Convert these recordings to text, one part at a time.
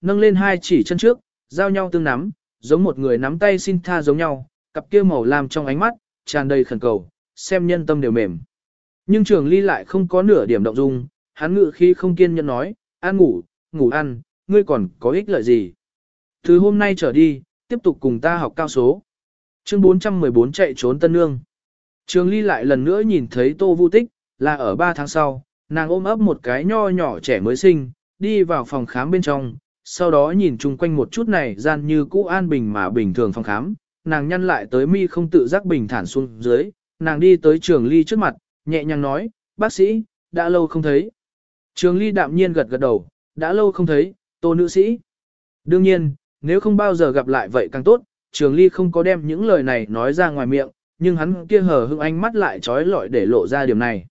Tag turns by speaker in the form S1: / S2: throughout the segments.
S1: nâng lên hai chỉ chân trước, giao nhau tương nắm, giống một người nắm tay xin tha giống nhau, cặp kia màu làm trong ánh mắt, tràn đầy khẩn cầu, xem nhân tâm đều mềm. Nhưng trường ly lại không có nửa điểm động dung, hắn ngự khi không kiên nhẫn nói, ăn ngủ, ngủ ăn, ngươi còn có ích lợi gì. Từ hôm nay trở đi, tiếp tục cùng ta học cao số. Chương 414 chạy trốn Tân Nương. Trường Ly lại lần nữa nhìn thấy Tô Vu Tích, là ở 3 tháng sau, nàng ôm ấp một cái nho nhỏ trẻ mới sinh, đi vào phòng khám bên trong, sau đó nhìn chung quanh một chút này gian như cũ an bình mà bình thường phòng khám, nàng nhăn lại tới mi không tự giác bình thản xuống dưới, nàng đi tới Trường Ly trước mặt, nhẹ nhàng nói, bác sĩ, đã lâu không thấy. Trường Ly đạm nhiên gật gật đầu, đã lâu không thấy, Tô nữ sĩ. Đương nhiên, nếu không bao giờ gặp lại vậy càng tốt, Trường Ly không có đem những lời này nói ra ngoài miệng, nhưng hắn kia hờ hững ánh mắt lại trói lọi để lộ ra điểm này.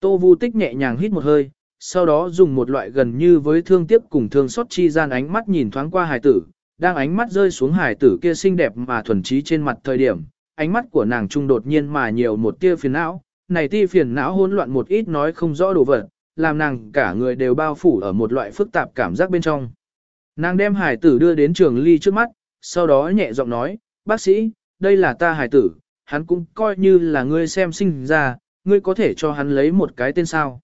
S1: Tô Vu Tích nhẹ nhàng hít một hơi, sau đó dùng một loại gần như với thương tiếc cùng thương xót chi gian ánh mắt nhìn thoáng qua hải tử, đang ánh mắt rơi xuống hải tử kia xinh đẹp mà thuần trí trên mặt thời điểm, ánh mắt của nàng trung đột nhiên mà nhiều một tia phiền não, này tia phiền não hỗn loạn một ít nói không rõ đồ vật, làm nàng cả người đều bao phủ ở một loại phức tạp cảm giác bên trong. Nàng đem hải tử đưa đến trường ly trước mắt, sau đó nhẹ giọng nói, bác sĩ, đây là ta hải tử, hắn cũng coi như là ngươi xem sinh ra, ngươi có thể cho hắn lấy một cái tên sao.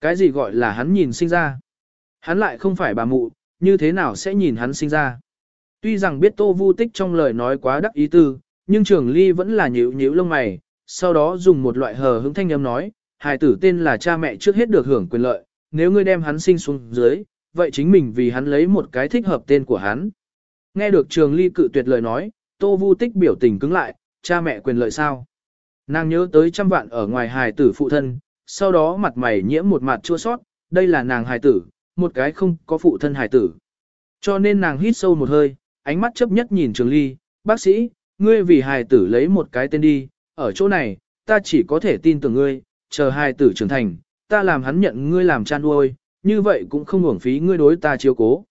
S1: Cái gì gọi là hắn nhìn sinh ra? Hắn lại không phải bà mụ, như thế nào sẽ nhìn hắn sinh ra? Tuy rằng biết Tô Vu Tích trong lời nói quá đắc ý tư, nhưng trường ly vẫn là nhíu nhíu lông mày, sau đó dùng một loại hờ hững thanh âm nói, hài tử tên là cha mẹ trước hết được hưởng quyền lợi, nếu ngươi đem hắn sinh xuống dưới, vậy chính mình vì hắn lấy một cái thích hợp tên của hắn. Nghe được trường ly cự tuyệt lời nói, Tô Vu Tích biểu tình cứng lại, cha mẹ quyền lợi sao? Nàng nhớ tới trăm vạn ở ngoài hài tử phụ thân, sau đó mặt mày nhiễm một mặt chua sót, đây là nàng hài tử, một cái không có phụ thân hài tử. Cho nên nàng hít sâu một hơi, ánh mắt chấp nhất nhìn Trường Ly, bác sĩ, ngươi vì hài tử lấy một cái tên đi, ở chỗ này, ta chỉ có thể tin tưởng ngươi, chờ hài tử trưởng thành, ta làm hắn nhận ngươi làm cha nuôi, như vậy cũng không uổng phí ngươi đối ta chiếu cố.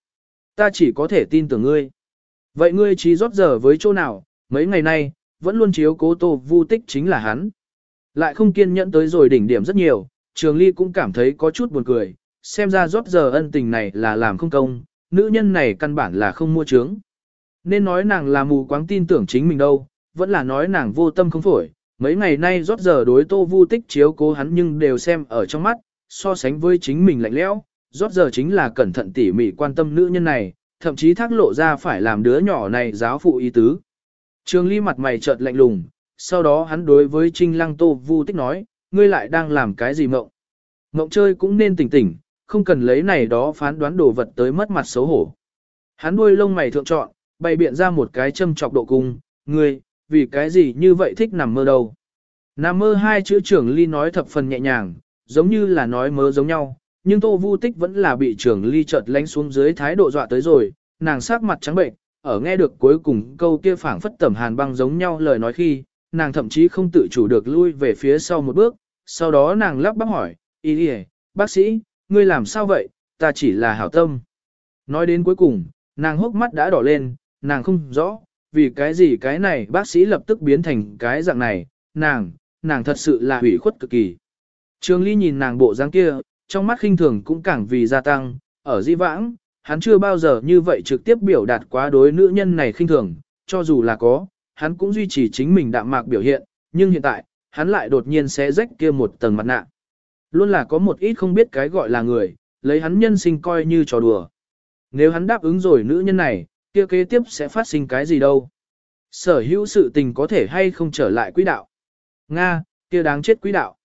S1: Ta chỉ có thể tin tưởng ngươi. Vậy ngươi trí rót giờ với chỗ nào, mấy ngày nay, vẫn luôn chiếu cố tô vu tích chính là hắn. Lại không kiên nhẫn tới rồi đỉnh điểm rất nhiều, trường ly cũng cảm thấy có chút buồn cười, xem ra rót giờ ân tình này là làm không công, nữ nhân này căn bản là không mua trướng. Nên nói nàng là mù quáng tin tưởng chính mình đâu, vẫn là nói nàng vô tâm không phổi, mấy ngày nay rót giờ đối tô vu tích chiếu cố hắn nhưng đều xem ở trong mắt, so sánh với chính mình lạnh lẽo, rót giờ chính là cẩn thận tỉ mỉ quan tâm nữ nhân này, thậm chí thác lộ ra phải làm đứa nhỏ này giáo phụ ý tứ. Trường ly mặt mày chợt lạnh lùng, sau đó hắn đối với Trinh Lăng Tô Vu Tích nói, ngươi lại đang làm cái gì mộng? Mộng chơi cũng nên tỉnh tỉnh, không cần lấy này đó phán đoán đồ vật tới mất mặt xấu hổ. Hắn đuôi lông mày thượng trọn, bày biện ra một cái châm chọc độ cung, ngươi, vì cái gì như vậy thích nằm mơ đâu? Nằm mơ hai chữ trưởng ly nói thập phần nhẹ nhàng, giống như là nói mơ giống nhau, nhưng Tô Vu Tích vẫn là bị trưởng ly chợt lánh xuống dưới thái độ dọa tới rồi, nàng sắc mặt trắng bệnh, ở nghe được cuối cùng câu kia phảng phất tẩm hàn băng giống nhau lời nói khi, nàng thậm chí không tự chủ được lui về phía sau một bước, sau đó nàng lắp bắp hỏi, ý đi bác sĩ, ngươi làm sao vậy, ta chỉ là hảo tâm. Nói đến cuối cùng, nàng hốc mắt đã đỏ lên, nàng không rõ, vì cái gì cái này bác sĩ lập tức biến thành cái dạng này, nàng, nàng thật sự là hủy khuất cực kỳ. Trường Ly nhìn nàng bộ dáng kia, trong mắt khinh thường cũng càng vì gia tăng, ở di vãng, hắn chưa bao giờ như vậy trực tiếp biểu đạt quá đối nữ nhân này khinh thường, cho dù là có, hắn cũng duy trì chính mình đạm mạc biểu hiện, nhưng hiện tại, hắn lại đột nhiên xé rách kia một tầng mặt nạ. Luôn là có một ít không biết cái gọi là người, lấy hắn nhân sinh coi như trò đùa. Nếu hắn đáp ứng rồi nữ nhân này, kia kế tiếp sẽ phát sinh cái gì đâu. Sở hữu sự tình có thể hay không trở lại quỹ đạo. Nga, kia đáng chết quỹ đạo.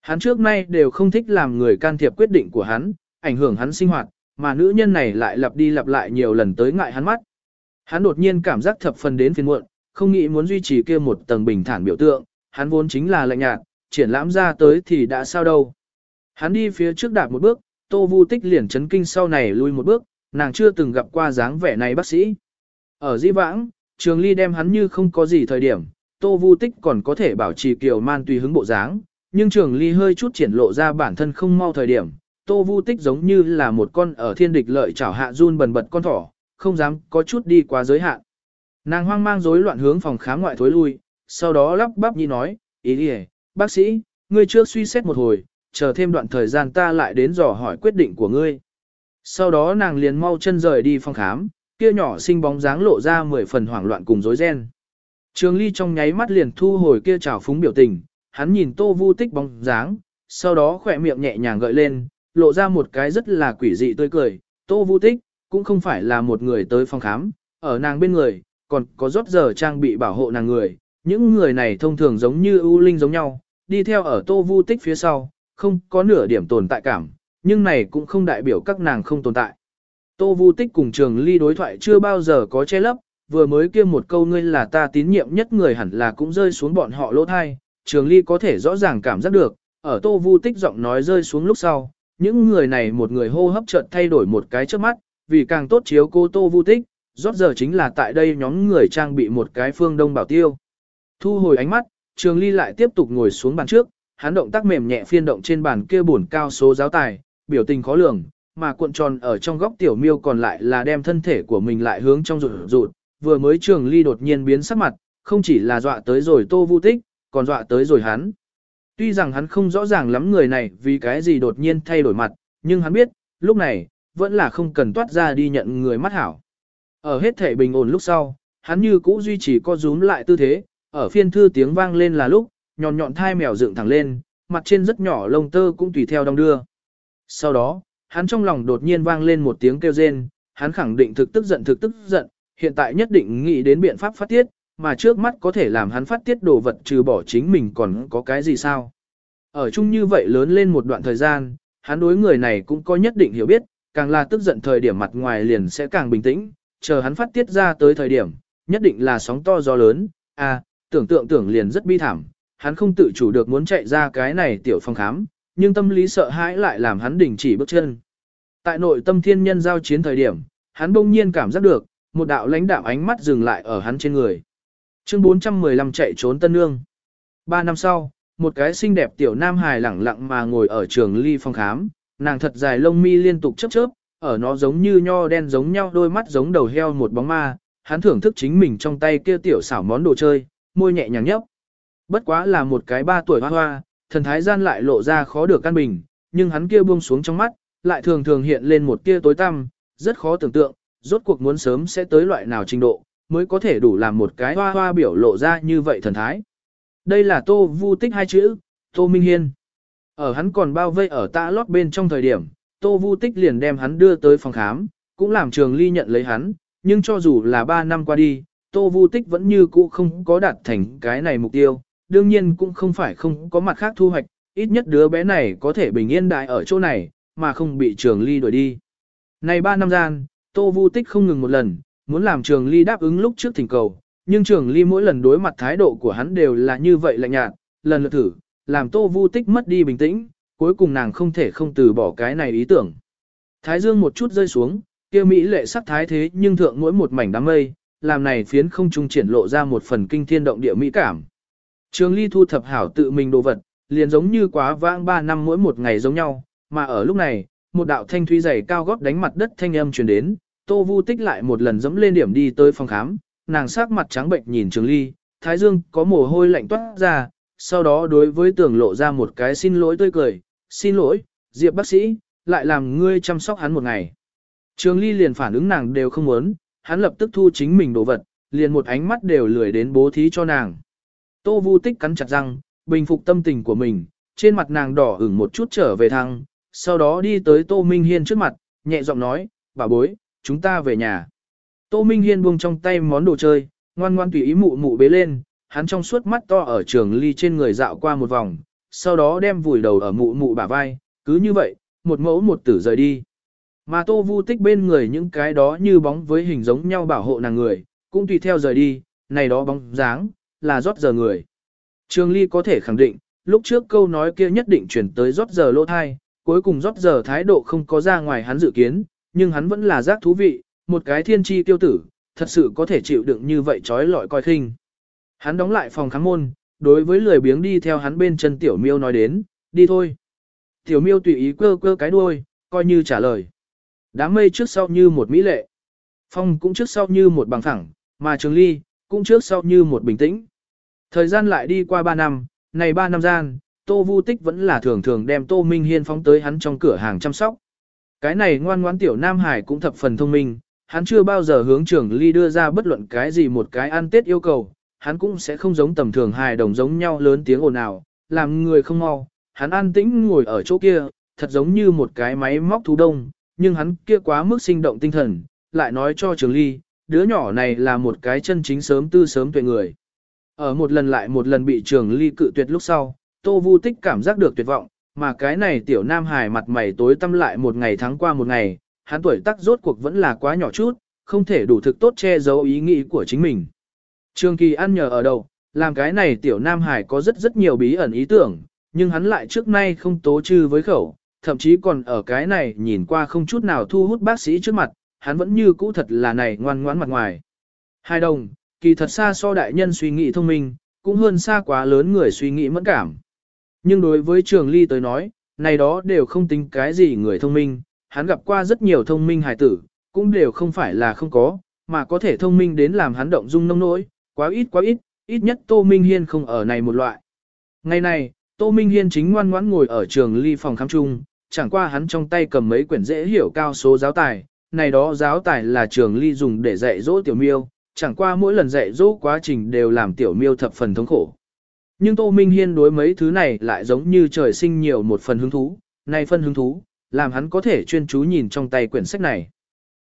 S1: Hắn trước nay đều không thích làm người can thiệp quyết định của hắn, ảnh hưởng hắn sinh hoạt, mà nữ nhân này lại lặp đi lặp lại nhiều lần tới ngại hắn mắt. Hắn đột nhiên cảm giác thập phần đến phiền muộn, không nghĩ muốn duy trì kia một tầng bình thản biểu tượng, hắn vốn chính là lạnh nhạt, triển lãm ra tới thì đã sao đâu. Hắn đi phía trước đạp một bước, Tô Vu Tích liền chấn kinh sau này lui một bước, nàng chưa từng gặp qua dáng vẻ này bác sĩ. Ở di vãng, Trường Ly đem hắn như không có gì thời điểm, Tô Vu Tích còn có thể bảo trì kiều man tùy hứng bộ dáng, nhưng Trường Ly hơi chút triển lộ ra bản thân không mau thời điểm, Tô Vu Tích giống như là một con ở thiên địch lợi chảo hạ run bần bật con thỏ, không dám có chút đi quá giới hạn. Nàng hoang mang rối loạn hướng phòng khám ngoại thối lui, sau đó lắp bắp nhi nói, ý đi bác sĩ, ngươi trước suy xét một hồi, chờ thêm đoạn thời gian ta lại đến dò hỏi quyết định của ngươi. Sau đó nàng liền mau chân rời đi phòng khám, kia nhỏ xinh bóng dáng lộ ra mười phần hoảng loạn cùng rối ren. Trường Ly trong nháy mắt liền thu hồi kia trào phúng biểu tình, hắn nhìn Tô Vu Tích bóng dáng, sau đó khỏe miệng nhẹ nhàng gợi lên, lộ ra một cái rất là quỷ dị tươi cười. Tô Vu Tích cũng không phải là một người tới phòng khám, ở nàng bên người, còn có rót giờ trang bị bảo hộ nàng người. Những người này thông thường giống như ưu linh giống nhau, đi theo ở Tô Vu Tích phía sau, không có nửa điểm tồn tại cảm, nhưng này cũng không đại biểu các nàng không tồn tại. Tô Vu Tích cùng Trường Ly đối thoại chưa bao giờ có che lấp, vừa mới kia một câu ngươi là ta tín nhiệm nhất người hẳn là cũng rơi xuống bọn họ lỗ thai, Trường Ly có thể rõ ràng cảm giác được, ở Tô Vu Tích giọng nói rơi xuống lúc sau, những người này một người hô hấp chợt thay đổi một cái trước mắt, vì càng tốt chiếu cô Tô Vu Tích, rót giờ chính là tại đây nhóm người trang bị một cái phương đông bảo tiêu. Thu hồi ánh mắt, Trường Ly lại tiếp tục ngồi xuống bàn trước, hắn động tác mềm nhẹ phiên động trên bàn kia bổn cao số giáo tài, biểu tình khó lường, mà cuộn tròn ở trong góc tiểu miêu còn lại là đem thân thể của mình lại hướng trong rụt rụt, vừa mới Trường Ly đột nhiên biến sắc mặt, không chỉ là dọa tới rồi Tô Vu Tích, còn dọa tới rồi hắn. Tuy rằng hắn không rõ ràng lắm người này vì cái gì đột nhiên thay đổi mặt, nhưng hắn biết, lúc này, vẫn là không cần toát ra đi nhận người mắt hảo. Ở hết thể bình ổn lúc sau, hắn như cũ duy trì co rúm lại tư thế, ở phiên thư tiếng vang lên là lúc, nhọn nhọn thai mèo dựng thẳng lên, mặt trên rất nhỏ lông tơ cũng tùy theo đong đưa. Sau đó, hắn trong lòng đột nhiên vang lên một tiếng kêu rên, hắn khẳng định thực tức giận thực tức giận, hiện tại nhất định nghĩ đến biện pháp phát tiết, mà trước mắt có thể làm hắn phát tiết đồ vật trừ bỏ chính mình còn có cái gì sao. Ở chung như vậy lớn lên một đoạn thời gian, hắn đối người này cũng có nhất định hiểu biết, càng là tức giận thời điểm mặt ngoài liền sẽ càng bình tĩnh, chờ hắn phát tiết ra tới thời điểm, nhất định là sóng to gió lớn, à, tưởng tượng tưởng liền rất bi thảm, hắn không tự chủ được muốn chạy ra cái này tiểu phòng khám, nhưng tâm lý sợ hãi lại làm hắn đình chỉ bước chân. Tại nội tâm thiên nhân giao chiến thời điểm, hắn bỗng nhiên cảm giác được, một đạo lãnh đạo ánh mắt dừng lại ở hắn trên người. Chương 415 chạy trốn Tân Nương. Ba năm sau, một cái xinh đẹp tiểu nam hài lẳng lặng mà ngồi ở trường ly phòng khám, nàng thật dài lông mi liên tục chớp chớp, ở nó giống như nho đen giống nhau đôi mắt giống đầu heo một bóng ma, hắn thưởng thức chính mình trong tay kia tiểu xảo món đồ chơi, môi nhẹ nhàng nhấp. Bất quá là một cái ba tuổi hoa hoa, thần thái gian lại lộ ra khó được căn bình, nhưng hắn kia buông xuống trong mắt, lại thường thường hiện lên một tia tối tăm, rất khó tưởng tượng, rốt cuộc muốn sớm sẽ tới loại nào trình độ, mới có thể đủ làm một cái hoa hoa biểu lộ ra như vậy thần thái. Đây là Tô Vu Tích hai chữ, Tô Minh Hiên. Ở hắn còn bao vây ở tạ lót bên trong thời điểm, Tô Vu Tích liền đem hắn đưa tới phòng khám, cũng làm trường ly nhận lấy hắn, nhưng cho dù là 3 năm qua đi, Tô Vu Tích vẫn như cũ không có đạt thành cái này mục tiêu, đương nhiên cũng không phải không có mặt khác thu hoạch, ít nhất đứa bé này có thể bình yên đại ở chỗ này, mà không bị trường ly đuổi đi. Này 3 năm gian, Tô Vu Tích không ngừng một lần, muốn làm trường ly đáp ứng lúc trước thỉnh cầu, nhưng trường ly mỗi lần đối mặt thái độ của hắn đều là như vậy lạnh nhạt, lần lượt thử, làm Tô Vu Tích mất đi bình tĩnh, cuối cùng nàng không thể không từ bỏ cái này ý tưởng. Thái dương một chút rơi xuống, kia mỹ lệ sắc thái thế nhưng thượng mỗi một mảnh đám mây, làm này phiến không trung triển lộ ra một phần kinh thiên động địa mỹ cảm. Trường ly thu thập hảo tự mình đồ vật, liền giống như quá vãng 3 năm mỗi một ngày giống nhau, mà ở lúc này, một đạo thanh thúy dày cao gót đánh mặt đất thanh âm truyền đến, Tô Vu Tích lại một lần dẫm lên điểm đi tới phòng khám, nàng sắc mặt trắng bệnh nhìn Trường Ly, thái dương có mồ hôi lạnh toát ra, sau đó đối với tưởng lộ ra một cái xin lỗi tươi cười, xin lỗi, Diệp bác sĩ, lại làm ngươi chăm sóc hắn một ngày. Trường Ly liền phản ứng nàng đều không muốn, hắn lập tức thu chính mình đồ vật, liền một ánh mắt đều lười đến bố thí cho nàng. Tô Vu Tích cắn chặt răng, bình phục tâm tình của mình, trên mặt nàng đỏ ửng một chút trở về thăng, sau đó đi tới Tô Minh Hiên trước mặt, nhẹ giọng nói, bà bối, chúng ta về nhà. Tô Minh Hiên buông trong tay món đồ chơi, ngoan ngoan tùy ý mụ mụ bế lên, hắn trong suốt mắt to ở trường ly trên người dạo qua một vòng, sau đó đem vùi đầu ở mụ mụ bả vai, cứ như vậy, một mẫu một tử rời đi. Mà tô vu tích bên người những cái đó như bóng với hình giống nhau bảo hộ nàng người, cũng tùy theo rời đi, này đó bóng dáng, là rót giờ người. Trường ly có thể khẳng định, lúc trước câu nói kia nhất định chuyển tới rót giờ lô thai, cuối cùng rót giờ thái độ không có ra ngoài hắn dự kiến, nhưng hắn vẫn là giác thú vị, một cái thiên tri tiêu tử, thật sự có thể chịu đựng như vậy trói lọi coi khinh. Hắn đóng lại phòng kháng môn, đối với lười biếng đi theo hắn bên chân tiểu miêu nói đến, đi thôi. Tiểu miêu tùy ý quơ quơ cái đuôi, coi như trả lời. Đám mây trước sau như một mỹ lệ. Phong cũng trước sau như một bằng thẳng, mà trường ly, cũng trước sau như một bình tĩnh. Thời gian lại đi qua 3 năm, này 3 năm gian, Tô Vu Tích vẫn là thường thường đem Tô Minh Hiên phóng tới hắn trong cửa hàng chăm sóc. Cái này ngoan ngoãn tiểu Nam Hải cũng thập phần thông minh, hắn chưa bao giờ hướng trưởng ly đưa ra bất luận cái gì một cái ăn tết yêu cầu, hắn cũng sẽ không giống tầm thường hài đồng giống nhau lớn tiếng ồn ào, làm người không mau, hắn an tĩnh ngồi ở chỗ kia, thật giống như một cái máy móc thú đông, nhưng hắn kia quá mức sinh động tinh thần, lại nói cho trường ly, đứa nhỏ này là một cái chân chính sớm tư sớm tuệ người. Ở một lần lại một lần bị trường ly cự tuyệt lúc sau, Tô Vu Tích cảm giác được tuyệt vọng, mà cái này tiểu nam hài mặt mày tối tăm lại một ngày tháng qua một ngày, hắn tuổi tác rốt cuộc vẫn là quá nhỏ chút, không thể đủ thực tốt che giấu ý nghĩ của chính mình. Trường kỳ ăn nhờ ở đâu, làm cái này tiểu nam hải có rất rất nhiều bí ẩn ý tưởng, nhưng hắn lại trước nay không tố trư với khẩu, thậm chí còn ở cái này nhìn qua không chút nào thu hút bác sĩ trước mặt, hắn vẫn như cũ thật là này ngoan ngoãn mặt ngoài. Hai đồng, kỳ thật xa so đại nhân suy nghĩ thông minh, cũng hơn xa quá lớn người suy nghĩ mẫn cảm. Nhưng đối với trường ly tới nói, này đó đều không tính cái gì người thông minh, hắn gặp qua rất nhiều thông minh hài tử, cũng đều không phải là không có, mà có thể thông minh đến làm hắn động dung nông nỗi, quá ít quá ít, ít nhất Tô Minh Hiên không ở này một loại. Ngày này, Tô Minh Hiên chính ngoan ngoãn ngồi ở trường ly phòng khám chung, chẳng qua hắn trong tay cầm mấy quyển dễ hiểu cao số giáo tài, này đó giáo tài là trường ly dùng để dạy dỗ tiểu miêu, chẳng qua mỗi lần dạy dỗ quá trình đều làm tiểu miêu thập phần thống khổ. Nhưng Tô Minh Hiên đối mấy thứ này lại giống như trời sinh nhiều một phần hứng thú, này phân hứng thú, làm hắn có thể chuyên chú nhìn trong tay quyển sách này.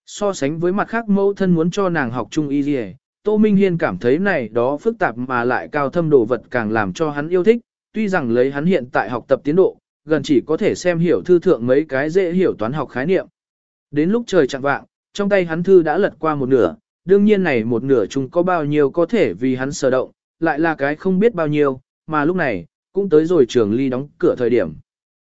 S1: So sánh với mặt khác mẫu thân muốn cho nàng học chung y gì Tô Minh Hiên cảm thấy này đó phức tạp mà lại cao thâm đồ vật càng làm cho hắn yêu thích, tuy rằng lấy hắn hiện tại học tập tiến độ, gần chỉ có thể xem hiểu thư thượng mấy cái dễ hiểu toán học khái niệm. Đến lúc trời chạng vạng, trong tay hắn thư đã lật qua một nửa, đương nhiên này một nửa chung có bao nhiêu có thể vì hắn sở động, lại là cái không biết bao nhiêu, mà lúc này, cũng tới rồi trường ly đóng cửa thời điểm.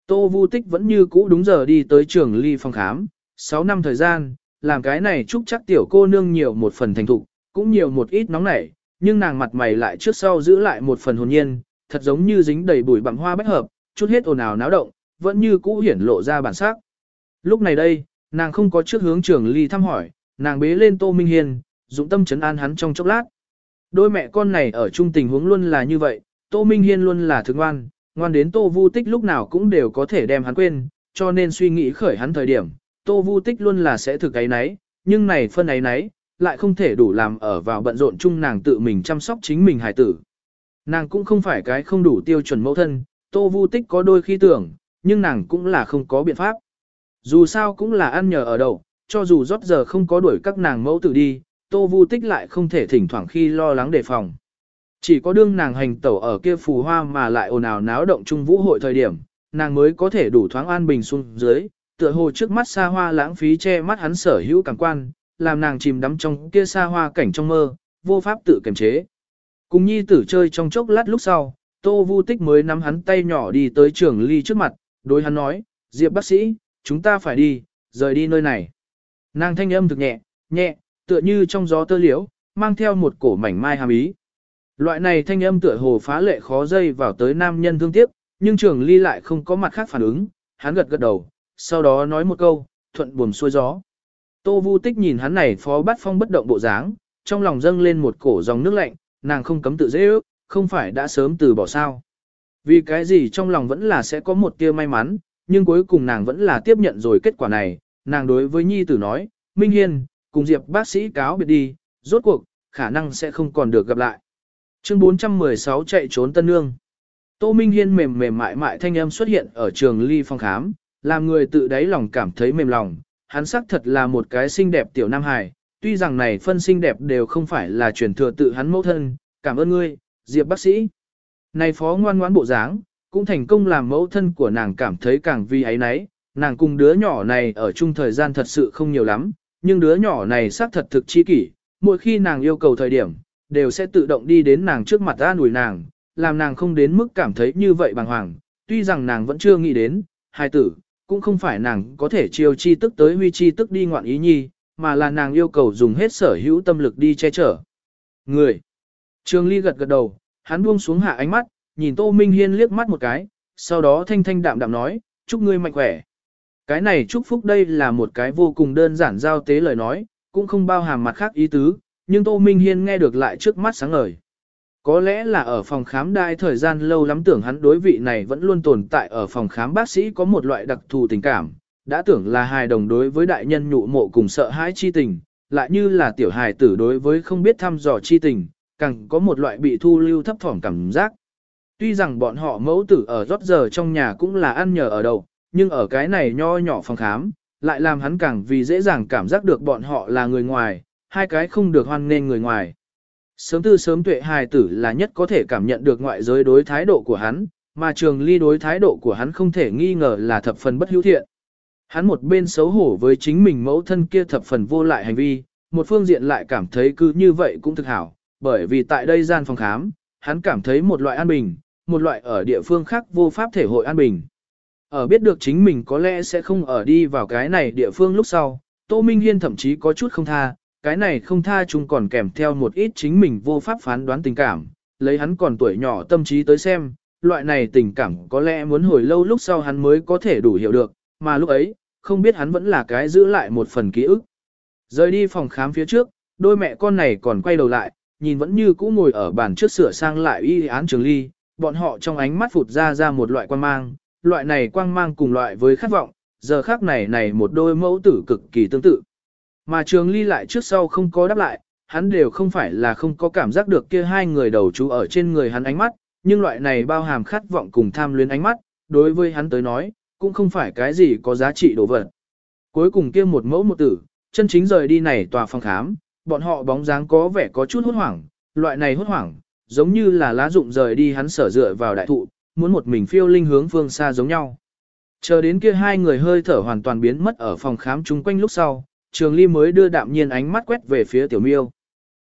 S1: Tô Vu Tích vẫn như cũ đúng giờ đi tới trường ly phòng khám, 6 năm thời gian, làm cái này chúc chắc tiểu cô nương nhiều một phần thành thục, cũng nhiều một ít nóng nảy, nhưng nàng mặt mày lại trước sau giữ lại một phần hồn nhiên, thật giống như dính đầy bụi bặm hoa bách hợp, chút hết ồn ào náo động, vẫn như cũ hiển lộ ra bản sắc. Lúc này đây, nàng không có trước hướng trưởng ly thăm hỏi, nàng bế lên Tô Minh Hiên, dụng tâm chấn an hắn trong chốc lát. Đôi mẹ con này ở chung tình huống luôn là như vậy, Tô Minh Hiên luôn là thương ngoan, ngoan đến Tô Vu Tích lúc nào cũng đều có thể đem hắn quên, cho nên suy nghĩ khởi hắn thời điểm, Tô Vu Tích luôn là sẽ thực ấy nấy, nhưng này phân ấy nấy, lại không thể đủ làm ở vào bận rộn chung nàng tự mình chăm sóc chính mình hài tử. Nàng cũng không phải cái không đủ tiêu chuẩn mẫu thân, Tô Vu Tích có đôi khi tưởng, nhưng nàng cũng là không có biện pháp. Dù sao cũng là ăn nhờ ở đậu, cho dù rót giờ không có đuổi các nàng mẫu tử đi, Tô Vu Tích lại không thể thỉnh thoảng khi lo lắng đề phòng. Chỉ có đương nàng hành tẩu ở kia phù hoa mà lại ồn ào náo động chung vũ hội thời điểm, nàng mới có thể đủ thoáng an bình xuống dưới, tựa hồ trước mắt xa hoa lãng phí che mắt hắn sở hữu cảm quan, làm nàng chìm đắm trong kia xa hoa cảnh trong mơ, vô pháp tự kiềm chế. Cùng nhi tử chơi trong chốc lát lúc sau, Tô Vu Tích mới nắm hắn tay nhỏ đi tới trường ly trước mặt, đối hắn nói, Diệp bác sĩ, chúng ta phải đi, rời đi nơi này. Nàng thanh âm thực nhẹ, nhẹ, tựa như trong gió tơ liễu, mang theo một cổ mảnh mai hàm ý. Loại này thanh âm tựa hồ phá lệ khó dây vào tới nam nhân thương tiếc, nhưng trường ly lại không có mặt khác phản ứng, hắn gật gật đầu, sau đó nói một câu, thuận buồm xuôi gió. Tô Vu Tích nhìn hắn này phó bắt phong bất động bộ dáng, trong lòng dâng lên một cổ dòng nước lạnh, nàng không cấm tự dễ ước, không phải đã sớm từ bỏ sao. Vì cái gì trong lòng vẫn là sẽ có một tia may mắn, nhưng cuối cùng nàng vẫn là tiếp nhận rồi kết quả này, nàng đối với Nhi tử nói, Minh Hiên, cùng Diệp bác sĩ cáo biệt đi, rốt cuộc, khả năng sẽ không còn được gặp lại. Chương 416 chạy trốn Tân Nương Tô Minh Hiên mềm mềm mại mại thanh âm xuất hiện ở trường ly phòng khám, làm người tự đáy lòng cảm thấy mềm lòng, hắn xác thật là một cái xinh đẹp tiểu nam hài, tuy rằng này phân xinh đẹp đều không phải là truyền thừa tự hắn mẫu thân, cảm ơn ngươi, Diệp bác sĩ. Này phó ngoan ngoãn bộ dáng, cũng thành công làm mẫu thân của nàng cảm thấy càng vi ấy nấy, nàng cùng đứa nhỏ này ở chung thời gian thật sự không nhiều lắm, nhưng đứa nhỏ này xác thật thực chi kỷ, mỗi khi nàng yêu cầu thời điểm, đều sẽ tự động đi đến nàng trước mặt an ủi nàng, làm nàng không đến mức cảm thấy như vậy bàng hoàng, tuy rằng nàng vẫn chưa nghĩ đến, hai tử, cũng không phải nàng có thể chiêu chi tức tới huy chi tức đi ngoạn ý nhi, mà là nàng yêu cầu dùng hết sở hữu tâm lực đi che chở. Người. Trường Ly gật gật đầu, hắn buông xuống hạ ánh mắt, nhìn Tô Minh Hiên liếc mắt một cái, sau đó thanh thanh đạm đạm nói, chúc ngươi mạnh khỏe. Cái này chúc phúc đây là một cái vô cùng đơn giản giao tế lời nói, cũng không bao hàm mặt khác ý tứ, nhưng Tô Minh Hiên nghe được lại trước mắt sáng ngời. Có lẽ là ở phòng khám đai thời gian lâu lắm tưởng hắn đối vị này vẫn luôn tồn tại ở phòng khám bác sĩ có một loại đặc thù tình cảm, đã tưởng là hài đồng đối với đại nhân nhụ mộ cùng sợ hãi chi tình, lại như là tiểu hài tử đối với không biết thăm dò chi tình, càng có một loại bị thu lưu thấp thỏm cảm giác. Tuy rằng bọn họ mẫu tử ở rót giờ trong nhà cũng là ăn nhờ ở đầu, nhưng ở cái này nho nhỏ phòng khám, lại làm hắn càng vì dễ dàng cảm giác được bọn họ là người ngoài, hai cái không được hoan nên người ngoài. Sớm tư sớm tuệ hài tử là nhất có thể cảm nhận được ngoại giới đối thái độ của hắn, mà trường ly đối thái độ của hắn không thể nghi ngờ là thập phần bất hữu thiện. Hắn một bên xấu hổ với chính mình mẫu thân kia thập phần vô lại hành vi, một phương diện lại cảm thấy cứ như vậy cũng thực hảo, bởi vì tại đây gian phòng khám, hắn cảm thấy một loại an bình, một loại ở địa phương khác vô pháp thể hội an bình. Ở biết được chính mình có lẽ sẽ không ở đi vào cái này địa phương lúc sau, Tô Minh Hiên thậm chí có chút không tha, cái này không tha chung còn kèm theo một ít chính mình vô pháp phán đoán tình cảm, lấy hắn còn tuổi nhỏ tâm trí tới xem, loại này tình cảm có lẽ muốn hồi lâu lúc sau hắn mới có thể đủ hiểu được, mà lúc ấy, không biết hắn vẫn là cái giữ lại một phần ký ức. Rời đi phòng khám phía trước, đôi mẹ con này còn quay đầu lại, nhìn vẫn như cũ ngồi ở bàn trước sửa sang lại y án trường ly, bọn họ trong ánh mắt phụt ra ra một loại quang mang, loại này quang mang cùng loại với khát vọng, giờ khác này này một đôi mẫu tử cực kỳ tương tự. Mà trường ly lại trước sau không có đáp lại, hắn đều không phải là không có cảm giác được kia hai người đầu chú ở trên người hắn ánh mắt, nhưng loại này bao hàm khát vọng cùng tham luyến ánh mắt, đối với hắn tới nói, cũng không phải cái gì có giá trị đồ vật. Cuối cùng kia một mẫu một tử, chân chính rời đi này tòa phòng khám, bọn họ bóng dáng có vẻ có chút hốt hoảng, loại này hốt hoảng, giống như là lá rụng rời đi hắn sở dựa vào đại thụ, muốn một mình phiêu linh hướng phương xa giống nhau. Chờ đến kia hai người hơi thở hoàn toàn biến mất ở phòng khám chung quanh lúc sau, Trường Ly mới đưa đạm nhiên ánh mắt quét về phía Tiểu Miêu.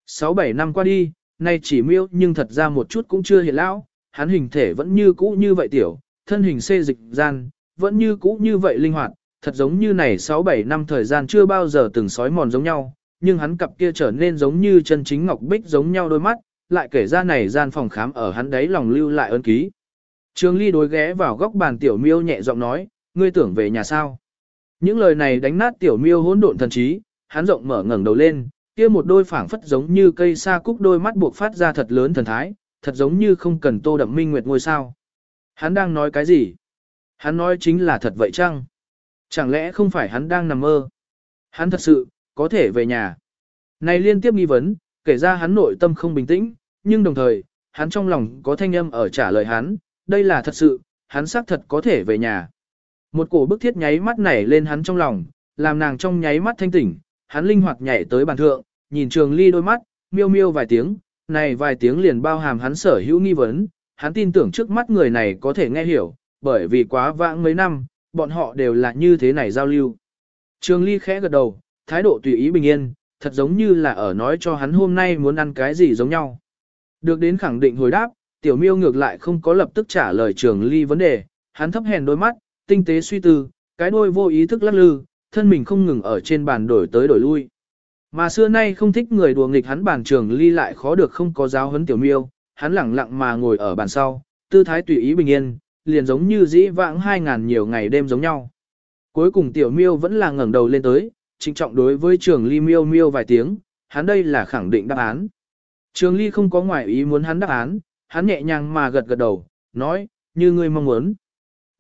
S1: 6-7 năm qua đi, nay chỉ Miêu nhưng thật ra một chút cũng chưa hiện lão, hắn hình thể vẫn như cũ như vậy tiểu, thân hình xê dịch gian, vẫn như cũ như vậy linh hoạt, thật giống như này 6-7 năm thời gian chưa bao giờ từng sói mòn giống nhau, nhưng hắn cặp kia trở nên giống như chân chính ngọc bích giống nhau đôi mắt, lại kể ra này gian phòng khám ở hắn đấy lòng lưu lại ân ký. Trường Ly đối ghé vào góc bàn tiểu miêu nhẹ giọng nói, ngươi tưởng về nhà sao? Những lời này đánh nát tiểu miêu hỗn độn thần trí, hắn rộng mở ngẩng đầu lên, kia một đôi phảng phất giống như cây sa cúc đôi mắt buộc phát ra thật lớn thần thái, thật giống như không cần tô đậm minh nguyệt ngôi sao. Hắn đang nói cái gì? Hắn nói chính là thật vậy chăng? Chẳng lẽ không phải hắn đang nằm mơ? Hắn thật sự, có thể về nhà. Này liên tiếp nghi vấn, kể ra hắn nội tâm không bình tĩnh, nhưng đồng thời, hắn trong lòng có thanh âm ở trả lời hắn, đây là thật sự, hắn xác thật có thể về nhà. Một cổ bức thiết nháy mắt nảy lên hắn trong lòng, làm nàng trong nháy mắt thanh tỉnh, hắn linh hoạt nhảy tới bàn thượng, nhìn trường ly đôi mắt, miêu miêu vài tiếng, này vài tiếng liền bao hàm hắn sở hữu nghi vấn, hắn tin tưởng trước mắt người này có thể nghe hiểu, bởi vì quá vãng mấy năm, bọn họ đều là như thế này giao lưu. Trường ly khẽ gật đầu, thái độ tùy ý bình yên, thật giống như là ở nói cho hắn hôm nay muốn ăn cái gì giống nhau. Được đến khẳng định hồi đáp, tiểu miêu ngược lại không có lập tức trả lời trường ly vấn đề, hắn thấp hèn đôi mắt, tinh tế suy tư, cái đôi vô ý thức lắc lư, thân mình không ngừng ở trên bàn đổi tới đổi lui. Mà xưa nay không thích người đùa nghịch hắn bàn trường ly lại khó được không có giáo huấn tiểu miêu, hắn lẳng lặng mà ngồi ở bàn sau, tư thái tùy ý bình yên, liền giống như dĩ vãng hai ngàn nhiều ngày đêm giống nhau. Cuối cùng tiểu miêu vẫn là ngẩng đầu lên tới, trịnh trọng đối với trường ly miêu miêu vài tiếng, hắn đây là khẳng định đáp án. Trường ly không có ngoại ý muốn hắn đáp án, hắn nhẹ nhàng mà gật gật đầu, nói, như ngươi mong muốn.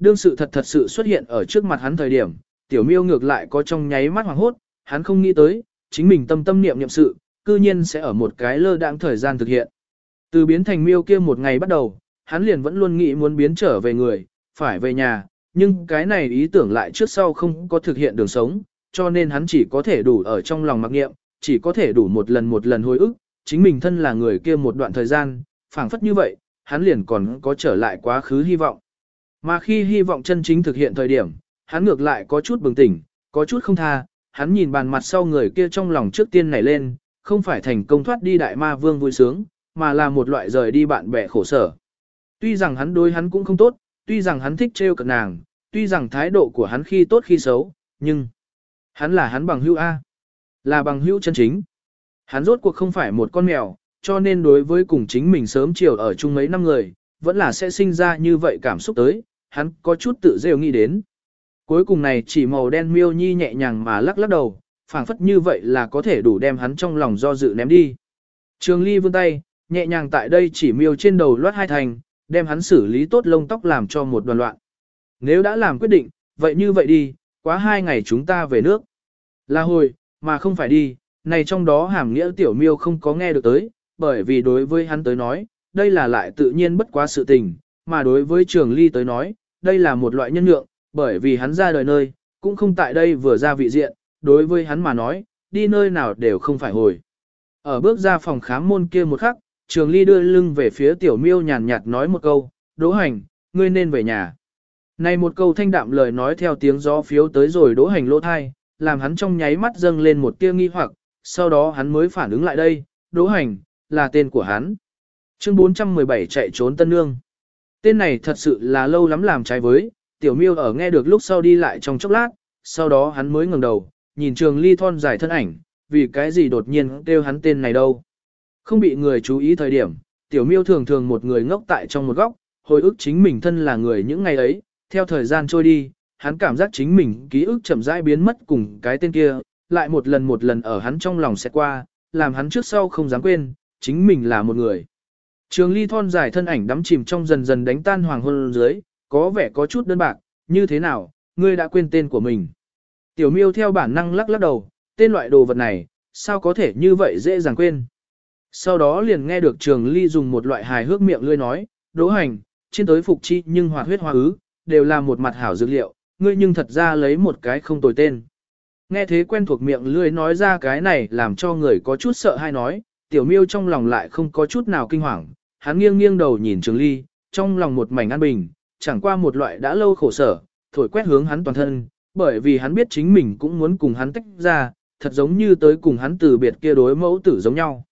S1: Đương sự thật thật sự xuất hiện ở trước mặt hắn thời điểm, tiểu miêu ngược lại có trong nháy mắt hoàng hốt, hắn không nghĩ tới, chính mình tâm tâm niệm niệm sự, cư nhiên sẽ ở một cái lơ đãng thời gian thực hiện. Từ biến thành miêu kia một ngày bắt đầu, hắn liền vẫn luôn nghĩ muốn biến trở về người, phải về nhà, nhưng cái này ý tưởng lại trước sau không có thực hiện đường sống, cho nên hắn chỉ có thể đủ ở trong lòng mặc niệm chỉ có thể đủ một lần một lần hồi ức, chính mình thân là người kia một đoạn thời gian, phảng phất như vậy, hắn liền còn có trở lại quá khứ hy vọng. Mà khi hy vọng chân chính thực hiện thời điểm, hắn ngược lại có chút bừng tỉnh, có chút không tha, hắn nhìn bàn mặt sau người kia trong lòng trước tiên nảy lên, không phải thành công thoát đi đại ma vương vui sướng, mà là một loại rời đi bạn bè khổ sở. Tuy rằng hắn đối hắn cũng không tốt, tuy rằng hắn thích trêu cợt nàng, tuy rằng thái độ của hắn khi tốt khi xấu, nhưng hắn là hắn bằng hữu A. Là bằng hữu chân chính. Hắn rốt cuộc không phải một con mèo, cho nên đối với cùng chính mình sớm chiều ở chung mấy năm người, vẫn là sẽ sinh ra như vậy cảm xúc tới, hắn có chút tự rêu nghĩ đến. Cuối cùng này chỉ màu đen miêu nhi nhẹ nhàng mà lắc lắc đầu, phảng phất như vậy là có thể đủ đem hắn trong lòng do dự ném đi. Trường ly vươn tay, nhẹ nhàng tại đây chỉ miêu trên đầu loát hai thành, đem hắn xử lý tốt lông tóc làm cho một đoàn loạn. Nếu đã làm quyết định, vậy như vậy đi, Quá hai ngày chúng ta về nước. Là hồi, mà không phải đi, này trong đó hàm nghĩa tiểu miêu không có nghe được tới, bởi vì đối với hắn tới nói, đây là lại tự nhiên bất quá sự tình, mà đối với trường ly tới nói, đây là một loại nhân nhượng, bởi vì hắn ra đời nơi, cũng không tại đây vừa ra vị diện, đối với hắn mà nói, đi nơi nào đều không phải hồi. Ở bước ra phòng khám môn kia một khắc, trường ly đưa lưng về phía tiểu miêu nhàn nhạt nói một câu, đỗ hành, ngươi nên về nhà. Này một câu thanh đạm lời nói theo tiếng gió phiếu tới rồi đỗ hành lỗ thai, làm hắn trong nháy mắt dâng lên một tia nghi hoặc, sau đó hắn mới phản ứng lại đây, đỗ hành, là tên của hắn. Chương 417 chạy trốn Tân Nương. Tên này thật sự là lâu lắm làm trái với, tiểu miêu ở nghe được lúc sau đi lại trong chốc lát, sau đó hắn mới ngẩng đầu, nhìn trường ly thon dài thân ảnh, vì cái gì đột nhiên kêu hắn tên này đâu. Không bị người chú ý thời điểm, tiểu miêu thường thường một người ngốc tại trong một góc, hồi ức chính mình thân là người những ngày ấy, theo thời gian trôi đi, hắn cảm giác chính mình ký ức chậm rãi biến mất cùng cái tên kia, lại một lần một lần ở hắn trong lòng sẽ qua, làm hắn trước sau không dám quên, chính mình là một người. Trường ly thon dài thân ảnh đắm chìm trong dần dần đánh tan hoàng hôn dưới, có vẻ có chút đơn bạc, như thế nào, ngươi đã quên tên của mình. Tiểu miêu theo bản năng lắc lắc đầu, tên loại đồ vật này, sao có thể như vậy dễ dàng quên. Sau đó liền nghe được trường ly dùng một loại hài hước miệng lươi nói, đỗ hành, trên tới phục chi nhưng hoạt huyết hoa ứ, đều là một mặt hảo dược liệu, ngươi nhưng thật ra lấy một cái không tồi tên. Nghe thế quen thuộc miệng lươi nói ra cái này làm cho người có chút sợ hay nói, tiểu miêu trong lòng lại không có chút nào kinh hoàng, hắn nghiêng nghiêng đầu nhìn trường ly, trong lòng một mảnh an bình, chẳng qua một loại đã lâu khổ sở, thổi quét hướng hắn toàn thân, bởi vì hắn biết chính mình cũng muốn cùng hắn tách ra, thật giống như tới cùng hắn từ biệt kia đối mẫu tử giống nhau.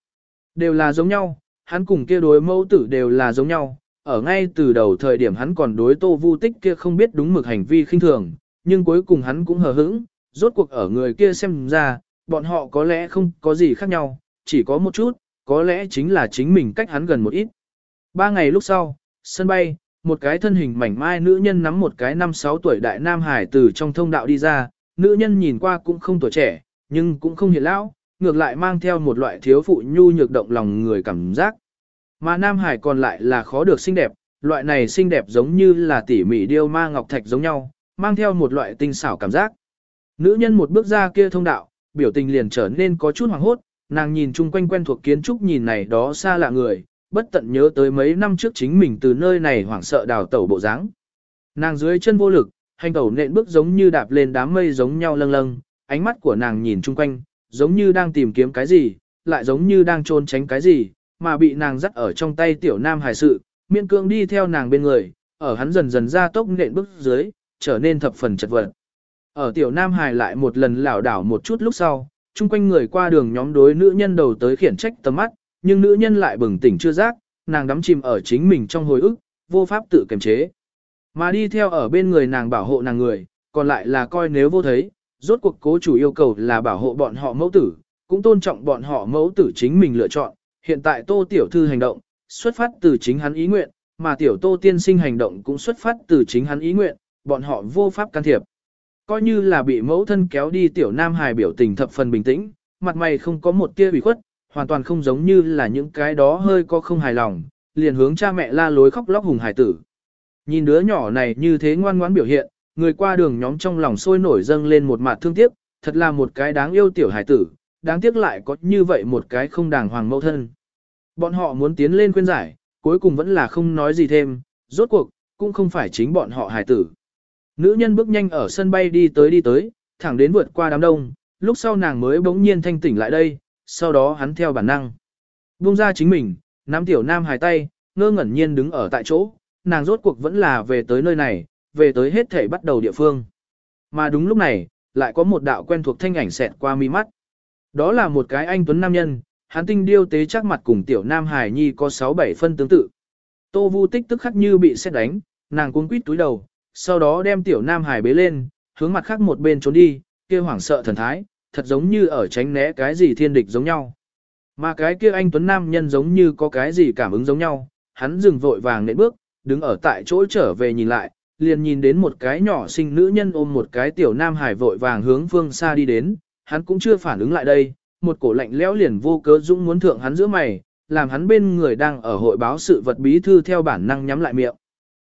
S1: Đều là giống nhau, hắn cùng kia đối mẫu tử đều là giống nhau, ở ngay từ đầu thời điểm hắn còn đối tô vu tích kia không biết đúng mực hành vi khinh thường, nhưng cuối cùng hắn cũng hờ hững, rốt cuộc ở người kia xem ra, bọn họ có lẽ không có gì khác nhau, chỉ có một chút, có lẽ chính là chính mình cách hắn gần một ít. Ba ngày lúc sau, sân bay, một cái thân hình mảnh mai nữ nhân nắm một cái năm sáu tuổi đại nam hải từ trong thông đạo đi ra, nữ nhân nhìn qua cũng không tuổi trẻ, nhưng cũng không hiện lão, ngược lại mang theo một loại thiếu phụ nhu nhược động lòng người cảm giác. Mà nam hải còn lại là khó được xinh đẹp, loại này xinh đẹp giống như là tỉ mỉ điêu ma ngọc thạch giống nhau, mang theo một loại tinh xảo cảm giác. Nữ nhân một bước ra kia thông đạo, biểu tình liền trở nên có chút hoảng hốt, nàng nhìn chung quanh quen thuộc kiến trúc nhìn này đó xa lạ người, bất tận nhớ tới mấy năm trước chính mình từ nơi này hoảng sợ đào tẩu bộ dáng. Nàng dưới chân vô lực, hành tẩu nện bước giống như đạp lên đám mây giống nhau lâng lâng, ánh mắt của nàng nhìn chung quanh, giống như đang tìm kiếm cái gì, lại giống như đang trốn tránh cái gì, mà bị nàng dắt ở trong tay tiểu nam hải sự, miên cương đi theo nàng bên người, ở hắn dần dần ra tốc nện bước dưới, trở nên thập phần chật vật. Ở tiểu nam hải lại một lần lảo đảo một chút lúc sau, chung quanh người qua đường nhóm đối nữ nhân đầu tới khiển trách tầm mắt, nhưng nữ nhân lại bừng tỉnh chưa giác, nàng đắm chìm ở chính mình trong hồi ức, vô pháp tự kiềm chế. Mà đi theo ở bên người nàng bảo hộ nàng người, còn lại là coi nếu vô thấy, rốt cuộc cố chủ yêu cầu là bảo hộ bọn họ mẫu tử, cũng tôn trọng bọn họ mẫu tử chính mình lựa chọn. Hiện tại tô tiểu thư hành động, xuất phát từ chính hắn ý nguyện, mà tiểu tô tiên sinh hành động cũng xuất phát từ chính hắn ý nguyện, bọn họ vô pháp can thiệp. Coi như là bị mẫu thân kéo đi tiểu nam hài biểu tình thập phần bình tĩnh, mặt mày không có một tia bị khuất, hoàn toàn không giống như là những cái đó hơi có không hài lòng, liền hướng cha mẹ la lối khóc lóc hùng hải tử. Nhìn đứa nhỏ này như thế ngoan ngoãn biểu hiện, người qua đường nhóm trong lòng sôi nổi dâng lên một mặt thương tiếc, thật là một cái đáng yêu tiểu hải tử, đáng tiếc lại có như vậy một cái không đàng hoàng mẫu thân. Bọn họ muốn tiến lên khuyên giải, cuối cùng vẫn là không nói gì thêm, rốt cuộc, cũng không phải chính bọn họ hải tử. Nữ nhân bước nhanh ở sân bay đi tới đi tới, thẳng đến vượt qua đám đông, lúc sau nàng mới bỗng nhiên thanh tỉnh lại đây, sau đó hắn theo bản năng. Buông ra chính mình, nắm tiểu nam hài tay, ngơ ngẩn nhiên đứng ở tại chỗ, nàng rốt cuộc vẫn là về tới nơi này, về tới hết thể bắt đầu địa phương. Mà đúng lúc này, lại có một đạo quen thuộc thanh ảnh xẹt qua mi mắt. Đó là một cái anh tuấn nam nhân, hắn tinh điêu tế chắc mặt cùng tiểu nam hài nhi có 6-7 phân tương tự. Tô Vu Tích tức khắc như bị xét đánh, nàng cuống quýt túi đầu, sau đó đem tiểu nam hài bế lên, hướng mặt khác một bên trốn đi, kia hoảng sợ thần thái, thật giống như ở tránh né cái gì thiên địch giống nhau. Mà cái kia anh Tuấn Nam nhân giống như có cái gì cảm ứng giống nhau, hắn dừng vội vàng nện bước, đứng ở tại chỗ trở về nhìn lại, liền nhìn đến một cái nhỏ sinh nữ nhân ôm một cái tiểu nam hải vội vàng hướng phương xa đi đến, hắn cũng chưa phản ứng lại đây, một cổ lạnh lẽo liền vô cớ dũng muốn thượng hắn giữa mày, làm hắn bên người đang ở hội báo sự vật bí thư theo bản năng nhắm lại miệng.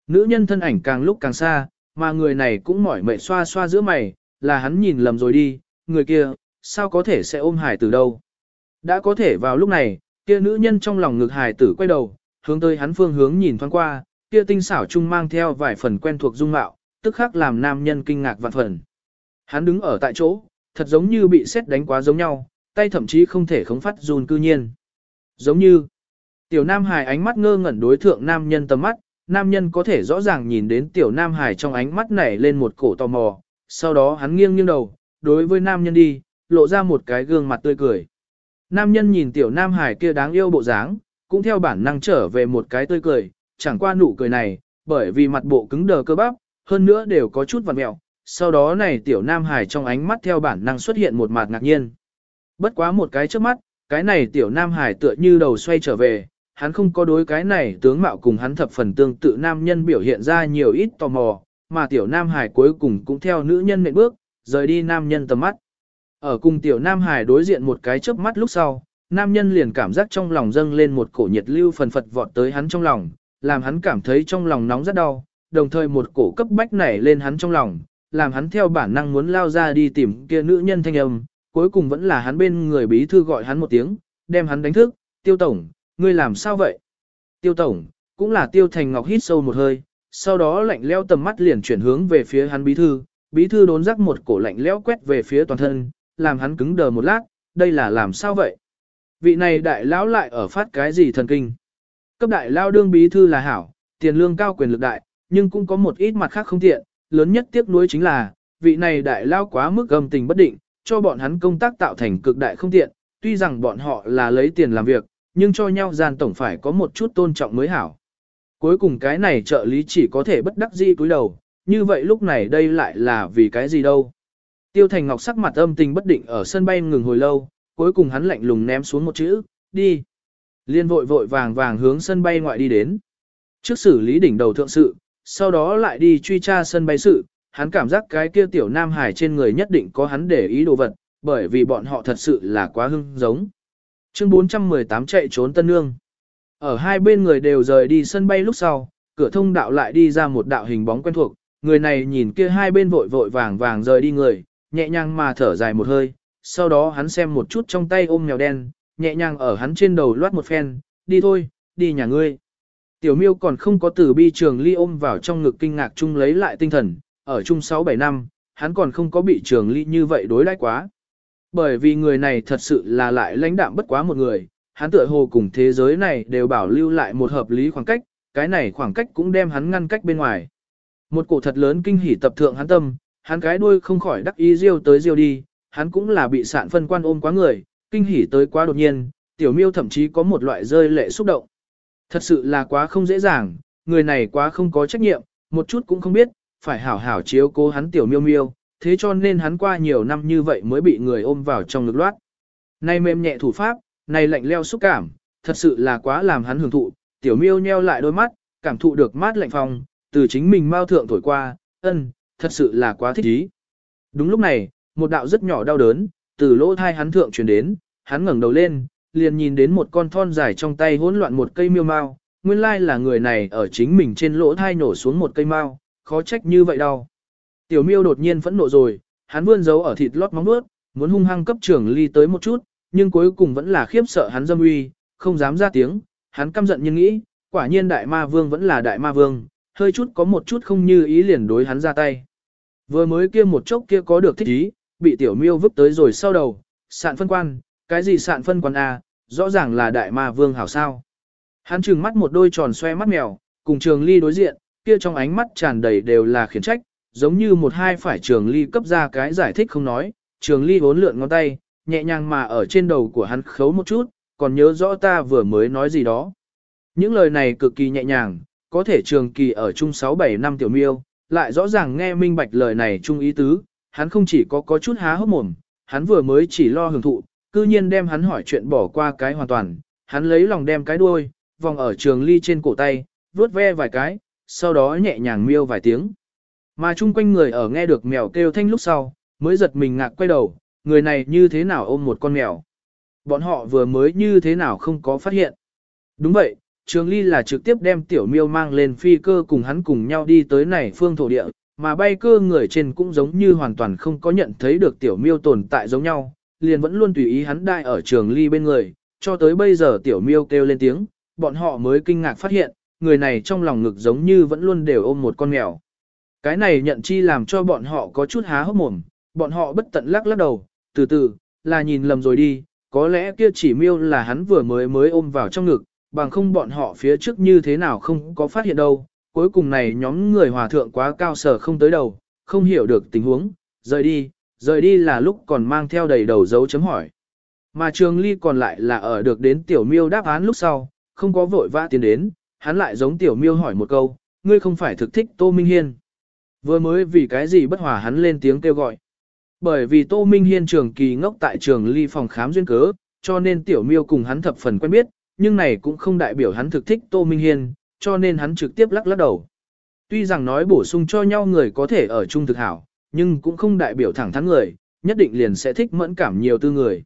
S1: Nữ nhân thân ảnh càng lúc càng xa, mà người này cũng mỏi mệt xoa xoa giữa mày, là hắn nhìn lầm rồi đi, người kia, sao có thể sẽ ôm hải tử đâu. Đã có thể vào lúc này, kia nữ nhân trong lòng ngực hải tử quay đầu, hướng tới hắn phương hướng nhìn thoáng qua, kia tinh xảo chung mang theo vài phần quen thuộc dung mạo, tức khắc làm nam nhân kinh ngạc vạn phần. Hắn đứng ở tại chỗ, thật giống như bị xét đánh quá giống nhau, tay thậm chí không thể khống phát run cư nhiên. Giống như, tiểu nam hải ánh mắt ngơ ngẩn đối thượng nam nhân tầm mắt, nam nhân có thể rõ ràng nhìn đến tiểu nam hải trong ánh mắt nảy lên một cổ tò mò, sau đó hắn nghiêng nghiêng đầu, đối với nam nhân đi, lộ ra một cái gương mặt tươi cười. Nam nhân nhìn tiểu nam hải kia đáng yêu bộ dáng, cũng theo bản năng trở về một cái tươi cười, chẳng qua nụ cười này, bởi vì mặt bộ cứng đờ cơ bắp, hơn nữa đều có chút vặn mẹo. Sau đó này tiểu nam hải trong ánh mắt theo bản năng xuất hiện một mặt ngạc nhiên. Bất quá một cái trước mắt, cái này tiểu nam hải tựa như đầu xoay trở về, hắn không có đối cái này tướng mạo cùng hắn thập phần tương tự nam nhân biểu hiện ra nhiều ít tò mò, mà tiểu nam hải cuối cùng cũng theo nữ nhân nệm bước, rời đi nam nhân tầm mắt. Ở cùng tiểu nam hải đối diện một cái chớp mắt lúc sau, nam nhân liền cảm giác trong lòng dâng lên một cổ nhiệt lưu phần phật vọt tới hắn trong lòng, làm hắn cảm thấy trong lòng nóng rất đau, đồng thời một cổ cấp bách nảy lên hắn trong lòng, làm hắn theo bản năng muốn lao ra đi tìm kia nữ nhân thanh âm, cuối cùng vẫn là hắn bên người bí thư gọi hắn một tiếng, đem hắn đánh thức, tiêu tổng, ngươi làm sao vậy? Tiêu tổng, cũng là tiêu thành ngọc hít sâu một hơi, sau đó lạnh leo tầm mắt liền chuyển hướng về phía hắn bí thư, bí thư đốn rắc một cổ lạnh lẽo quét về phía toàn thân, làm hắn cứng đờ một lát, đây là làm sao vậy? Vị này đại lão lại ở phát cái gì thần kinh? Cấp đại lao đương bí thư là hảo, tiền lương cao quyền lực đại, nhưng cũng có một ít mặt khác không tiện, lớn nhất tiếc nuối chính là, vị này đại lao quá mức gầm tình bất định, cho bọn hắn công tác tạo thành cực đại không tiện, tuy rằng bọn họ là lấy tiền làm việc, nhưng cho nhau gian tổng phải có một chút tôn trọng mới hảo. Cuối cùng cái này trợ lý chỉ có thể bất đắc dĩ cúi đầu, như vậy lúc này đây lại là vì cái gì đâu. Tiêu Thành Ngọc sắc mặt âm tình bất định ở sân bay ngừng hồi lâu, cuối cùng hắn lạnh lùng ném xuống một chữ, đi. Liên vội vội vàng vàng hướng sân bay ngoại đi đến. Trước xử lý đỉnh đầu thượng sự, sau đó lại đi truy tra sân bay sự, hắn cảm giác cái kia tiểu nam hải trên người nhất định có hắn để ý đồ vật, bởi vì bọn họ thật sự là quá hưng giống. Chương 418 chạy trốn Tân Nương. Ở hai bên người đều rời đi sân bay lúc sau, cửa thông đạo lại đi ra một đạo hình bóng quen thuộc, người này nhìn kia hai bên vội vội vàng vàng rời đi người, nhẹ nhàng mà thở dài một hơi, sau đó hắn xem một chút trong tay ôm mèo đen, nhẹ nhàng ở hắn trên đầu loát một phen, đi thôi, đi nhà ngươi. Tiểu miêu còn không có từ bi trường ly ôm vào trong ngực kinh ngạc chung lấy lại tinh thần, ở chung 6-7 năm, hắn còn không có bị trường ly như vậy đối đãi quá. Bởi vì người này thật sự là lại lãnh đạm bất quá một người, hắn tựa hồ cùng thế giới này đều bảo lưu lại một hợp lý khoảng cách, cái này khoảng cách cũng đem hắn ngăn cách bên ngoài. Một cổ thật lớn kinh hỉ tập thượng hắn tâm, hắn cái đuôi không khỏi đắc ý riêu tới riêu đi, hắn cũng là bị sạn phân quan ôm quá người, kinh hỉ tới quá đột nhiên, tiểu miêu thậm chí có một loại rơi lệ xúc động. Thật sự là quá không dễ dàng, người này quá không có trách nhiệm, một chút cũng không biết, phải hảo hảo chiếu cố hắn tiểu miêu miêu, thế cho nên hắn qua nhiều năm như vậy mới bị người ôm vào trong ngực loát. Này mềm nhẹ thủ pháp, này lạnh leo xúc cảm, thật sự là quá làm hắn hưởng thụ, tiểu miêu nheo lại đôi mắt, cảm thụ được mát lạnh phong, từ chính mình mau thượng thổi qua, ân, thật sự là quá thích ý. Đúng lúc này, một đạo rất nhỏ đau đớn, từ lỗ thai hắn thượng truyền đến, hắn ngẩng đầu lên, liền nhìn đến một con thon dài trong tay hỗn loạn một cây miêu mao, nguyên lai là người này ở chính mình trên lỗ thai nổ xuống một cây mao, khó trách như vậy đau. Tiểu miêu đột nhiên phẫn nộ rồi, hắn vươn dấu ở thịt lót móng nuốt, muốn hung hăng cấp trưởng ly tới một chút, nhưng cuối cùng vẫn là khiếp sợ hắn dâm uy, không dám ra tiếng, hắn căm giận nhưng nghĩ, quả nhiên đại ma vương vẫn là đại ma vương, hơi chút có một chút không như ý liền đối hắn ra tay. Vừa mới kia một chốc kia có được thích ý, bị tiểu miêu vứt tới rồi sau đầu, sạn phân quan, cái gì sạn phân quan A, rõ ràng là đại ma vương hảo sao. Hắn trừng mắt một đôi tròn xoe mắt mèo, cùng trường ly đối diện, kia trong ánh mắt tràn đầy đều là khiển trách, giống như một hai phải trường ly cấp ra cái giải thích không nói, trường ly vốn lượn ngón tay, nhẹ nhàng mà ở trên đầu của hắn khấu một chút, còn nhớ rõ ta vừa mới nói gì đó. Những lời này cực kỳ nhẹ nhàng, có thể trường kỳ ở chung 6-7 năm tiểu miêu, lại rõ ràng nghe minh bạch lời này chung ý tứ, hắn không chỉ có có chút há hốc mồm, hắn vừa mới chỉ lo hưởng thụ, cư nhiên đem hắn hỏi chuyện bỏ qua cái hoàn toàn, hắn lấy lòng đem cái đuôi, vòng ở trường ly trên cổ tay, vuốt ve vài cái, sau đó nhẹ nhàng miêu vài tiếng. Mà chung quanh người ở nghe được mèo kêu thanh lúc sau, mới giật mình ngạc quay đầu, người này như thế nào ôm một con mèo. Bọn họ vừa mới như thế nào không có phát hiện. Đúng vậy, Trường Ly là trực tiếp đem tiểu miêu mang lên phi cơ cùng hắn cùng nhau đi tới này phương thổ địa, mà bay cơ người trên cũng giống như hoàn toàn không có nhận thấy được tiểu miêu tồn tại giống nhau, liền vẫn luôn tùy ý hắn đại ở trường ly bên người, cho tới bây giờ tiểu miêu kêu lên tiếng, bọn họ mới kinh ngạc phát hiện, người này trong lòng ngực giống như vẫn luôn đều ôm một con mèo. Cái này nhận chi làm cho bọn họ có chút há hốc mồm, bọn họ bất tận lắc lắc đầu, từ từ, là nhìn lầm rồi đi, có lẽ kia chỉ miêu là hắn vừa mới mới ôm vào trong ngực, bằng không bọn họ phía trước như thế nào không có phát hiện đâu. Cuối cùng này nhóm người hòa thượng quá cao sở không tới đầu, không hiểu được tình huống, rời đi, rời đi là lúc còn mang theo đầy đầu dấu chấm hỏi. Mà trường ly còn lại là ở được đến tiểu miêu đáp án lúc sau, không có vội vã tiến đến, hắn lại giống tiểu miêu hỏi một câu, ngươi không phải thực thích Tô Minh Hiên. Vừa mới vì cái gì bất hòa hắn lên tiếng kêu gọi. Bởi vì Tô Minh Hiên trường kỳ ngốc tại trường ly phòng khám duyên cớ, cho nên tiểu miêu cùng hắn thập phần quen biết, nhưng này cũng không đại biểu hắn thực thích Tô Minh Hiên, cho nên hắn trực tiếp lắc lắc đầu. Tuy rằng nói bổ sung cho nhau người có thể ở chung thực hảo, nhưng cũng không đại biểu thẳng thắn người, nhất định liền sẽ thích mẫn cảm nhiều tư người.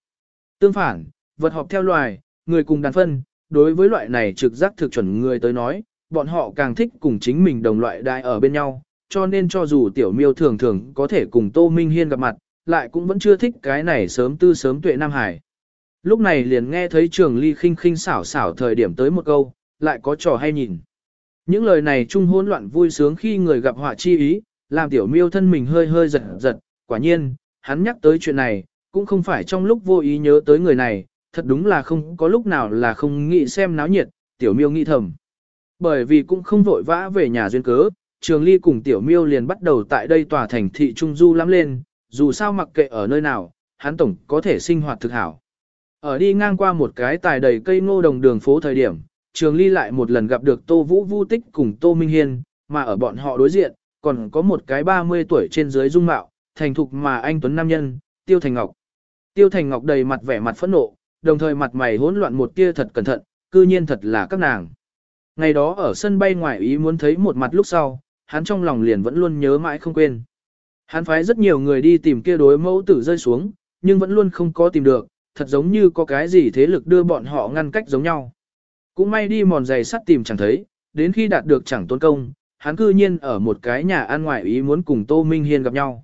S1: Tương phản, vật họp theo loài, người cùng đàn phân, đối với loại này trực giác thực chuẩn người tới nói, bọn họ càng thích cùng chính mình đồng loại đại ở bên nhau, cho nên cho dù tiểu miêu thường thường có thể cùng Tô Minh Hiên gặp mặt, lại cũng vẫn chưa thích cái này sớm tư sớm tuệ Nam Hải. Lúc này liền nghe thấy trường ly khinh khinh xảo xảo thời điểm tới một câu, lại có trò hay nhìn. Những lời này chung hỗn loạn vui sướng khi người gặp họa chi ý, làm tiểu miêu thân mình hơi hơi giật giật, quả nhiên, hắn nhắc tới chuyện này, cũng không phải trong lúc vô ý nhớ tới người này, thật đúng là không có lúc nào là không nghĩ xem náo nhiệt, tiểu miêu nghĩ thầm. Bởi vì cũng không vội vã về nhà duyên cớ, trường ly cùng tiểu miêu liền bắt đầu tại đây tòa thành thị Trung Du lắm lên, dù sao mặc kệ ở nơi nào, hắn tổng có thể sinh hoạt thực hảo. Ở đi ngang qua một cái tài đầy cây ngô đồng đường phố thời điểm, trường ly lại một lần gặp được Tô Vũ Vu Tích cùng Tô Minh Hiên, mà ở bọn họ đối diện, còn có một cái 30 tuổi trên dưới dung mạo, thành thục mà anh Tuấn Nam Nhân, Tiêu Thành Ngọc. Tiêu Thành Ngọc đầy mặt vẻ mặt phẫn nộ, đồng thời mặt mày hỗn loạn một tia thật cẩn thận, cư nhiên thật là các nàng. Ngày đó ở sân bay ngoài ý muốn thấy một mặt lúc sau, hắn trong lòng liền vẫn luôn nhớ mãi không quên. Hắn phái rất nhiều người đi tìm kia đối mẫu tử rơi xuống, nhưng vẫn luôn không có tìm được, thật giống như có cái gì thế lực đưa bọn họ ngăn cách giống nhau. Cũng may đi mòn giày sắt tìm chẳng thấy, đến khi đạt được chẳng tôn công, hắn cư nhiên ở một cái nhà ăn ngoại ý muốn cùng Tô Minh Hiên gặp nhau.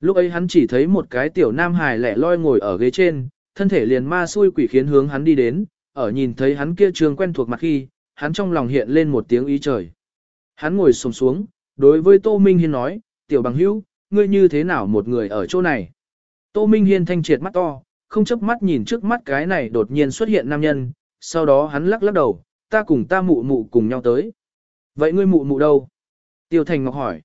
S1: Lúc ấy hắn chỉ thấy một cái tiểu nam hài lẻ loi ngồi ở ghế trên, thân thể liền ma xui quỷ khiến hướng hắn đi đến, ở nhìn thấy hắn kia trường quen thuộc mặt khi, hắn trong lòng hiện lên một tiếng ý trời. Hắn ngồi xổm xuống, đối với Tô Minh Hiên nói, tiểu bằng hữu, ngươi như thế nào một người ở chỗ này? Tô Minh Hiên thanh triệt mắt to, không chớp mắt nhìn trước mắt cái này đột nhiên xuất hiện nam nhân, sau đó hắn lắc lắc đầu, ta cùng ta mụ mụ cùng nhau tới. Vậy ngươi mụ mụ đâu? Tiêu Thành Ngọc hỏi.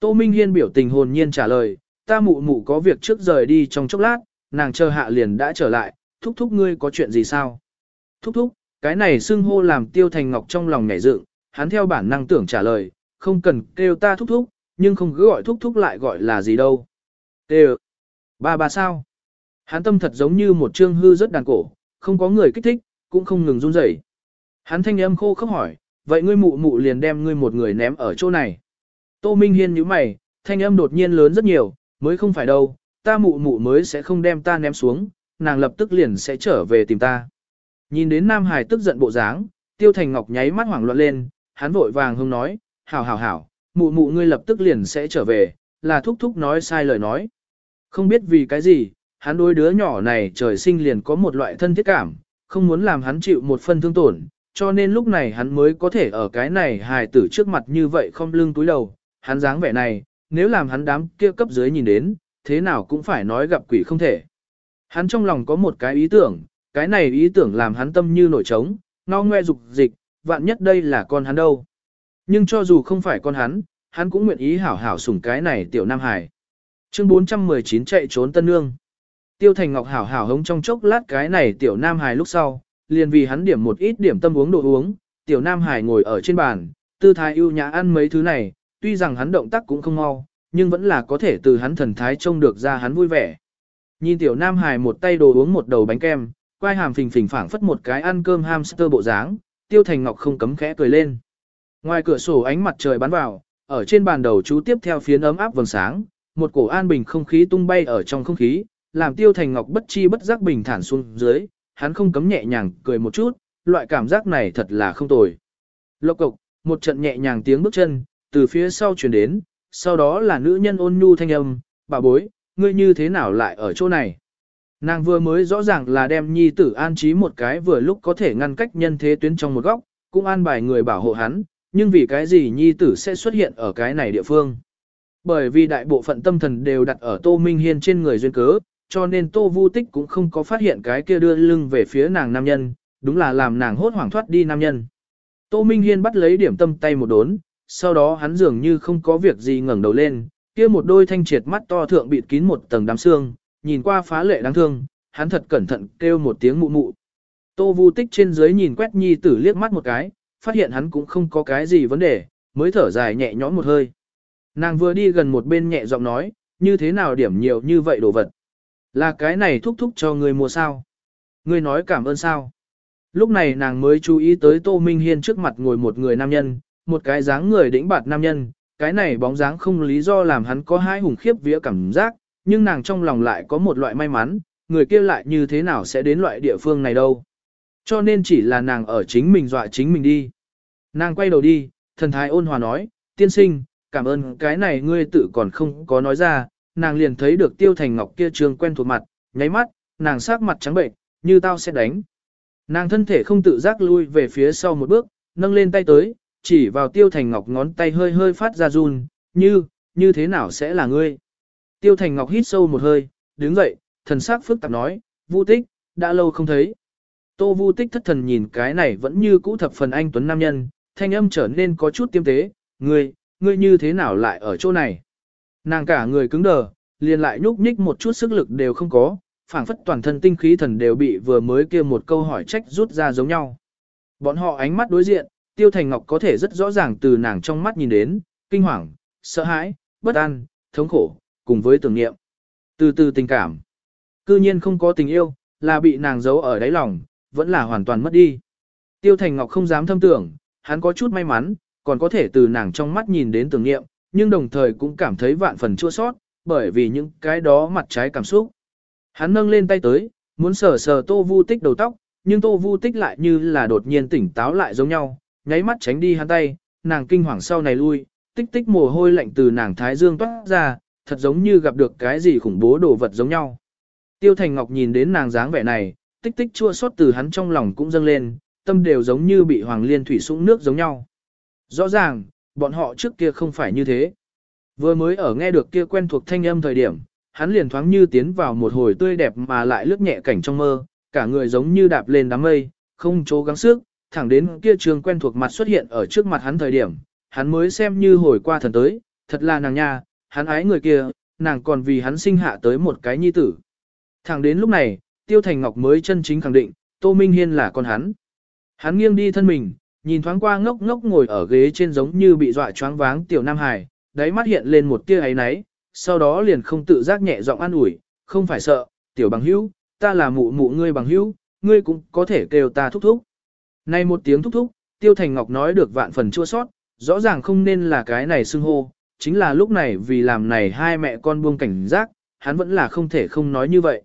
S1: Tô Minh Hiên biểu tình hồn nhiên trả lời, ta mụ mụ có việc trước rời đi trong chốc lát, nàng chờ hạ liền đã trở lại, thúc thúc ngươi có chuyện gì sao? Thúc thúc, cái này xưng hô làm Tiêu Thành Ngọc trong lòng nhảy dựng, hắn theo bản năng tưởng trả lời, không cần kêu ta thúc thúc, nhưng không cứ gọi thúc thúc lại gọi là gì đâu. Kêu, ba ba sao? Hắn tâm thật giống như một trương hư rất đàn cổ, không có người kích thích, cũng không ngừng run rẩy. Hắn thanh âm khô khốc hỏi, vậy ngươi mụ mụ liền đem ngươi một người ném ở chỗ này. Tô Minh Hiên nhíu mày, thanh âm đột nhiên lớn rất nhiều, mới không phải đâu, ta mụ mụ mới sẽ không đem ta ném xuống, nàng lập tức liền sẽ trở về tìm ta. Nhìn đến Nam Hải tức giận bộ dáng, Tiêu Thành Ngọc nháy mắt hoảng loạn lên, hắn vội vàng hung nói, hảo hảo hảo, mụ mụ ngươi lập tức liền sẽ trở về, là thúc thúc nói sai lời nói. Không biết vì cái gì, hắn đối đứa nhỏ này trời sinh liền có một loại thân thiết cảm, không muốn làm hắn chịu một phân thương tổn, cho nên lúc này hắn mới có thể ở cái này hài tử trước mặt như vậy không lưng túi đầu, hắn dáng vẻ này, nếu làm hắn đám kia cấp dưới nhìn đến, thế nào cũng phải nói gặp quỷ không thể. Hắn trong lòng có một cái ý tưởng, cái này ý tưởng làm hắn tâm như nổi trống, ngao ngoe dục dịch, vạn nhất đây là con hắn đâu. Nhưng cho dù không phải con hắn, hắn cũng nguyện ý hảo hảo sủng cái này tiểu Nam Hải. Chương 419 chạy trốn Tân Nương. Tiêu Thành Ngọc hảo hảo hống trong chốc lát cái này tiểu Nam Hải lúc sau, liền vì hắn điểm một ít điểm tâm uống đồ uống, tiểu Nam Hải ngồi ở trên bàn, tư thái ưu nhã ăn mấy thứ này, tuy rằng hắn động tác cũng không mau, nhưng vẫn là có thể từ hắn thần thái trông được ra hắn vui vẻ. Nhìn tiểu Nam Hải một tay đồ uống một đầu bánh kem, quai hàm phình phình phảng phất một cái ăn cơm hamster bộ dáng, Tiêu Thành Ngọc không cấm khẽ cười lên. Ngoài cửa sổ ánh mặt trời bắn vào, ở trên bàn đầu chú tiếp theo phiến ấm áp vầng sáng, một cổ an bình không khí tung bay ở trong không khí, làm Tiêu Thành Ngọc bất chi bất giác bình thản xuống dưới, hắn không cấm nhẹ nhàng cười một chút, loại cảm giác này thật là không tồi. Lộc cộc, một trận nhẹ nhàng tiếng bước chân, từ phía sau chuyển đến, sau đó là nữ nhân ôn nhu thanh âm, bà bối, ngươi như thế nào lại ở chỗ này? Nàng vừa mới rõ ràng là đem nhi tử an trí một cái vừa lúc có thể ngăn cách nhân thế tuyến trong một góc, cũng an bài người bảo hộ hắn, nhưng vì cái gì nhi tử sẽ xuất hiện ở cái này địa phương? Bởi vì đại bộ phận tâm thần đều đặt ở Tô Minh Hiên trên người duyên cớ, cho nên Tô Vu Tích cũng không có phát hiện cái kia đưa lưng về phía nàng nam nhân, đúng là làm nàng hốt hoảng thoát đi nam nhân. Tô Minh Hiên bắt lấy điểm tâm tay một đốn, sau đó hắn dường như không có việc gì ngẩng đầu lên, kia một đôi thanh triệt mắt to thượng bịt kín một tầng đám xương, nhìn qua phá lệ đáng thương, hắn thật cẩn thận kêu một tiếng mụ mụ. Tô Vu Tích trên dưới nhìn quét nhi tử liếc mắt một cái, phát hiện hắn cũng không có cái gì vấn đề, mới thở dài nhẹ nhõm một hơi. Nàng vừa đi gần một bên nhẹ giọng nói, như thế nào điểm nhiều như vậy đồ vật. Là cái này thúc thúc cho người mua sao? Người nói cảm ơn sao? Lúc này nàng mới chú ý tới Tô Minh Hiên trước mặt ngồi một người nam nhân, một cái dáng người đĩnh bạt nam nhân, cái này bóng dáng không lý do làm hắn có hai hùng khiếp vía cảm giác, nhưng nàng trong lòng lại có một loại may mắn, người kia lại như thế nào sẽ đến loại địa phương này đâu. Cho nên chỉ là nàng ở chính mình dọa chính mình đi. Nàng quay đầu đi, thần thái ôn hòa nói, tiên sinh, cảm ơn cái này ngươi tự còn không có nói ra, nàng liền thấy được tiêu thành ngọc kia trường quen thuộc mặt, nháy mắt, nàng sắc mặt trắng bệnh, như tao sẽ đánh. Nàng thân thể không tự giác lui về phía sau một bước, nâng lên tay tới, chỉ vào tiêu thành ngọc ngón tay hơi hơi phát ra run, như, như thế nào sẽ là ngươi. Tiêu thành ngọc hít sâu một hơi, đứng dậy, thần sắc phức tạp nói, vu tích, đã lâu không thấy. Tô vu tích thất thần nhìn cái này vẫn như cũ thập phần anh tuấn nam nhân, thanh âm trở nên có chút tiêm tế, ngươi, ngươi như thế nào lại ở chỗ này. Nàng cả người cứng đờ, liền lại nhúc nhích một chút sức lực đều không có, phảng phất toàn thân tinh khí thần đều bị vừa mới kia một câu hỏi trách rút ra giống nhau. Bọn họ ánh mắt đối diện, Tiêu Thành Ngọc có thể rất rõ ràng từ nàng trong mắt nhìn đến, kinh hoàng, sợ hãi, bất an, thống khổ, cùng với tưởng niệm. Từ từ tình cảm. Cư nhiên không có tình yêu, là bị nàng giấu ở đáy lòng, vẫn là hoàn toàn mất đi. Tiêu Thành Ngọc không dám thâm tưởng, hắn có chút may mắn, còn có thể từ nàng trong mắt nhìn đến tưởng niệm, nhưng đồng thời cũng cảm thấy vạn phần chua sót, bởi vì những cái đó mặt trái cảm xúc. Hắn nâng lên tay tới, muốn sờ sờ Tô Vu Tích đầu tóc, nhưng Tô Vu Tích lại như là đột nhiên tỉnh táo lại giống nhau, nháy mắt tránh đi hắn tay, nàng kinh hoàng sau này lui, tích tích mồ hôi lạnh từ nàng thái dương toát ra, thật giống như gặp được cái gì khủng bố đồ vật giống nhau. Tiêu Thành Ngọc nhìn đến nàng dáng vẻ này, tích tích chua xót từ hắn trong lòng cũng dâng lên, tâm đều giống như bị hoàng liên thủy sũng nước giống nhau. Rõ ràng, bọn họ trước kia không phải như thế. Vừa mới ở nghe được kia quen thuộc thanh âm thời điểm, hắn liền thoáng như tiến vào một hồi tươi đẹp mà lại lướt nhẹ cảnh trong mơ, cả người giống như đạp lên đám mây, không chỗ gắng sức, thẳng đến kia trường quen thuộc mặt xuất hiện ở trước mặt hắn thời điểm, hắn mới xem như hồi qua thần tới, thật là nàng nha, hắn ái người kia, nàng còn vì hắn sinh hạ tới một cái nhi tử. Thẳng đến lúc này, Tiêu Thành Ngọc mới chân chính khẳng định, Tô Minh Hiên là con hắn. Hắn nghiêng đi thân mình, nhìn thoáng qua ngốc ngốc ngồi ở ghế trên giống như bị dọa choáng váng Tiểu Nam Hải, đáy mắt hiện lên một tia ấy náy, sau đó liền không tự giác nhẹ giọng an ủi, không phải sợ, Tiểu bằng hữu, ta là mụ mụ ngươi bằng hữu, ngươi cũng có thể kêu ta thúc thúc. Nay một tiếng thúc thúc, Tiêu Thành Ngọc nói được vạn phần chua sót, rõ ràng không nên là cái này xưng hô, chính là lúc này vì làm này hai mẹ con buông cảnh giác, hắn vẫn là không thể không nói như vậy.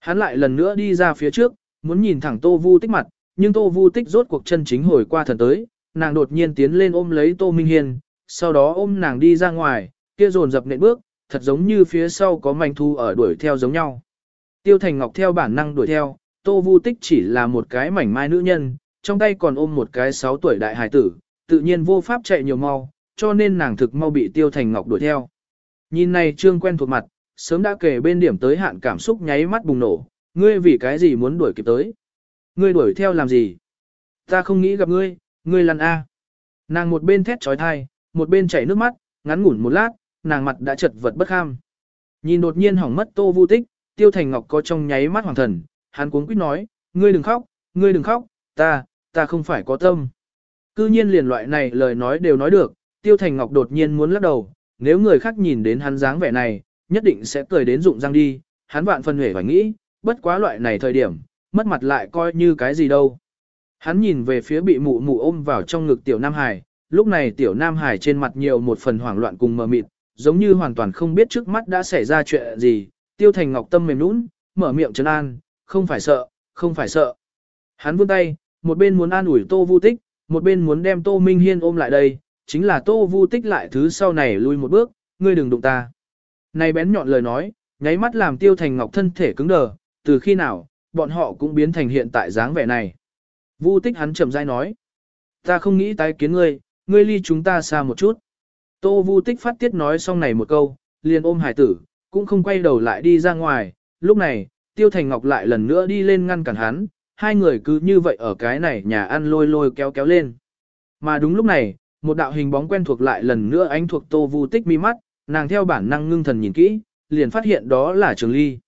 S1: Hắn lại lần nữa đi ra phía trước, muốn nhìn thẳng Tô Vu Tích mặt, nhưng Tô Vu Tích rốt cuộc chân chính hồi qua thần tới, nàng đột nhiên tiến lên ôm lấy Tô Minh Hiên, sau đó ôm nàng đi ra ngoài, kia dồn dập nện bước, thật giống như phía sau có manh thu ở đuổi theo giống nhau. Tiêu Thành Ngọc theo bản năng đuổi theo, Tô Vu Tích chỉ là một cái mảnh mai nữ nhân, trong tay còn ôm một cái 6 tuổi đại hài tử, tự nhiên vô pháp chạy nhiều mau, cho nên nàng thực mau bị Tiêu Thành Ngọc đuổi theo. Nhìn này trương quen thuộc mặt, sớm đã kể bên điểm tới hạn cảm xúc nháy mắt bùng nổ, ngươi vì cái gì muốn đuổi kịp tới? Ngươi đuổi theo làm gì? Ta không nghĩ gặp ngươi, ngươi lăn A. Nàng một bên thét trói thai, một bên chảy nước mắt, ngắn ngủn một lát, nàng mặt đã chật vật bất kham. Nhìn đột nhiên hỏng mất tô vu tích, tiêu thành ngọc có trong nháy mắt hoàng thần, hắn cuống quýt nói, ngươi đừng khóc, ngươi đừng khóc, ta, ta không phải có tâm. Cư nhiên liền loại này lời nói đều nói được, tiêu thành ngọc đột nhiên muốn lắc đầu, nếu người khác nhìn đến hắn dáng vẻ này, nhất định sẽ cười đến rụng răng đi, hắn vạn phân hể phải nghĩ, bất quá loại này thời điểm, mất mặt lại coi như cái gì đâu. Hắn nhìn về phía bị mụ mụ ôm vào trong ngực tiểu Nam Hải, lúc này tiểu Nam Hải trên mặt nhiều một phần hoảng loạn cùng mờ mịt, giống như hoàn toàn không biết trước mắt đã xảy ra chuyện gì, tiêu thành ngọc tâm mềm nũng, mở miệng trấn an, không phải sợ, không phải sợ. Hắn vươn tay, một bên muốn an ủi tô vu tích, một bên muốn đem tô minh hiên ôm lại đây, chính là tô vu tích lại thứ sau này lui một bước, ngươi đừng đụng ta. Này bén nhọn lời nói, nháy mắt làm Tiêu Thành Ngọc thân thể cứng đờ, từ khi nào, bọn họ cũng biến thành hiện tại dáng vẻ này. Vu tích hắn chậm rãi nói. Ta không nghĩ tái kiến ngươi, ngươi ly chúng ta xa một chút. Tô Vu tích phát tiết nói xong này một câu, liền ôm hải tử, cũng không quay đầu lại đi ra ngoài. Lúc này, Tiêu Thành Ngọc lại lần nữa đi lên ngăn cản hắn, hai người cứ như vậy ở cái này nhà ăn lôi lôi kéo kéo lên. Mà đúng lúc này, một đạo hình bóng quen thuộc lại lần nữa ánh thuộc Tô Vu tích mi mắt, nàng theo bản năng ngưng thần nhìn kỹ, liền phát hiện đó là Trường Ly.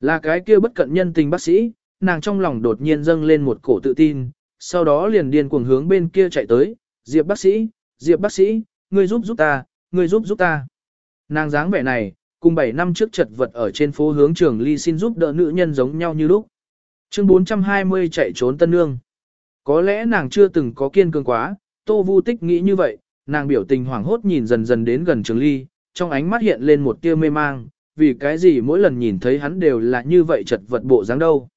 S1: Là cái kia bất cận nhân tình bác sĩ, nàng trong lòng đột nhiên dâng lên một cổ tự tin, sau đó liền điên cuồng hướng bên kia chạy tới, Diệp bác sĩ, Diệp bác sĩ, ngươi giúp giúp ta, ngươi giúp giúp ta. Nàng dáng vẻ này, cùng 7 năm trước chật vật ở trên phố hướng trường ly xin giúp đỡ nữ nhân giống nhau như lúc. Chương 420 chạy trốn tân nương. Có lẽ nàng chưa từng có kiên cường quá, Tô Vu Tích nghĩ như vậy, nàng biểu tình hoảng hốt nhìn dần dần đến gần trường ly, trong ánh mắt hiện lên một tia mê mang, vì cái gì mỗi lần nhìn thấy hắn đều là như vậy chật vật bộ dáng đâu.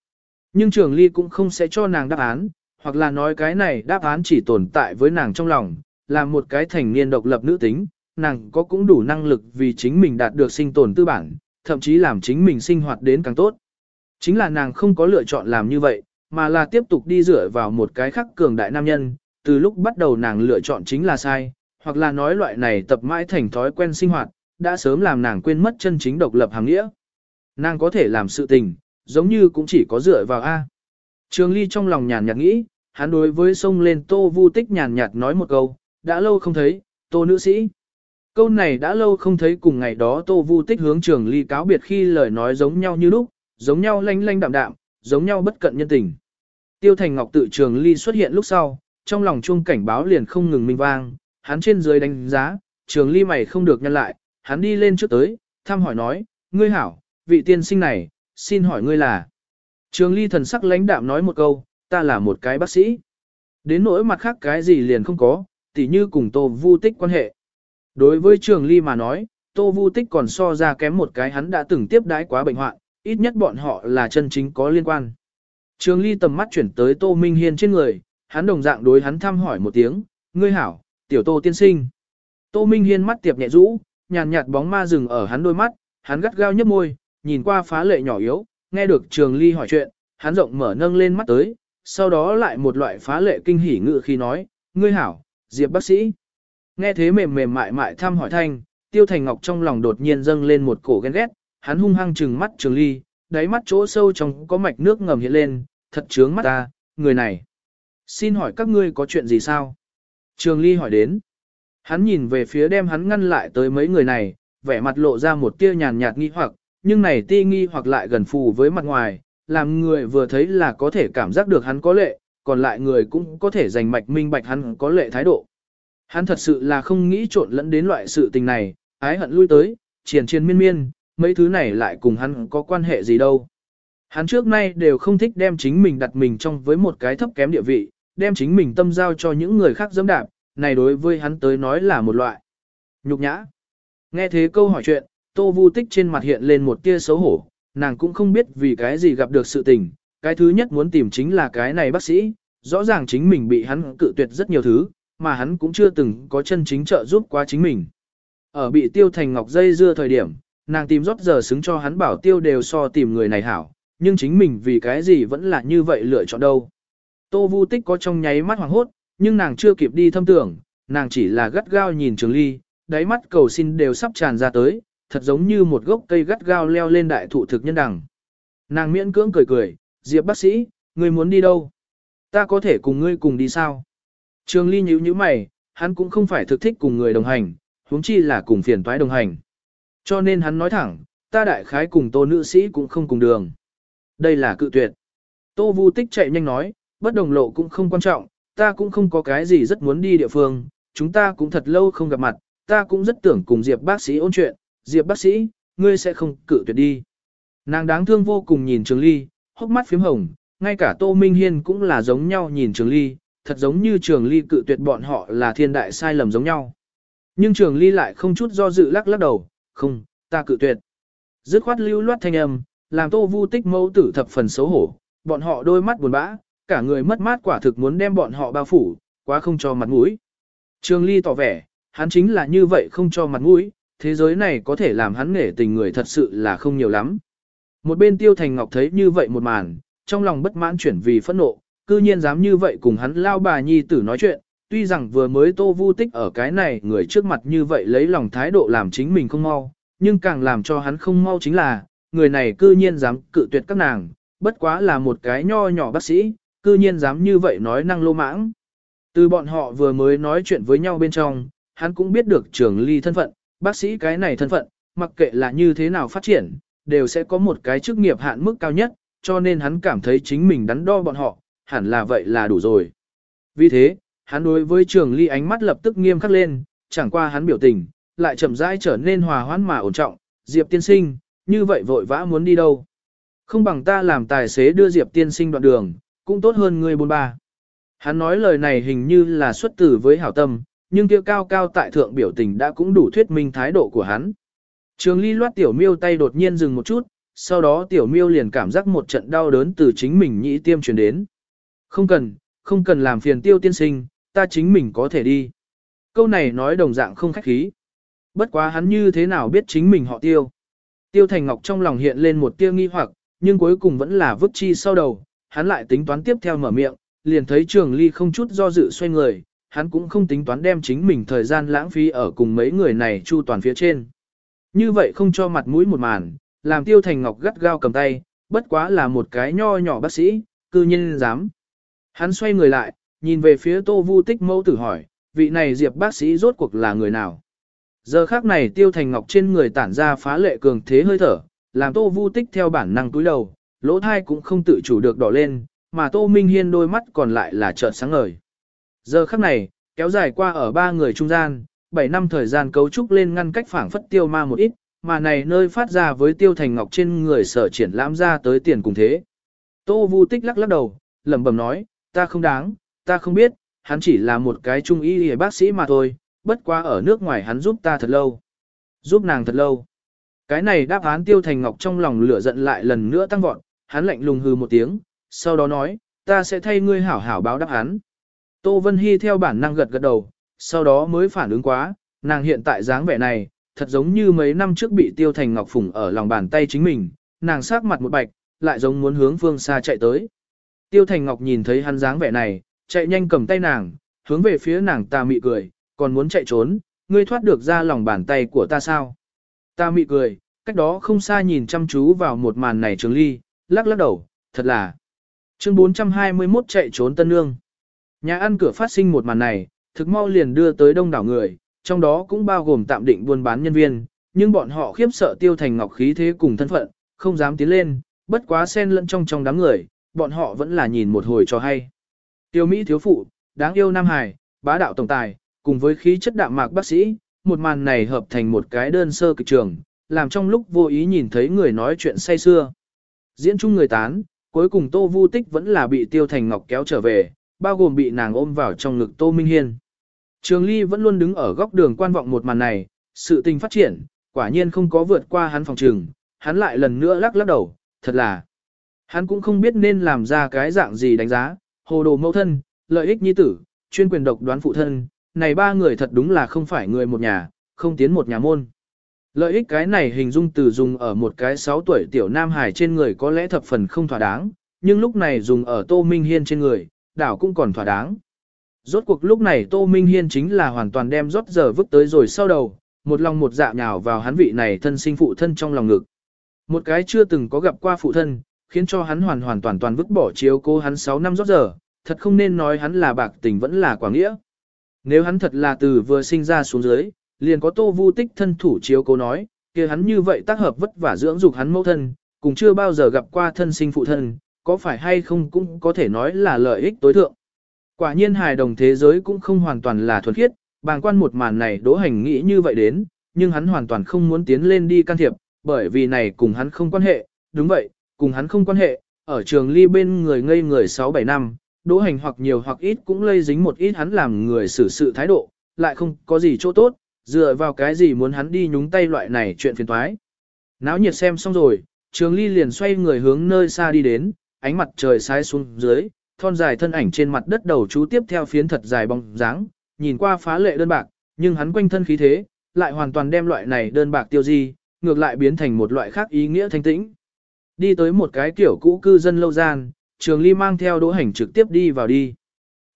S1: Nhưng trường ly cũng không sẽ cho nàng đáp án, hoặc là nói cái này đáp án chỉ tồn tại với nàng trong lòng, là một cái thành niên độc lập nữ tính, nàng có cũng đủ năng lực vì chính mình đạt được sinh tồn tư bản, thậm chí làm chính mình sinh hoạt đến càng tốt. Chính là nàng không có lựa chọn làm như vậy, mà là tiếp tục đi dựa vào một cái khắc cường đại nam nhân, từ lúc bắt đầu nàng lựa chọn chính là sai, hoặc là nói loại này tập mãi thành thói quen sinh hoạt, đã sớm làm nàng quên mất chân chính độc lập hàng nghĩa. Nàng có thể làm sự tình, giống như cũng chỉ có dựa vào A. Trường Ly trong lòng nhàn nhạt nghĩ, hắn đối với sông lên Tô Vu Tích nhàn nhạt nói một câu, đã lâu không thấy, Tô nữ sĩ. Câu này đã lâu không thấy cùng ngày đó Tô Vu Tích hướng Trường Ly cáo biệt khi lời nói giống nhau như lúc, giống nhau lanh lanh đạm đạm, giống nhau bất cận nhân tình. Tiêu Thành Ngọc tự Trường Ly xuất hiện lúc sau, trong lòng chuông cảnh báo liền không ngừng minh vang, hắn trên dưới đánh giá, Trường Ly mày không được nhân lại, hắn đi lên trước tới, thăm hỏi nói, ngươi hảo, vị tiên sinh này, xin hỏi ngươi là. Trường ly thần sắc lãnh đạm nói một câu, ta là một cái bác sĩ. Đến nỗi mặt khác cái gì liền không có, tỉ như cùng tô vu tích quan hệ. Đối với trường ly mà nói, tô vu tích còn so ra kém một cái hắn đã từng tiếp đái quá bệnh hoạn, ít nhất bọn họ là chân chính có liên quan. Trường ly tầm mắt chuyển tới tô minh hiên trên người, hắn đồng dạng đối hắn thăm hỏi một tiếng, ngươi hảo, tiểu tô tiên sinh. Tô minh hiên mắt tiệp nhẹ rũ, nhàn nhạt bóng ma rừng ở hắn đôi mắt, hắn gắt gao nhấp môi, nhìn qua phá lệ nhỏ yếu, nghe được Trường Ly hỏi chuyện, hắn rộng mở nâng lên mắt tới, sau đó lại một loại phá lệ kinh hỉ ngự khi nói, ngươi hảo, Diệp bác sĩ. Nghe thế mềm mềm mại mại thăm hỏi thanh, Tiêu Thành Ngọc trong lòng đột nhiên dâng lên một cổ ghen ghét, hắn hung hăng trừng mắt Trường Ly, đáy mắt chỗ sâu trong có mạch nước ngầm hiện lên, thật chướng mắt ta, người này. Xin hỏi các ngươi có chuyện gì sao? Trường Ly hỏi đến. Hắn nhìn về phía đem hắn ngăn lại tới mấy người này, vẻ mặt lộ ra một tia nhàn nhạt nghi hoặc, nhưng này ti nghi hoặc lại gần phù với mặt ngoài, làm người vừa thấy là có thể cảm giác được hắn có lệ, còn lại người cũng có thể giành mạch minh bạch hắn có lệ thái độ. Hắn thật sự là không nghĩ trộn lẫn đến loại sự tình này, ái hận lui tới, triền triền miên miên, mấy thứ này lại cùng hắn có quan hệ gì đâu. Hắn trước nay đều không thích đem chính mình đặt mình trong với một cái thấp kém địa vị, đem chính mình tâm giao cho những người khác dẫm đạp, này đối với hắn tới nói là một loại nhục nhã. Nghe thế câu hỏi chuyện, Tô Vu Tích trên mặt hiện lên một tia xấu hổ, nàng cũng không biết vì cái gì gặp được sự tình, cái thứ nhất muốn tìm chính là cái này bác sĩ, rõ ràng chính mình bị hắn cự tuyệt rất nhiều thứ, mà hắn cũng chưa từng có chân chính trợ giúp qua chính mình. Ở bị tiêu thành ngọc dây dưa thời điểm, nàng tìm rót giờ xứng cho hắn bảo tiêu đều so tìm người này hảo, nhưng chính mình vì cái gì vẫn là như vậy lựa chọn đâu. Tô Vu Tích có trong nháy mắt hoàng hốt, nhưng nàng chưa kịp đi thâm tưởng, nàng chỉ là gắt gao nhìn Trường Ly, đáy mắt cầu xin đều sắp tràn ra tới, thật giống như một gốc cây gắt gao leo lên đại thụ thực nhân đằng. Nàng miễn cưỡng cười cười, Diệp bác sĩ, ngươi muốn đi đâu? Ta có thể cùng ngươi cùng đi sao? Trường Ly nhíu nhíu mày, hắn cũng không phải thực thích cùng người đồng hành, huống chi là cùng phiền toái đồng hành. Cho nên hắn nói thẳng, ta đại khái cùng tô nữ sĩ cũng không cùng đường. Đây là cự tuyệt. Tô Vu Tích chạy nhanh nói, bất đồng lộ cũng không quan trọng, ta cũng không có cái gì rất muốn đi địa phương, chúng ta cũng thật lâu không gặp mặt, ta cũng rất tưởng cùng Diệp bác sĩ ôn chuyện, Diệp bác sĩ, ngươi sẽ không cự tuyệt đi. Nàng đáng thương vô cùng nhìn Trường Ly, hốc mắt phím hồng, ngay cả Tô Minh Hiên cũng là giống nhau nhìn Trường Ly, thật giống như Trường Ly cự tuyệt bọn họ là thiên đại sai lầm giống nhau. Nhưng Trường Ly lại không chút do dự lắc lắc đầu, không, ta cự tuyệt. Dứt khoát lưu loát thanh âm, làm Tô Vu Tích mẫu tử thập phần xấu hổ, bọn họ đôi mắt buồn bã, cả người mất mát quả thực muốn đem bọn họ bao phủ, quá không cho mặt mũi. Trường Ly tỏ vẻ, hắn chính là như vậy không cho mặt mũi, thế giới này có thể làm hắn nể tình người thật sự là không nhiều lắm. Một bên Tiêu Thành Ngọc thấy như vậy một màn, trong lòng bất mãn chuyển vì phẫn nộ, cư nhiên dám như vậy cùng hắn lao bà nhi tử nói chuyện, tuy rằng vừa mới tô vu tích ở cái này người trước mặt như vậy lấy lòng thái độ làm chính mình không mau, nhưng càng làm cho hắn không mau chính là, người này cư nhiên dám cự tuyệt các nàng, bất quá là một cái nho nhỏ bác sĩ, cư nhiên dám như vậy nói năng lô mãng. Từ bọn họ vừa mới nói chuyện với nhau bên trong, hắn cũng biết được trường ly thân phận, bác sĩ cái này thân phận, mặc kệ là như thế nào phát triển, đều sẽ có một cái chức nghiệp hạn mức cao nhất, cho nên hắn cảm thấy chính mình đắn đo bọn họ, hẳn là vậy là đủ rồi. Vì thế, hắn đối với trường ly ánh mắt lập tức nghiêm khắc lên, chẳng qua hắn biểu tình, lại chậm rãi trở nên hòa hoãn mà ổn trọng, Diệp tiên sinh, như vậy vội vã muốn đi đâu. Không bằng ta làm tài xế đưa Diệp tiên sinh đoạn đường, cũng tốt hơn người bôn ba. Hắn nói lời này hình như là xuất tử với hảo tâm, nhưng kia cao cao tại thượng biểu tình đã cũng đủ thuyết minh thái độ của hắn. Trường ly loát tiểu miêu tay đột nhiên dừng một chút, sau đó tiểu miêu liền cảm giác một trận đau đớn từ chính mình nhĩ tiêm truyền đến. Không cần, không cần làm phiền tiêu tiên sinh, ta chính mình có thể đi. Câu này nói đồng dạng không khách khí. Bất quá hắn như thế nào biết chính mình họ tiêu. Tiêu Thành Ngọc trong lòng hiện lên một tia nghi hoặc, nhưng cuối cùng vẫn là vứt chi sau đầu, hắn lại tính toán tiếp theo mở miệng, liền thấy trường ly không chút do dự xoay người, hắn cũng không tính toán đem chính mình thời gian lãng phí ở cùng mấy người này chu toàn phía trên. Như vậy không cho mặt mũi một màn, làm Tiêu Thành Ngọc gắt gao cầm tay, bất quá là một cái nho nhỏ bác sĩ, cư nhiên dám. Hắn xoay người lại, nhìn về phía Tô Vu Tích mẫu tử hỏi, vị này Diệp bác sĩ rốt cuộc là người nào? Giờ khác này Tiêu Thành Ngọc trên người tản ra phá lệ cường thế hơi thở, làm Tô Vu Tích theo bản năng túi đầu, lỗ thai cũng không tự chủ được đỏ lên, mà Tô Minh Hiên đôi mắt còn lại là trợn sáng ngời. Giờ khắc này, kéo dài qua ở ba người trung gian, 7 năm thời gian cấu trúc lên ngăn cách phảng phất tiêu ma một ít, mà này nơi phát ra với tiêu thành ngọc trên người sở triển lãm ra tới tiền cùng thế. Tô Vu Tích lắc lắc đầu, lẩm bẩm nói, ta không đáng, ta không biết, hắn chỉ là một cái trung y y bác sĩ mà thôi, bất quá ở nước ngoài hắn giúp ta thật lâu. Giúp nàng thật lâu. Cái này đáp án tiêu thành ngọc trong lòng lửa giận lại lần nữa tăng vọt, hắn lạnh lùng hừ một tiếng, sau đó nói, ta sẽ thay ngươi hảo hảo báo đáp hắn. Tô Vân Hy theo bản năng gật gật đầu, sau đó mới phản ứng quá, nàng hiện tại dáng vẻ này, thật giống như mấy năm trước bị tiêu thành ngọc phùng ở lòng bàn tay chính mình, nàng sát mặt một bạch, lại giống muốn hướng phương xa chạy tới. Tiêu thành ngọc nhìn thấy hắn dáng vẻ này, chạy nhanh cầm tay nàng, hướng về phía nàng ta mị cười, còn muốn chạy trốn, ngươi thoát được ra lòng bàn tay của ta sao? Ta mị cười, cách đó không xa nhìn chăm chú vào một màn này trường ly, lắc lắc đầu, thật là. Chương 421 chạy trốn tân nương. Nhà ăn cửa phát sinh một màn này, thực mau liền đưa tới đông đảo người, trong đó cũng bao gồm tạm định buôn bán nhân viên, nhưng bọn họ khiếp sợ tiêu thành ngọc khí thế cùng thân phận, không dám tiến lên, bất quá xen lẫn trong trong đám người, bọn họ vẫn là nhìn một hồi cho hay. Tiêu Mỹ thiếu phụ, đáng yêu Nam Hải, bá đạo tổng tài, cùng với khí chất đạm mạc bác sĩ, một màn này hợp thành một cái đơn sơ kịch trường, làm trong lúc vô ý nhìn thấy người nói chuyện say xưa. Diễn chung người tán, cuối cùng Tô Vu Tích vẫn là bị Tiêu Thành Ngọc kéo trở về, bao gồm bị nàng ôm vào trong ngực Tô Minh Hiên. Trường Ly vẫn luôn đứng ở góc đường quan vọng một màn này, sự tình phát triển, quả nhiên không có vượt qua hắn phòng trường, hắn lại lần nữa lắc lắc đầu, thật là. Hắn cũng không biết nên làm ra cái dạng gì đánh giá, hồ đồ mẫu thân, lợi ích nhi tử, chuyên quyền độc đoán phụ thân, này ba người thật đúng là không phải người một nhà, không tiến một nhà môn. Lợi ích cái này hình dung từ dùng ở một cái 6 tuổi tiểu nam hải trên người có lẽ thập phần không thỏa đáng, nhưng lúc này dùng ở Tô Minh Hiên trên người, đảo cũng còn thỏa đáng. Rốt cuộc lúc này Tô Minh Hiên chính là hoàn toàn đem rót giờ vứt tới rồi sau đầu, một lòng một dạ nhào vào hắn vị này thân sinh phụ thân trong lòng ngực. Một cái chưa từng có gặp qua phụ thân, khiến cho hắn hoàn hoàn toàn toàn vứt bỏ chiếu cố hắn 6 năm rót giờ, thật không nên nói hắn là bạc tình vẫn là quả nghĩa. Nếu hắn thật là từ vừa sinh ra xuống dưới, liền có tô vu tích thân thủ chiếu cố nói, kia hắn như vậy tác hợp vất vả dưỡng dục hắn mẫu thân, cùng chưa bao giờ gặp qua thân sinh phụ thân, có phải hay không cũng có thể nói là lợi ích tối thượng. Quả nhiên hài đồng thế giới cũng không hoàn toàn là thuần khiết, bàng quan một màn này đỗ hành nghĩ như vậy đến, nhưng hắn hoàn toàn không muốn tiến lên đi can thiệp, bởi vì này cùng hắn không quan hệ, đúng vậy, cùng hắn không quan hệ, ở trường ly bên người ngây người 6-7 năm, đỗ hành hoặc nhiều hoặc ít cũng lây dính một ít hắn làm người xử sự thái độ, lại không có gì chỗ tốt, dựa vào cái gì muốn hắn đi nhúng tay loại này chuyện phiền toái. Náo nhiệt xem xong rồi, trường ly liền xoay người hướng nơi xa đi đến, ánh mặt trời sai xuống dưới, thon dài thân ảnh trên mặt đất đầu chú tiếp theo phiến thật dài bóng dáng, nhìn qua phá lệ đơn bạc, nhưng hắn quanh thân khí thế, lại hoàn toàn đem loại này đơn bạc tiêu di, ngược lại biến thành một loại khác ý nghĩa thanh tĩnh. Đi tới một cái kiểu cũ cư dân lâu gian, Trường Ly mang theo đỗ hành trực tiếp đi vào đi.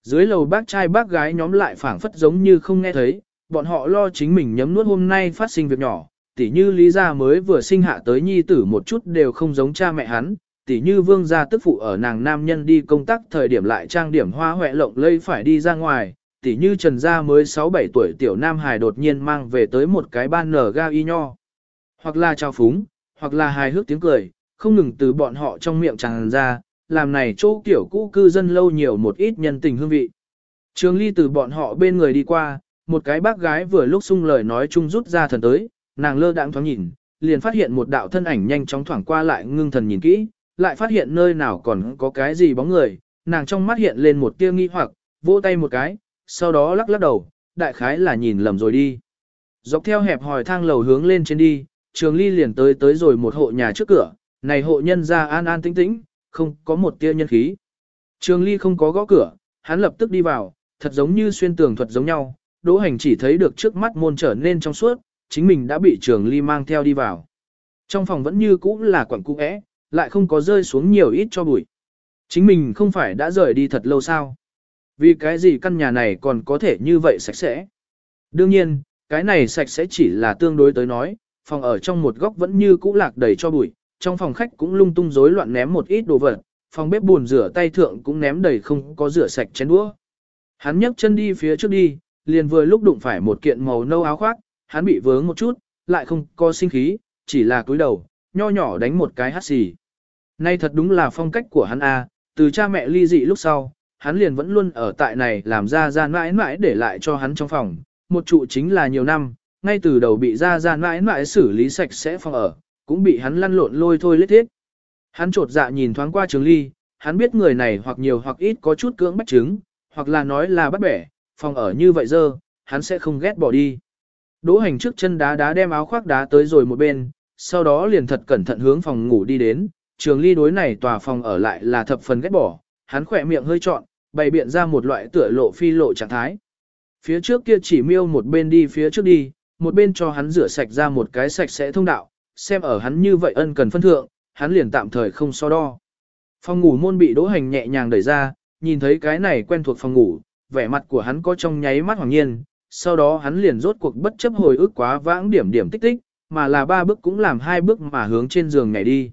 S1: Dưới lầu bác trai bác gái nhóm lại phảng phất giống như không nghe thấy, bọn họ lo chính mình nhấm nuốt hôm nay phát sinh việc nhỏ, tỉ như Lý Gia mới vừa sinh hạ tới nhi tử một chút đều không giống cha mẹ hắn, tỉ như Vương Gia tức phụ ở nàng nam nhân đi công tác thời điểm lại trang điểm hoa hoẹ lộng lây phải đi ra ngoài, tỉ như Trần Gia mới 6-7 tuổi tiểu nam hài đột nhiên mang về tới một cái ban nở ga y nho. Hoặc là trao phúng, hoặc là hài hước tiếng cười, không ngừng từ bọn họ trong miệng tràn ra, làm này chỗ kiểu cũ cư dân lâu nhiều một ít nhân tình hương vị. Trường ly từ bọn họ bên người đi qua, một cái bác gái vừa lúc sung lời nói chung rút ra thần tới, nàng lơ đãng thoáng nhìn, liền phát hiện một đạo thân ảnh nhanh chóng thoảng qua lại ngưng thần nhìn kỹ, lại phát hiện nơi nào còn có cái gì bóng người, nàng trong mắt hiện lên một tia nghi hoặc, vỗ tay một cái, sau đó lắc lắc đầu, đại khái là nhìn lầm rồi đi. Dọc theo hẹp hòi thang lầu hướng lên trên đi, trường ly liền tới tới rồi một hộ nhà trước cửa, này hộ nhân ra an an tĩnh tĩnh, không có một tia nhân khí. Trường ly không có gõ cửa, hắn lập tức đi vào, thật giống như xuyên tường thuật giống nhau, đỗ hành chỉ thấy được trước mắt môn trở nên trong suốt, chính mình đã bị trường ly mang theo đi vào. Trong phòng vẫn như cũ là quặng cũ ẽ, lại không có rơi xuống nhiều ít cho bụi. Chính mình không phải đã rời đi thật lâu sao? Vì cái gì căn nhà này còn có thể như vậy sạch sẽ? Đương nhiên, cái này sạch sẽ chỉ là tương đối tới nói, phòng ở trong một góc vẫn như cũ lạc đầy cho bụi, trong phòng khách cũng lung tung rối loạn ném một ít đồ vật, phòng bếp buồn rửa tay thượng cũng ném đầy không có rửa sạch chén đũa. Hắn nhấc chân đi phía trước đi, liền vừa lúc đụng phải một kiện màu nâu áo khoác, hắn bị vướng một chút, lại không có sinh khí, chỉ là cúi đầu, nho nhỏ đánh một cái hắt xì. Nay thật đúng là phong cách của hắn a, từ cha mẹ ly dị lúc sau, hắn liền vẫn luôn ở tại này làm ra ra mãi mãi để lại cho hắn trong phòng, một trụ chính là nhiều năm, ngay từ đầu bị ra ra mãi mãi xử lý sạch sẽ phòng ở, cũng bị hắn lăn lộn lôi thôi lết thiết. Hắn trột dạ nhìn thoáng qua trường ly, hắn biết người này hoặc nhiều hoặc ít có chút cưỡng bách chứng, hoặc là nói là bắt bẻ, phòng ở như vậy dơ, hắn sẽ không ghét bỏ đi. Đỗ hành trước chân đá đá đem áo khoác đá tới rồi một bên, sau đó liền thật cẩn thận hướng phòng ngủ đi đến, trường ly đối này tòa phòng ở lại là thập phần ghét bỏ, hắn khỏe miệng hơi trọn, bày biện ra một loại tựa lộ phi lộ trạng thái. Phía trước kia chỉ miêu một bên đi phía trước đi, một bên cho hắn rửa sạch ra một cái sạch sẽ thông đạo, xem ở hắn như vậy ân cần phân thượng, hắn liền tạm thời không so đo. Phòng ngủ môn bị đỗ hành nhẹ nhàng đẩy ra, nhìn thấy cái này quen thuộc phòng ngủ, vẻ mặt của hắn có trong nháy mắt hoàng nhiên, sau đó hắn liền rốt cuộc bất chấp hồi ức quá vãng điểm điểm tích tích, mà là ba bước cũng làm hai bước mà hướng trên giường nhảy đi.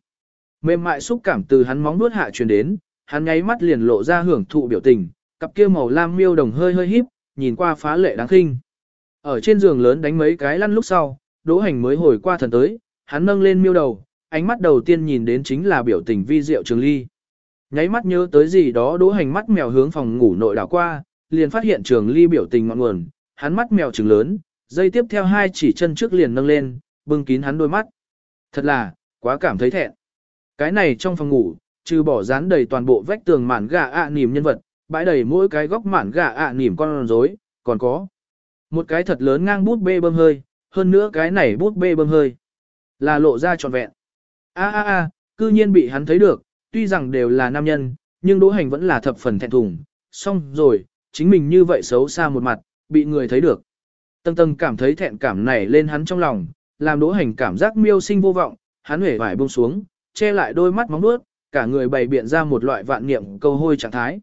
S1: Mềm mại xúc cảm từ hắn móng nuốt hạ truyền đến, hắn nháy mắt liền lộ ra hưởng thụ biểu tình, cặp kia màu lam miêu đồng hơi hơi híp, nhìn qua phá lệ đáng khinh. Ở trên giường lớn đánh mấy cái lăn lúc sau, Đỗ Hành mới hồi qua thần tới, hắn nâng lên miêu đầu, ánh mắt đầu tiên nhìn đến chính là biểu tình vi diệu Trường Ly. Nháy mắt nhớ tới gì đó Đỗ Hành mắt mèo hướng phòng ngủ nội đảo qua, liền phát hiện Trường Ly biểu tình ngọn nguồn, hắn mắt mèo trừng lớn, dây tiếp theo hai chỉ chân trước liền nâng lên, bưng kín hắn đôi mắt. Thật là, quá cảm thấy thẹn. Cái này trong phòng ngủ, trừ bỏ dán đầy toàn bộ vách tường mản gà ạ à nỉm nhân vật, bãi đầy mỗi cái góc mản gà ạ à nỉm con rối, còn có một cái thật lớn ngang bút bê bơm hơi, hơn nữa cái này bút bê bơm hơi là lộ ra trọn vẹn. A a a, cư nhiên bị hắn thấy được, tuy rằng đều là nam nhân, nhưng đỗ hành vẫn là thập phần thẹn thùng, xong rồi, chính mình như vậy xấu xa một mặt, bị người thấy được. Tầng tầng cảm thấy thẹn cảm này lên hắn trong lòng, làm đỗ hành cảm giác miêu sinh vô vọng, hắn hể vải buông xuống, che lại đôi mắt móng nuốt, cả người bày biện ra một loại vạn niệm câu hôi trạng thái.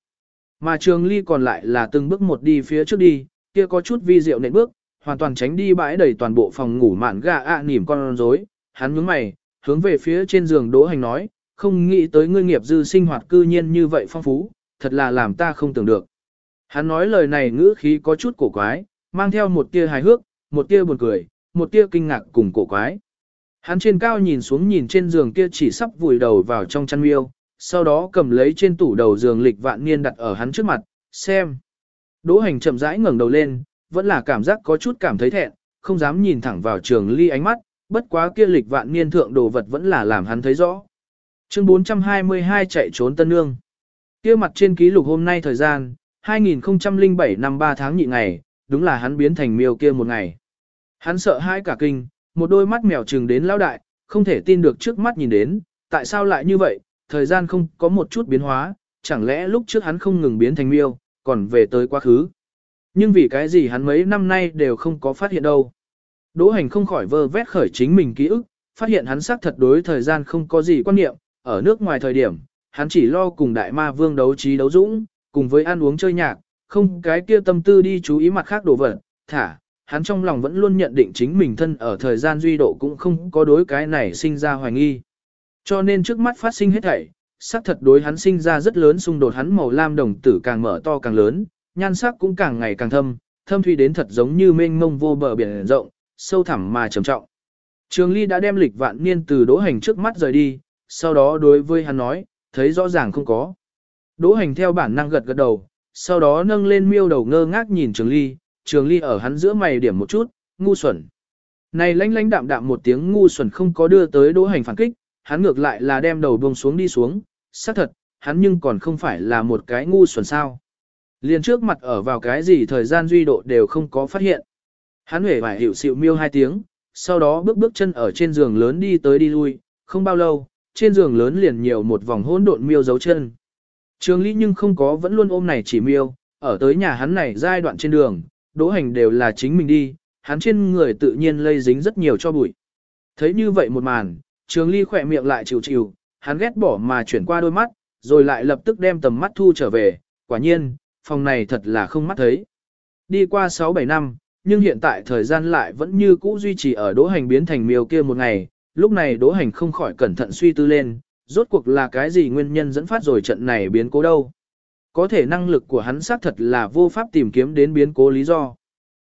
S1: Mà trường ly còn lại là từng bước một đi phía trước đi, kia có chút vi diệu nện bước, hoàn toàn tránh đi bãi đầy toàn bộ phòng ngủ mạn gà ạ à, nỉm con rối. Hắn nhướng mày, hướng về phía trên giường đỗ hành nói, không nghĩ tới ngươi nghiệp dư sinh hoạt cư nhiên như vậy phong phú, thật là làm ta không tưởng được. Hắn nói lời này ngữ khí có chút cổ quái, mang theo một tia hài hước, một tia buồn cười, một tia kinh ngạc cùng cổ quái. Hắn trên cao nhìn xuống nhìn trên giường kia chỉ sắp vùi đầu vào trong chăn miêu, sau đó cầm lấy trên tủ đầu giường lịch vạn niên đặt ở hắn trước mặt, xem. Đỗ hành chậm rãi ngẩng đầu lên, vẫn là cảm giác có chút cảm thấy thẹn, không dám nhìn thẳng vào trường ly ánh mắt, bất quá kia lịch vạn niên thượng đồ vật vẫn là làm hắn thấy rõ. Chương 422 chạy trốn Tân Nương. Kia mặt trên ký lục hôm nay thời gian, 2007 năm 3 tháng nhị ngày, đúng là hắn biến thành miêu kia một ngày. Hắn sợ hãi cả kinh, một đôi mắt mèo trừng đến lão đại, không thể tin được trước mắt nhìn đến, tại sao lại như vậy, thời gian không có một chút biến hóa, chẳng lẽ lúc trước hắn không ngừng biến thành miêu, còn về tới quá khứ. Nhưng vì cái gì hắn mấy năm nay đều không có phát hiện đâu. Đỗ hành không khỏi vơ vét khởi chính mình ký ức, phát hiện hắn xác thật đối thời gian không có gì quan niệm, ở nước ngoài thời điểm, hắn chỉ lo cùng đại ma vương đấu trí đấu dũng, cùng với ăn uống chơi nhạc, không cái kia tâm tư đi chú ý mặt khác đồ vật, thả, hắn trong lòng vẫn luôn nhận định chính mình thân ở thời gian duy độ cũng không có đối cái này sinh ra hoài nghi. Cho nên trước mắt phát sinh hết thảy, sắc thật đối hắn sinh ra rất lớn xung đột hắn màu lam đồng tử càng mở to càng lớn, nhan sắc cũng càng ngày càng thâm, thâm thủy đến thật giống như mênh mông vô bờ biển rộng, sâu thẳm mà trầm trọng. Trường Ly đã đem lịch vạn niên từ đỗ hành trước mắt rời đi, sau đó đối với hắn nói, thấy rõ ràng không có. Đỗ hành theo bản năng gật gật đầu, sau đó nâng lên miêu đầu ngơ ngác nhìn Trường Ly, Trường Ly ở hắn giữa mày điểm một chút, ngu xuẩn. Này lanh lanh đạm đạm một tiếng ngu xuẩn không có đưa tới đỗ hành phản kích, hắn ngược lại là đem đầu buông xuống đi xuống, xác thật, hắn nhưng còn không phải là một cái ngu xuẩn sao. Liền trước mặt ở vào cái gì thời gian duy độ đều không có phát hiện. Hắn hề bài hiệu xịu miêu hai tiếng, sau đó bước bước chân ở trên giường lớn đi tới đi lui, không bao lâu, trên giường lớn liền nhiều một vòng hỗn độn miêu dấu chân. Trường Lý nhưng không có vẫn luôn ôm này chỉ miêu, ở tới nhà hắn này giai đoạn trên đường, đỗ hành đều là chính mình đi, hắn trên người tự nhiên lây dính rất nhiều cho bụi. Thấy như vậy một màn, Trường Ly khỏe miệng lại chịu chịu, hắn ghét bỏ mà chuyển qua đôi mắt, rồi lại lập tức đem tầm mắt thu trở về, quả nhiên, phòng này thật là không mắt thấy. Đi qua 6-7 năm, nhưng hiện tại thời gian lại vẫn như cũ duy trì ở đỗ hành biến thành miêu kia một ngày, lúc này đỗ hành không khỏi cẩn thận suy tư lên, rốt cuộc là cái gì nguyên nhân dẫn phát rồi trận này biến cố đâu. Có thể năng lực của hắn xác thật là vô pháp tìm kiếm đến biến cố lý do.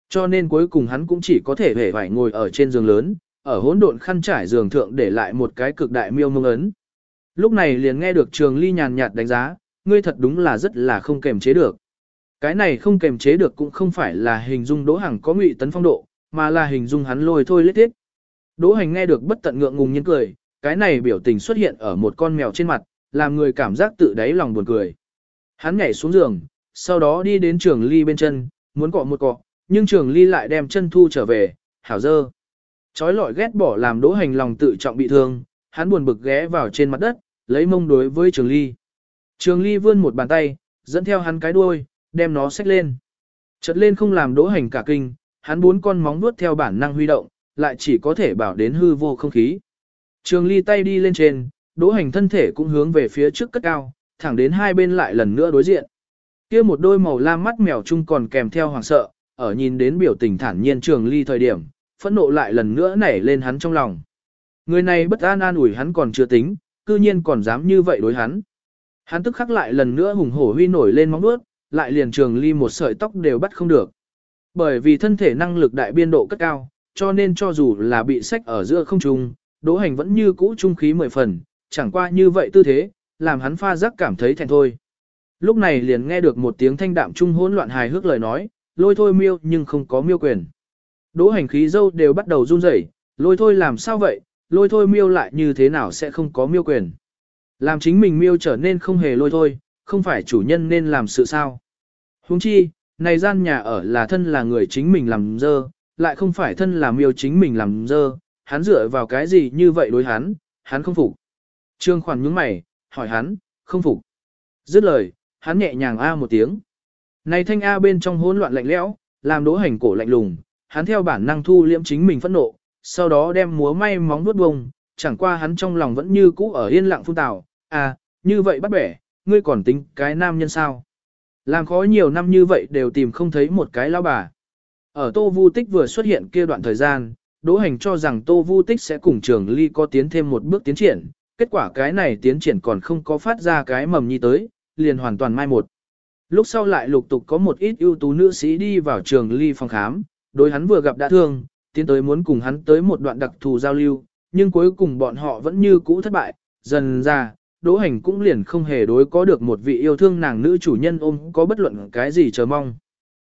S1: Cho nên cuối cùng hắn cũng chỉ có thể hề phải ngồi ở trên giường lớn, ở hỗn độn khăn trải giường thượng để lại một cái cực đại miêu mông ấn. Lúc này liền nghe được trường ly nhàn nhạt đánh giá, ngươi thật đúng là rất là không kềm chế được. Cái này không kềm chế được cũng không phải là hình dung đỗ Hằng có ngụy tấn phong độ, mà là hình dung hắn lôi thôi lết thiết. Đỗ hành nghe được bất tận ngượng ngùng nhiên cười, cái này biểu tình xuất hiện ở một con mèo trên mặt, làm người cảm giác tự đáy lòng buồn cười. Hắn nhảy xuống giường, sau đó đi đến trường ly bên chân, muốn cọ một cọ, nhưng trường ly lại đem chân thu trở về, hảo dơ. Chói lọi ghét bỏ làm đỗ hành lòng tự trọng bị thương, hắn buồn bực ghé vào trên mặt đất, lấy mông đối với trường ly. Trường ly vươn một bàn tay, dẫn theo hắn cái đuôi, đem nó xách lên. Chật lên không làm đỗ hành cả kinh, hắn bốn con móng vuốt theo bản năng huy động, lại chỉ có thể bảo đến hư vô không khí. Trường ly tay đi lên trên, đỗ hành thân thể cũng hướng về phía trước cất cao, thẳng đến hai bên lại lần nữa đối diện. kia một đôi màu lam mắt mèo chung còn kèm theo hoàng sợ, ở nhìn đến biểu tình thản nhiên trường ly thời điểm, phẫn nộ lại lần nữa nảy lên hắn trong lòng. Người này bất an an ủi hắn còn chưa tính, cư nhiên còn dám như vậy đối hắn. Hắn tức khắc lại lần nữa hùng hổ huy nổi lên móng vuốt, lại liền trường ly một sợi tóc đều bắt không được. Bởi vì thân thể năng lực đại biên độ cất cao, cho nên cho dù là bị sách ở giữa không trung, đỗ hành vẫn như cũ trung khí mười phần, chẳng qua như vậy tư thế, làm hắn pha giác cảm thấy thẹn thôi. Lúc này liền nghe được một tiếng thanh đạm trung hỗn loạn hài hước lời nói, lôi thôi miêu nhưng không có miêu quyền. Đỗ hành khí dâu đều bắt đầu run rẩy, lôi thôi làm sao vậy, lôi thôi miêu lại như thế nào sẽ không có miêu quyền. Làm chính mình miêu trở nên không hề lôi thôi, không phải chủ nhân nên làm sự sao. Huống chi, này gian nhà ở là thân là người chính mình làm dơ, lại không phải thân là miêu chính mình làm dơ, hắn dựa vào cái gì như vậy đối hắn, hắn không phục. Trương khoản nhướng mày, hỏi hắn, không phục. Dứt lời, hắn nhẹ nhàng a một tiếng. Này thanh a bên trong hỗn loạn lạnh lẽo, làm đỗ hành cổ lạnh lùng, hắn theo bản năng thu liễm chính mình phẫn nộ, sau đó đem múa may móng vuốt bông, chẳng qua hắn trong lòng vẫn như cũ ở yên lặng phun tào, à, như vậy bắt bẻ, ngươi còn tính cái nam nhân sao? Làm khó nhiều năm như vậy đều tìm không thấy một cái lão bà. Ở Tô Vu Tích vừa xuất hiện kia đoạn thời gian, Đỗ Hành cho rằng Tô Vu Tích sẽ cùng Trường Ly có tiến thêm một bước tiến triển, kết quả cái này tiến triển còn không có phát ra cái mầm nhi tới, liền hoàn toàn mai một. Lúc sau lại lục tục có một ít ưu tú nữ sĩ đi vào Trường Ly phòng khám, đối hắn vừa gặp đã thương, tiến tới muốn cùng hắn tới một đoạn đặc thù giao lưu, nhưng cuối cùng bọn họ vẫn như cũ thất bại, dần ra, Đỗ Hành cũng liền không hề đối có được một vị yêu thương nàng nữ chủ nhân ôm có bất luận cái gì chờ mong.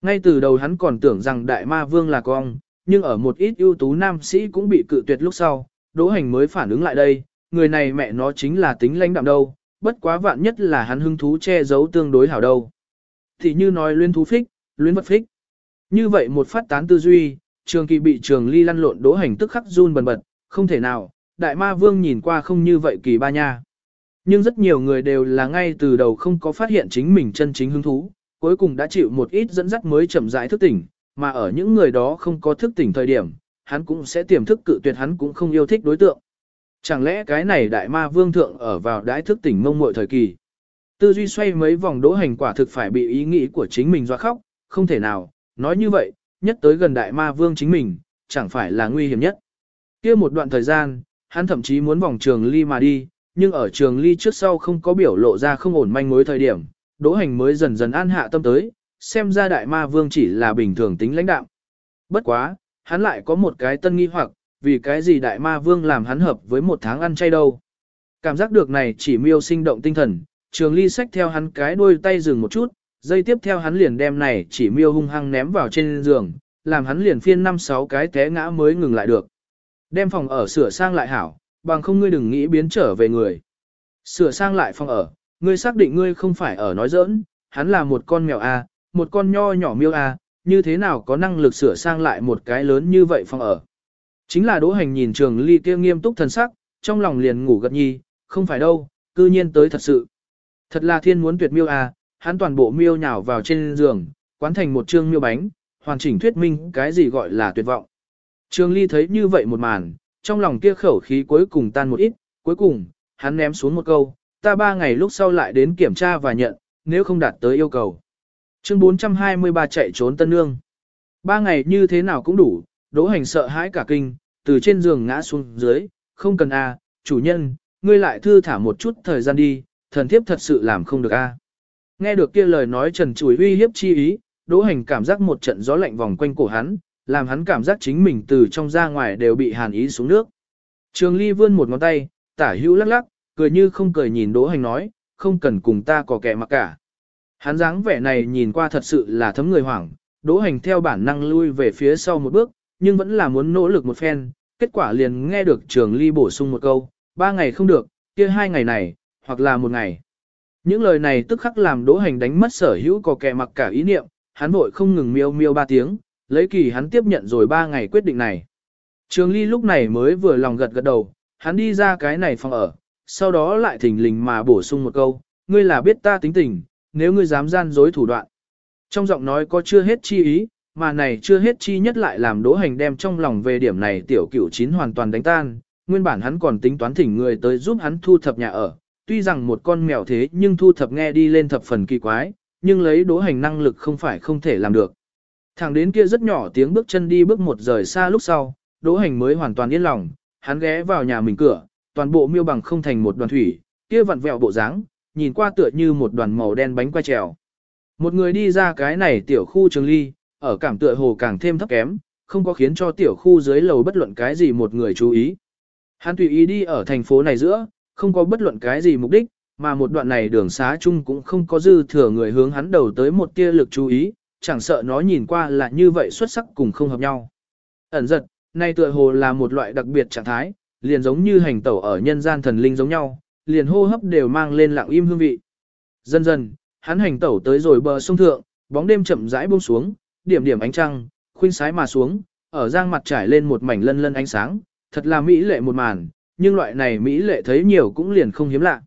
S1: Ngay từ đầu hắn còn tưởng rằng đại ma vương là con, nhưng ở một ít ưu tú nam sĩ cũng bị cự tuyệt lúc sau, Đỗ Hành mới phản ứng lại đây, người này mẹ nó chính là tính lãnh đạm đâu, bất quá vạn nhất là hắn hứng thú che giấu tương đối hảo đâu. Thì như nói luyến thú phích, luyến vật phích. Như vậy một phát tán tư duy, trường kỳ bị trường ly lăn lộn Đỗ Hành tức khắc run bần bật, không thể nào, đại ma vương nhìn qua không như vậy kỳ ba nha. Nhưng rất nhiều người đều là ngay từ đầu không có phát hiện chính mình chân chính hứng thú, cuối cùng đã chịu một ít dẫn dắt mới chậm rãi thức tỉnh, mà ở những người đó không có thức tỉnh thời điểm, hắn cũng sẽ tiềm thức cự tuyệt hắn cũng không yêu thích đối tượng. Chẳng lẽ cái này đại ma vương thượng ở vào đái thức tỉnh mông muội thời kỳ. Tư duy xoay mấy vòng đỗ hành quả thực phải bị ý nghĩ của chính mình doa khóc, không thể nào, nói như vậy, nhất tới gần đại ma vương chính mình, chẳng phải là nguy hiểm nhất. kia một đoạn thời gian, hắn thậm chí muốn vòng trường ly mà đi, nhưng ở trường ly trước sau không có biểu lộ ra không ổn manh mối thời điểm, đỗ hành mới dần dần an hạ tâm tới, xem ra đại ma vương chỉ là bình thường tính lãnh đạo. Bất quá, hắn lại có một cái tân nghi hoặc, vì cái gì đại ma vương làm hắn hợp với một tháng ăn chay đâu. Cảm giác được này chỉ miêu sinh động tinh thần, trường ly sách theo hắn cái đuôi tay dừng một chút, dây tiếp theo hắn liền đem này chỉ miêu hung hăng ném vào trên giường, làm hắn liền phiên năm sáu cái té ngã mới ngừng lại được. Đem phòng ở sửa sang lại hảo, bằng không ngươi đừng nghĩ biến trở về người. Sửa sang lại phòng ở, ngươi xác định ngươi không phải ở nói giỡn, hắn là một con mèo A, một con nho nhỏ miêu A, như thế nào có năng lực sửa sang lại một cái lớn như vậy phòng ở. Chính là đỗ hành nhìn trường ly kia nghiêm túc thần sắc, trong lòng liền ngủ gật nhi, không phải đâu, cư nhiên tới thật sự. Thật là thiên muốn tuyệt miêu A, hắn toàn bộ miêu nhào vào trên giường, quán thành một trương miêu bánh, hoàn chỉnh thuyết minh cái gì gọi là tuyệt vọng. Trường ly thấy như vậy một màn, trong lòng kia khẩu khí cuối cùng tan một ít, cuối cùng, hắn ném xuống một câu, ta ba ngày lúc sau lại đến kiểm tra và nhận, nếu không đạt tới yêu cầu. Chương 423 chạy trốn Tân Nương. Ba ngày như thế nào cũng đủ, đỗ hành sợ hãi cả kinh, từ trên giường ngã xuống dưới, không cần a, chủ nhân, ngươi lại thư thả một chút thời gian đi, thần thiếp thật sự làm không được a. Nghe được kia lời nói trần chùi uy hiếp chi ý, đỗ hành cảm giác một trận gió lạnh vòng quanh cổ hắn, làm hắn cảm giác chính mình từ trong ra ngoài đều bị hàn ý xuống nước. Trường ly vươn một ngón tay, tả hữu lắc lắc, cười như không cười nhìn đỗ hành nói, không cần cùng ta có kẻ mặc cả. Hắn dáng vẻ này nhìn qua thật sự là thấm người hoảng, đỗ hành theo bản năng lui về phía sau một bước, nhưng vẫn là muốn nỗ lực một phen, kết quả liền nghe được trường ly bổ sung một câu, ba ngày không được, kia hai ngày này, hoặc là một ngày. Những lời này tức khắc làm đỗ hành đánh mất sở hữu có kẻ mặc cả ý niệm, hắn vội không ngừng miêu miêu ba tiếng, lấy kỳ hắn tiếp nhận rồi ba ngày quyết định này. Trường ly lúc này mới vừa lòng gật gật đầu, hắn đi ra cái này phòng ở, sau đó lại thỉnh lình mà bổ sung một câu, ngươi là biết ta tính tình, nếu ngươi dám gian dối thủ đoạn. Trong giọng nói có chưa hết chi ý, mà này chưa hết chi nhất lại làm đỗ hành đem trong lòng về điểm này tiểu cửu chín hoàn toàn đánh tan, nguyên bản hắn còn tính toán thỉnh người tới giúp hắn thu thập nhà ở, tuy rằng một con mèo thế nhưng thu thập nghe đi lên thập phần kỳ quái, nhưng lấy đỗ hành năng lực không phải không thể làm được. Thẳng đến kia rất nhỏ tiếng bước chân đi bước một rời xa lúc sau, đỗ hành mới hoàn toàn yên lòng, hắn ghé vào nhà mình cửa, toàn bộ miêu bằng không thành một đoàn thủy, kia vặn vẹo bộ dáng, nhìn qua tựa như một đoàn màu đen bánh quay trèo. Một người đi ra cái này tiểu khu trường ly, ở cảm tựa hồ càng thêm thấp kém, không có khiến cho tiểu khu dưới lầu bất luận cái gì một người chú ý. Hắn tùy ý đi ở thành phố này giữa, không có bất luận cái gì mục đích, mà một đoạn này đường xá chung cũng không có dư thừa người hướng hắn đầu tới một tia lực chú ý, chẳng sợ nó nhìn qua là như vậy xuất sắc cùng không hợp nhau. Ẩn giật, nay tựa hồ là một loại đặc biệt trạng thái, liền giống như hành tẩu ở nhân gian thần linh giống nhau, liền hô hấp đều mang lên lặng im hương vị. Dần dần, hắn hành tẩu tới rồi bờ sông thượng, bóng đêm chậm rãi buông xuống, điểm điểm ánh trăng, khuynh sái mà xuống, ở giang mặt trải lên một mảnh lân lân ánh sáng, thật là mỹ lệ một màn, nhưng loại này mỹ lệ thấy nhiều cũng liền không hiếm lạ.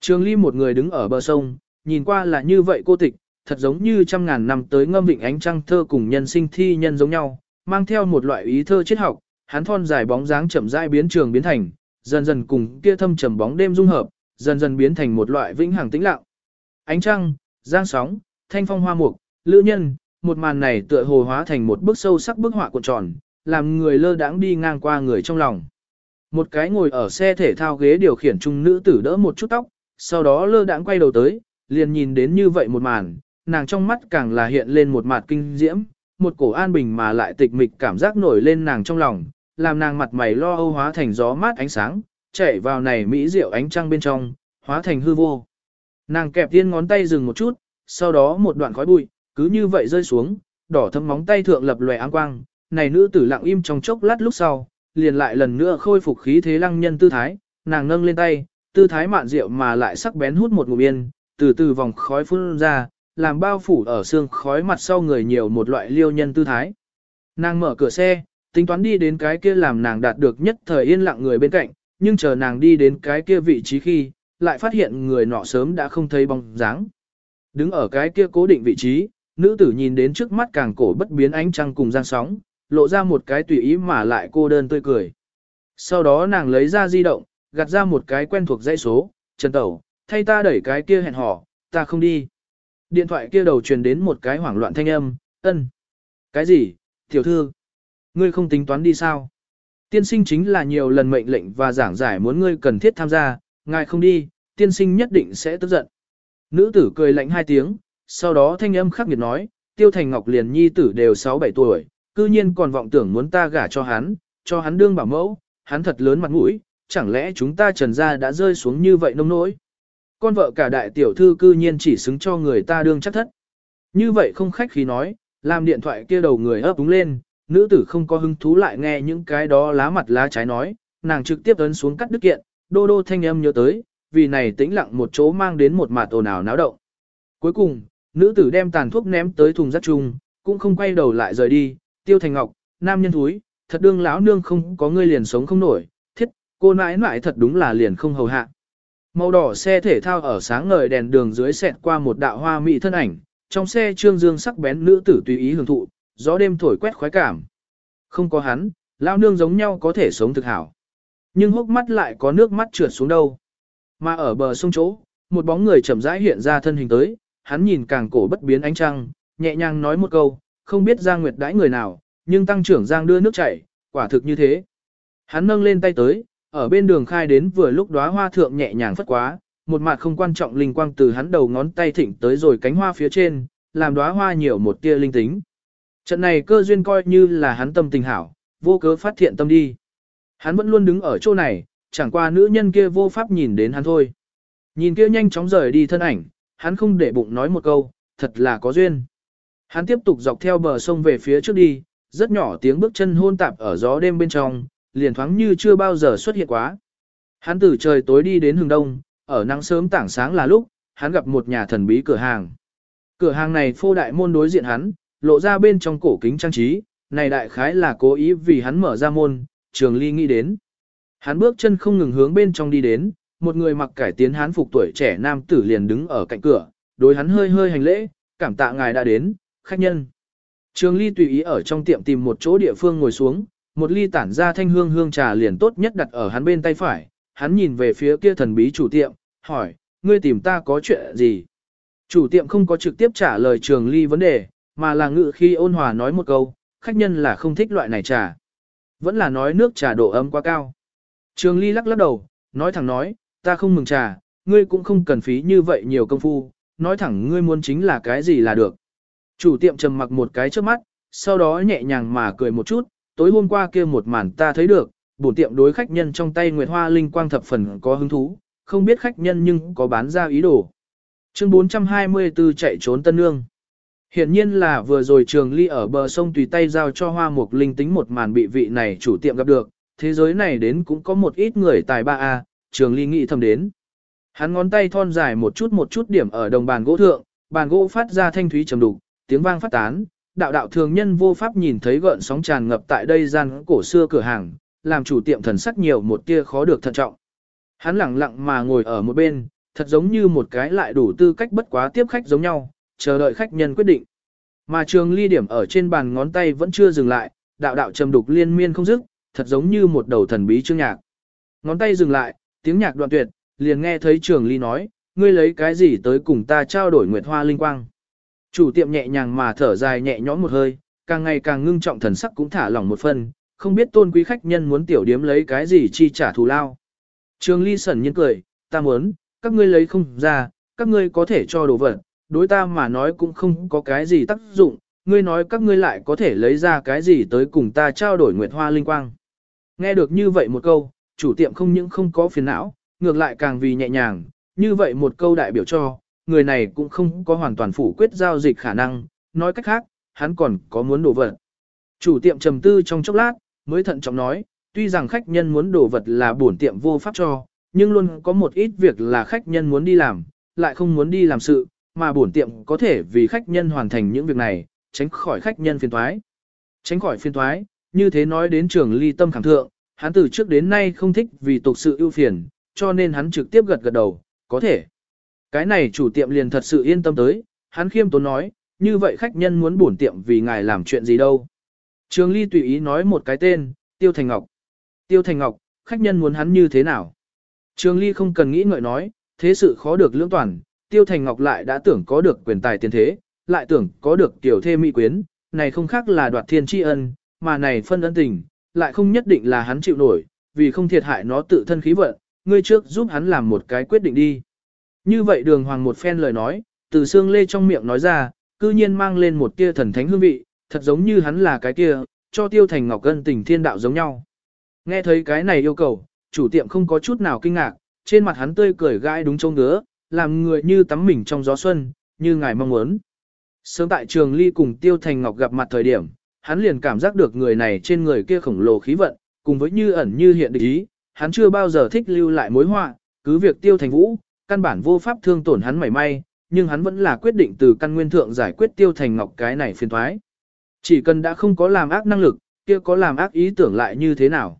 S1: Trường Ly một người đứng ở bờ sông, nhìn qua là như vậy cô tịch, thật giống như trăm ngàn năm tới ngâm vịnh ánh trăng thơ cùng nhân sinh thi nhân giống nhau, mang theo một loại ý thơ triết học, hắn thon dài bóng dáng chậm rãi biến trường biến thành, dần dần cùng kia thâm trầm bóng đêm dung hợp, dần dần biến thành một loại vĩnh hằng tĩnh lặng. Ánh trăng, giang sóng, thanh phong hoa mục, lữ nhân, một màn này tựa hồ hóa thành một bức sâu sắc bức họa cuộn tròn, làm người lơ đãng đi ngang qua người trong lòng. Một cái ngồi ở xe thể thao ghế điều khiển trung nữ tử đỡ một chút tóc, sau đó lơ đãng quay đầu tới, liền nhìn đến như vậy một màn, nàng trong mắt càng là hiện lên một mặt kinh diễm, một cổ an bình mà lại tịch mịch cảm giác nổi lên nàng trong lòng, làm nàng mặt mày lo âu hóa thành gió mát ánh sáng, chạy vào này mỹ diệu ánh trăng bên trong, hóa thành hư vô. Nàng kẹp tiên ngón tay dừng một chút, sau đó một đoạn khói bụi, cứ như vậy rơi xuống, đỏ thâm móng tay thượng lập lòe áng quang, này nữ tử lặng im trong chốc lát lúc sau, liền lại lần nữa khôi phục khí thế lăng nhân tư thái, nàng nâng lên tay, tư thái mạn diệu mà lại sắc bén hút một ngụm yên, từ từ vòng khói phun ra, làm bao phủ ở xương khói mặt sau người nhiều một loại liêu nhân tư thái. Nàng mở cửa xe, tính toán đi đến cái kia làm nàng đạt được nhất thời yên lặng người bên cạnh, nhưng chờ nàng đi đến cái kia vị trí khi, lại phát hiện người nọ sớm đã không thấy bóng dáng. Đứng ở cái kia cố định vị trí, nữ tử nhìn đến trước mắt càng cổ bất biến ánh trăng cùng giang sóng, lộ ra một cái tùy ý mà lại cô đơn tươi cười. Sau đó nàng lấy ra di động, gạt ra một cái quen thuộc dãy số, Trần Tẩu, thay ta đẩy cái kia hẹn hò, ta không đi. Điện thoại kia đầu truyền đến một cái hoảng loạn thanh âm, ân. Cái gì, tiểu thư? Ngươi không tính toán đi sao? Tiên sinh chính là nhiều lần mệnh lệnh và giảng giải muốn ngươi cần thiết tham gia, ngài không đi, tiên sinh nhất định sẽ tức giận. Nữ tử cười lạnh hai tiếng, sau đó thanh âm khắc nghiệt nói, tiêu thành ngọc liền nhi tử đều 6-7 tuổi, cư nhiên còn vọng tưởng muốn ta gả cho hắn, cho hắn đương bảo mẫu, hắn thật lớn mặt mũi, chẳng lẽ chúng ta trần gia đã rơi xuống như vậy nông nỗi. Con vợ cả đại tiểu thư cư nhiên chỉ xứng cho người ta đương chắc thất. Như vậy không khách khí nói, làm điện thoại kia đầu người ấp úng lên, nữ tử không có hứng thú lại nghe những cái đó lá mặt lá trái nói, nàng trực tiếp ấn xuống cắt đứt kiện, đô đô thanh âm nhớ tới, vì này tĩnh lặng một chỗ mang đến một mạt ồn ào náo động. Cuối cùng, nữ tử đem tàn thuốc ném tới thùng rác chung, cũng không quay đầu lại rời đi, tiêu thành ngọc, nam nhân thúi, thật đương lão nương không có ngươi liền sống không nổi, thiết, cô nãi nãi thật đúng là liền không hầu hạ. Màu đỏ xe thể thao ở sáng ngời đèn đường dưới xẹt qua một đạo hoa mỹ thân ảnh, trong xe trương dương sắc bén nữ tử tùy ý hưởng thụ, gió đêm thổi quét khoái cảm. Không có hắn, lao nương giống nhau có thể sống thực hảo. Nhưng hốc mắt lại có nước mắt trượt xuống đâu. Mà ở bờ sông chỗ, một bóng người chậm rãi hiện ra thân hình tới, hắn nhìn càng cổ bất biến ánh trăng, nhẹ nhàng nói một câu, không biết Giang Nguyệt đãi người nào, nhưng tăng trưởng Giang đưa nước chảy, quả thực như thế. Hắn nâng lên tay tới, ở bên đường khai đến vừa lúc đóa hoa thượng nhẹ nhàng phất quá, một mặt không quan trọng linh quang từ hắn đầu ngón tay thỉnh tới rồi cánh hoa phía trên, làm đóa hoa nhiều một tia linh tính. Trận này cơ duyên coi như là hắn tâm tình hảo, vô cớ phát thiện tâm đi. Hắn vẫn luôn đứng ở chỗ này, chẳng qua nữ nhân kia vô pháp nhìn đến hắn thôi. Nhìn kia nhanh chóng rời đi thân ảnh, hắn không để bụng nói một câu, thật là có duyên. Hắn tiếp tục dọc theo bờ sông về phía trước đi, rất nhỏ tiếng bước chân hôn tạp ở gió đêm bên trong, liền thoáng như chưa bao giờ xuất hiện quá. Hắn từ trời tối đi đến hướng đông, ở nắng sớm tảng sáng là lúc, hắn gặp một nhà thần bí cửa hàng. Cửa hàng này phô đại môn đối diện hắn, lộ ra bên trong cổ kính trang trí, này đại khái là cố ý vì hắn mở ra môn, trường ly nghĩ đến. Hắn bước chân không ngừng hướng bên trong đi đến, một người mặc cải tiến hán phục tuổi trẻ nam tử liền đứng ở cạnh cửa, đối hắn hơi hơi hành lễ, cảm tạ ngài đã đến, khách nhân. Trường ly tùy ý ở trong tiệm tìm một chỗ địa phương ngồi xuống, một ly tản ra thanh hương hương trà liền tốt nhất đặt ở hắn bên tay phải, hắn nhìn về phía kia thần bí chủ tiệm, hỏi, ngươi tìm ta có chuyện gì? Chủ tiệm không có trực tiếp trả lời trường ly vấn đề, mà là ngự khi ôn hòa nói một câu, khách nhân là không thích loại này trà. Vẫn là nói nước trà độ ấm quá cao. Trường ly lắc lắc đầu, nói thẳng nói, ta không mừng trà, ngươi cũng không cần phí như vậy nhiều công phu, nói thẳng ngươi muốn chính là cái gì là được. Chủ tiệm trầm mặc một cái trước mắt, sau đó nhẹ nhàng mà cười một chút, tối hôm qua kia một màn ta thấy được, bổn tiệm đối khách nhân trong tay Nguyệt Hoa Linh Quang thập phần có hứng thú, không biết khách nhân nhưng có bán ra ý đồ. Chương 424 chạy trốn Tân Nương. Hiện nhiên là vừa rồi trường ly ở bờ sông tùy tay giao cho hoa mục linh tính một màn bị vị này chủ tiệm gặp được, thế giới này đến cũng có một ít người tài ba a trường ly nghĩ thầm đến. Hắn ngón tay thon dài một chút một chút điểm ở đồng bàn gỗ thượng, bàn gỗ phát ra thanh thúy trầm đục, tiếng vang phát tán, đạo đạo thường nhân vô pháp nhìn thấy gợn sóng tràn ngập tại đây gian cổ xưa cửa hàng, làm chủ tiệm thần sắc nhiều một tia khó được thận trọng. Hắn lặng lặng mà ngồi ở một bên, thật giống như một cái lại đủ tư cách bất quá tiếp khách giống nhau, chờ đợi khách nhân quyết định. Mà trường ly điểm ở trên bàn ngón tay vẫn chưa dừng lại, đạo đạo trầm đục liên miên không dứt, thật giống như một đầu thần bí chương nhạc. Ngón tay dừng lại, tiếng nhạc đoạn tuyệt, liền nghe thấy trường ly nói, ngươi lấy cái gì tới cùng ta trao đổi nguyệt hoa linh quang. Chủ tiệm nhẹ nhàng mà thở dài nhẹ nhõm một hơi, càng ngày càng ngưng trọng thần sắc cũng thả lỏng một phần, không biết tôn quý khách nhân muốn tiểu điếm lấy cái gì chi trả thù lao. Trường ly sẩn nhiên cười, ta muốn, các ngươi lấy không ra, các ngươi có thể cho đồ vật, đối ta mà nói cũng không có cái gì tác dụng, ngươi nói các ngươi lại có thể lấy ra cái gì tới cùng ta trao đổi nguyệt hoa linh quang. Nghe được như vậy một câu, chủ tiệm không những không có phiền não, ngược lại càng vì nhẹ nhàng, như vậy một câu đại biểu cho, người này cũng không có hoàn toàn phủ quyết giao dịch khả năng, nói cách khác, hắn còn có muốn đổ vật. Chủ tiệm trầm tư trong chốc lát, mới thận trọng nói, tuy rằng khách nhân muốn đổ vật là bổn tiệm vô pháp cho, nhưng luôn có một ít việc là khách nhân muốn đi làm, lại không muốn đi làm sự, mà bổn tiệm có thể vì khách nhân hoàn thành những việc này, tránh khỏi khách nhân phiền toái. Tránh khỏi phiền toái, như thế nói đến trường ly tâm khẳng thượng, hắn từ trước đến nay không thích vì tục sự ưu phiền, cho nên hắn trực tiếp gật gật đầu, có thể. Cái này chủ tiệm liền thật sự yên tâm tới, hắn khiêm tốn nói, như vậy khách nhân muốn bổn tiệm vì ngài làm chuyện gì đâu. Trường Ly tùy ý nói một cái tên, Tiêu Thành Ngọc. Tiêu Thành Ngọc, khách nhân muốn hắn như thế nào? Trường Ly không cần nghĩ ngợi nói, thế sự khó được lưỡng toàn, Tiêu Thành Ngọc lại đã tưởng có được quyền tài tiền thế, lại tưởng có được tiểu thê mỹ quyến, này không khác là đoạt thiên tri ân, mà này phân ân tình, lại không nhất định là hắn chịu nổi, vì không thiệt hại nó tự thân khí vận, ngươi trước giúp hắn làm một cái quyết định đi. Như vậy đường hoàng một phen lời nói, từ xương lê trong miệng nói ra, cư nhiên mang lên một tia thần thánh hương vị, thật giống như hắn là cái kia, cho tiêu thành ngọc cân tình thiên đạo giống nhau. Nghe thấy cái này yêu cầu, chủ tiệm không có chút nào kinh ngạc, trên mặt hắn tươi cười gãi đúng trông ngứa, làm người như tắm mình trong gió xuân, như ngài mong muốn. Sớm tại trường ly cùng tiêu thành ngọc gặp mặt thời điểm, hắn liền cảm giác được người này trên người kia khổng lồ khí vận, cùng với như ẩn như hiện địch ý, hắn chưa bao giờ thích lưu lại mối họa, cứ việc tiêu thành vũ, căn bản vô pháp thương tổn hắn mảy may, nhưng hắn vẫn là quyết định từ căn nguyên thượng giải quyết tiêu thành ngọc cái này phiền thoái. Chỉ cần đã không có làm ác năng lực, kia có làm ác ý tưởng lại như thế nào.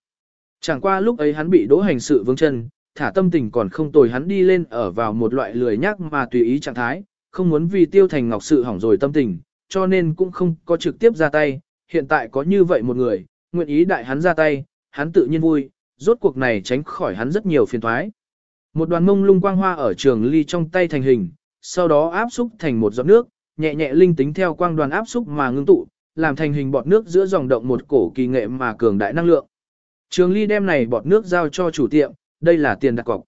S1: Chẳng qua lúc ấy hắn bị đỗ hành sự vương chân, thả tâm tình còn không tồi hắn đi lên ở vào một loại lười nhắc mà tùy ý trạng thái, không muốn vì tiêu thành ngọc sự hỏng rồi tâm tình, cho nên cũng không có trực tiếp ra tay, hiện tại có như vậy một người, nguyện ý đại hắn ra tay, hắn tự nhiên vui, rốt cuộc này tránh khỏi hắn rất nhiều phiền thoái. Một đoàn mông lung quang hoa ở trường ly trong tay thành hình, sau đó áp xúc thành một giọt nước, nhẹ nhẹ linh tính theo quang đoàn áp xúc mà ngưng tụ, làm thành hình bọt nước giữa dòng động một cổ kỳ nghệ mà cường đại năng lượng. Trường ly đem này bọt nước giao cho chủ tiệm, đây là tiền đặt cọc.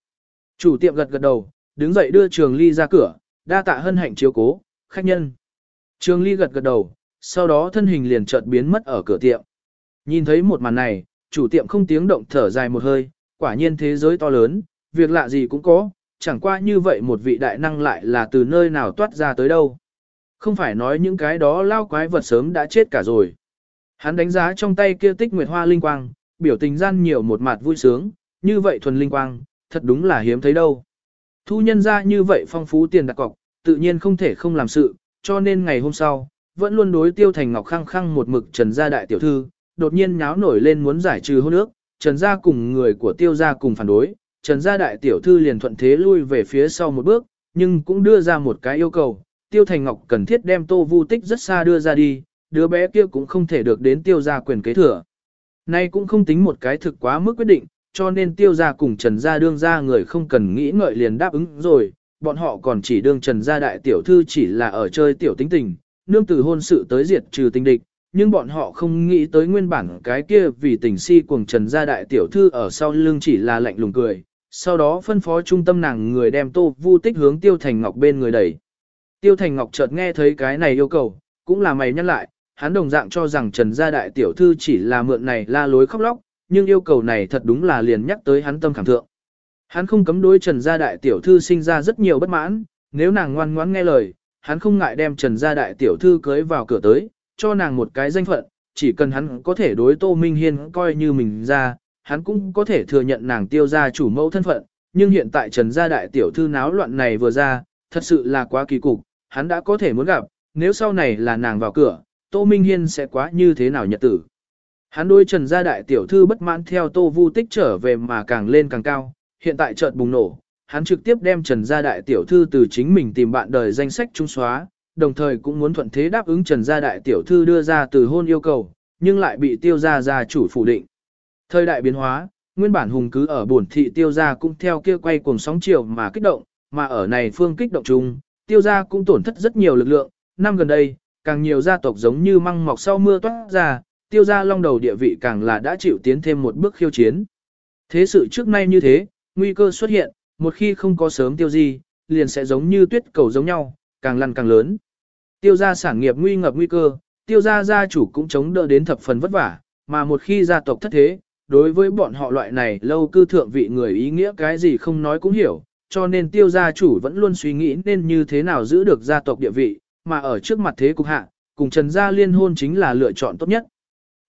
S1: Chủ tiệm gật gật đầu, đứng dậy đưa trường ly ra cửa, đa tạ hân hạnh chiếu cố, khách nhân. Trường ly gật gật đầu, sau đó thân hình liền chợt biến mất ở cửa tiệm. Nhìn thấy một màn này, chủ tiệm không tiếng động thở dài một hơi, quả nhiên thế giới to lớn, việc lạ gì cũng có, chẳng qua như vậy một vị đại năng lại là từ nơi nào toát ra tới đâu. Không phải nói những cái đó lao quái vật sớm đã chết cả rồi. Hắn đánh giá trong tay kia tích nguyệt hoa linh quang, biểu tình gian nhiều một mặt vui sướng, như vậy thuần linh quang, thật đúng là hiếm thấy đâu. Thu nhân ra như vậy phong phú tiền đặt cọc, tự nhiên không thể không làm sự, cho nên ngày hôm sau, vẫn luôn đối tiêu thành ngọc khăng khăng một mực trần gia đại tiểu thư, đột nhiên nháo nổi lên muốn giải trừ hôn ước, trần gia cùng người của tiêu gia cùng phản đối, trần gia đại tiểu thư liền thuận thế lui về phía sau một bước, nhưng cũng đưa ra một cái yêu cầu, tiêu thành ngọc cần thiết đem tô vu tích rất xa đưa ra đi, đứa bé kia cũng không thể được đến tiêu gia quyền kế thừa. Nay cũng không tính một cái thực quá mức quyết định, cho nên tiêu gia cùng trần gia đương gia người không cần nghĩ ngợi liền đáp ứng rồi, bọn họ còn chỉ đương trần gia đại tiểu thư chỉ là ở chơi tiểu tính tình, nương từ hôn sự tới diệt trừ tình địch, nhưng bọn họ không nghĩ tới nguyên bản cái kia vì tình si cuồng trần gia đại tiểu thư ở sau lưng chỉ là lạnh lùng cười, sau đó phân phó trung tâm nàng người đem tô vu tích hướng tiêu thành ngọc bên người đẩy. Tiêu thành ngọc chợt nghe thấy cái này yêu cầu, cũng là mày nhắc lại, hắn đồng dạng cho rằng trần gia đại tiểu thư chỉ là mượn này la lối khóc lóc, nhưng yêu cầu này thật đúng là liền nhắc tới hắn tâm cảm thượng. Hắn không cấm đối trần gia đại tiểu thư sinh ra rất nhiều bất mãn, nếu nàng ngoan ngoãn nghe lời, hắn không ngại đem trần gia đại tiểu thư cưới vào cửa tới, cho nàng một cái danh phận, chỉ cần hắn có thể đối Tô Minh Hiên coi như mình ra, hắn cũng có thể thừa nhận nàng tiêu ra chủ mẫu thân phận, nhưng hiện tại Trần gia đại tiểu thư náo loạn này vừa ra, thật sự là quá kỳ cục, hắn đã có thể muốn gặp, nếu sau này là nàng vào cửa, Tô Minh Hiên sẽ quá như thế nào nhật tử. Hắn đôi Trần gia đại tiểu thư bất mãn theo Tô Vu Tích trở về mà càng lên càng cao, hiện tại chợt bùng nổ, hắn trực tiếp đem Trần gia đại tiểu thư từ chính mình tìm bạn đời danh sách trung xóa, đồng thời cũng muốn thuận thế đáp ứng Trần gia đại tiểu thư đưa ra từ hôn yêu cầu, nhưng lại bị tiêu gia gia chủ phủ định. Thời đại biến hóa, nguyên bản hùng cứ ở bổn thị tiêu gia cũng theo kia quay cuồng sóng chiều mà kích động, mà ở này phương kích động chung, tiêu gia cũng tổn thất rất nhiều lực lượng, năm gần đây, càng nhiều gia tộc giống như măng mọc sau mưa toát ra, tiêu gia long đầu địa vị càng là đã chịu tiến thêm một bước khiêu chiến. Thế sự trước nay như thế, nguy cơ xuất hiện, một khi không có sớm tiêu gì, liền sẽ giống như tuyết cầu giống nhau, càng lăn càng lớn. Tiêu gia sản nghiệp nguy ngập nguy cơ, tiêu gia gia chủ cũng chống đỡ đến thập phần vất vả, mà một khi gia tộc thất thế, đối với bọn họ loại này lâu cư thượng vị người ý nghĩa cái gì không nói cũng hiểu, cho nên tiêu gia chủ vẫn luôn suy nghĩ nên như thế nào giữ được gia tộc địa vị, mà ở trước mặt thế cục hạ, cùng Trần gia liên hôn chính là lựa chọn tốt nhất.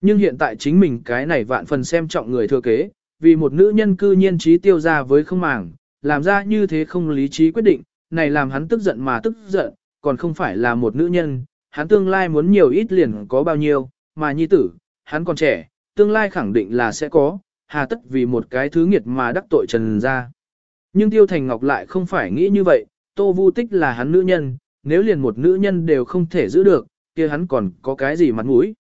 S1: Nhưng hiện tại chính mình cái này vạn phần xem trọng người thừa kế, vì một nữ nhân cư nhiên trí tiêu ra với không màng, làm ra như thế không lý trí quyết định, này làm hắn tức giận mà tức giận, còn không phải là một nữ nhân, hắn tương lai muốn nhiều ít liền có bao nhiêu, mà nhi tử, hắn còn trẻ, tương lai khẳng định là sẽ có, hà tất vì một cái thứ nghiệt mà đắc tội trần ra. Nhưng Tiêu Thành Ngọc lại không phải nghĩ như vậy, Tô Vu Tích là hắn nữ nhân, nếu liền một nữ nhân đều không thể giữ được, kia hắn còn có cái gì mặt mũi.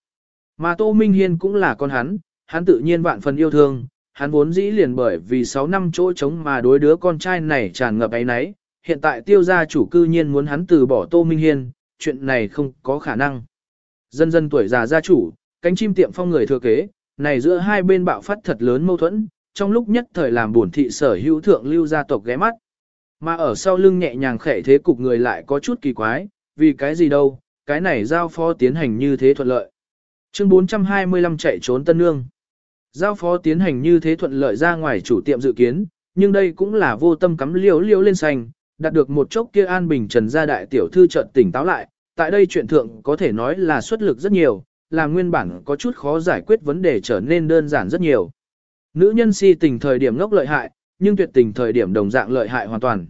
S1: Mà Tô Minh Hiên cũng là con hắn, hắn tự nhiên vạn phần yêu thương, hắn vốn dĩ liền bởi vì 6 năm chỗ trống mà đối đứa con trai này tràn ngập ấy nấy, hiện tại tiêu gia chủ cư nhiên muốn hắn từ bỏ Tô Minh Hiên, chuyện này không có khả năng. Dần dần tuổi già gia chủ, cánh chim tiệm phong người thừa kế, này giữa hai bên bạo phát thật lớn mâu thuẫn, trong lúc nhất thời làm buồn thị sở hữu thượng lưu gia tộc ghé mắt. Mà ở sau lưng nhẹ nhàng khẽ thế cục người lại có chút kỳ quái, vì cái gì đâu, cái này giao phó tiến hành như thế thuận lợi. Chương 425 chạy trốn Tân Nương. Giao phó tiến hành như thế thuận lợi ra ngoài chủ tiệm dự kiến, nhưng đây cũng là vô tâm cắm liễu liễu lên xanh, đạt được một chốc kia an bình trần gia đại tiểu thư chợt tỉnh táo lại, tại đây chuyện thượng có thể nói là xuất lực rất nhiều, là nguyên bản có chút khó giải quyết vấn đề trở nên đơn giản rất nhiều. Nữ nhân si tình thời điểm ngốc lợi hại, nhưng tuyệt tình thời điểm đồng dạng lợi hại hoàn toàn.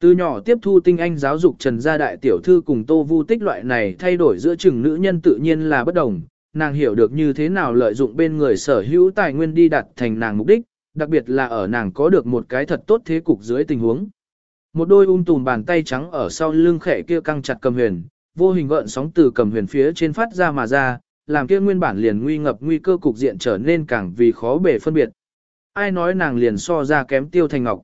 S1: Từ nhỏ tiếp thu tinh anh giáo dục Trần gia đại tiểu thư cùng Tô Vu Tích loại này thay đổi giữa chừng nữ nhân tự nhiên là bất đồng, nàng hiểu được như thế nào lợi dụng bên người sở hữu tài nguyên đi đặt thành nàng mục đích, đặc biệt là ở nàng có được một cái thật tốt thế cục dưới tình huống. Một đôi ung um tùm bàn tay trắng ở sau lưng khẽ kia căng chặt cầm huyền, vô hình gợn sóng từ cầm huyền phía trên phát ra mà ra, làm kia nguyên bản liền nguy ngập nguy cơ cục diện trở nên càng vì khó bề phân biệt. Ai nói nàng liền so ra kém tiêu thành ngọc.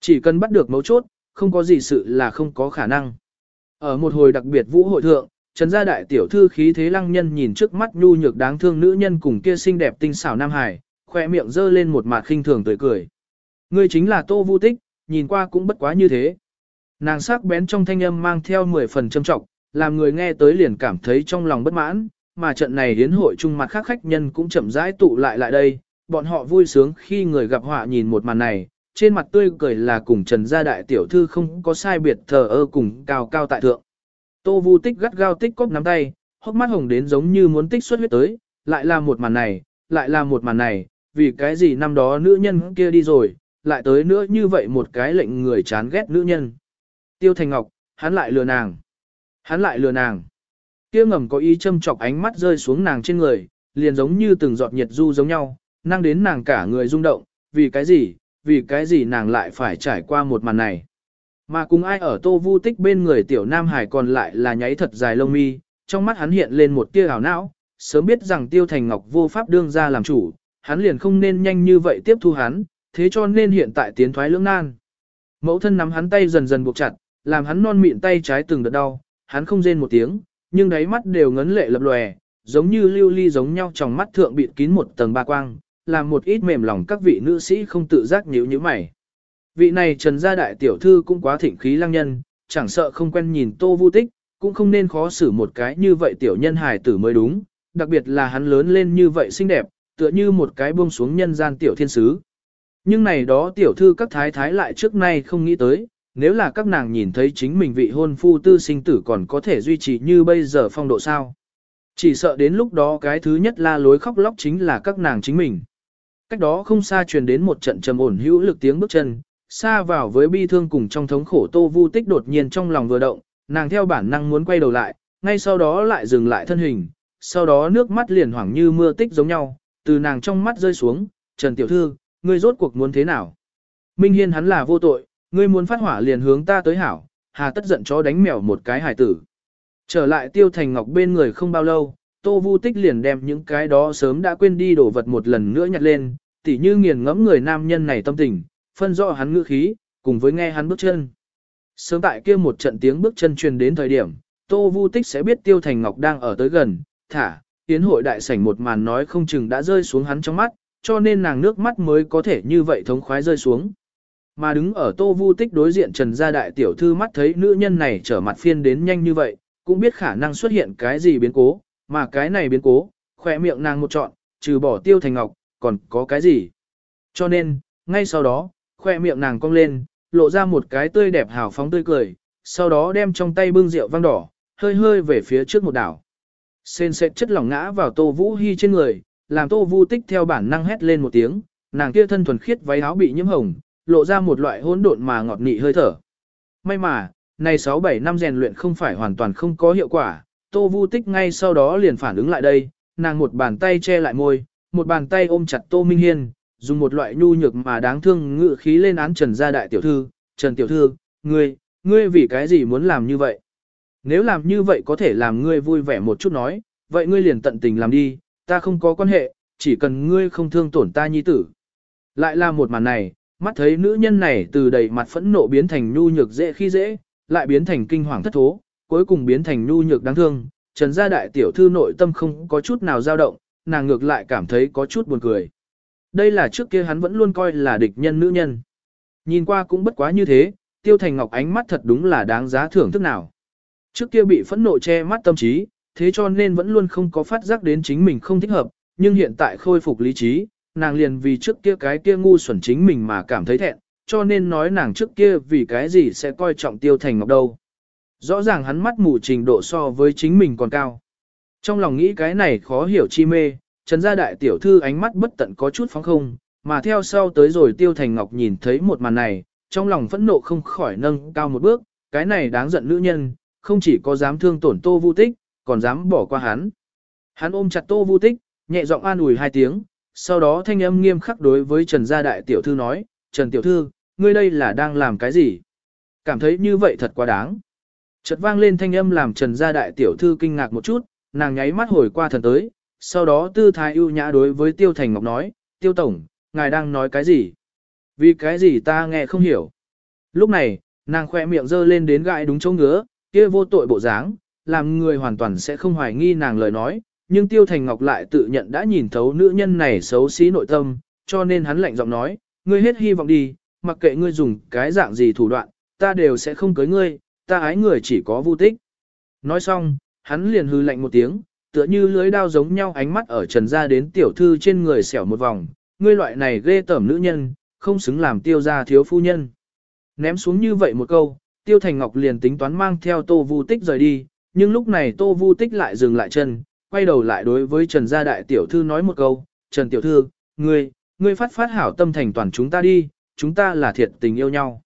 S1: Chỉ cần bắt được mấu chốt, không có gì sự là không có khả năng. Ở một hồi đặc biệt vũ hội thượng, Trần gia đại tiểu thư khí thế lăng nhân nhìn trước mắt nhu nhược đáng thương nữ nhân cùng kia xinh đẹp tinh xảo nam hải, khoe miệng dơ lên một mặt khinh thường tươi cười. Ngươi chính là Tô Vu Tích, nhìn qua cũng bất quá như thế. Nàng sắc bén trong thanh âm mang theo 10 phần châm trọng, làm người nghe tới liền cảm thấy trong lòng bất mãn, mà trận này hiến hội chung mặt khác khách nhân cũng chậm rãi tụ lại lại đây, bọn họ vui sướng khi người gặp họa nhìn một màn này, trên mặt tươi cười là cùng Trần gia đại tiểu thư không có sai biệt thờ ơ cùng cao cao tại thượng. Tô Vu Tích gắt gao tích cóp nắm tay, hốc mắt hồng đến giống như muốn tích xuất huyết tới, lại là một màn này, lại là một màn này, vì cái gì năm đó nữ nhân kia đi rồi, lại tới nữa như vậy một cái lệnh người chán ghét nữ nhân. Tiêu Thành Ngọc, hắn lại lừa nàng. Hắn lại lừa nàng. Kia ngầm có ý châm chọc ánh mắt rơi xuống nàng trên người, liền giống như từng giọt nhiệt du giống nhau, năng đến nàng cả người rung động, vì cái gì, vì cái gì nàng lại phải trải qua một màn này. Mà cùng ai ở tô vu tích bên người tiểu nam hải còn lại là nháy thật dài lông mi, trong mắt hắn hiện lên một tia ảo não, sớm biết rằng tiêu thành ngọc vô pháp đương ra làm chủ, hắn liền không nên nhanh như vậy tiếp thu hắn, thế cho nên hiện tại tiến thoái lưỡng nan. Mẫu thân nắm hắn tay dần dần buộc chặt, làm hắn non mịn tay trái từng đợt đau, hắn không rên một tiếng, nhưng đáy mắt đều ngấn lệ lập lòe, giống như lưu ly giống nhau trong mắt thượng bịt kín một tầng ba quang, làm một ít mềm lòng các vị nữ sĩ không tự giác nhíu như mày. Vị này trần gia đại tiểu thư cũng quá thịnh khí lăng nhân, chẳng sợ không quen nhìn tô vu tích, cũng không nên khó xử một cái như vậy tiểu nhân hài tử mới đúng, đặc biệt là hắn lớn lên như vậy xinh đẹp, tựa như một cái buông xuống nhân gian tiểu thiên sứ. Nhưng này đó tiểu thư các thái thái lại trước nay không nghĩ tới, nếu là các nàng nhìn thấy chính mình vị hôn phu tư sinh tử còn có thể duy trì như bây giờ phong độ sao. Chỉ sợ đến lúc đó cái thứ nhất la lối khóc lóc chính là các nàng chính mình. Cách đó không xa truyền đến một trận trầm ổn hữu lực tiếng bước chân, xa vào với bi thương cùng trong thống khổ tô vu tích đột nhiên trong lòng vừa động, nàng theo bản năng muốn quay đầu lại, ngay sau đó lại dừng lại thân hình, sau đó nước mắt liền hoảng như mưa tích giống nhau, từ nàng trong mắt rơi xuống, Trần Tiểu Thư, ngươi rốt cuộc muốn thế nào? Minh Hiên hắn là vô tội, ngươi muốn phát hỏa liền hướng ta tới hảo, hà tất giận chó đánh mèo một cái hải tử. Trở lại Tiêu Thành Ngọc bên người không bao lâu, Tô Vu Tích liền đem những cái đó sớm đã quên đi đổ vật một lần nữa nhặt lên, tỉ như nghiền ngẫm người nam nhân này tâm tình, phân rõ hắn ngữ khí, cùng với nghe hắn bước chân. Sớm tại kia một trận tiếng bước chân truyền đến thời điểm, Tô Vu Tích sẽ biết Tiêu Thành Ngọc đang ở tới gần, thả, tiến hội đại sảnh một màn nói không chừng đã rơi xuống hắn trong mắt, cho nên nàng nước mắt mới có thể như vậy thống khoái rơi xuống. Mà đứng ở Tô Vu Tích đối diện Trần Gia Đại Tiểu Thư mắt thấy nữ nhân này trở mặt phiên đến nhanh như vậy, cũng biết khả năng xuất hiện cái gì biến cố, mà cái này biến cố, khỏe miệng nàng một trọn, trừ bỏ Tiêu Thành Ngọc, còn có cái gì. Cho nên, ngay sau đó, khoe miệng nàng cong lên, lộ ra một cái tươi đẹp hào phóng tươi cười, sau đó đem trong tay bưng rượu vang đỏ, hơi hơi về phía trước một đảo. Sên sệt chất lỏng ngã vào Tô Vũ Hi trên người, làm Tô Vu Tích theo bản năng hét lên một tiếng, nàng kia thân thuần khiết váy áo bị nhiễm hồng, lộ ra một loại hỗn độn mà ngọt nị hơi thở. May mà, này 6-7 năm rèn luyện không phải hoàn toàn không có hiệu quả, Tô Vu Tích ngay sau đó liền phản ứng lại đây, nàng một bàn tay che lại môi, một bàn tay ôm chặt Tô Minh Hiên, dùng một loại nhu nhược mà đáng thương ngự khí lên án Trần gia đại tiểu thư, Trần tiểu thư, ngươi, ngươi vì cái gì muốn làm như vậy? Nếu làm như vậy có thể làm ngươi vui vẻ một chút nói, vậy ngươi liền tận tình làm đi, ta không có quan hệ, chỉ cần ngươi không thương tổn ta nhi tử. Lại là một màn này, mắt thấy nữ nhân này từ đầy mặt phẫn nộ biến thành nhu nhược dễ khi dễ, lại biến thành kinh hoàng thất thố, cuối cùng biến thành nhu nhược đáng thương. Trần gia đại tiểu thư nội tâm không có chút nào dao động, nàng ngược lại cảm thấy có chút buồn cười. Đây là trước kia hắn vẫn luôn coi là địch nhân nữ nhân. Nhìn qua cũng bất quá như thế, Tiêu Thành Ngọc ánh mắt thật đúng là đáng giá thưởng thức nào. Trước kia bị phẫn nộ che mắt tâm trí, thế cho nên vẫn luôn không có phát giác đến chính mình không thích hợp, nhưng hiện tại khôi phục lý trí, nàng liền vì trước kia cái kia ngu xuẩn chính mình mà cảm thấy thẹn, cho nên nói nàng trước kia vì cái gì sẽ coi trọng Tiêu Thành Ngọc đâu. Rõ ràng hắn mắt mù trình độ so với chính mình còn cao. Trong lòng nghĩ cái này khó hiểu chi mê, Trần gia đại tiểu thư ánh mắt bất tận có chút phóng không, mà theo sau tới rồi Tiêu Thành Ngọc nhìn thấy một màn này, trong lòng phẫn nộ không khỏi nâng cao một bước, cái này đáng giận nữ nhân, không chỉ có dám thương tổn Tô Vu Tích, còn dám bỏ qua hắn. Hắn ôm chặt Tô Vu Tích, nhẹ giọng an ủi hai tiếng, sau đó thanh âm nghiêm khắc đối với Trần gia đại tiểu thư nói, Trần tiểu thư, ngươi đây là đang làm cái gì? Cảm thấy như vậy thật quá đáng. Chợt vang lên thanh âm làm Trần gia đại tiểu thư kinh ngạc một chút, nàng nháy mắt hồi qua thần tới, sau đó tư thái ưu nhã đối với Tiêu Thành Ngọc nói, Tiêu Tổng, ngài đang nói cái gì? Vì cái gì ta nghe không hiểu? Lúc này, nàng khoe miệng dơ lên đến gãi đúng chỗ ngứa, kia vô tội bộ dáng, làm người hoàn toàn sẽ không hoài nghi nàng lời nói, nhưng Tiêu Thành Ngọc lại tự nhận đã nhìn thấu nữ nhân này xấu xí nội tâm, cho nên hắn lạnh giọng nói, ngươi hết hy vọng đi, mặc kệ ngươi dùng cái dạng gì thủ đoạn, ta đều sẽ không cưới ngươi, ta ái người chỉ có vô tích. Nói xong, hắn liền hư lạnh một tiếng, tựa như lưới đao giống nhau ánh mắt ở trần ra đến tiểu thư trên người xẻo một vòng, ngươi loại này ghê tởm nữ nhân, không xứng làm tiêu gia thiếu phu nhân. Ném xuống như vậy một câu, tiêu thành ngọc liền tính toán mang theo tô vu tích rời đi, nhưng lúc này tô vu tích lại dừng lại chân, quay đầu lại đối với trần gia đại tiểu thư nói một câu, trần tiểu thư, ngươi, ngươi phát phát hảo tâm thành toàn chúng ta đi, chúng ta là thiệt tình yêu nhau.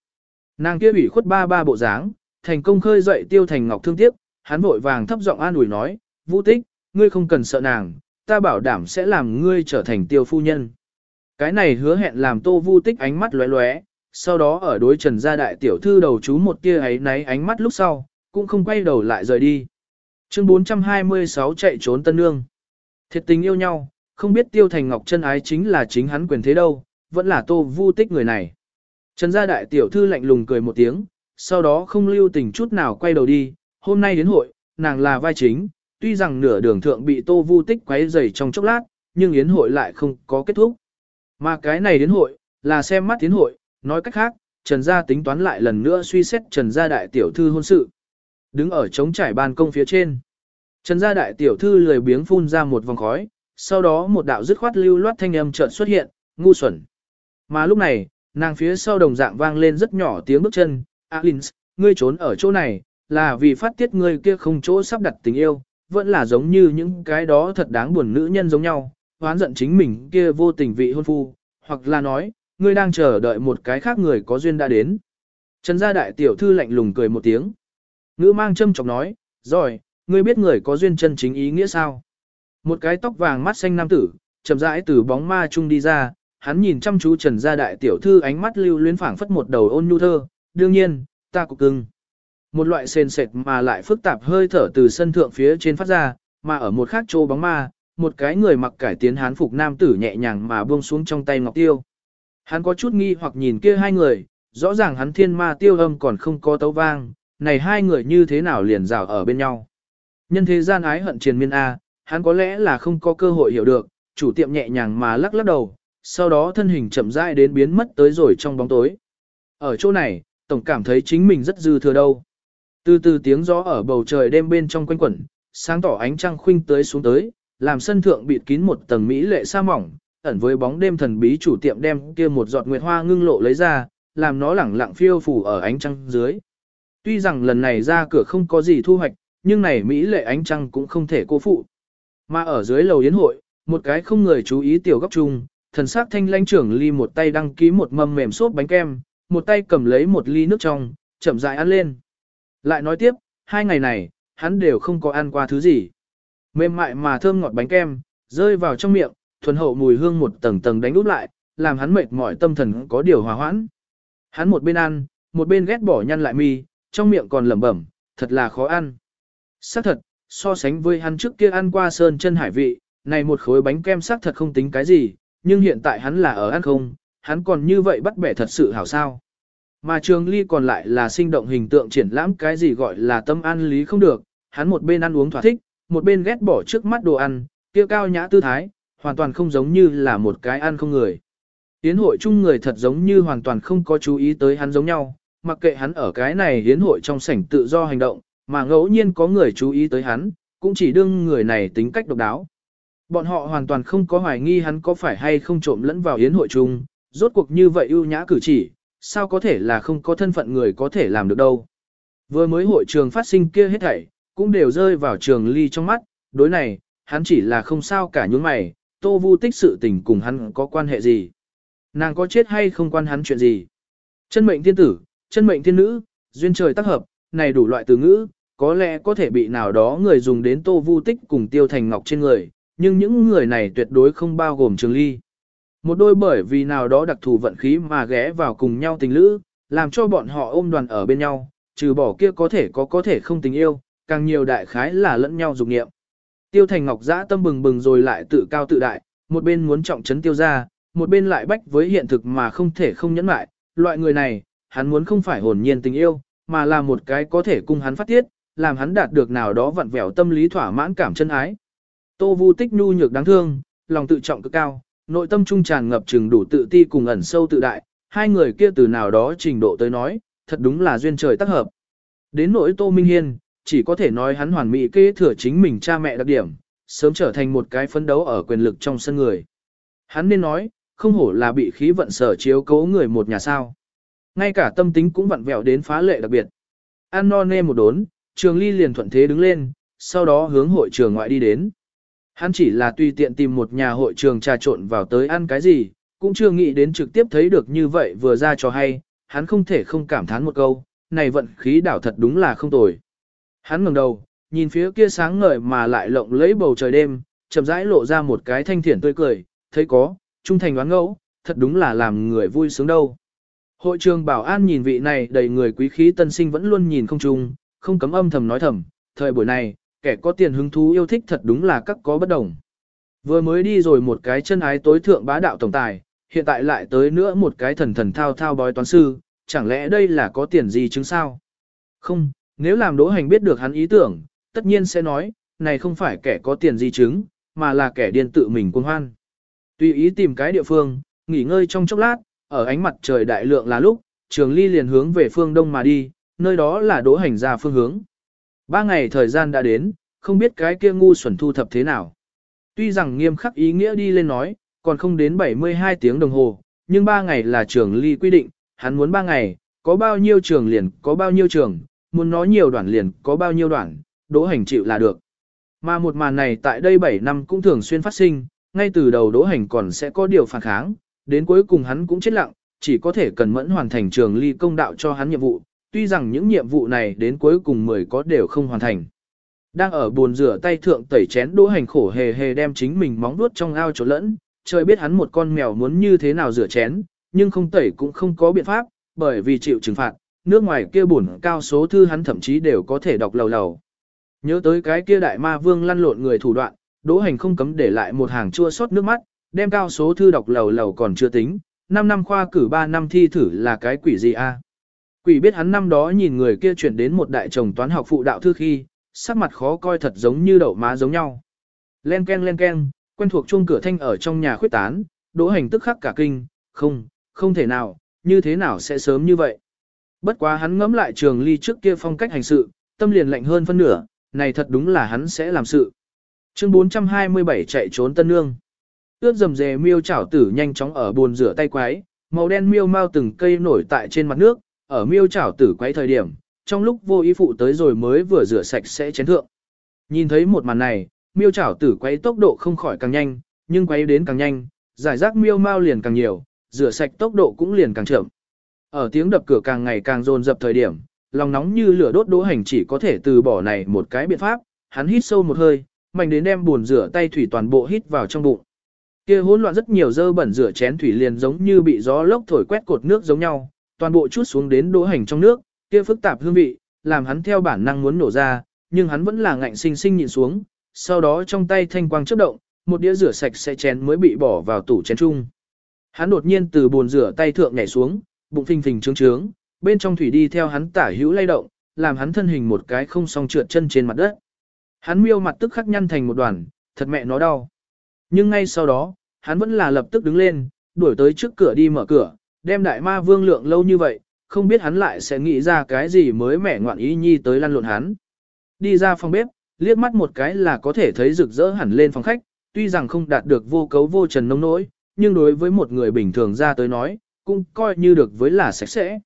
S1: Nàng kia ủy khuất ba ba bộ dáng, thành công khơi dậy tiêu thành ngọc thương tiếc, hắn vội vàng thấp giọng an ủi nói, Vu Tích, ngươi không cần sợ nàng, ta bảo đảm sẽ làm ngươi trở thành tiêu phu nhân. Cái này hứa hẹn làm Tô Vu Tích ánh mắt lóe lóe, sau đó ở đối Trần gia đại tiểu thư đầu chú một tia ấy náy ánh mắt lúc sau, cũng không quay đầu lại rời đi. Chương 426 chạy trốn Tân Nương. Thiệt tình yêu nhau, không biết Tiêu Thành Ngọc chân ái chính là chính hắn quyền thế đâu, vẫn là Tô Vu Tích người này. Trần gia đại tiểu thư lạnh lùng cười một tiếng, sau đó không lưu tình chút nào quay đầu đi, hôm nay đến hội, nàng là vai chính, tuy rằng nửa đường thượng bị Tô Vu Tích quấy rầy trong chốc lát, nhưng yến hội lại không có kết thúc. Mà cái này đến hội, là xem mắt tiến hội, nói cách khác, Trần Gia tính toán lại lần nữa suy xét Trần Gia đại tiểu thư hôn sự. Đứng ở trống trải ban công phía trên. Trần Gia đại tiểu thư lười biếng phun ra một vòng khói, sau đó một đạo dứt khoát lưu loát thanh âm chợt xuất hiện, ngu xuẩn. Mà lúc này, nàng phía sau đồng dạng vang lên rất nhỏ tiếng bước chân, Alins, ngươi trốn ở chỗ này, là vì phát tiết ngươi kia không chỗ sắp đặt tình yêu, vẫn là giống như những cái đó thật đáng buồn nữ nhân giống nhau, hoán giận chính mình kia vô tình vị hôn phu, hoặc là nói, ngươi đang chờ đợi một cái khác người có duyên đã đến. Trần gia đại tiểu thư lạnh lùng cười một tiếng. Ngữ mang châm chọc nói, rồi, ngươi biết người có duyên chân chính ý nghĩa sao? Một cái tóc vàng mắt xanh nam tử, chậm rãi từ bóng ma chung đi ra, hắn nhìn chăm chú Trần gia đại tiểu thư ánh mắt lưu luyến phảng phất một đầu ôn nhu thơ, đương nhiên, ta cục cưng. Một loại sền sệt mà lại phức tạp hơi thở từ sân thượng phía trên phát ra, mà ở một khác chỗ bóng ma, một cái người mặc cải tiến hán phục nam tử nhẹ nhàng mà buông xuống trong tay ngọc tiêu. Hắn có chút nghi hoặc nhìn kia hai người, rõ ràng hắn thiên ma tiêu âm còn không có tấu vang, này hai người như thế nào liền rào ở bên nhau. Nhân thế gian ái hận triền miên A, hắn có lẽ là không có cơ hội hiểu được, chủ tiệm nhẹ nhàng mà lắc lắc đầu, sau đó thân hình chậm rãi đến biến mất tới rồi trong bóng tối. Ở chỗ này, tổng cảm thấy chính mình rất dư thừa đâu. Từ từ tiếng gió ở bầu trời đêm bên trong quanh quẩn, sáng tỏ ánh trăng khuynh tới xuống tới, làm sân thượng bịt kín một tầng mỹ lệ sa mỏng, ẩn với bóng đêm thần bí chủ tiệm đem kia một giọt nguyệt hoa ngưng lộ lấy ra, làm nó lẳng lặng phiêu phủ ở ánh trăng dưới. Tuy rằng lần này ra cửa không có gì thu hoạch, nhưng này mỹ lệ ánh trăng cũng không thể cô phụ. Mà ở dưới lầu yến hội, một cái không người chú ý tiểu góc chung, thần sắc thanh lãnh trưởng ly một tay đăng ký một mâm mềm xốp bánh kem, một tay cầm lấy một ly nước trong, chậm rãi ăn lên. Lại nói tiếp, hai ngày này, hắn đều không có ăn qua thứ gì. Mềm mại mà thơm ngọt bánh kem, rơi vào trong miệng, thuần hậu mùi hương một tầng tầng đánh úp lại, làm hắn mệt mỏi tâm thần có điều hòa hoãn. Hắn một bên ăn, một bên ghét bỏ nhăn lại mi, trong miệng còn lẩm bẩm, thật là khó ăn. Xác thật, so sánh với hắn trước kia ăn qua sơn chân hải vị, này một khối bánh kem xác thật không tính cái gì, nhưng hiện tại hắn là ở ăn không, hắn còn như vậy bắt bẻ thật sự hảo sao. Mà trường ly còn lại là sinh động hình tượng triển lãm cái gì gọi là tâm an lý không được, hắn một bên ăn uống thỏa thích, một bên ghét bỏ trước mắt đồ ăn, kia cao nhã tư thái, hoàn toàn không giống như là một cái ăn không người. yến hội chung người thật giống như hoàn toàn không có chú ý tới hắn giống nhau, mặc kệ hắn ở cái này hiến hội trong sảnh tự do hành động, mà ngẫu nhiên có người chú ý tới hắn, cũng chỉ đương người này tính cách độc đáo. Bọn họ hoàn toàn không có hoài nghi hắn có phải hay không trộm lẫn vào yến hội chung, rốt cuộc như vậy ưu nhã cử chỉ, sao có thể là không có thân phận người có thể làm được đâu. Vừa mới hội trường phát sinh kia hết thảy, cũng đều rơi vào trường ly trong mắt, đối này, hắn chỉ là không sao cả những mày, tô vu tích sự tình cùng hắn có quan hệ gì. Nàng có chết hay không quan hắn chuyện gì. Chân mệnh thiên tử, chân mệnh thiên nữ, duyên trời tác hợp, này đủ loại từ ngữ, có lẽ có thể bị nào đó người dùng đến tô vu tích cùng tiêu thành ngọc trên người, nhưng những người này tuyệt đối không bao gồm trường ly. Một đôi bởi vì nào đó đặc thù vận khí mà ghé vào cùng nhau tình lữ, làm cho bọn họ ôm đoàn ở bên nhau, trừ bỏ kia có thể có có thể không tình yêu, càng nhiều đại khái là lẫn nhau dục nghiệm. Tiêu Thành Ngọc dã tâm bừng bừng rồi lại tự cao tự đại, một bên muốn trọng trấn tiêu ra, một bên lại bách với hiện thực mà không thể không nhẫn lại, loại người này, hắn muốn không phải hồn nhiên tình yêu, mà là một cái có thể cung hắn phát tiết, làm hắn đạt được nào đó vặn vẹo tâm lý thỏa mãn cảm chân ái. Tô Vu Tích nhu nhược đáng thương, lòng tự trọng cực cao, nội tâm trung tràn ngập trừng đủ tự ti cùng ẩn sâu tự đại, hai người kia từ nào đó trình độ tới nói, thật đúng là duyên trời tác hợp. Đến nỗi Tô Minh Hiên, chỉ có thể nói hắn hoàn mỹ kế thừa chính mình cha mẹ đặc điểm, sớm trở thành một cái phấn đấu ở quyền lực trong sân người. Hắn nên nói, không hổ là bị khí vận sở chiếu cố người một nhà sao. Ngay cả tâm tính cũng vặn vẹo đến phá lệ đặc biệt. An no nê một đốn, trường ly liền thuận thế đứng lên, sau đó hướng hội trường ngoại đi đến. Hắn chỉ là tùy tiện tìm một nhà hội trường trà trộn vào tới ăn cái gì, cũng chưa nghĩ đến trực tiếp thấy được như vậy vừa ra cho hay, hắn không thể không cảm thán một câu, này vận khí đảo thật đúng là không tồi. Hắn ngẩng đầu, nhìn phía kia sáng ngời mà lại lộng lấy bầu trời đêm, chậm rãi lộ ra một cái thanh thiện tươi cười, thấy có, trung thành đoán ngẫu, thật đúng là làm người vui sướng đâu. Hội trường bảo an nhìn vị này đầy người quý khí tân sinh vẫn luôn nhìn không chung, không cấm âm thầm nói thầm, thời buổi này, kẻ có tiền hứng thú yêu thích thật đúng là các có bất đồng. Vừa mới đi rồi một cái chân ái tối thượng bá đạo tổng tài, hiện tại lại tới nữa một cái thần thần thao thao bói toán sư, chẳng lẽ đây là có tiền gì chứng sao? Không, nếu làm đỗ hành biết được hắn ý tưởng, tất nhiên sẽ nói, này không phải kẻ có tiền gì chứng, mà là kẻ điên tự mình cuồng hoan. Tùy ý tìm cái địa phương, nghỉ ngơi trong chốc lát, ở ánh mặt trời đại lượng là lúc, trường ly liền hướng về phương đông mà đi, nơi đó là đỗ hành ra phương hướng. Ba ngày thời gian đã đến, không biết cái kia ngu xuẩn thu thập thế nào. Tuy rằng nghiêm khắc ý nghĩa đi lên nói, còn không đến 72 tiếng đồng hồ, nhưng ba ngày là trường ly quy định, hắn muốn ba ngày, có bao nhiêu trường liền có bao nhiêu trường, muốn nói nhiều đoạn liền có bao nhiêu đoạn, đỗ hành chịu là được. Mà một màn này tại đây 7 năm cũng thường xuyên phát sinh, ngay từ đầu đỗ hành còn sẽ có điều phản kháng, đến cuối cùng hắn cũng chết lặng, chỉ có thể cần mẫn hoàn thành trường ly công đạo cho hắn nhiệm vụ, tuy rằng những nhiệm vụ này đến cuối cùng 10 có đều không hoàn thành. Đang ở buồn rửa tay thượng tẩy chén đỗ hành khổ hề hề đem chính mình móng vuốt trong ao chỗ lẫn, trời biết hắn một con mèo muốn như thế nào rửa chén, nhưng không tẩy cũng không có biện pháp, bởi vì chịu trừng phạt, nước ngoài kia buồn cao số thư hắn thậm chí đều có thể đọc lầu lầu. Nhớ tới cái kia đại ma vương lăn lộn người thủ đoạn, đỗ hành không cấm để lại một hàng chua sót nước mắt, đem cao số thư đọc lầu lầu còn chưa tính, 5 năm khoa cử 3 năm thi thử là cái quỷ gì a? Quỷ biết hắn năm đó nhìn người kia chuyển đến một đại chồng toán học phụ đạo thư khi, sắc mặt khó coi thật giống như đậu má giống nhau. Len ken len ken, quen thuộc chuông cửa thanh ở trong nhà khuyết tán, đỗ hành tức khắc cả kinh, không, không thể nào, như thế nào sẽ sớm như vậy. Bất quá hắn ngẫm lại trường ly trước kia phong cách hành sự, tâm liền lạnh hơn phân nửa, này thật đúng là hắn sẽ làm sự. Chương 427 chạy trốn tân nương. Ướt dầm dề miêu chảo tử nhanh chóng ở bồn rửa tay quái, màu đen miêu mau từng cây nổi tại trên mặt nước, ở miêu chảo tử quấy thời điểm, trong lúc vô ý phụ tới rồi mới vừa rửa sạch sẽ chén thượng. Nhìn thấy một màn này, miêu chảo tử quấy tốc độ không khỏi càng nhanh, nhưng quấy đến càng nhanh, giải rác miêu mau liền càng nhiều, rửa sạch tốc độ cũng liền càng chậm. Ở tiếng đập cửa càng ngày càng dồn dập thời điểm, lòng nóng như lửa đốt đỗ hành chỉ có thể từ bỏ này một cái biện pháp, hắn hít sâu một hơi, mạnh đến đem buồn rửa tay thủy toàn bộ hít vào trong bụng. Kia hỗn loạn rất nhiều dơ bẩn rửa chén thủy liền giống như bị gió lốc thổi quét cột nước giống nhau, toàn bộ chút xuống đến đỗ hành trong nước, kia phức tạp hương vị, làm hắn theo bản năng muốn nổ ra, nhưng hắn vẫn là ngạnh sinh sinh nhìn xuống, sau đó trong tay thanh quang chớp động, một đĩa rửa sạch sẽ chén mới bị bỏ vào tủ chén chung. Hắn đột nhiên từ bồn rửa tay thượng nhảy xuống, bụng phình phình trướng trướng, bên trong thủy đi theo hắn tả hữu lay động, làm hắn thân hình một cái không song trượt chân trên mặt đất. Hắn miêu mặt tức khắc nhăn thành một đoàn, thật mẹ nó đau. Nhưng ngay sau đó, hắn vẫn là lập tức đứng lên, đuổi tới trước cửa đi mở cửa, đem đại ma vương lượng lâu như vậy, không biết hắn lại sẽ nghĩ ra cái gì mới mẻ ngoạn ý nhi tới lăn lộn hắn. Đi ra phòng bếp, liếc mắt một cái là có thể thấy rực rỡ hẳn lên phòng khách, tuy rằng không đạt được vô cấu vô trần nông nỗi, nhưng đối với một người bình thường ra tới nói, cũng coi như được với là sạch sẽ.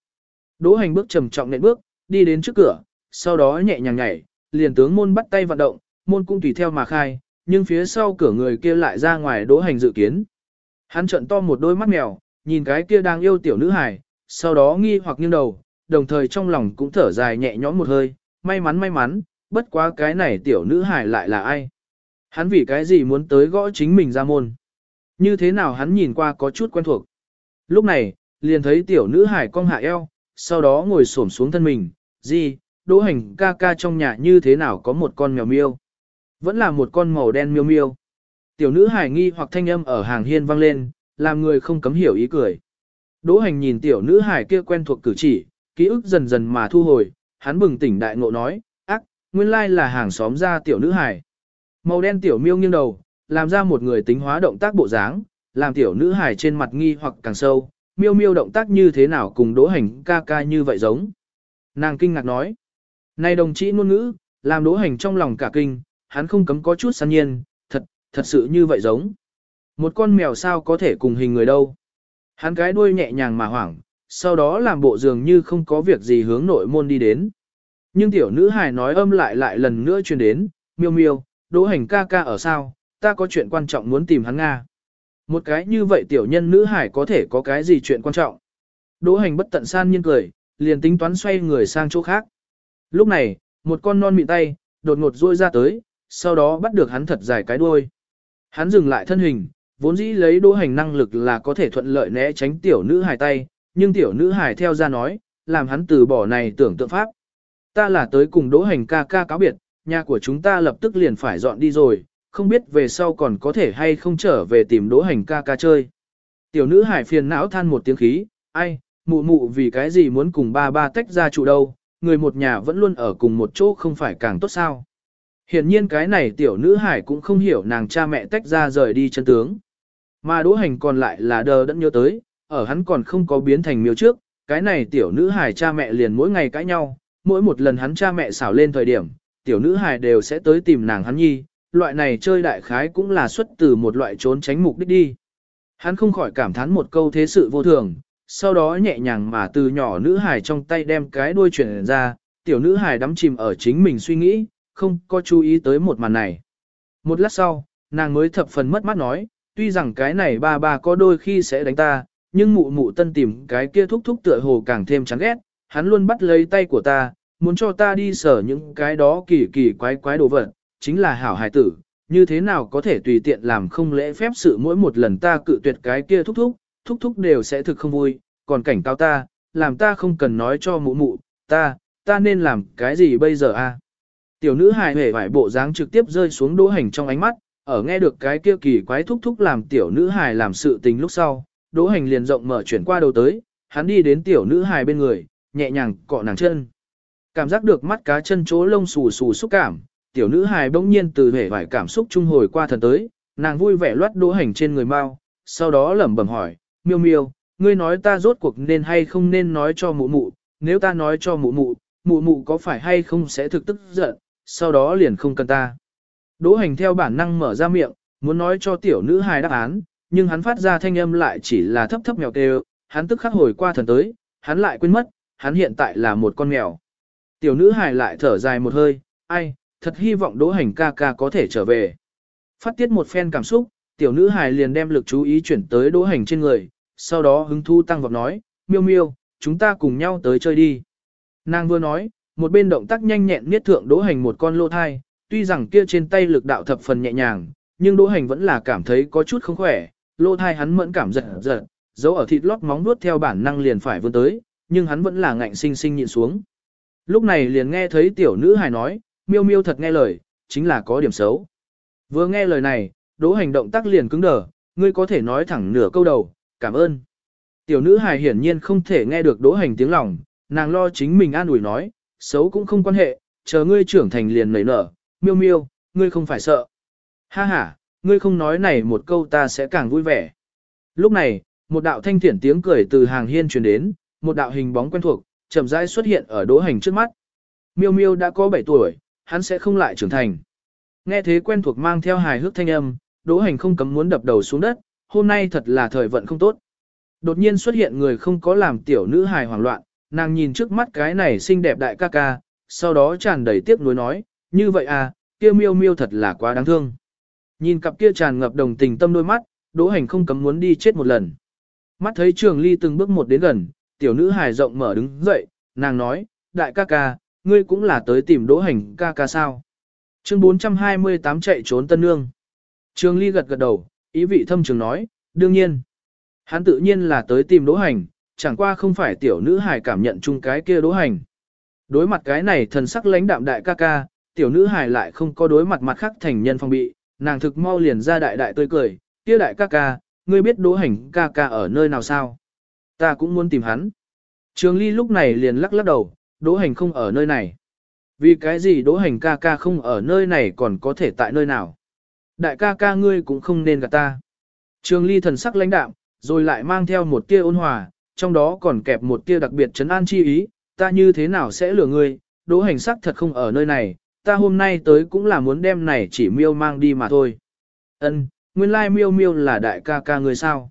S1: Đỗ hành bước trầm trọng nện bước, đi đến trước cửa, sau đó nhẹ nhàng nhảy, liền tướng môn bắt tay vận động, môn cũng tùy theo mà khai, nhưng phía sau cửa người kia lại ra ngoài đỗ hành dự kiến. Hắn trận to một đôi mắt mèo, nhìn cái kia đang yêu tiểu nữ hài, sau đó nghi hoặc nghiêng đầu, đồng thời trong lòng cũng thở dài nhẹ nhõm một hơi, may mắn may mắn, bất quá cái này tiểu nữ hài lại là ai. Hắn vì cái gì muốn tới gõ chính mình ra môn. Như thế nào hắn nhìn qua có chút quen thuộc. Lúc này, liền thấy tiểu nữ hải cong hạ eo, sau đó ngồi xổm xuống thân mình, gì, đỗ hành ca ca trong nhà như thế nào có một con mèo miêu. Vẫn là một con màu đen miêu miêu. Tiểu nữ hải nghi hoặc thanh âm ở hàng hiên vang lên, làm người không cấm hiểu ý cười. Đỗ hành nhìn tiểu nữ hài kia quen thuộc cử chỉ, ký ức dần dần mà thu hồi, hắn bừng tỉnh đại ngộ nói, ác, nguyên lai là hàng xóm ra tiểu nữ hài. Màu đen tiểu miêu nghiêng đầu, làm ra một người tính hóa động tác bộ dáng, làm tiểu nữ hài trên mặt nghi hoặc càng sâu, miêu miêu động tác như thế nào cùng đỗ hành ca ca như vậy giống. Nàng kinh ngạc nói, này đồng chí ngôn ngữ, làm đỗ hành trong lòng cả kinh, hắn không cấm có chút săn nhiên, thật, thật sự như vậy giống. Một con mèo sao có thể cùng hình người đâu. Hắn cái đuôi nhẹ nhàng mà hoảng, sau đó làm bộ dường như không có việc gì hướng nội môn đi đến. Nhưng tiểu nữ hài nói âm lại lại lần nữa truyền đến, miêu miêu, đỗ hành ca ca ở sao, ta có chuyện quan trọng muốn tìm hắn Nga. Một cái như vậy tiểu nhân nữ hải có thể có cái gì chuyện quan trọng. Đỗ hành bất tận san nhiên cười, liền tính toán xoay người sang chỗ khác. Lúc này, một con non mịn tay, đột ngột ruôi ra tới, sau đó bắt được hắn thật dài cái đuôi. Hắn dừng lại thân hình, vốn dĩ lấy đỗ hành năng lực là có thể thuận lợi né tránh tiểu nữ hải tay, nhưng tiểu nữ hải theo ra nói, làm hắn từ bỏ này tưởng tượng pháp. Ta là tới cùng đỗ hành ca ca cáo biệt, nhà của chúng ta lập tức liền phải dọn đi rồi, không biết về sau còn có thể hay không trở về tìm đỗ hành ca ca chơi. Tiểu nữ hải phiền não than một tiếng khí, ai, mụ mụ vì cái gì muốn cùng ba ba tách ra trụ đâu, người một nhà vẫn luôn ở cùng một chỗ không phải càng tốt sao. Hiện nhiên cái này tiểu nữ hải cũng không hiểu nàng cha mẹ tách ra rời đi chân tướng. Mà đỗ hành còn lại là đờ đẫn nhớ tới, ở hắn còn không có biến thành miêu trước, cái này tiểu nữ hải cha mẹ liền mỗi ngày cãi nhau, mỗi một lần hắn cha mẹ xảo lên thời điểm, tiểu nữ hải đều sẽ tới tìm nàng hắn nhi, loại này chơi đại khái cũng là xuất từ một loại trốn tránh mục đích đi. Hắn không khỏi cảm thán một câu thế sự vô thường, sau đó nhẹ nhàng mà từ nhỏ nữ hải trong tay đem cái đuôi chuyển ra, tiểu nữ hải đắm chìm ở chính mình suy nghĩ, không có chú ý tới một màn này. Một lát sau, nàng mới thập phần mất mắt nói, tuy rằng cái này ba ba có đôi khi sẽ đánh ta, nhưng mụ mụ tân tìm cái kia thúc thúc tựa hồ càng thêm chán ghét, hắn luôn bắt lấy tay của ta, muốn cho ta đi sở những cái đó kỳ kỳ quái quái đồ vật, chính là hảo hài tử, như thế nào có thể tùy tiện làm không lễ phép sự mỗi một lần ta cự tuyệt cái kia thúc thúc, thúc thúc đều sẽ thực không vui, còn cảnh cáo ta, làm ta không cần nói cho mụ mụ, ta, ta nên làm cái gì bây giờ a? Tiểu nữ hài hề vải bộ dáng trực tiếp rơi xuống đỗ hành trong ánh mắt, ở nghe được cái kia kỳ quái thúc thúc làm tiểu nữ hài làm sự tình lúc sau, đỗ hành liền rộng mở chuyển qua đầu tới, hắn đi đến tiểu nữ hài bên người, nhẹ nhàng cọ nàng chân. Cảm giác được mắt cá chân chỗ lông xù xù xúc cảm, tiểu nữ hài bỗng nhiên từ vẻ vải cảm xúc trung hồi qua thần tới, nàng vui vẻ loát đỗ hành trên người mau, sau đó lẩm bẩm hỏi, miêu miêu, ngươi nói ta rốt cuộc nên hay không nên nói cho mụ mụ, nếu ta nói cho mụ mụ, mụ mụ có phải hay không sẽ thực tức giận, sau đó liền không cần ta. Đỗ hành theo bản năng mở ra miệng, muốn nói cho tiểu nữ hài đáp án, nhưng hắn phát ra thanh âm lại chỉ là thấp thấp mèo kêu, hắn tức khắc hồi qua thần tới, hắn lại quên mất, hắn hiện tại là một con mèo. Tiểu nữ hài lại thở dài một hơi, ai, thật hy vọng đỗ hành ca ca có thể trở về. Phát tiết một phen cảm xúc, tiểu nữ hài liền đem lực chú ý chuyển tới đỗ hành trên người, sau đó hứng thu tăng vọt nói, miêu miêu, chúng ta cùng nhau tới chơi đi. Nàng vừa nói, một bên động tác nhanh nhẹn niết thượng đỗ hành một con lô thai, tuy rằng kia trên tay lực đạo thập phần nhẹ nhàng, nhưng đỗ hành vẫn là cảm thấy có chút không khỏe, lô thai hắn mẫn cảm giật giật, dấu ở thịt lót móng nuốt theo bản năng liền phải vươn tới, nhưng hắn vẫn là ngạnh sinh sinh nhịn xuống. Lúc này liền nghe thấy tiểu nữ hài nói, miêu miêu thật nghe lời, chính là có điểm xấu. Vừa nghe lời này, đỗ hành động tác liền cứng đờ, ngươi có thể nói thẳng nửa câu đầu, cảm ơn. Tiểu nữ hài hiển nhiên không thể nghe được đỗ hành tiếng lòng, nàng lo chính mình an ủi nói, xấu cũng không quan hệ, chờ ngươi trưởng thành liền nảy nở, miêu miêu, ngươi không phải sợ. Ha ha, ngươi không nói này một câu ta sẽ càng vui vẻ. Lúc này, một đạo thanh thiển tiếng cười từ hàng hiên truyền đến, một đạo hình bóng quen thuộc, chậm rãi xuất hiện ở đỗ hành trước mắt. Miêu miêu đã có 7 tuổi, hắn sẽ không lại trưởng thành. Nghe thế quen thuộc mang theo hài hước thanh âm, đỗ hành không cấm muốn đập đầu xuống đất, hôm nay thật là thời vận không tốt. Đột nhiên xuất hiện người không có làm tiểu nữ hài hoảng loạn, nàng nhìn trước mắt cái này xinh đẹp đại ca ca, sau đó tràn đầy tiếc nuối nói, như vậy à, kia miêu miêu thật là quá đáng thương. Nhìn cặp kia tràn ngập đồng tình tâm đôi mắt, đỗ hành không cấm muốn đi chết một lần. Mắt thấy trường ly từng bước một đến gần, tiểu nữ hài rộng mở đứng dậy, nàng nói, đại ca ca, ngươi cũng là tới tìm đỗ hành ca ca sao. Chương 428 chạy trốn tân nương. Trường ly gật gật đầu, ý vị thâm trường nói, đương nhiên. Hắn tự nhiên là tới tìm đỗ hành, chẳng qua không phải tiểu nữ hài cảm nhận chung cái kia đỗ hành. Đối mặt cái này thần sắc lãnh đạm đại ca ca, tiểu nữ hài lại không có đối mặt mặt khác thành nhân phong bị, nàng thực mau liền ra đại đại tươi cười, kia đại ca ca, ngươi biết đỗ hành ca ca ở nơi nào sao? Ta cũng muốn tìm hắn. Trường ly lúc này liền lắc lắc đầu, đỗ hành không ở nơi này. Vì cái gì đỗ hành ca ca không ở nơi này còn có thể tại nơi nào? Đại ca ca ngươi cũng không nên gạt ta. Trường ly thần sắc lãnh đạm, rồi lại mang theo một tia ôn hòa, trong đó còn kẹp một tia đặc biệt trấn an chi ý, ta như thế nào sẽ lừa ngươi, đỗ hành sắc thật không ở nơi này, ta hôm nay tới cũng là muốn đem này chỉ miêu mang đi mà thôi. Ân, nguyên lai miêu miêu là đại ca ca ngươi sao?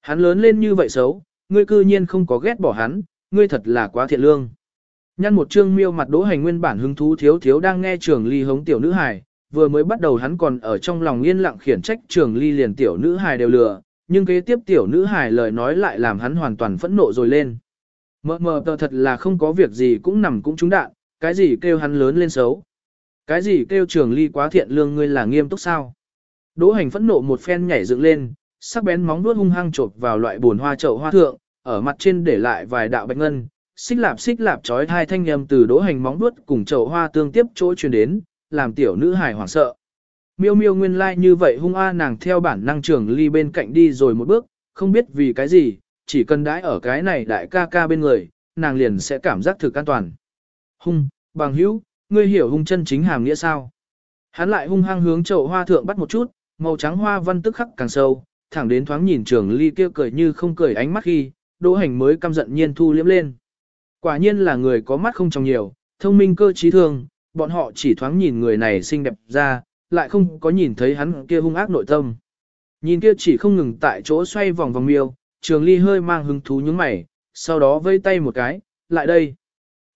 S1: Hắn lớn lên như vậy xấu, ngươi cư nhiên không có ghét bỏ hắn, ngươi thật là quá thiện lương. Nhăn một trương miêu mặt đỗ hành nguyên bản hứng thú thiếu thiếu đang nghe trường ly hống tiểu nữ hài, vừa mới bắt đầu hắn còn ở trong lòng yên lặng khiển trách trường ly liền tiểu nữ hài đều lừa, nhưng kế tiếp tiểu nữ hài lời nói lại làm hắn hoàn toàn phẫn nộ rồi lên. Mờ mờ tờ thật là không có việc gì cũng nằm cũng trúng đạn, cái gì kêu hắn lớn lên xấu. Cái gì kêu trường ly quá thiện lương ngươi là nghiêm túc sao? Đỗ hành phẫn nộ một phen nhảy dựng lên, sắc bén móng vuốt hung hăng chộp vào loại buồn hoa chậu hoa thượng, ở mặt trên để lại vài đạo bạch ngân, xích lạp xích lạp chói hai thanh âm từ đỗ hành móng vuốt cùng chậu hoa tương tiếp chỗ truyền đến, làm tiểu nữ hài hoảng sợ. Miêu miêu nguyên lai like như vậy hung a nàng theo bản năng trưởng ly bên cạnh đi rồi một bước, không biết vì cái gì, chỉ cần đãi ở cái này đại ca ca bên người, nàng liền sẽ cảm giác thực an toàn. Hung, bằng hữu, ngươi hiểu hung chân chính hàm nghĩa sao? Hắn lại hung hăng hướng chậu hoa thượng bắt một chút, màu trắng hoa văn tức khắc càng sâu, thẳng đến thoáng nhìn trường ly kia cười như không cười ánh mắt khi, đỗ hành mới căm giận nhiên thu liếm lên. Quả nhiên là người có mắt không trong nhiều, thông minh cơ trí thường, bọn họ chỉ thoáng nhìn người này xinh đẹp ra, lại không có nhìn thấy hắn kia hung ác nội tâm. Nhìn kia chỉ không ngừng tại chỗ xoay vòng vòng miêu, trường ly hơi mang hứng thú nhướng mày, sau đó vây tay một cái, lại đây.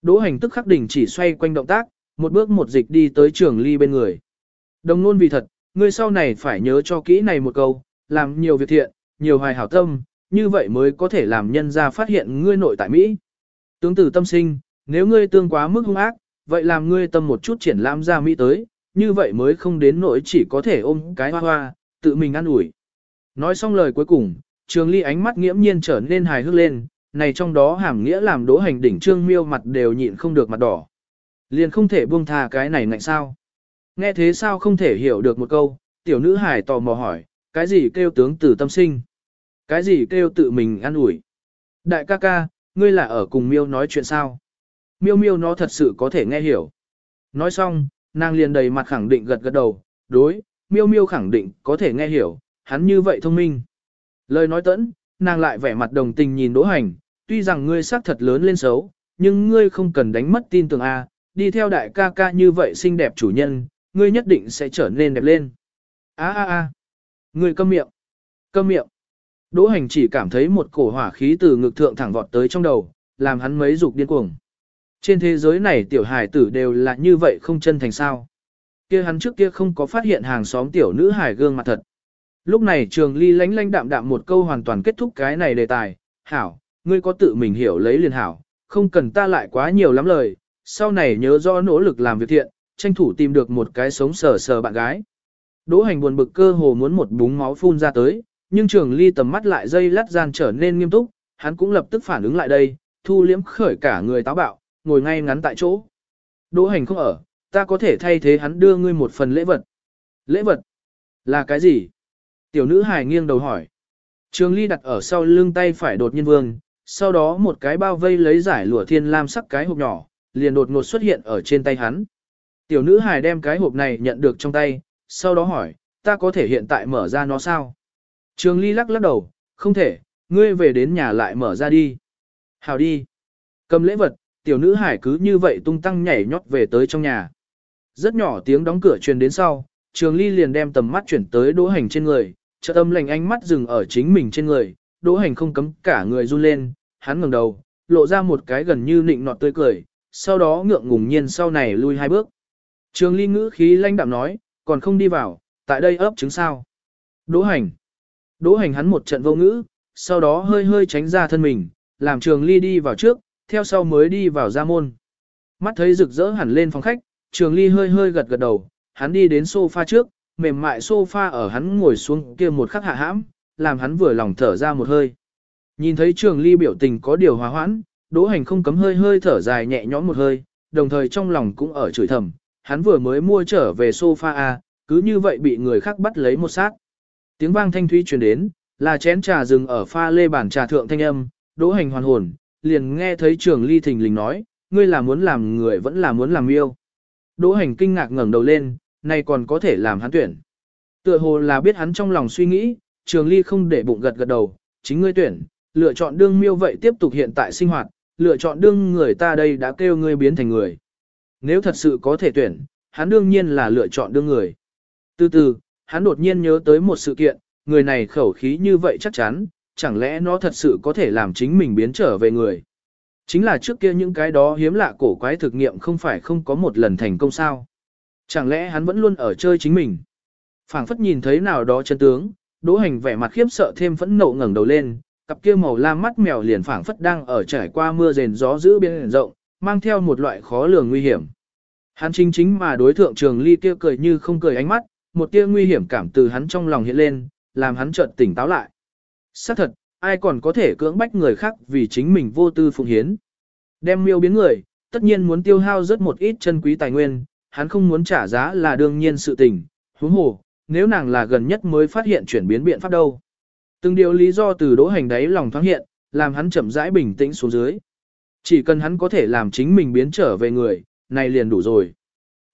S1: Đỗ hành tức khắc đỉnh chỉ xoay quanh động tác, một bước một dịch đi tới trường ly bên người. Đồng luôn vì thật, ngươi sau này phải nhớ cho kỹ này một câu, làm nhiều việc thiện, nhiều hoài hảo tâm, như vậy mới có thể làm nhân ra phát hiện ngươi nội tại Mỹ. Tướng tử tâm sinh, nếu ngươi tương quá mức hung ác, vậy làm ngươi tâm một chút triển lãm ra Mỹ tới, như vậy mới không đến nỗi chỉ có thể ôm cái hoa hoa, tự mình ăn ủi. Nói xong lời cuối cùng, trường ly ánh mắt nghiễm nhiên trở nên hài hước lên, này trong đó hàm nghĩa làm đỗ hành đỉnh trương miêu mặt đều nhịn không được mặt đỏ. Liền không thể buông tha cái này ngạnh sao. Nghe thế sao không thể hiểu được một câu, tiểu nữ hải tò mò hỏi, cái gì kêu tướng tử tâm sinh? Cái gì kêu tự mình ăn ủi? Đại ca ca, ngươi là ở cùng miêu nói chuyện sao? Miêu miêu nó thật sự có thể nghe hiểu. Nói xong, nàng liền đầy mặt khẳng định gật gật đầu, đối, miêu miêu khẳng định có thể nghe hiểu, hắn như vậy thông minh. Lời nói tẫn, nàng lại vẻ mặt đồng tình nhìn đỗ hành, tuy rằng ngươi xác thật lớn lên xấu, nhưng ngươi không cần đánh mất tin tưởng A, đi theo đại ca ca như vậy xinh đẹp chủ nhân, ngươi nhất định sẽ trở nên đẹp lên. A a a, ngươi câm miệng, câm miệng. Đỗ hành chỉ cảm thấy một cổ hỏa khí từ ngực thượng thẳng vọt tới trong đầu, làm hắn mấy dục điên cuồng. Trên thế giới này tiểu hài tử đều là như vậy không chân thành sao. Kia hắn trước kia không có phát hiện hàng xóm tiểu nữ hài gương mặt thật. Lúc này trường ly lánh lánh đạm đạm một câu hoàn toàn kết thúc cái này đề tài. Hảo, ngươi có tự mình hiểu lấy liền hảo, không cần ta lại quá nhiều lắm lời, sau này nhớ rõ nỗ lực làm việc thiện, tranh thủ tìm được một cái sống sờ sờ bạn gái. Đỗ hành buồn bực cơ hồ muốn một búng máu phun ra tới, nhưng trường ly tầm mắt lại dây lát gian trở nên nghiêm túc, hắn cũng lập tức phản ứng lại đây, thu liếm khởi cả người táo bạo, ngồi ngay ngắn tại chỗ. Đỗ hành không ở, ta có thể thay thế hắn đưa ngươi một phần lễ vật. Lễ vật? Là cái gì? Tiểu nữ hài nghiêng đầu hỏi. Trường ly đặt ở sau lưng tay phải đột nhiên vương, sau đó một cái bao vây lấy giải lụa thiên lam sắc cái hộp nhỏ, liền đột ngột xuất hiện ở trên tay hắn. Tiểu nữ hài đem cái hộp này nhận được trong tay, sau đó hỏi, ta có thể hiện tại mở ra nó sao? Trường ly lắc lắc đầu, không thể, ngươi về đến nhà lại mở ra đi. Hào đi. Cầm lễ vật, tiểu nữ hải cứ như vậy tung tăng nhảy nhót về tới trong nhà. Rất nhỏ tiếng đóng cửa truyền đến sau, trường ly liền đem tầm mắt chuyển tới đỗ hành trên người, trợ tâm lành ánh mắt dừng ở chính mình trên người, đỗ hành không cấm cả người run lên, hắn ngẩng đầu, lộ ra một cái gần như nịnh nọt tươi cười, sau đó ngượng ngùng nhiên sau này lui hai bước. Trường ly ngữ khí lanh đạm nói, còn không đi vào, tại đây ấp trứng sao. Đỗ hành. Đỗ hành hắn một trận vô ngữ, sau đó hơi hơi tránh ra thân mình, làm trường ly đi vào trước, theo sau mới đi vào ra môn. Mắt thấy rực rỡ hẳn lên phòng khách, trường ly hơi hơi gật gật đầu, hắn đi đến sofa trước, mềm mại sofa ở hắn ngồi xuống kia một khắc hạ hãm, làm hắn vừa lòng thở ra một hơi. Nhìn thấy trường ly biểu tình có điều hòa hoãn, đỗ hành không cấm hơi hơi thở dài nhẹ nhõm một hơi, đồng thời trong lòng cũng ở chửi thầm, hắn vừa mới mua trở về sofa A, cứ như vậy bị người khác bắt lấy một sát. Tiếng vang thanh thúy truyền đến, là chén trà dừng ở pha lê bản trà thượng thanh âm, đỗ hành hoàn hồn, liền nghe thấy trường ly thình lình nói, ngươi là muốn làm người vẫn là muốn làm yêu. Đỗ hành kinh ngạc ngẩng đầu lên, này còn có thể làm hắn tuyển. Tựa hồ là biết hắn trong lòng suy nghĩ, trường ly không để bụng gật gật đầu, chính ngươi tuyển, lựa chọn đương miêu vậy tiếp tục hiện tại sinh hoạt, lựa chọn đương người ta đây đã kêu ngươi biến thành người. Nếu thật sự có thể tuyển, hắn đương nhiên là lựa chọn đương người. Từ từ, hắn đột nhiên nhớ tới một sự kiện, người này khẩu khí như vậy chắc chắn, chẳng lẽ nó thật sự có thể làm chính mình biến trở về người. Chính là trước kia những cái đó hiếm lạ cổ quái thực nghiệm không phải không có một lần thành công sao. Chẳng lẽ hắn vẫn luôn ở chơi chính mình. phảng phất nhìn thấy nào đó chân tướng, đỗ hành vẻ mặt khiếp sợ thêm phẫn nộ ngẩng đầu lên, cặp kia màu lam mắt mèo liền phảng phất đang ở trải qua mưa rền gió giữ biển rộng, mang theo một loại khó lường nguy hiểm. Hắn chính chính mà đối thượng trường ly kia cười như không cười ánh mắt, một tia nguy hiểm cảm từ hắn trong lòng hiện lên, làm hắn chợt tỉnh táo lại. Xác thật, ai còn có thể cưỡng bách người khác vì chính mình vô tư phụng hiến. Đem miêu biến người, tất nhiên muốn tiêu hao rất một ít chân quý tài nguyên, hắn không muốn trả giá là đương nhiên sự tình, huống hồ, nếu nàng là gần nhất mới phát hiện chuyển biến biện pháp đâu. Từng điều lý do từ đỗ hành đáy lòng thoáng hiện, làm hắn chậm rãi bình tĩnh xuống dưới. Chỉ cần hắn có thể làm chính mình biến trở về người, này liền đủ rồi.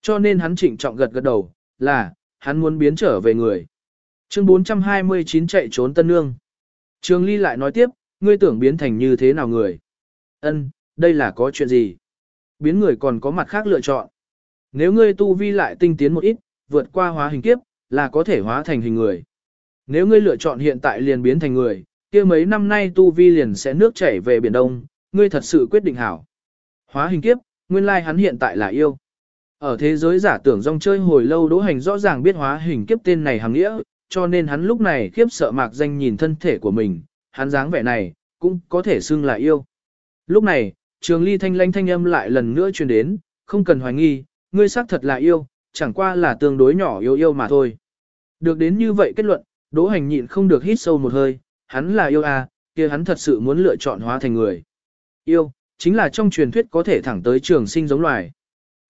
S1: Cho nên hắn trịnh trọng gật gật đầu, là, hắn muốn biến trở về người. Chương 429 chạy trốn Tân Nương. Trường Ly lại nói tiếp, ngươi tưởng biến thành như thế nào người? Ân, đây là có chuyện gì? Biến người còn có mặt khác lựa chọn. Nếu ngươi tu vi lại tinh tiến một ít, vượt qua hóa hình kiếp, là có thể hóa thành hình người. Nếu ngươi lựa chọn hiện tại liền biến thành người, kia mấy năm nay tu vi liền sẽ nước chảy về biển đông, ngươi thật sự quyết định hảo. Hóa hình kiếp, nguyên lai hắn hiện tại là yêu. Ở thế giới giả tưởng rong chơi hồi lâu đỗ hành rõ ràng biết hóa hình kiếp tên này hàng nghĩa, cho nên hắn lúc này khiếp sợ mạc danh nhìn thân thể của mình, hắn dáng vẻ này, cũng có thể xưng là yêu. Lúc này, trường ly thanh lanh thanh âm lại lần nữa truyền đến, không cần hoài nghi, ngươi xác thật là yêu, chẳng qua là tương đối nhỏ yêu yêu mà thôi. Được đến như vậy kết luận, đỗ hành nhịn không được hít sâu một hơi, hắn là yêu à, kia hắn thật sự muốn lựa chọn hóa thành người. Yêu, chính là trong truyền thuyết có thể thẳng tới trường sinh giống loài.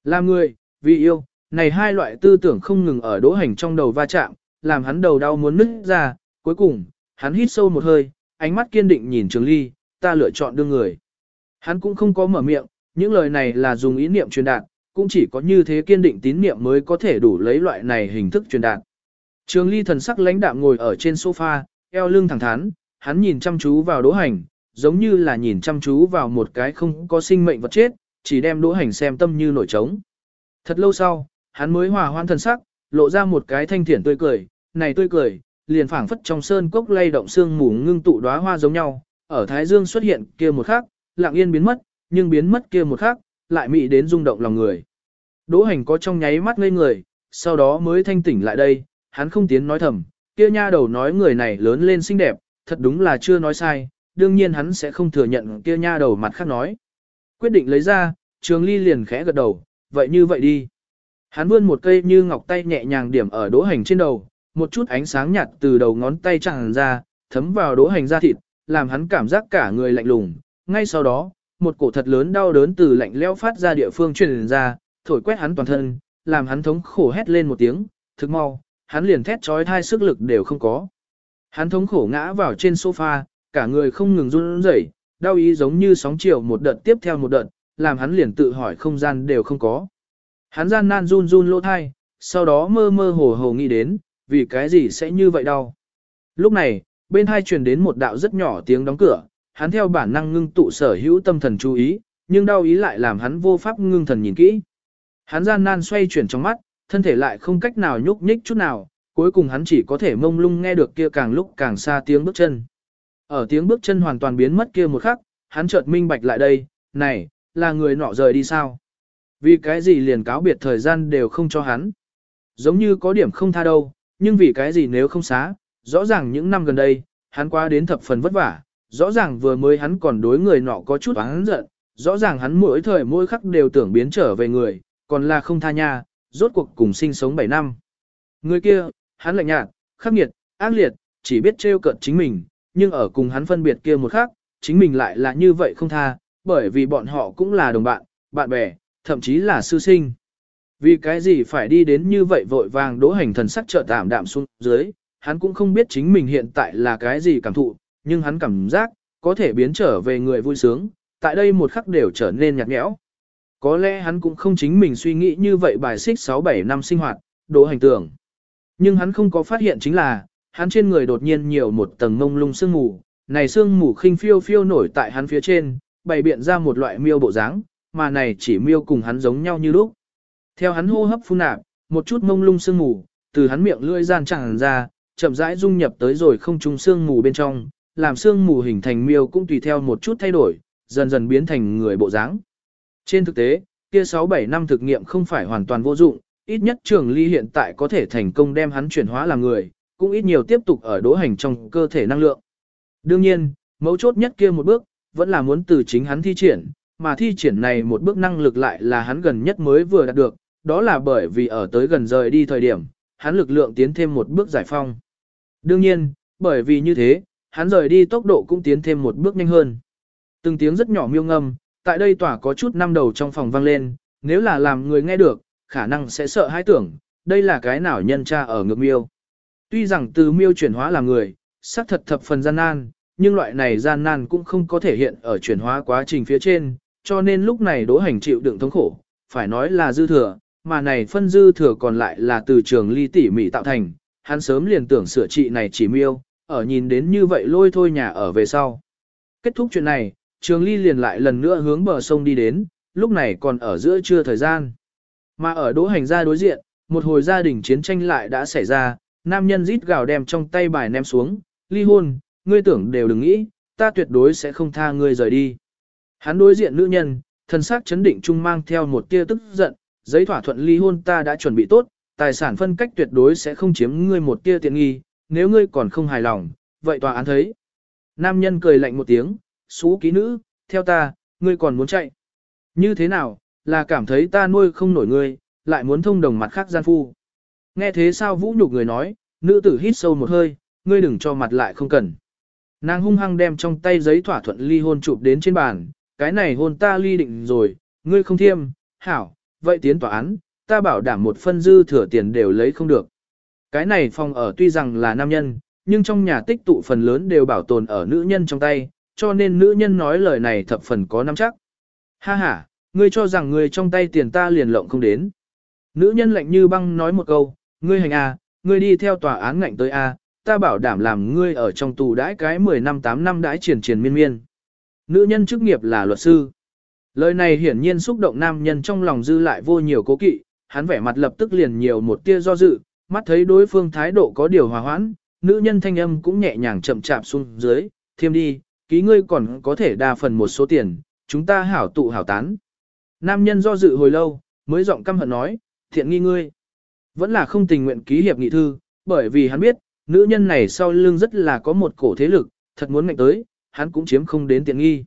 S1: Làm người, vì yêu, này hai loại tư tưởng không ngừng ở đỗ hành trong đầu va chạm, làm hắn đầu đau muốn nứt ra, cuối cùng, hắn hít sâu một hơi, ánh mắt kiên định nhìn Trường Ly, ta lựa chọn đương người. Hắn cũng không có mở miệng, những lời này là dùng ý niệm truyền đạt, cũng chỉ có như thế kiên định tín niệm mới có thể đủ lấy loại này hình thức truyền đạt. Trường Ly thần sắc lãnh đạm ngồi ở trên sofa, eo lưng thẳng thắn, hắn nhìn chăm chú vào Đỗ Hành, giống như là nhìn chăm chú vào một cái không có sinh mệnh vật chết, chỉ đem Đỗ Hành xem tâm như nổi trống. Thật lâu sau, hắn mới hòa hoãn thần sắc, lộ ra một cái thanh thiển tươi cười, này tươi cười, liền phảng phất trong sơn cốc lay động xương mù ngưng tụ đóa hoa giống nhau, ở Thái Dương xuất hiện kia một khắc, lặng yên biến mất, nhưng biến mất kia một khắc, lại mị đến rung động lòng người. Đỗ hành có trong nháy mắt ngây người, sau đó mới thanh tỉnh lại đây, hắn không tiến nói thầm, kia nha đầu nói người này lớn lên xinh đẹp, thật đúng là chưa nói sai, đương nhiên hắn sẽ không thừa nhận kia nha đầu mặt khác nói. Quyết định lấy ra, trường ly liền khẽ gật đầu, vậy như vậy đi. Hắn vươn một cây như ngọc tay nhẹ nhàng điểm ở đỗ hành trên đầu, một chút ánh sáng nhạt từ đầu ngón tay tràn ra, thấm vào đỗ hành da thịt, làm hắn cảm giác cả người lạnh lùng. Ngay sau đó, một cổ thật lớn đau đớn từ lạnh leo phát ra địa phương truyền ra, thổi quét hắn toàn thân, làm hắn thống khổ hét lên một tiếng, thực mau, hắn liền thét trói thai sức lực đều không có. Hắn thống khổ ngã vào trên sofa, cả người không ngừng run rẩy, đau ý giống như sóng chiều một đợt tiếp theo một đợt, làm hắn liền tự hỏi không gian đều không có. Hắn gian nan run run lỗ thai, sau đó mơ mơ hồ hồ nghĩ đến, vì cái gì sẽ như vậy đau. Lúc này, bên hai truyền đến một đạo rất nhỏ tiếng đóng cửa, hắn theo bản năng ngưng tụ sở hữu tâm thần chú ý, nhưng đau ý lại làm hắn vô pháp ngưng thần nhìn kỹ. Hắn gian nan xoay chuyển trong mắt, thân thể lại không cách nào nhúc nhích chút nào, cuối cùng hắn chỉ có thể mông lung nghe được kia càng lúc càng xa tiếng bước chân. Ở tiếng bước chân hoàn toàn biến mất kia một khắc, hắn chợt minh bạch lại đây, này, là người nọ rời đi sao? Vì cái gì liền cáo biệt thời gian đều không cho hắn? Giống như có điểm không tha đâu, nhưng vì cái gì nếu không xá, rõ ràng những năm gần đây, hắn qua đến thập phần vất vả, rõ ràng vừa mới hắn còn đối người nọ có chút oán giận, rõ ràng hắn mỗi thời mỗi khắc đều tưởng biến trở về người, còn là không tha nha, rốt cuộc cùng sinh sống 7 năm. Người kia, hắn lạnh nhạt, khắc nghiệt, ác liệt, chỉ biết trêu cợt chính mình, nhưng ở cùng hắn phân biệt kia một khắc, chính mình lại là như vậy không tha, bởi vì bọn họ cũng là đồng bạn, bạn bè, thậm chí là sư sinh. Vì cái gì phải đi đến như vậy vội vàng đỗ hành thần sắc trợ tạm đạm xuống dưới, hắn cũng không biết chính mình hiện tại là cái gì cảm thụ, nhưng hắn cảm giác, có thể biến trở về người vui sướng, tại đây một khắc đều trở nên nhạt nhẽo. Có lẽ hắn cũng không chính mình suy nghĩ như vậy bài xích 6-7 năm sinh hoạt, đỗ hành tưởng. Nhưng hắn không có phát hiện chính là, hắn trên người đột nhiên nhiều một tầng ngông lung sương mù, này sương mù khinh phiêu phiêu nổi tại hắn phía trên, bày biện ra một loại miêu bộ dáng, mà này chỉ miêu cùng hắn giống nhau như lúc. Theo hắn hô hấp phun nạp, một chút ngông lung sương mù, từ hắn miệng lưỡi gian tràn ra, chậm rãi dung nhập tới rồi không trung sương mù bên trong, làm sương mù hình thành miêu cũng tùy theo một chút thay đổi, dần dần biến thành người bộ dáng. Trên thực tế, kia 6-7 năm thực nghiệm không phải hoàn toàn vô dụng, ít nhất trường ly hiện tại có thể thành công đem hắn chuyển hóa làm người, cũng ít nhiều tiếp tục ở đỗ hành trong cơ thể năng lượng. Đương nhiên, mấu chốt nhất kia một bước, vẫn là muốn từ chính hắn thi triển, mà thi triển này một bước năng lực lại là hắn gần nhất mới vừa đạt được, đó là bởi vì ở tới gần rời đi thời điểm, hắn lực lượng tiến thêm một bước giải phong. Đương nhiên, bởi vì như thế, hắn rời đi tốc độ cũng tiến thêm một bước nhanh hơn. Từng tiếng rất nhỏ miêu ngâm, tại đây tỏa có chút năm đầu trong phòng vang lên, nếu là làm người nghe được, khả năng sẽ sợ hãi tưởng, đây là cái nào nhân tra ở ngược miêu. Tuy rằng từ miêu chuyển hóa là người, xác thật thập phần gian nan, nhưng loại này gian nan cũng không có thể hiện ở chuyển hóa quá trình phía trên, cho nên lúc này đỗ hành chịu đựng thống khổ, phải nói là dư thừa, mà này phân dư thừa còn lại là từ trường ly tỉ mỉ tạo thành, hắn sớm liền tưởng sửa trị này chỉ miêu, ở nhìn đến như vậy lôi thôi nhà ở về sau. Kết thúc chuyện này, trường ly liền lại lần nữa hướng bờ sông đi đến, lúc này còn ở giữa trưa thời gian. Mà ở đỗ hành gia đối diện, một hồi gia đình chiến tranh lại đã xảy ra, nam nhân rít gào đem trong tay bài ném xuống, ly hôn, ngươi tưởng đều đừng nghĩ, ta tuyệt đối sẽ không tha ngươi rời đi. Hắn đối diện nữ nhân, thân xác chấn định trung mang theo một tia tức giận, giấy thỏa thuận ly hôn ta đã chuẩn bị tốt, tài sản phân cách tuyệt đối sẽ không chiếm ngươi một tia tiện nghi, nếu ngươi còn không hài lòng, vậy tòa án thấy. Nam nhân cười lạnh một tiếng, xú ký nữ, theo ta, ngươi còn muốn chạy. Như thế nào, là cảm thấy ta nuôi không nổi ngươi, lại muốn thông đồng mặt khác gian phu. Nghe thế sao vũ nhục người nói, nữ tử hít sâu một hơi, ngươi đừng cho mặt lại không cần. Nàng hung hăng đem trong tay giấy thỏa thuận ly hôn chụp đến trên bàn, cái này hôn ta ly định rồi, ngươi không thiêm, hảo, vậy tiến tòa án, ta bảo đảm một phân dư thừa tiền đều lấy không được. Cái này phòng ở tuy rằng là nam nhân, nhưng trong nhà tích tụ phần lớn đều bảo tồn ở nữ nhân trong tay, cho nên nữ nhân nói lời này thập phần có nắm chắc. Ha ha, ngươi cho rằng ngươi trong tay tiền ta liền lộng không đến. Nữ nhân lạnh như băng nói một câu, ngươi hành a, ngươi đi theo tòa án ngạnh tới a, ta bảo đảm làm ngươi ở trong tù đãi cái 10 năm 8 năm đãi triển triển miên miên. Nữ nhân chức nghiệp là luật sư. Lời này hiển nhiên xúc động nam nhân trong lòng dư lại vô nhiều cố kỵ, hắn vẻ mặt lập tức liền nhiều một tia do dự, mắt thấy đối phương thái độ có điều hòa hoãn, nữ nhân thanh âm cũng nhẹ nhàng chậm chạp xuống dưới, thêm đi, ký ngươi còn có thể đa phần một số tiền, chúng ta hảo tụ hảo tán. Nam nhân do dự hồi lâu, mới giọng căm hận nói, thiện nghi ngươi. Vẫn là không tình nguyện ký hiệp nghị thư, bởi vì hắn biết, nữ nhân này sau lưng rất là có một cổ thế lực, thật muốn ngạnh tới, hắn cũng chiếm không đến tiện nghi.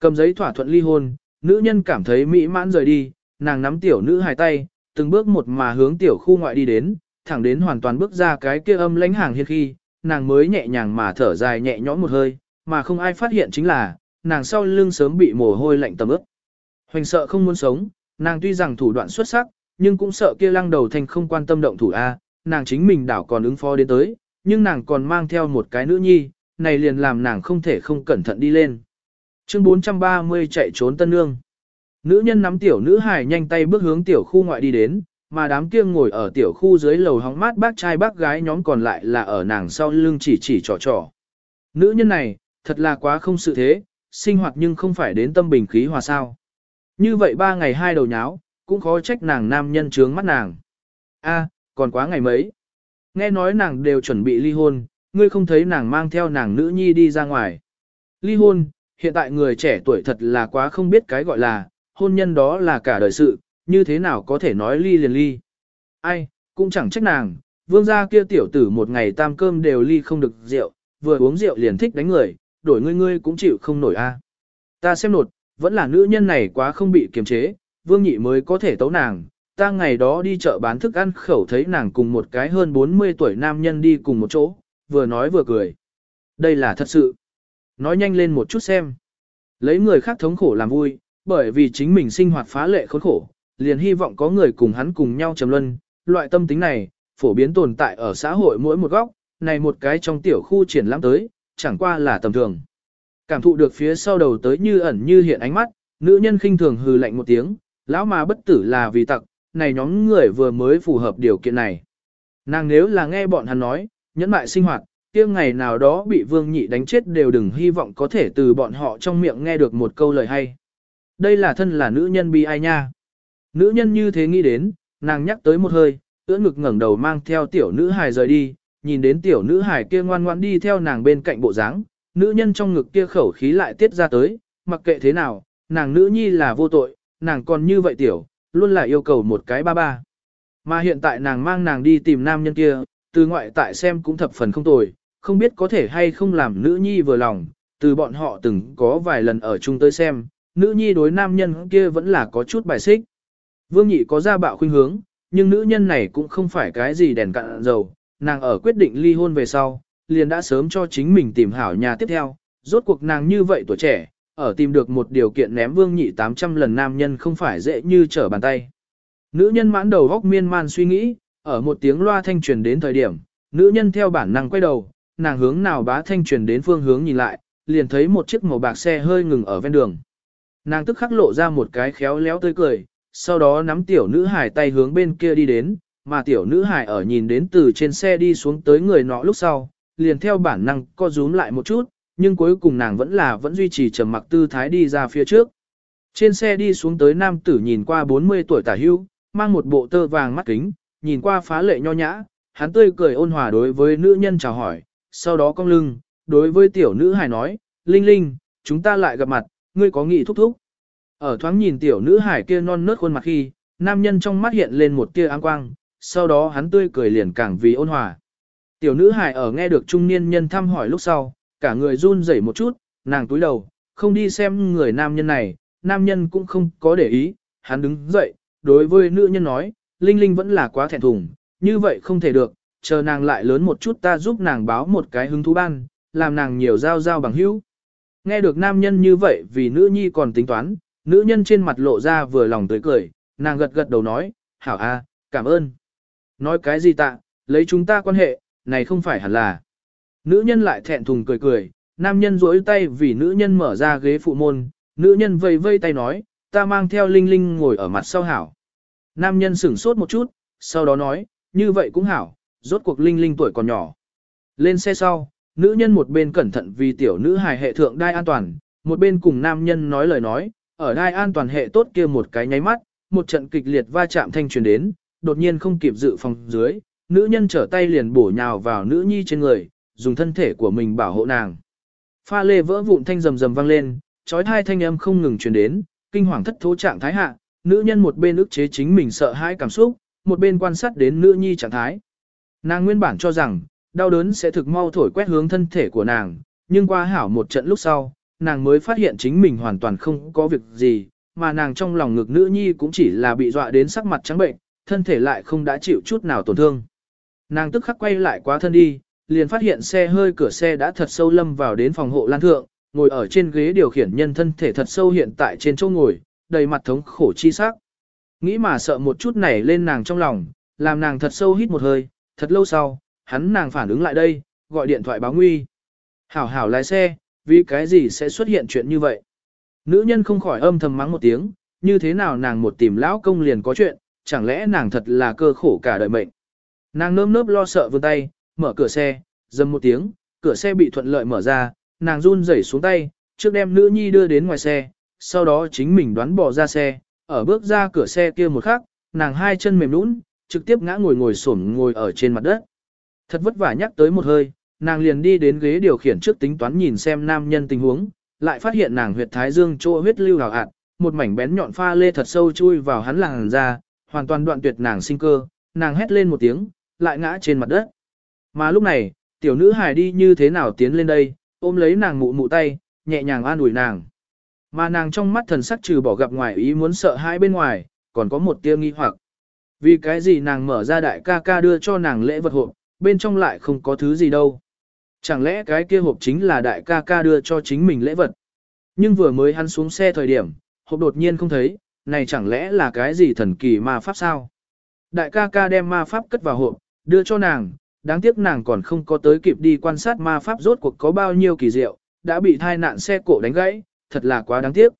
S1: Cầm giấy thỏa thuận ly hôn, nữ nhân cảm thấy mỹ mãn rời đi, nàng nắm tiểu nữ hài tay, từng bước một mà hướng tiểu khu ngoại đi đến, thẳng đến hoàn toàn bước ra cái kia âm lãnh hàng hiên khi, nàng mới nhẹ nhàng mà thở dài nhẹ nhõm một hơi, mà không ai phát hiện chính là, nàng sau lưng sớm bị mồ hôi lạnh tầm ướt. Hoành sợ không muốn sống, nàng tuy rằng thủ đoạn xuất sắc, nhưng cũng sợ kia lăng đầu thành không quan tâm động thủ A, nàng chính mình đảo còn ứng phó đến tới, nhưng nàng còn mang theo một cái nữ nhi, này liền làm nàng không thể không cẩn thận đi lên. Chương 430 chạy trốn tân nương. Nữ nhân nắm tiểu nữ hài nhanh tay bước hướng tiểu khu ngoại đi đến, mà đám kia ngồi ở tiểu khu dưới lầu hóng mát bác trai bác gái nhóm còn lại là ở nàng sau lưng chỉ chỉ trò trò. Nữ nhân này, thật là quá không sự thế, sinh hoạt nhưng không phải đến tâm bình khí hòa sao. Như vậy ba ngày hai đầu nháo, cũng khó trách nàng nam nhân trướng mắt nàng. A, còn quá ngày mấy. Nghe nói nàng đều chuẩn bị ly hôn, ngươi không thấy nàng mang theo nàng nữ nhi đi ra ngoài. Ly hôn, hiện tại người trẻ tuổi thật là quá không biết cái gọi là, hôn nhân đó là cả đời sự, như thế nào có thể nói ly liền ly. Ai, cũng chẳng trách nàng, vương gia kia tiểu tử một ngày tam cơm đều ly không được rượu, vừa uống rượu liền thích đánh người, đổi ngươi ngươi cũng chịu không nổi a. Ta xem nột, vẫn là nữ nhân này quá không bị kiềm chế, vương nhị mới có thể tấu nàng. Ta ngày đó đi chợ bán thức ăn khẩu thấy nàng cùng một cái hơn 40 tuổi nam nhân đi cùng một chỗ, vừa nói vừa cười. Đây là thật sự. Nói nhanh lên một chút xem. Lấy người khác thống khổ làm vui, bởi vì chính mình sinh hoạt phá lệ khốn khổ, liền hy vọng có người cùng hắn cùng nhau trầm luân. Loại tâm tính này, phổ biến tồn tại ở xã hội mỗi một góc, này một cái trong tiểu khu triển lãm tới, chẳng qua là tầm thường. Cảm thụ được phía sau đầu tới như ẩn như hiện ánh mắt, nữ nhân khinh thường hừ lạnh một tiếng, lão mà bất tử là vì tặc, này nhóm người vừa mới phù hợp điều kiện này. Nàng nếu là nghe bọn hắn nói, nhẫn mại sinh hoạt, kia ngày nào đó bị vương nhị đánh chết đều đừng hy vọng có thể từ bọn họ trong miệng nghe được một câu lời hay. Đây là thân là nữ nhân bi ai nha. Nữ nhân như thế nghĩ đến, nàng nhắc tới một hơi, ưỡn ngực ngẩng đầu mang theo tiểu nữ hài rời đi, nhìn đến tiểu nữ hải kia ngoan ngoan đi theo nàng bên cạnh bộ dáng, nữ nhân trong ngực kia khẩu khí lại tiết ra tới, mặc kệ thế nào, nàng nữ nhi là vô tội, nàng còn như vậy tiểu, luôn là yêu cầu một cái ba ba. Mà hiện tại nàng mang nàng đi tìm nam nhân kia, từ ngoại tại xem cũng thập phần không tồi, không biết có thể hay không làm nữ nhi vừa lòng, từ bọn họ từng có vài lần ở chung tới xem, nữ nhi đối nam nhân kia vẫn là có chút bài xích. Vương nhị có ra bạo khuynh hướng, nhưng nữ nhân này cũng không phải cái gì đèn cạn dầu, nàng ở quyết định ly hôn về sau, liền đã sớm cho chính mình tìm hảo nhà tiếp theo, rốt cuộc nàng như vậy tuổi trẻ, ở tìm được một điều kiện ném vương nhị 800 lần nam nhân không phải dễ như trở bàn tay. Nữ nhân mãn đầu góc miên man suy nghĩ, ở một tiếng loa thanh truyền đến thời điểm, nữ nhân theo bản năng quay đầu, nàng hướng nào bá thanh truyền đến phương hướng nhìn lại, liền thấy một chiếc màu bạc xe hơi ngừng ở ven đường. Nàng tức khắc lộ ra một cái khéo léo tươi cười, sau đó nắm tiểu nữ hải tay hướng bên kia đi đến, mà tiểu nữ hải ở nhìn đến từ trên xe đi xuống tới người nọ lúc sau, liền theo bản năng co rúm lại một chút, nhưng cuối cùng nàng vẫn là vẫn duy trì trầm mặc tư thái đi ra phía trước. Trên xe đi xuống tới nam tử nhìn qua 40 tuổi tả hưu, mang một bộ tơ vàng mắt kính, nhìn qua phá lệ nho nhã, hắn tươi cười ôn hòa đối với nữ nhân chào hỏi, sau đó cong lưng, đối với tiểu nữ hài nói, Linh Linh, chúng ta lại gặp mặt, ngươi có nghị thúc thúc. Ở thoáng nhìn tiểu nữ hải kia non nớt khuôn mặt khi, nam nhân trong mắt hiện lên một tia áng quang, sau đó hắn tươi cười liền càng vì ôn hòa. Tiểu nữ hài ở nghe được trung niên nhân thăm hỏi lúc sau, cả người run rẩy một chút, nàng túi đầu, không đi xem người nam nhân này, nam nhân cũng không có để ý, hắn đứng dậy, đối với nữ nhân nói, Linh Linh vẫn là quá thẹn thùng, như vậy không thể được, chờ nàng lại lớn một chút ta giúp nàng báo một cái hứng thú ban, làm nàng nhiều giao giao bằng hữu. Nghe được nam nhân như vậy vì nữ nhi còn tính toán, nữ nhân trên mặt lộ ra vừa lòng tới cười, nàng gật gật đầu nói, hảo a, cảm ơn. Nói cái gì tạ, lấy chúng ta quan hệ, này không phải hẳn là. Nữ nhân lại thẹn thùng cười cười, nam nhân duỗi tay vì nữ nhân mở ra ghế phụ môn, nữ nhân vây vây tay nói, ta mang theo Linh Linh ngồi ở mặt sau hảo. Nam nhân sửng sốt một chút, sau đó nói, như vậy cũng hảo, rốt cuộc Linh Linh tuổi còn nhỏ. Lên xe sau, nữ nhân một bên cẩn thận vì tiểu nữ hài hệ thượng đai an toàn, một bên cùng nam nhân nói lời nói, ở đai an toàn hệ tốt kia một cái nháy mắt, một trận kịch liệt va chạm thanh truyền đến, đột nhiên không kịp dự phòng dưới, nữ nhân trở tay liền bổ nhào vào nữ nhi trên người, dùng thân thể của mình bảo hộ nàng. Pha lê vỡ vụn thanh rầm rầm vang lên, chói tai thanh âm không ngừng truyền đến, kinh hoàng thất thố trạng thái hạ, nữ nhân một bên ức chế chính mình sợ hãi cảm xúc, một bên quan sát đến nữ nhi trạng thái. Nàng nguyên bản cho rằng, đau đớn sẽ thực mau thổi quét hướng thân thể của nàng, nhưng qua hảo một trận lúc sau, nàng mới phát hiện chính mình hoàn toàn không có việc gì, mà nàng trong lòng ngực nữ nhi cũng chỉ là bị dọa đến sắc mặt trắng bệnh, thân thể lại không đã chịu chút nào tổn thương. Nàng tức khắc quay lại quá thân đi, liền phát hiện xe hơi cửa xe đã thật sâu lâm vào đến phòng hộ lan thượng, ngồi ở trên ghế điều khiển nhân thân thể thật sâu hiện tại trên chỗ ngồi, đầy mặt thống khổ chi sắc. Nghĩ mà sợ một chút nảy lên nàng trong lòng, làm nàng thật sâu hít một hơi, thật lâu sau, hắn nàng phản ứng lại đây, gọi điện thoại báo nguy. Hảo hảo lái xe, vì cái gì sẽ xuất hiện chuyện như vậy? Nữ nhân không khỏi âm thầm mắng một tiếng, như thế nào nàng một tìm lão công liền có chuyện, chẳng lẽ nàng thật là cơ khổ cả đời mệnh. Nàng nơm nớp lo sợ vươn tay, mở cửa xe, dầm một tiếng, cửa xe bị thuận lợi mở ra, nàng run rẩy xuống tay, trước đem nữ nhi đưa đến ngoài xe, sau đó chính mình đoán bỏ ra xe, ở bước ra cửa xe kia một khắc, nàng hai chân mềm nũng, trực tiếp ngã ngồi ngồi xổm ngồi ở trên mặt đất. Thật vất vả nhắc tới một hơi, nàng liền đi đến ghế điều khiển trước tính toán nhìn xem nam nhân tình huống, lại phát hiện nàng huyệt thái dương chỗ huyết lưu hào hạt, một mảnh bén nhọn pha lê thật sâu chui vào hắn làn da, hoàn toàn đoạn tuyệt nàng sinh cơ, nàng hét lên một tiếng, lại ngã trên mặt đất. Mà lúc này, tiểu nữ hài đi như thế nào tiến lên đây, ôm lấy nàng mụ mụ tay, nhẹ nhàng an ủi nàng. Mà nàng trong mắt thần sắc trừ bỏ gặp ngoài ý muốn sợ hãi bên ngoài, còn có một tia nghi hoặc. Vì cái gì nàng mở ra đại ca ca đưa cho nàng lễ vật hộp, bên trong lại không có thứ gì đâu. Chẳng lẽ cái kia hộp chính là đại ca ca đưa cho chính mình lễ vật. Nhưng vừa mới hắn xuống xe thời điểm, hộp đột nhiên không thấy, này chẳng lẽ là cái gì thần kỳ ma pháp sao? Đại ca ca đem ma pháp cất vào hộp, đưa cho nàng, đáng tiếc nàng còn không có tới kịp đi quan sát ma pháp rốt cuộc có bao nhiêu kỳ diệu, đã bị thai nạn xe cộ đánh gãy, thật là quá đáng tiếc.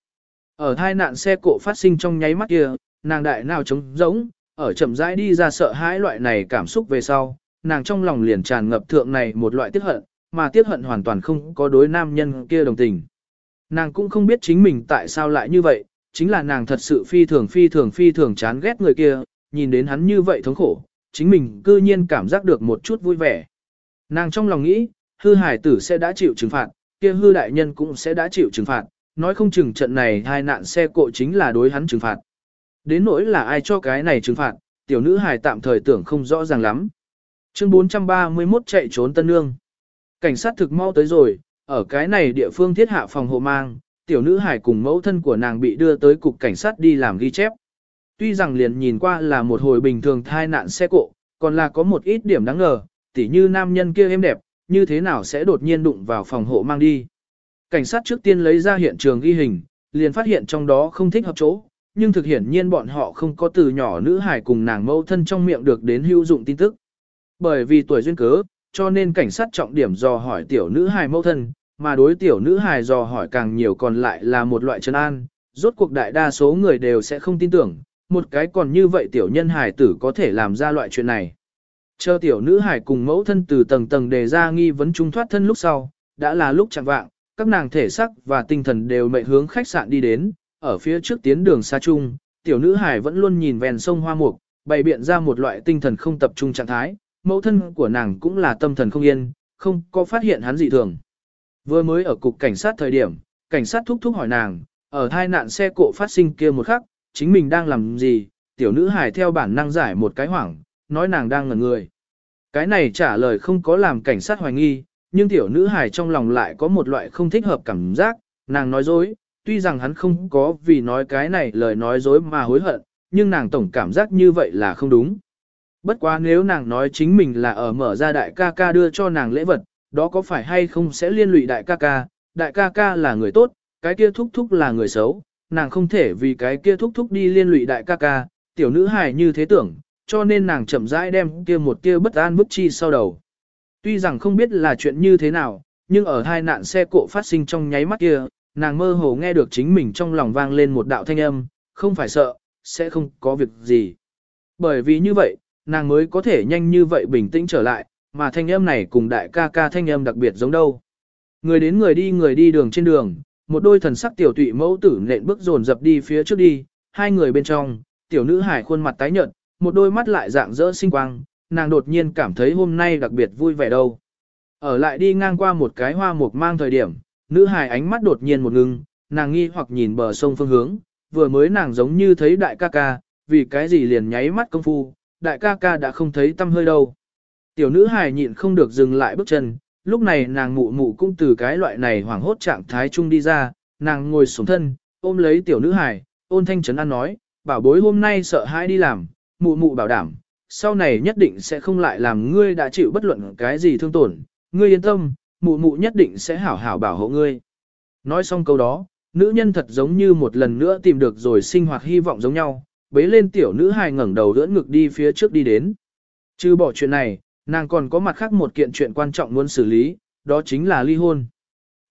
S1: Ở thai nạn xe cộ phát sinh trong nháy mắt kia, nàng đại nào trống rỗng, ở chậm rãi đi ra sợ hãi loại này cảm xúc về sau, nàng trong lòng liền tràn ngập thượng này một loại tiếc hận, mà tiếc hận hoàn toàn không có đối nam nhân kia đồng tình. Nàng cũng không biết chính mình tại sao lại như vậy, chính là nàng thật sự phi thường phi thường phi thường chán ghét người kia, nhìn đến hắn như vậy thống khổ, chính mình cư nhiên cảm giác được một chút vui vẻ. Nàng trong lòng nghĩ, hư hải tử sẽ đã chịu trừng phạt, kia hư đại nhân cũng sẽ đã chịu trừng phạt, nói không chừng trận này hai nạn xe cộ chính là đối hắn trừng phạt. Đến nỗi là ai cho cái này trừng phạt, tiểu nữ hài tạm thời tưởng không rõ ràng lắm. Chương 431 chạy trốn tân nương. Cảnh sát thực mau tới rồi, ở cái này địa phương thiết hạ phòng hộ mang, tiểu nữ hải cùng mẫu thân của nàng bị đưa tới cục cảnh sát đi làm ghi chép. Tuy rằng liền nhìn qua là một hồi bình thường thai nạn xe cộ, còn là có một ít điểm đáng ngờ, tỉ như nam nhân kia êm đẹp, như thế nào sẽ đột nhiên đụng vào phòng hộ mang đi. Cảnh sát trước tiên lấy ra hiện trường ghi hình, liền phát hiện trong đó không thích hợp chỗ, nhưng thực hiện nhiên bọn họ không có từ nhỏ nữ hải cùng nàng mẫu thân trong miệng được đến hữu dụng tin tức. Bởi vì tuổi duyên cớ, cho nên cảnh sát trọng điểm dò hỏi tiểu nữ Hải mẫu thân, mà đối tiểu nữ hài dò hỏi càng nhiều còn lại là một loại trấn an, rốt cuộc đại đa số người đều sẽ không tin tưởng, một cái còn như vậy tiểu nhân hài tử có thể làm ra loại chuyện này. Chờ tiểu nữ hài cùng mẫu thân từ tầng tầng đề ra nghi vấn trung thoát thân lúc sau, đã là lúc chẳng vạng, các nàng thể sắc và tinh thần đều mệnh hướng khách sạn đi đến, ở phía trước tiến đường xa chung, tiểu nữ hài vẫn luôn nhìn ven sông hoa mục, bày biện ra một loại tinh thần không tập trung trạng thái, mẫu thân của nàng cũng là tâm thần không yên, không có phát hiện hắn dị thường. Vừa mới ở cục cảnh sát thời điểm, cảnh sát thúc thúc hỏi nàng, ở hai nạn xe cộ phát sinh kia một khắc, chính mình đang làm gì, tiểu nữ hải theo bản năng giải một cái hoảng, nói nàng đang ngẩn người. Cái này trả lời không có làm cảnh sát hoài nghi, nhưng tiểu nữ hải trong lòng lại có một loại không thích hợp cảm giác, nàng nói dối, tuy rằng hắn không có vì nói cái này lời nói dối mà hối hận, nhưng nàng tổng cảm giác như vậy là không đúng. Bất quá nếu nàng nói chính mình là ở mở ra đại ca ca đưa cho nàng lễ vật, đó có phải hay không sẽ liên lụy đại ca ca, đại ca ca là người tốt, cái kia thúc thúc là người xấu, nàng không thể vì cái kia thúc thúc đi liên lụy đại ca ca, tiểu nữ hài như thế tưởng, cho nên nàng chậm rãi đem kia một kia bất an bức chi sau đầu. Tuy rằng không biết là chuyện như thế nào, nhưng ở hai nạn xe cộ phát sinh trong nháy mắt kia, nàng mơ hồ nghe được chính mình trong lòng vang lên một đạo thanh âm, không phải sợ, sẽ không có việc gì. Bởi vì như vậy, nàng mới có thể nhanh như vậy bình tĩnh trở lại, mà thanh âm này cùng đại ca ca thanh âm đặc biệt giống đâu. Người đến người đi người đi đường trên đường, một đôi thần sắc tiểu tụy mẫu tử nện bước dồn dập đi phía trước đi, hai người bên trong, tiểu nữ hải khuôn mặt tái nhợt, một đôi mắt lại dạng dỡ sinh quang, nàng đột nhiên cảm thấy hôm nay đặc biệt vui vẻ đâu. Ở lại đi ngang qua một cái hoa mục mang thời điểm, nữ hải ánh mắt đột nhiên một ngưng, nàng nghi hoặc nhìn bờ sông phương hướng, vừa mới nàng giống như thấy đại ca ca, vì cái gì liền nháy mắt công phu, đại ca ca đã không thấy tâm hơi đâu. Tiểu nữ hài nhịn không được dừng lại bước chân, lúc này nàng mụ mụ cũng từ cái loại này hoảng hốt trạng thái chung đi ra, nàng ngồi xuống thân, ôm lấy tiểu nữ hài, ôn thanh trấn an nói, bảo bối hôm nay sợ hãi đi làm, mụ mụ bảo đảm, sau này nhất định sẽ không lại làm ngươi đã chịu bất luận cái gì thương tổn, ngươi yên tâm, mụ mụ nhất định sẽ hảo hảo bảo hộ ngươi. Nói xong câu đó, nữ nhân thật giống như một lần nữa tìm được rồi sinh hoạt hy vọng giống nhau, bế lên tiểu nữ hài ngẩng đầu đỡ ngực đi phía trước đi đến. Trừ bỏ chuyện này, Nàng còn có mặt khác một kiện chuyện quan trọng muốn xử lý, đó chính là ly hôn.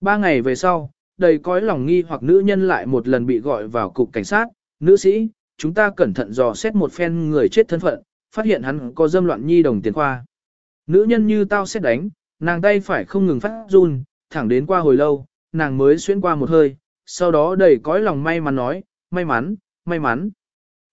S1: Ba ngày về sau, đầy cõi lòng nghi hoặc nữ nhân lại một lần bị gọi vào cục cảnh sát, nữ sĩ, chúng ta cẩn thận dò xét một phen người chết thân phận, phát hiện hắn có dâm loạn nhi đồng tiền khoa. Nữ nhân như tao xét đánh, nàng tay phải không ngừng phát run, thẳng đến qua hồi lâu, nàng mới xuyên qua một hơi, sau đó đầy cõi lòng may mắn nói, may mắn, may mắn.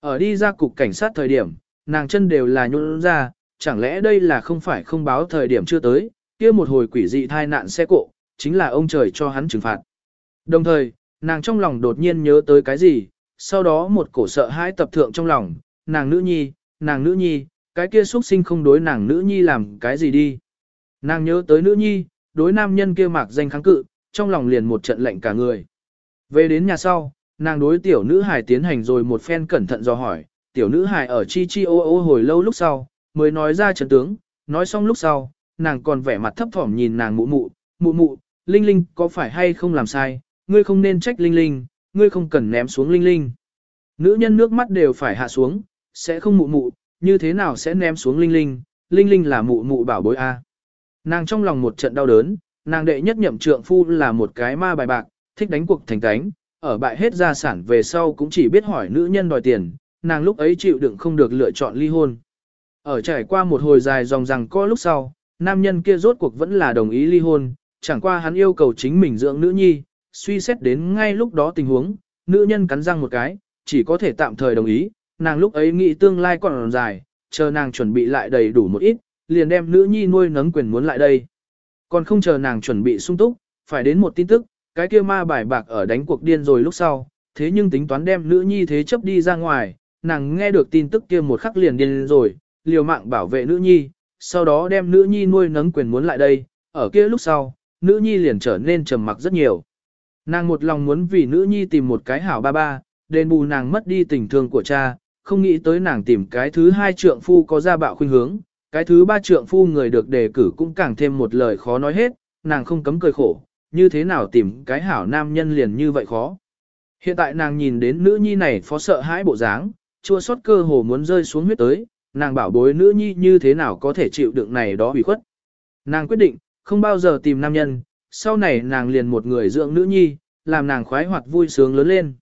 S1: Ở đi ra cục cảnh sát thời điểm, nàng chân đều là nhún ra, chẳng lẽ đây là không phải không báo thời điểm chưa tới, kia một hồi quỷ dị thai nạn xe cộ, chính là ông trời cho hắn trừng phạt. Đồng thời, nàng trong lòng đột nhiên nhớ tới cái gì, sau đó một cổ sợ hãi tập thượng trong lòng, nàng nữ nhi, nàng nữ nhi, cái kia xuất sinh không đối nàng nữ nhi làm cái gì đi. Nàng nhớ tới nữ nhi, đối nam nhân kia mạc danh kháng cự, trong lòng liền một trận lệnh cả người. Về đến nhà sau, nàng đối tiểu nữ hài tiến hành rồi một phen cẩn thận do hỏi, tiểu nữ hài ở chi chi ô ô hồi lâu lúc sau, mới nói ra trận tướng, nói xong lúc sau, nàng còn vẻ mặt thấp thỏm nhìn nàng mụ mụ, mụ mụ, Linh Linh có phải hay không làm sai, ngươi không nên trách Linh Linh, ngươi không cần ném xuống Linh Linh. Nữ nhân nước mắt đều phải hạ xuống, sẽ không mụ mụ, như thế nào sẽ ném xuống Linh Linh, Linh Linh là mụ mụ bảo bối A. Nàng trong lòng một trận đau đớn, nàng đệ nhất nhậm trượng phu là một cái ma bài bạc, thích đánh cuộc thành tánh, ở bại hết gia sản về sau cũng chỉ biết hỏi nữ nhân đòi tiền, nàng lúc ấy chịu đựng không được lựa chọn ly hôn. Ở trải qua một hồi dài dòng rằng có lúc sau, nam nhân kia rốt cuộc vẫn là đồng ý ly hôn, chẳng qua hắn yêu cầu chính mình dưỡng nữ nhi, suy xét đến ngay lúc đó tình huống, nữ nhân cắn răng một cái, chỉ có thể tạm thời đồng ý, nàng lúc ấy nghĩ tương lai còn dài, chờ nàng chuẩn bị lại đầy đủ một ít, liền đem nữ nhi nuôi nấng quyền muốn lại đây. Còn không chờ nàng chuẩn bị sung túc, phải đến một tin tức, cái kia ma bài bạc ở đánh cuộc điên rồi lúc sau, thế nhưng tính toán đem nữ nhi thế chấp đi ra ngoài, nàng nghe được tin tức kia một khắc liền điên rồi, liều mạng bảo vệ nữ nhi, sau đó đem nữ nhi nuôi nấng quyền muốn lại đây, ở kia lúc sau, nữ nhi liền trở nên trầm mặc rất nhiều. Nàng một lòng muốn vì nữ nhi tìm một cái hảo ba ba, đền bù nàng mất đi tình thương của cha, không nghĩ tới nàng tìm cái thứ hai trượng phu có gia bạo khuynh hướng, cái thứ ba trượng phu người được đề cử cũng càng thêm một lời khó nói hết, nàng không cấm cười khổ, như thế nào tìm cái hảo nam nhân liền như vậy khó. Hiện tại nàng nhìn đến nữ nhi này phó sợ hãi bộ dáng, chua xót cơ hồ muốn rơi xuống huyết tới, nàng bảo bối nữ nhi như thế nào có thể chịu đựng này đó bị khuất. Nàng quyết định, không bao giờ tìm nam nhân, sau này nàng liền một người dưỡng nữ nhi, làm nàng khoái hoạt vui sướng lớn lên.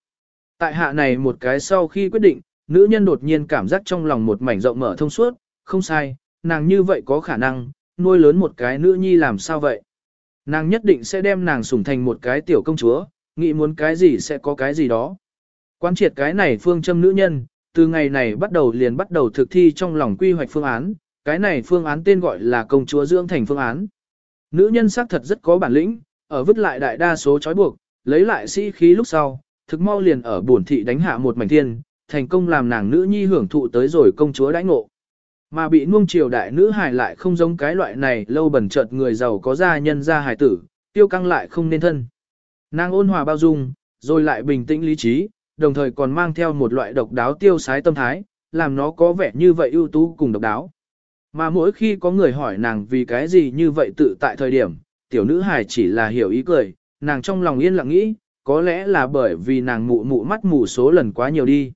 S1: Tại hạ này một cái sau khi quyết định, nữ nhân đột nhiên cảm giác trong lòng một mảnh rộng mở thông suốt, không sai, nàng như vậy có khả năng, nuôi lớn một cái nữ nhi làm sao vậy. Nàng nhất định sẽ đem nàng sủng thành một cái tiểu công chúa, nghĩ muốn cái gì sẽ có cái gì đó. Quan triệt cái này phương châm nữ nhân, từ ngày này bắt đầu liền bắt đầu thực thi trong lòng quy hoạch phương án, cái này phương án tên gọi là công chúa dưỡng thành phương án. Nữ nhân xác thật rất có bản lĩnh, ở vứt lại đại đa số trói buộc, lấy lại sĩ khí lúc sau, thực mau liền ở buồn thị đánh hạ một mảnh thiên, thành công làm nàng nữ nhi hưởng thụ tới rồi công chúa đãi ngộ. Mà bị nuông chiều đại nữ hài lại không giống cái loại này lâu bẩn chợt người giàu có gia nhân gia hài tử, tiêu căng lại không nên thân. Nàng ôn hòa bao dung, rồi lại bình tĩnh lý trí, đồng thời còn mang theo một loại độc đáo tiêu sái tâm thái, làm nó có vẻ như vậy ưu tú cùng độc đáo. Mà mỗi khi có người hỏi nàng vì cái gì như vậy tự tại thời điểm, tiểu nữ hài chỉ là hiểu ý cười, nàng trong lòng yên lặng nghĩ, có lẽ là bởi vì nàng mụ mụ mắt mù số lần quá nhiều đi.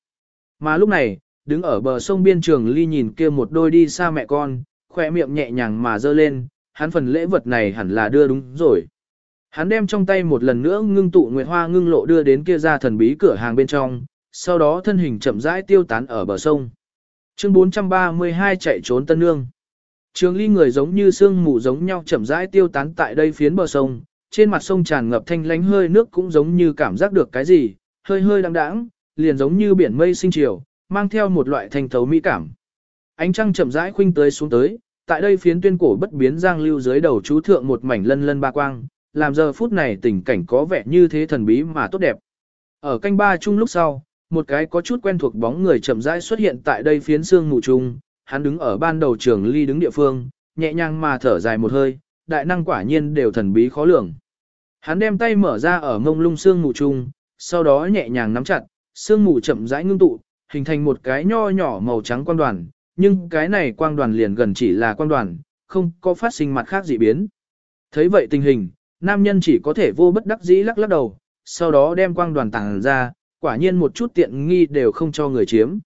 S1: Mà lúc này, đứng ở bờ sông biên trường ly nhìn kia một đôi đi xa mẹ con, khỏe miệng nhẹ nhàng mà dơ lên, hắn phần lễ vật này hẳn là đưa đúng rồi. Hắn đem trong tay một lần nữa ngưng tụ nguyệt hoa ngưng lộ đưa đến kia ra thần bí cửa hàng bên trong, sau đó thân hình chậm rãi tiêu tán ở bờ sông. Chương 432 chạy trốn Tân Nương. Trường ly người giống như sương mù giống nhau chậm rãi tiêu tán tại đây phiến bờ sông, trên mặt sông tràn ngập thanh lánh hơi nước cũng giống như cảm giác được cái gì, hơi hơi đắng đãng, liền giống như biển mây sinh chiều, mang theo một loại thanh thấu mỹ cảm. Ánh trăng chậm rãi khuynh tới xuống tới, tại đây phiến tuyên cổ bất biến giang lưu dưới đầu chú thượng một mảnh lân lân ba quang, làm giờ phút này tình cảnh có vẻ như thế thần bí mà tốt đẹp. Ở canh ba chung lúc sau, một cái có chút quen thuộc bóng người chậm rãi xuất hiện tại đây phiến xương mù chung. hắn đứng ở ban đầu trường ly đứng địa phương, nhẹ nhàng mà thở dài một hơi, đại năng quả nhiên đều thần bí khó lường. Hắn đem tay mở ra ở ngông lung xương mù chung, sau đó nhẹ nhàng nắm chặt, xương mù chậm rãi ngưng tụ, hình thành một cái nho nhỏ màu trắng quang đoàn, nhưng cái này quang đoàn liền gần chỉ là quang đoàn, không có phát sinh mặt khác dị biến. Thấy vậy tình hình, nam nhân chỉ có thể vô bất đắc dĩ lắc lắc đầu, sau đó đem quang đoàn tàng ra, quả nhiên một chút tiện nghi đều không cho người chiếm.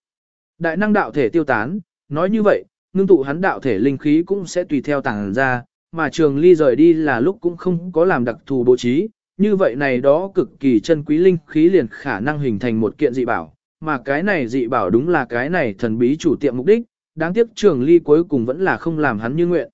S1: Đại năng đạo thể tiêu tán, nói như vậy, ngưng tụ hắn đạo thể linh khí cũng sẽ tùy theo tàng ra, mà trường ly rời đi là lúc cũng không có làm đặc thù bố trí, như vậy này đó cực kỳ chân quý linh khí liền khả năng hình thành một kiện dị bảo, mà cái này dị bảo đúng là cái này thần bí chủ tiệm mục đích, đáng tiếc trường ly cuối cùng vẫn là không làm hắn như nguyện.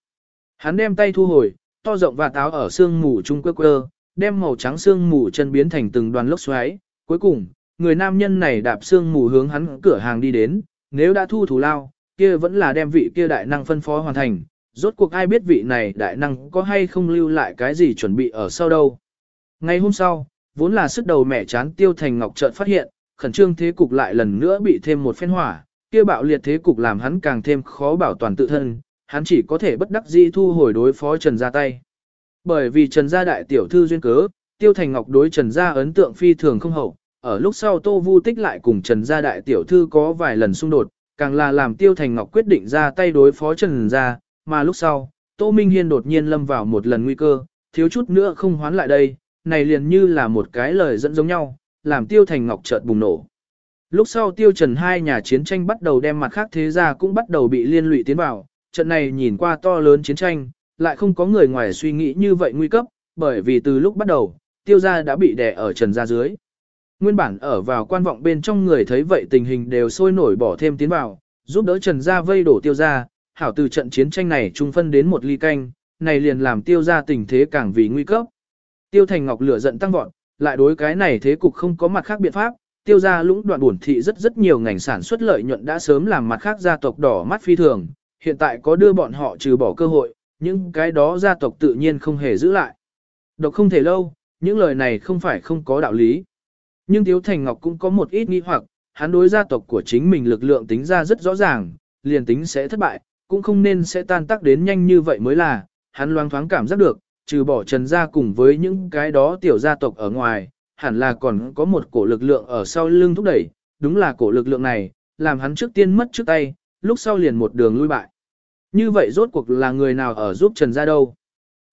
S1: Hắn đem tay thu hồi, to rộng và táo ở xương mù trung quơ quơ, đem màu trắng xương mù chân biến thành từng đoàn lốc xoáy, cuối cùng, người nam nhân này đạp xương mù hướng hắn cửa hàng đi đến, nếu đã thu thủ lao, kia vẫn là đem vị kia đại năng phân phó hoàn thành, rốt cuộc ai biết vị này đại năng có hay không lưu lại cái gì chuẩn bị ở sau đâu. Ngày hôm sau, vốn là sức đầu mẻ chán tiêu thành ngọc chợt phát hiện, khẩn trương thế cục lại lần nữa bị thêm một phen hỏa, kia bạo liệt thế cục làm hắn càng thêm khó bảo toàn tự thân, hắn chỉ có thể bất đắc dĩ thu hồi đối phó Trần gia tay. Bởi vì Trần gia đại tiểu thư duyên cớ, Tiêu Thành Ngọc đối Trần gia ấn tượng phi thường không hậu, ở lúc sau Tô Vu Tích lại cùng Trần gia đại tiểu thư có vài lần xung đột, càng là làm Tiêu Thành Ngọc quyết định ra tay đối phó Trần gia, mà lúc sau, Tô Minh Hiên đột nhiên lâm vào một lần nguy cơ, thiếu chút nữa không hoán lại đây, này liền như là một cái lời dẫn giống nhau, làm Tiêu Thành Ngọc chợt bùng nổ. Lúc sau Tiêu Trần hai nhà chiến tranh bắt đầu đem mặt khác thế gia cũng bắt đầu bị liên lụy tiến vào, trận này nhìn qua to lớn chiến tranh, lại không có người ngoài suy nghĩ như vậy nguy cấp, bởi vì từ lúc bắt đầu, Tiêu gia đã bị đè ở Trần gia dưới. Nguyên bản ở vào quan vọng bên trong người thấy vậy tình hình đều sôi nổi bỏ thêm tiến vào, giúp đỡ Trần gia vây đổ Tiêu gia, hảo từ trận chiến tranh này trung phân đến một ly canh, này liền làm Tiêu gia tình thế càng vì nguy cấp. Tiêu Thành Ngọc lửa giận tăng vọt, lại đối cái này thế cục không có mặt khác biện pháp, tiêu gia lũng đoạn buồn thị rất rất nhiều ngành sản xuất lợi nhuận đã sớm làm mặt khác gia tộc đỏ mắt phi thường, hiện tại có đưa bọn họ trừ bỏ cơ hội, những cái đó gia tộc tự nhiên không hề giữ lại. Độc không thể lâu, những lời này không phải không có đạo lý. Nhưng Tiếu Thành Ngọc cũng có một ít nghi hoặc, hắn đối gia tộc của chính mình lực lượng tính ra rất rõ ràng, liền tính sẽ thất bại, cũng không nên sẽ tan tác đến nhanh như vậy mới là, hắn loang thoáng cảm giác được, trừ bỏ trần gia cùng với những cái đó tiểu gia tộc ở ngoài, hẳn là còn có một cổ lực lượng ở sau lưng thúc đẩy, đúng là cổ lực lượng này, làm hắn trước tiên mất trước tay, lúc sau liền một đường lui bại. Như vậy rốt cuộc là người nào ở giúp Trần gia đâu?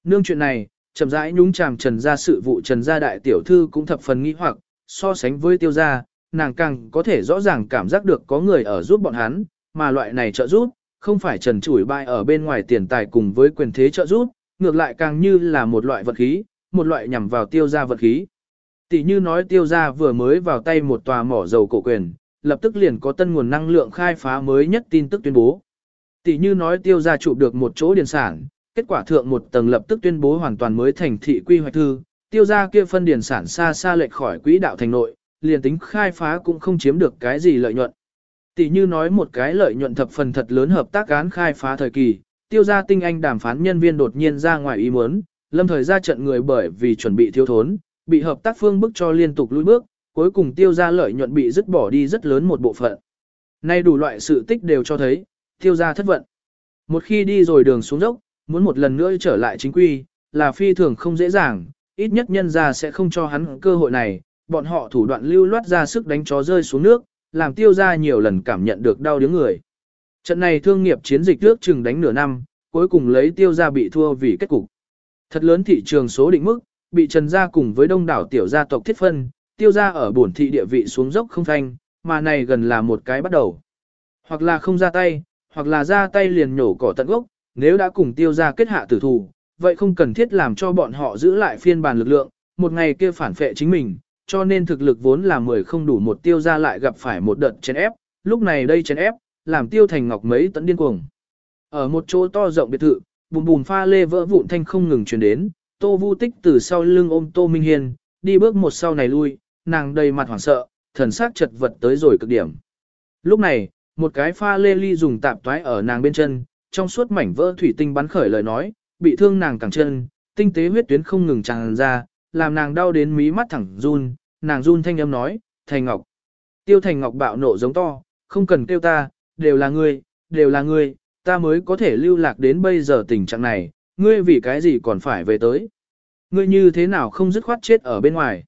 S1: Nương chuyện này, chậm rãi nhúng chàm Trần gia sự vụ Trần gia đại tiểu thư cũng thập phần nghi hoặc, so sánh với tiêu gia, nàng càng có thể rõ ràng cảm giác được có người ở giúp bọn hắn, mà loại này trợ giúp, không phải Trần chủi bại ở bên ngoài tiền tài cùng với quyền thế trợ giúp, ngược lại càng như là một loại vật khí, một loại nhằm vào tiêu gia vật khí. Tỷ như nói tiêu gia vừa mới vào tay một tòa mỏ dầu cổ quyền, lập tức liền có tân nguồn năng lượng khai phá mới nhất tin tức tuyên bố. Tỷ như nói tiêu gia chụp được một chỗ điện sản, kết quả thượng một tầng lập tức tuyên bố hoàn toàn mới thành thị quy hoạch thư, tiêu gia kia phân điền sản xa xa lệch khỏi quỹ đạo thành nội, liền tính khai phá cũng không chiếm được cái gì lợi nhuận. Tỷ như nói một cái lợi nhuận thập phần thật lớn hợp tác án khai phá thời kỳ, tiêu gia tinh anh đàm phán nhân viên đột nhiên ra ngoài ý muốn, lâm thời ra trận người bởi vì chuẩn bị thiếu thốn, bị hợp tác phương bức cho liên tục lùi bước, cuối cùng tiêu gia lợi nhuận bị dứt bỏ đi rất lớn một bộ phận. Nay đủ loại sự tích đều cho thấy, tiêu gia thất vận. Một khi đi rồi đường xuống dốc, muốn một lần nữa trở lại chính quy, là phi thường không dễ dàng, ít nhất nhân gia sẽ không cho hắn cơ hội này, bọn họ thủ đoạn lưu loát ra sức đánh chó rơi xuống nước, làm tiêu gia nhiều lần cảm nhận được đau đớn người. Trận này thương nghiệp chiến dịch trước chừng đánh nửa năm, cuối cùng lấy tiêu gia bị thua vì kết cục. Thật lớn thị trường số định mức, bị trần gia cùng với đông đảo tiểu gia tộc thiết phân, tiêu gia ở bổn thị địa vị xuống dốc không thanh, mà này gần là một cái bắt đầu. Hoặc là không ra tay, hoặc là ra tay liền nhổ cỏ tận gốc, nếu đã cùng tiêu gia kết hạ tử thù, vậy không cần thiết làm cho bọn họ giữ lại phiên bản lực lượng, một ngày kia phản phệ chính mình, cho nên thực lực vốn là mười không đủ một tiêu gia lại gặp phải một đợt chèn ép, lúc này đây chèn ép, làm tiêu thành ngọc mấy tấn điên cuồng. Ở một chỗ to rộng biệt thự, bùm bùm pha lê vỡ vụn thanh không ngừng truyền đến, Tô Vu Tích từ sau lưng ôm Tô Minh Hiên, đi bước một sau này lui, nàng đầy mặt hoảng sợ, thần sắc chật vật tới rồi cực điểm. Lúc này, một cái pha lê ly dùng tạp toái ở nàng bên chân, trong suốt mảnh vỡ thủy tinh bắn khởi lời nói, bị thương nàng cẳng chân, tinh tế huyết tuyến không ngừng tràn ra, làm nàng đau đến mí mắt thẳng run, nàng run thanh âm nói, Thành Ngọc. Tiêu Thành Ngọc bạo nộ giống to, không cần kêu ta, đều là ngươi, đều là ngươi, ta mới có thể lưu lạc đến bây giờ tình trạng này, ngươi vì cái gì còn phải về tới. Ngươi như thế nào không dứt khoát chết ở bên ngoài.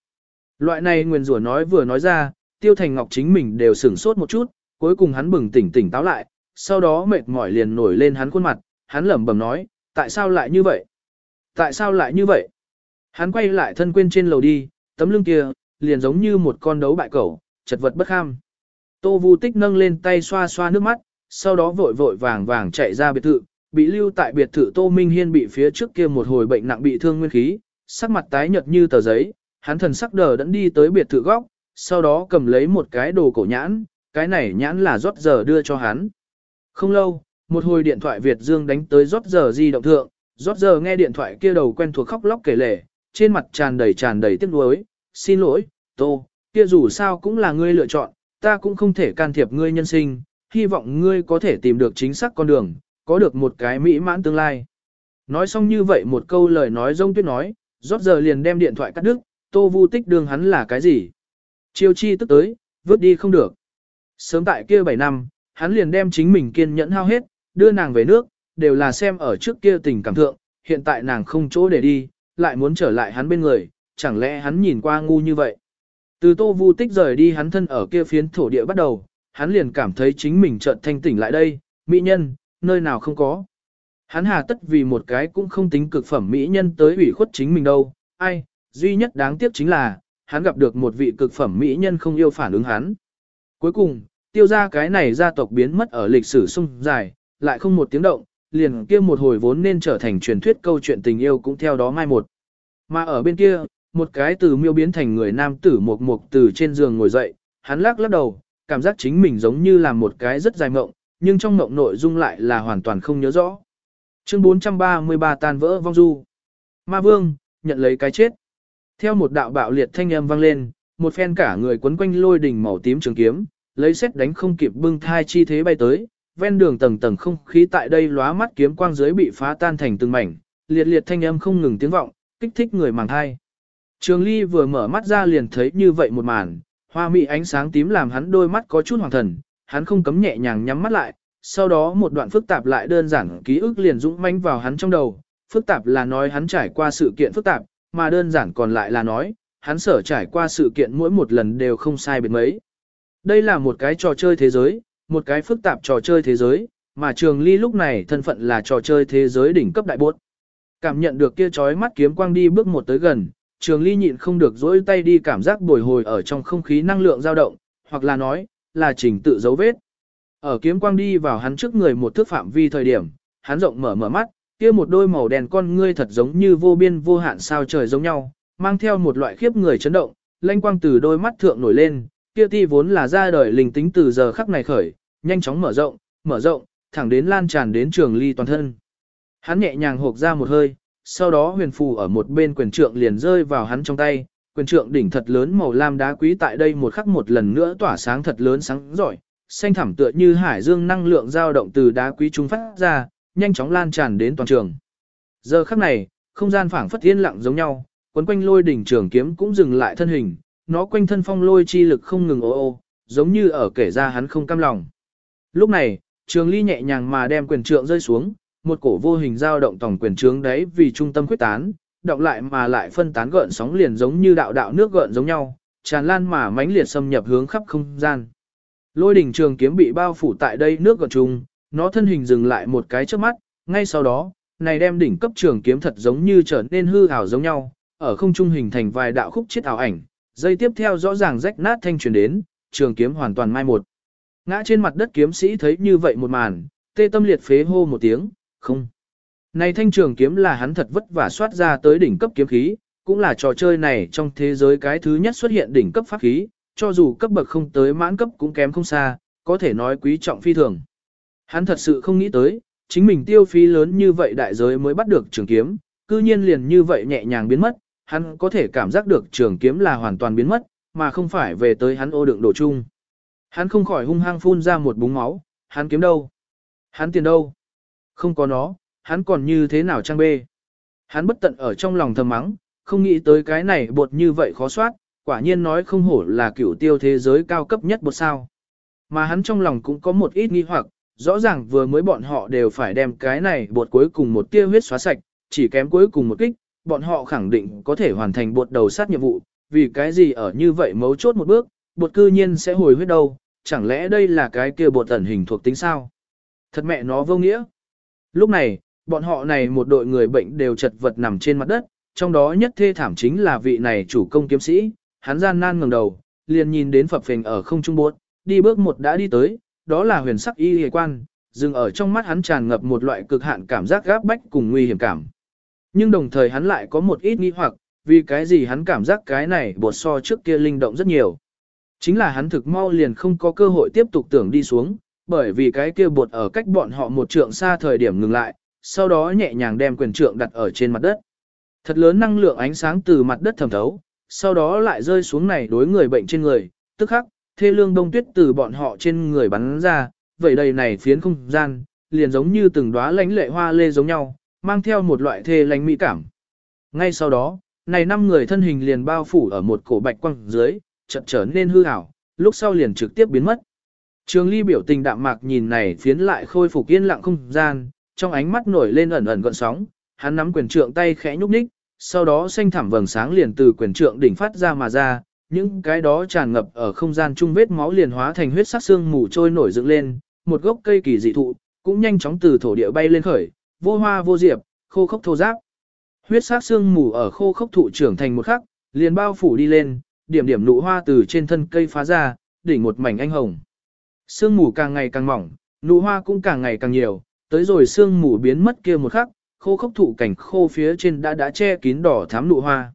S1: Loại này nguyền rủa nói vừa nói ra, Tiêu Thành Ngọc chính mình đều sửng sốt một chút, cuối cùng hắn bừng tỉnh tỉnh táo lại, sau đó mệt mỏi liền nổi lên hắn khuôn mặt, hắn lẩm bẩm nói, tại sao lại như vậy? Tại sao lại như vậy? Hắn quay lại thân quên trên lầu đi, tấm lưng kia, liền giống như một con đấu bại cẩu, chật vật bất kham. Tô Vu Tích nâng lên tay xoa xoa nước mắt, sau đó vội vội vàng vàng chạy ra biệt thự, bị lưu tại biệt thự Tô Minh Hiên bị phía trước kia một hồi bệnh nặng bị thương nguyên khí, sắc mặt tái nhợt như tờ giấy, hắn thần sắc đờ đẫn đi tới biệt thự góc, sau đó cầm lấy một cái đồ cổ nhãn, cái này nhãn là rót giờ đưa cho hắn. Không lâu, một hồi điện thoại Việt Dương đánh tới rót giờ di động thượng, rót giờ nghe điện thoại kia đầu quen thuộc khóc lóc kể lể, trên mặt tràn đầy tràn đầy tiếc nuối, xin lỗi, Tô, kia dù sao cũng là ngươi lựa chọn, ta cũng không thể can thiệp ngươi nhân sinh, hy vọng ngươi có thể tìm được chính xác con đường, có được một cái mỹ mãn tương lai. Nói xong như vậy một câu lời nói rông tuyết nói, rót giờ liền đem điện thoại cắt đứt, tô vu tích đường hắn là cái gì? Chiêu chi tức tới, vứt đi không được. Sớm tại kia 7 năm, hắn liền đem chính mình kiên nhẫn hao hết, đưa nàng về nước, đều là xem ở trước kia tình cảm thượng, hiện tại nàng không chỗ để đi, lại muốn trở lại hắn bên người, chẳng lẽ hắn nhìn qua ngu như vậy. Từ tô vu tích rời đi hắn thân ở kia phiến thổ địa bắt đầu, hắn liền cảm thấy chính mình chợt thanh tỉnh lại đây, mỹ nhân, nơi nào không có. Hắn hà tất vì một cái cũng không tính cực phẩm mỹ nhân tới ủy khuất chính mình đâu, ai, duy nhất đáng tiếc chính là, hắn gặp được một vị cực phẩm mỹ nhân không yêu phản ứng hắn. Cuối cùng, tiêu ra cái này gia tộc biến mất ở lịch sử sung dài, lại không một tiếng động, liền kia một hồi vốn nên trở thành truyền thuyết câu chuyện tình yêu cũng theo đó mai một. Mà ở bên kia, một cái từ miêu biến thành người nam tử một mục từ trên giường ngồi dậy, hắn lắc lắc đầu, cảm giác chính mình giống như là một cái rất dài mộng, nhưng trong mộng nội dung lại là hoàn toàn không nhớ rõ. Chương 433 tan vỡ vong du. Ma vương, nhận lấy cái chết. Theo một đạo bạo liệt thanh âm vang lên, một phen cả người quấn quanh lôi đỉnh màu tím trường kiếm, lấy xét đánh không kịp bưng thai chi thế bay tới, ven đường tầng tầng không khí tại đây lóa mắt kiếm quang dưới bị phá tan thành từng mảnh, liệt liệt thanh âm không ngừng tiếng vọng, kích thích người màng thai. Trường Ly vừa mở mắt ra liền thấy như vậy một màn, hoa mỹ ánh sáng tím làm hắn đôi mắt có chút hoàng thần, hắn không cấm nhẹ nhàng nhắm mắt lại, sau đó một đoạn phức tạp lại đơn giản ký ức liền dũng mãnh vào hắn trong đầu, phức tạp là nói hắn trải qua sự kiện phức tạp, mà đơn giản còn lại là nói, hắn sở trải qua sự kiện mỗi một lần đều không sai biệt mấy. Đây là một cái trò chơi thế giới, một cái phức tạp trò chơi thế giới, mà Trường Ly lúc này thân phận là trò chơi thế giới đỉnh cấp đại bốt. Cảm nhận được kia chói mắt kiếm quang đi bước một tới gần, Trường Ly nhịn không được giơ tay đi cảm giác bồi hồi ở trong không khí năng lượng dao động, hoặc là nói, là trình tự dấu vết. Ở kiếm quang đi vào hắn trước người một thước phạm vi thời điểm, hắn rộng mở mở mắt, kia một đôi màu đen con ngươi thật giống như vô biên vô hạn sao trời giống nhau, mang theo một loại khiếp người chấn động, lanh quang từ đôi mắt thượng nổi lên, kia ti vốn là ra đời linh tính từ giờ khắc này khởi, nhanh chóng mở rộng, mở rộng, thẳng đến lan tràn đến trường ly toàn thân. Hắn nhẹ nhàng hộp ra một hơi, sau đó huyền phù ở một bên quyền trượng liền rơi vào hắn trong tay, quyền trượng đỉnh thật lớn màu lam đá quý tại đây một khắc một lần nữa tỏa sáng thật lớn sáng giỏi, xanh thẳm tựa như hải dương năng lượng dao động từ đá quý trung phát ra, nhanh chóng lan tràn đến toàn trường. Giờ khắc này, không gian phảng phất yên lặng giống nhau, quấn quanh lôi đỉnh trường kiếm cũng dừng lại thân hình, nó quanh thân phong lôi chi lực không ngừng ô ô, giống như ở kể ra hắn không cam lòng. Lúc này, trường ly nhẹ nhàng mà đem quyền trượng rơi xuống, một cổ vô hình dao động tổng quyền trướng đấy vì trung tâm quyết tán, động lại mà lại phân tán gợn sóng liền giống như đạo đạo nước gợn giống nhau, tràn lan mà mãnh liệt xâm nhập hướng khắp không gian. Lôi đỉnh trường kiếm bị bao phủ tại đây nước gợn trùng, nó thân hình dừng lại một cái trước mắt, ngay sau đó, này đem đỉnh cấp trường kiếm thật giống như trở nên hư ảo giống nhau, ở không trung hình thành vài đạo khúc chiết ảo ảnh, dây tiếp theo rõ ràng rách nát thanh truyền đến, trường kiếm hoàn toàn mai một. Ngã trên mặt đất kiếm sĩ thấy như vậy một màn, tê tâm liệt phế hô một tiếng, không. Này thanh trường kiếm là hắn thật vất vả soát ra tới đỉnh cấp kiếm khí, cũng là trò chơi này trong thế giới cái thứ nhất xuất hiện đỉnh cấp pháp khí, cho dù cấp bậc không tới mãn cấp cũng kém không xa, có thể nói quý trọng phi thường. Hắn thật sự không nghĩ tới, chính mình tiêu phí lớn như vậy đại giới mới bắt được trường kiếm, cư nhiên liền như vậy nhẹ nhàng biến mất, hắn có thể cảm giác được trường kiếm là hoàn toàn biến mất, mà không phải về tới hắn ô đựng đồ chung. Hắn không khỏi hung hăng phun ra một búng máu, hắn kiếm đâu? Hắn tiền đâu? Không có nó, hắn còn như thế nào trang bê? Hắn bất tận ở trong lòng thầm mắng, không nghĩ tới cái này bột như vậy khó soát, quả nhiên nói không hổ là cửu tiêu thế giới cao cấp nhất bột sao. Mà hắn trong lòng cũng có một ít nghi hoặc, rõ ràng vừa mới bọn họ đều phải đem cái này bột cuối cùng một tia huyết xóa sạch, chỉ kém cuối cùng một kích, bọn họ khẳng định có thể hoàn thành bột đầu sát nhiệm vụ, vì cái gì ở như vậy mấu chốt một bước, bột cư nhiên sẽ hồi huyết đâu, chẳng lẽ đây là cái kia bột ẩn hình thuộc tính sao? Thật mẹ nó vô nghĩa. Lúc này, bọn họ này một đội người bệnh đều chật vật nằm trên mặt đất, trong đó nhất thê thảm chính là vị này chủ công kiếm sĩ, hắn gian nan ngẩng đầu, liền nhìn đến phập phình ở không trung bột, đi bước một đã đi tới, đó là huyền sắc y hề quan, dừng ở trong mắt hắn tràn ngập một loại cực hạn cảm giác gáp bách cùng nguy hiểm cảm. Nhưng đồng thời hắn lại có một ít nghi hoặc, vì cái gì hắn cảm giác cái này bột so trước kia linh động rất nhiều. Chính là hắn thực mau liền không có cơ hội tiếp tục tưởng đi xuống, bởi vì cái kia bột ở cách bọn họ một trượng xa thời điểm ngừng lại, sau đó nhẹ nhàng đem quyền trượng đặt ở trên mặt đất. Thật lớn năng lượng ánh sáng từ mặt đất thẩm thấu, sau đó lại rơi xuống này đối người bệnh trên người, tức khắc, thê lương đông tuyết từ bọn họ trên người bắn ra, vậy đầy này phiến không gian, liền giống như từng đóa lánh lệ hoa lê giống nhau, mang theo một loại thê lánh mỹ cảm. Ngay sau đó, này năm người thân hình liền bao phủ ở một cổ bạch quang dưới, chợt trở nên hư ảo, lúc sau liền trực tiếp biến mất. Trường Ly biểu tình đạm mạc nhìn này phiến lại khôi phục yên lặng không gian, trong ánh mắt nổi lên ẩn ẩn gợn sóng, hắn nắm quyền trượng tay khẽ nhúc nhích, sau đó xanh thẳm vầng sáng liền từ quyền trượng đỉnh phát ra mà ra, những cái đó tràn ngập ở không gian trung vết máu liền hóa thành huyết sắc xương mù trôi nổi dựng lên, một gốc cây kỳ dị thụ cũng nhanh chóng từ thổ địa bay lên khởi, vô hoa vô diệp, khô khốc thô ráp. Huyết sắc xương mù ở khô khốc thụ trưởng thành một khắc, liền bao phủ đi lên, điểm điểm nụ hoa từ trên thân cây phá ra, đỉnh một mảnh anh hồng. Sương mù càng ngày càng mỏng, nụ hoa cũng càng ngày càng nhiều, tới rồi sương mù biến mất kia một khắc, khô khốc thụ cảnh khô phía trên đã đã che kín đỏ thắm nụ hoa.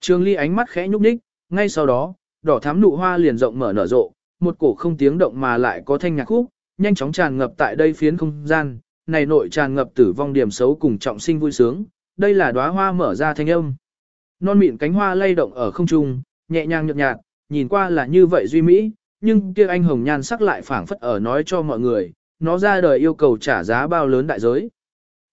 S1: Trường Ly ánh mắt khẽ nhúc nhích, ngay sau đó, đỏ thắm nụ hoa liền rộng mở nở rộ, một cổ không tiếng động mà lại có thanh nhạc khúc, nhanh chóng tràn ngập tại đây phiến không gian, này nội tràn ngập tử vong điểm xấu cùng trọng sinh vui sướng, đây là đóa hoa mở ra thanh âm. Non mịn cánh hoa lay động ở không trung, nhẹ nhàng nhợt nhạt, nhìn qua là như vậy duy mỹ, nhưng kia anh hồng nhan sắc lại phảng phất ở nói cho mọi người, nó ra đời yêu cầu trả giá bao lớn đại giới.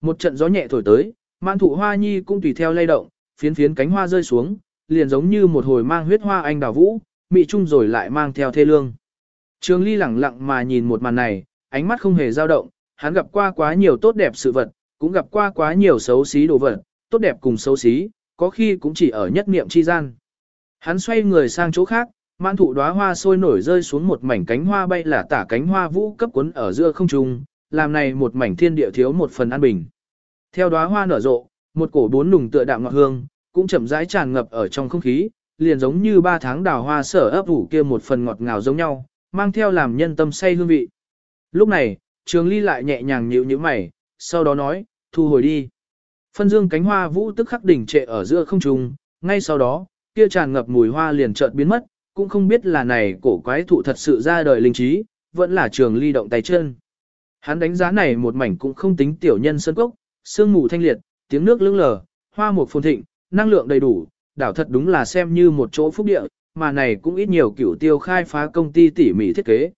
S1: Một trận gió nhẹ thổi tới, mạn thụ hoa nhi cũng tùy theo lay động, phiến phiến cánh hoa rơi xuống, liền giống như một hồi mang huyết hoa anh đào vũ, mị trung rồi lại mang theo thê lương. Trường Ly lẳng lặng mà nhìn một màn này, ánh mắt không hề dao động, hắn gặp qua quá nhiều tốt đẹp sự vật, cũng gặp qua quá nhiều xấu xí đồ vật, tốt đẹp cùng xấu xí, có khi cũng chỉ ở nhất niệm chi gian. Hắn xoay người sang chỗ khác, mãn thụ đóa hoa sôi nổi rơi xuống một mảnh cánh hoa bay là tả cánh hoa vũ cấp cuốn ở giữa không trung, làm này một mảnh thiên địa thiếu một phần an bình. Theo đóa hoa nở rộ, một cổ bốn nùng tựa đạm ngọt hương, cũng chậm rãi tràn ngập ở trong không khí, liền giống như ba tháng đào hoa sở ấp ủ kia một phần ngọt ngào giống nhau, mang theo làm nhân tâm say hương vị. Lúc này, Trường Ly lại nhẹ nhàng nhíu nhíu mày, sau đó nói, thu hồi đi. Phân dương cánh hoa vũ tức khắc đỉnh trệ ở giữa không trung, ngay sau đó, kia tràn ngập mùi hoa liền chợt biến mất, cũng không biết là này cổ quái thụ thật sự ra đời linh trí, vẫn là trường ly động tay chân. Hắn đánh giá này một mảnh cũng không tính tiểu nhân sân cốc, sương mù thanh liệt, tiếng nước lững lờ, hoa mục phồn thịnh, năng lượng đầy đủ, đảo thật đúng là xem như một chỗ phúc địa, mà này cũng ít nhiều cửu tiêu khai phá công ty tỉ mỉ thiết kế.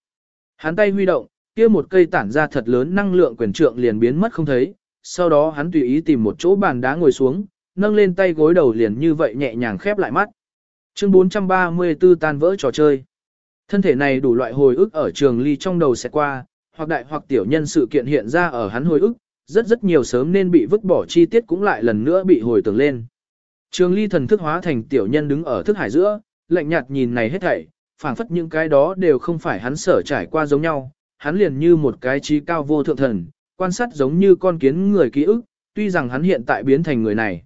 S1: Hắn tay huy động, kia một cây tản ra thật lớn năng lượng quyền trượng liền biến mất không thấy, sau đó hắn tùy ý tìm một chỗ bàn đá ngồi xuống, nâng lên tay gối đầu liền như vậy nhẹ nhàng khép lại mắt. Chương 434 tan vỡ trò chơi. Thân thể này đủ loại hồi ức ở trường ly trong đầu sẽ qua, hoặc đại hoặc tiểu nhân sự kiện hiện ra ở hắn hồi ức, rất rất nhiều sớm nên bị vứt bỏ chi tiết cũng lại lần nữa bị hồi tưởng lên. Trường ly thần thức hóa thành tiểu nhân đứng ở thức hải giữa, lạnh nhạt nhìn này hết thảy, phảng phất những cái đó đều không phải hắn sở trải qua giống nhau, hắn liền như một cái trí cao vô thượng thần, quan sát giống như con kiến người ký ức, tuy rằng hắn hiện tại biến thành người này.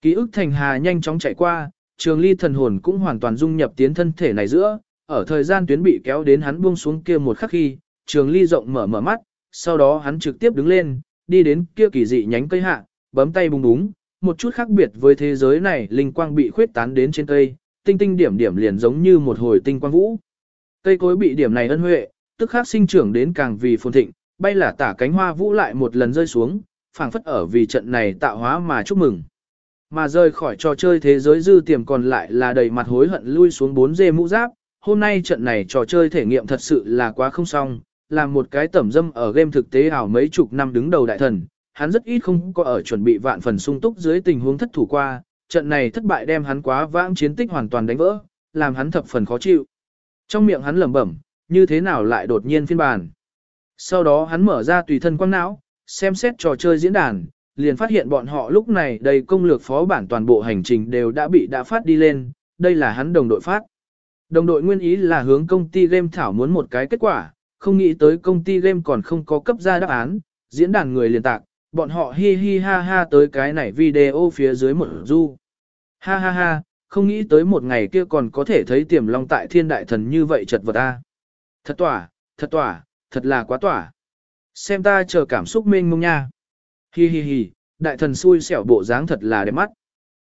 S1: Ký ức thành hà nhanh chóng chạy qua, trường ly thần hồn cũng hoàn toàn dung nhập tiến thân thể này giữa, ở thời gian tuyến bị kéo đến hắn buông xuống kia một khắc khi, trường ly rộng mở mở mắt, sau đó hắn trực tiếp đứng lên, đi đến kia kỳ dị nhánh cây hạ, bấm tay búng búng, một chút khác biệt với thế giới này linh quang bị khuyết tán đến trên cây, tinh tinh điểm điểm liền giống như một hồi tinh quang vũ. Cây cối bị điểm này ân huệ, tức khắc sinh trưởng đến càng vì phồn thịnh, bay là tả cánh hoa vũ lại một lần rơi xuống, phảng phất ở vì trận này tạo hóa mà chúc mừng. Mà rời khỏi trò chơi thế giới dư tiềm còn lại là đầy mặt hối hận lui xuống 4 dê mũ giáp. Hôm nay trận này trò chơi thể nghiệm thật sự là quá không xong, làm một cái tẩm dâm ở game thực tế ảo mấy chục năm đứng đầu đại thần. Hắn rất ít không có ở chuẩn bị vạn phần sung túc dưới tình huống thất thủ qua, trận này thất bại đem hắn quá vãng chiến tích hoàn toàn đánh vỡ, làm hắn thập phần khó chịu. Trong miệng hắn lẩm bẩm, như thế nào lại đột nhiên phiên bản. Sau đó hắn mở ra tùy thân quang não, xem xét trò chơi diễn đàn, liền phát hiện bọn họ lúc này đầy công lược phó bản toàn bộ hành trình đều đã bị đã phát đi lên, đây là hắn đồng đội phát. Đồng đội nguyên ý là hướng công ty game thảo muốn một cái kết quả, không nghĩ tới công ty game còn không có cấp ra đáp án, diễn đàn người liền tạc, bọn họ hi hi ha ha tới cái này video phía dưới một du. Ha ha ha, không nghĩ tới một ngày kia còn có thể thấy tiềm long tại thiên đại thần như vậy chật vật a. Thật tỏa, thật tỏa, thật là quá tỏa. Xem ta chờ cảm xúc mênh mông nha. Hi hi hi, đại thần xui xẻo bộ dáng thật là đẹp mắt.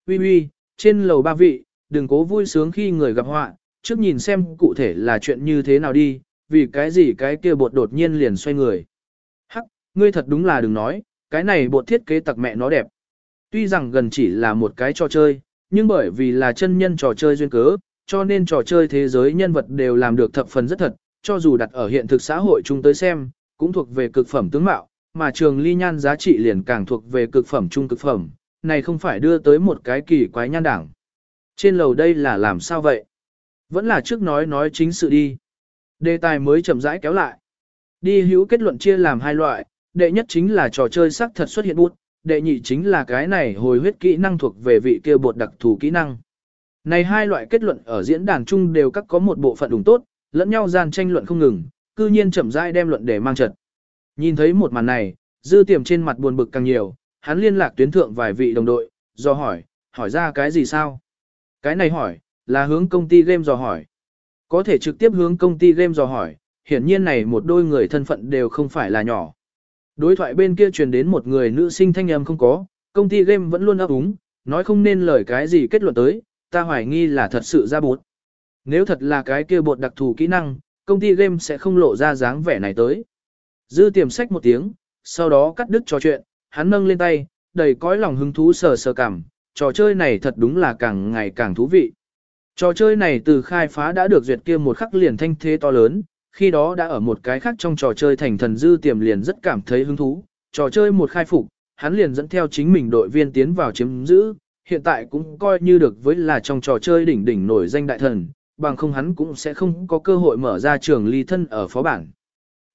S1: Ui ui, trên lầu ba vị, đừng cố vui sướng khi người gặp họa, trước nhìn xem cụ thể là chuyện như thế nào đi, vì cái gì cái kia bột đột nhiên liền xoay người. Hắc, ngươi thật đúng là đừng nói, cái này bột thiết kế tặc mẹ nó đẹp. Tuy rằng gần chỉ là một cái trò chơi, nhưng bởi vì là chân nhân trò chơi duyên cớ, cho nên trò chơi thế giới nhân vật đều làm được thập phần rất thật, cho dù đặt ở hiện thực xã hội chúng tới xem, cũng thuộc về cực phẩm tướng mạo, mà trường ly nhan giá trị liền càng thuộc về cực phẩm trung cực phẩm, này không phải đưa tới một cái kỳ quái nhan đảng. Trên lầu đây là làm sao vậy? Vẫn là trước nói nói chính sự đi. Đề tài mới chậm rãi kéo lại. Đi hữu kết luận chia làm hai loại, đệ nhất chính là trò chơi sắc thật xuất hiện bút, đệ nhị chính là cái này hồi huyết kỹ năng thuộc về vị kia bột đặc thù kỹ năng. Này hai loại kết luận ở diễn đàn chung đều các có một bộ phận đúng tốt, lẫn nhau gian tranh luận không ngừng, cư nhiên chậm rãi đem luận để mang trật. Nhìn thấy một màn này, dư tiềm trên mặt buồn bực càng nhiều, hắn liên lạc tuyến thượng vài vị đồng đội, do hỏi, hỏi ra cái gì sao? Cái này hỏi, là hướng công ty game dò hỏi. Có thể trực tiếp hướng công ty game dò hỏi, hiển nhiên này một đôi người thân phận đều không phải là nhỏ. Đối thoại bên kia truyền đến một người nữ sinh thanh âm không có, công ty game vẫn luôn ấp úng, nói không nên lời cái gì kết luận tới, ta hoài nghi là thật sự ra bột. Nếu thật là cái kia bột đặc thù kỹ năng, công ty game sẽ không lộ ra dáng vẻ này tới. Dư tiềm sách một tiếng, sau đó cắt đứt trò chuyện, hắn nâng lên tay, đầy cõi lòng hứng thú sờ sờ cảm, trò chơi này thật đúng là càng ngày càng thú vị. Trò chơi này từ khai phá đã được duyệt kia một khắc liền thanh thế to lớn, khi đó đã ở một cái khác trong trò chơi thành thần dư tiềm liền rất cảm thấy hứng thú, trò chơi một khai phục, hắn liền dẫn theo chính mình đội viên tiến vào chiếm giữ, hiện tại cũng coi như được với là trong trò chơi đỉnh đỉnh nổi danh đại thần, bằng không hắn cũng sẽ không có cơ hội mở ra trường ly thân ở phó bản.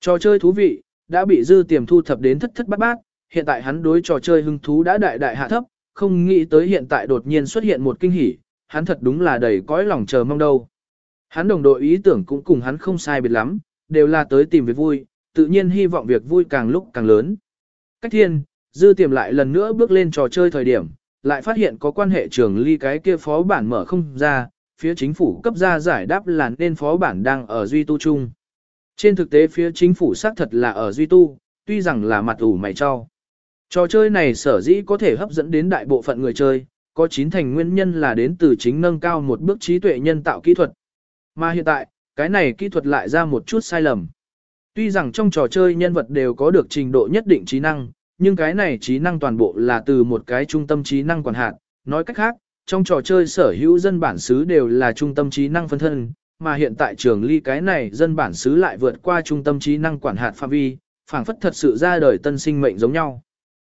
S1: Trò chơi thú vị, đã bị dư tiềm thu thập đến thất thất bát bát, hiện tại hắn đối trò chơi hứng thú đã đại đại hạ thấp, không nghĩ tới hiện tại đột nhiên xuất hiện một kinh hỉ, hắn thật đúng là đầy cõi lòng chờ mong đâu. Hắn đồng đội ý tưởng cũng cùng hắn không sai biệt lắm, đều là tới tìm việc vui, tự nhiên hy vọng việc vui càng lúc càng lớn. Cách thiên, dư tiềm lại lần nữa bước lên trò chơi thời điểm, lại phát hiện có quan hệ trường ly cái kia phó bản mở không ra, phía chính phủ cấp ra giải đáp là nên phó bản đang ở duy tu chung. Trên thực tế phía chính phủ xác thật là ở duy tu, tuy rằng là mặt ủ mày cho. Trò chơi này sở dĩ có thể hấp dẫn đến đại bộ phận người chơi, có chín thành nguyên nhân là đến từ chính nâng cao một bước trí tuệ nhân tạo kỹ thuật. Mà hiện tại, cái này kỹ thuật lại ra một chút sai lầm. Tuy rằng trong trò chơi nhân vật đều có được trình độ nhất định trí năng, nhưng cái này trí năng toàn bộ là từ một cái trung tâm trí năng quản hạt. Nói cách khác, trong trò chơi sở hữu dân bản xứ đều là trung tâm trí năng phân thân, mà hiện tại trường ly cái này dân bản xứ lại vượt qua trung tâm trí năng quản hạt phạm vi, phảng phất thật sự ra đời tân sinh mệnh giống nhau.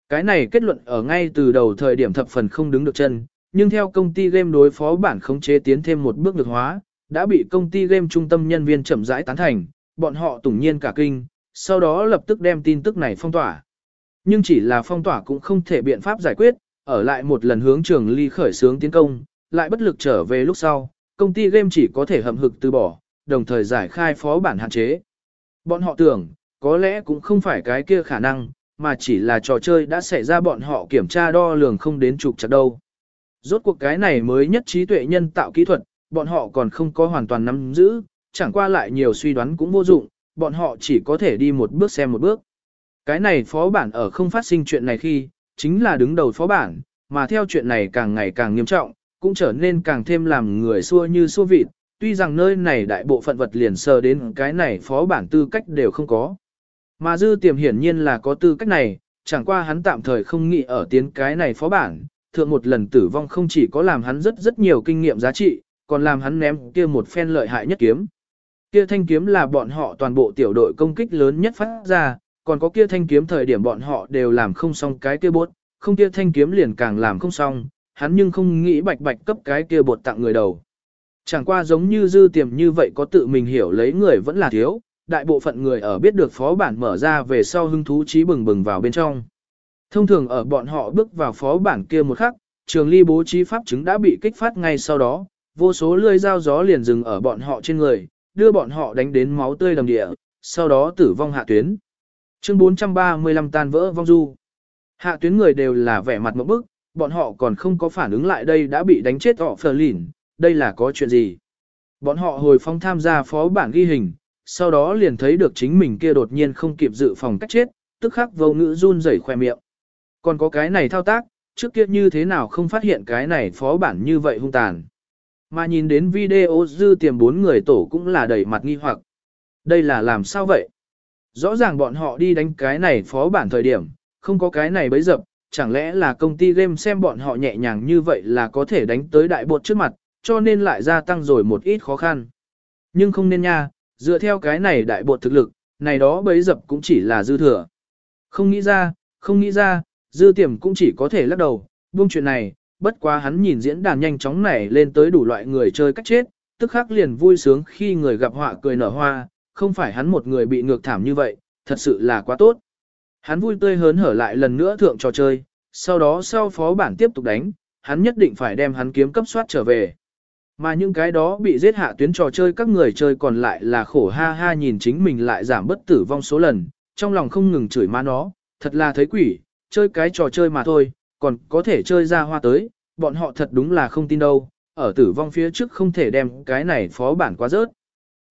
S1: Cái này kết luận ở ngay từ đầu thời điểm thập phần không đứng được chân, nhưng theo công ty game đối phó bản khống chế tiến thêm một bước được hóa, đã bị công ty game trung tâm nhân viên chậm rãi tán thành, bọn họ tủng nhiên cả kinh, sau đó lập tức đem tin tức này phong tỏa. Nhưng chỉ là phong tỏa cũng không thể biện pháp giải quyết, ở lại một lần hướng trường ly khởi sướng tiến công, lại bất lực trở về lúc sau, công ty game chỉ có thể hậm hực từ bỏ, đồng thời giải khai phó bản hạn chế. Bọn họ tưởng, có lẽ cũng không phải cái kia khả năng, mà chỉ là trò chơi đã xảy ra bọn họ kiểm tra đo lường không đến trục chặt đâu. Rốt cuộc cái này mới nhất trí tuệ nhân tạo kỹ thuật, bọn họ còn không có hoàn toàn nắm giữ, chẳng qua lại nhiều suy đoán cũng vô dụng, bọn họ chỉ có thể đi một bước xem một bước. Cái này phó bản ở không phát sinh chuyện này khi, chính là đứng đầu phó bản, mà theo chuyện này càng ngày càng nghiêm trọng, cũng trở nên càng thêm làm người xua như xua vịt, tuy rằng nơi này đại bộ phận vật liền sờ đến cái này phó bản tư cách đều không có. Mà dư tiềm hiển nhiên là có tư cách này, chẳng qua hắn tạm thời không nghĩ ở tiến cái này phó bản, thượng một lần tử vong không chỉ có làm hắn rất rất nhiều kinh nghiệm giá trị, còn làm hắn ném kia một phen lợi hại nhất kiếm. Kia thanh kiếm là bọn họ toàn bộ tiểu đội công kích lớn nhất phát ra, còn có kia thanh kiếm thời điểm bọn họ đều làm không xong cái kia bốt, không kia thanh kiếm liền càng làm không xong, hắn nhưng không nghĩ bạch bạch cấp cái kia bột tặng người đầu. Chẳng qua giống như dư tiềm như vậy có tự mình hiểu lấy người vẫn là thiếu, đại bộ phận người ở biết được phó bản mở ra về sau hưng thú trí bừng bừng vào bên trong. Thông thường ở bọn họ bước vào phó bản kia một khắc, trường ly bố trí pháp chứng đã bị kích phát ngay sau đó, vô số lươi dao gió liền dừng ở bọn họ trên người, đưa bọn họ đánh đến máu tươi đầm địa, sau đó tử vong hạ tuyến. Chương 435 tan vỡ vong du. Hạ tuyến người đều là vẻ mặt một bức, bọn họ còn không có phản ứng lại đây đã bị đánh chết họ phờ lỉn, đây là có chuyện gì. Bọn họ hồi phong tham gia phó bản ghi hình, sau đó liền thấy được chính mình kia đột nhiên không kịp dự phòng cách chết, tức khắc vô ngữ run rẩy khoe miệng. Còn có cái này thao tác, trước kia như thế nào không phát hiện cái này phó bản như vậy hung tàn. Mà nhìn đến video dư tiềm bốn người tổ cũng là đầy mặt nghi hoặc. Đây là làm sao vậy? Rõ ràng bọn họ đi đánh cái này phó bản thời điểm, không có cái này bấy dập, chẳng lẽ là công ty game xem bọn họ nhẹ nhàng như vậy là có thể đánh tới đại bột trước mặt, cho nên lại gia tăng rồi một ít khó khăn. Nhưng không nên nha, dựa theo cái này đại bột thực lực, này đó bấy dập cũng chỉ là dư thừa. Không nghĩ ra, không nghĩ ra, dư tiềm cũng chỉ có thể lắc đầu, buông chuyện này, bất quá hắn nhìn diễn đàn nhanh chóng nảy lên tới đủ loại người chơi cách chết, tức khắc liền vui sướng khi người gặp họa cười nở hoa, không phải hắn một người bị ngược thảm như vậy, thật sự là quá tốt. Hắn vui tươi hớn hở lại lần nữa thượng trò chơi, sau đó sau phó bản tiếp tục đánh, hắn nhất định phải đem hắn kiếm cấp soát trở về. Mà những cái đó bị giết hạ tuyến trò chơi các người chơi còn lại là khổ ha ha nhìn chính mình lại giảm bất tử vong số lần, trong lòng không ngừng chửi má nó, thật là thấy quỷ, chơi cái trò chơi mà thôi, còn có thể chơi ra hoa tới, bọn họ thật đúng là không tin đâu, ở tử vong phía trước không thể đem cái này phó bản quá rớt.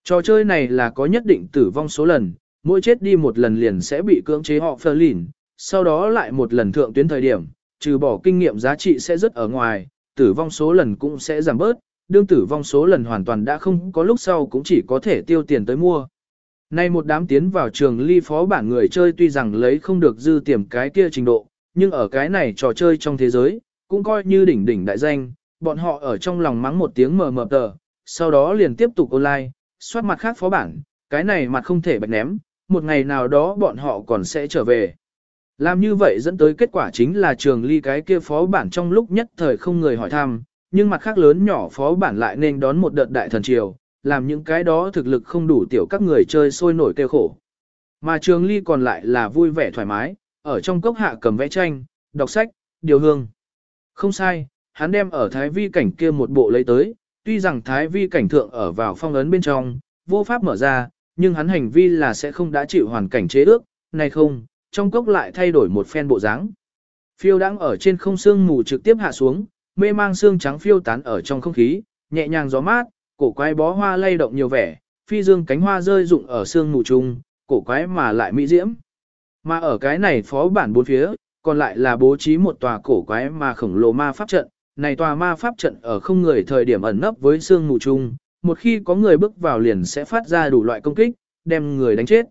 S1: Trò chơi này là có nhất định tử vong số lần, mỗi chết đi một lần liền sẽ bị cưỡng chế họ phơ lìn, sau đó lại một lần thượng tuyến thời điểm, trừ bỏ kinh nghiệm giá trị sẽ rất ở ngoài, tử vong số lần cũng sẽ giảm bớt, đương tử vong số lần hoàn toàn đã không có lúc sau cũng chỉ có thể tiêu tiền tới mua. Nay một đám tiến vào trường ly phó bản người chơi tuy rằng lấy không được dư tiềm cái kia trình độ, nhưng ở cái này trò chơi trong thế giới, cũng coi như đỉnh đỉnh đại danh, bọn họ ở trong lòng mắng một tiếng mờ mờ tờ, sau đó liền tiếp tục online, soát mặt khác phó bản, cái này mặt không thể bạch ném, một ngày nào đó bọn họ còn sẽ trở về. Làm như vậy dẫn tới kết quả chính là trường ly cái kia phó bản trong lúc nhất thời không người hỏi thăm, nhưng mặt khác lớn nhỏ phó bản lại nên đón một đợt đại thần triều, làm những cái đó thực lực không đủ tiểu các người chơi sôi nổi kêu khổ. Mà trường ly còn lại là vui vẻ thoải mái, ở trong cốc hạ cầm vẽ tranh, đọc sách, điều hương. Không sai, hắn đem ở thái vi cảnh kia một bộ lấy tới, tuy rằng thái vi cảnh thượng ở vào phong ấn bên trong, vô pháp mở ra, nhưng hắn hành vi là sẽ không đã chịu hoàn cảnh chế ước, này không, trong cốc lại thay đổi một phen bộ dáng. Phiêu đang ở trên không xương mù trực tiếp hạ xuống, mê mang xương trắng phiêu tán ở trong không khí, nhẹ nhàng gió mát, cổ quái bó hoa lay động nhiều vẻ, phi dương cánh hoa rơi rụng ở xương mù trung, cổ quái mà lại mỹ diễm. Mà ở cái này phó bản bốn phía, còn lại là bố trí một tòa cổ quái mà khổng lồ ma pháp trận, này tòa ma pháp trận ở không người thời điểm ẩn nấp với xương mù trung, một khi có người bước vào liền sẽ phát ra đủ loại công kích, đem người đánh chết.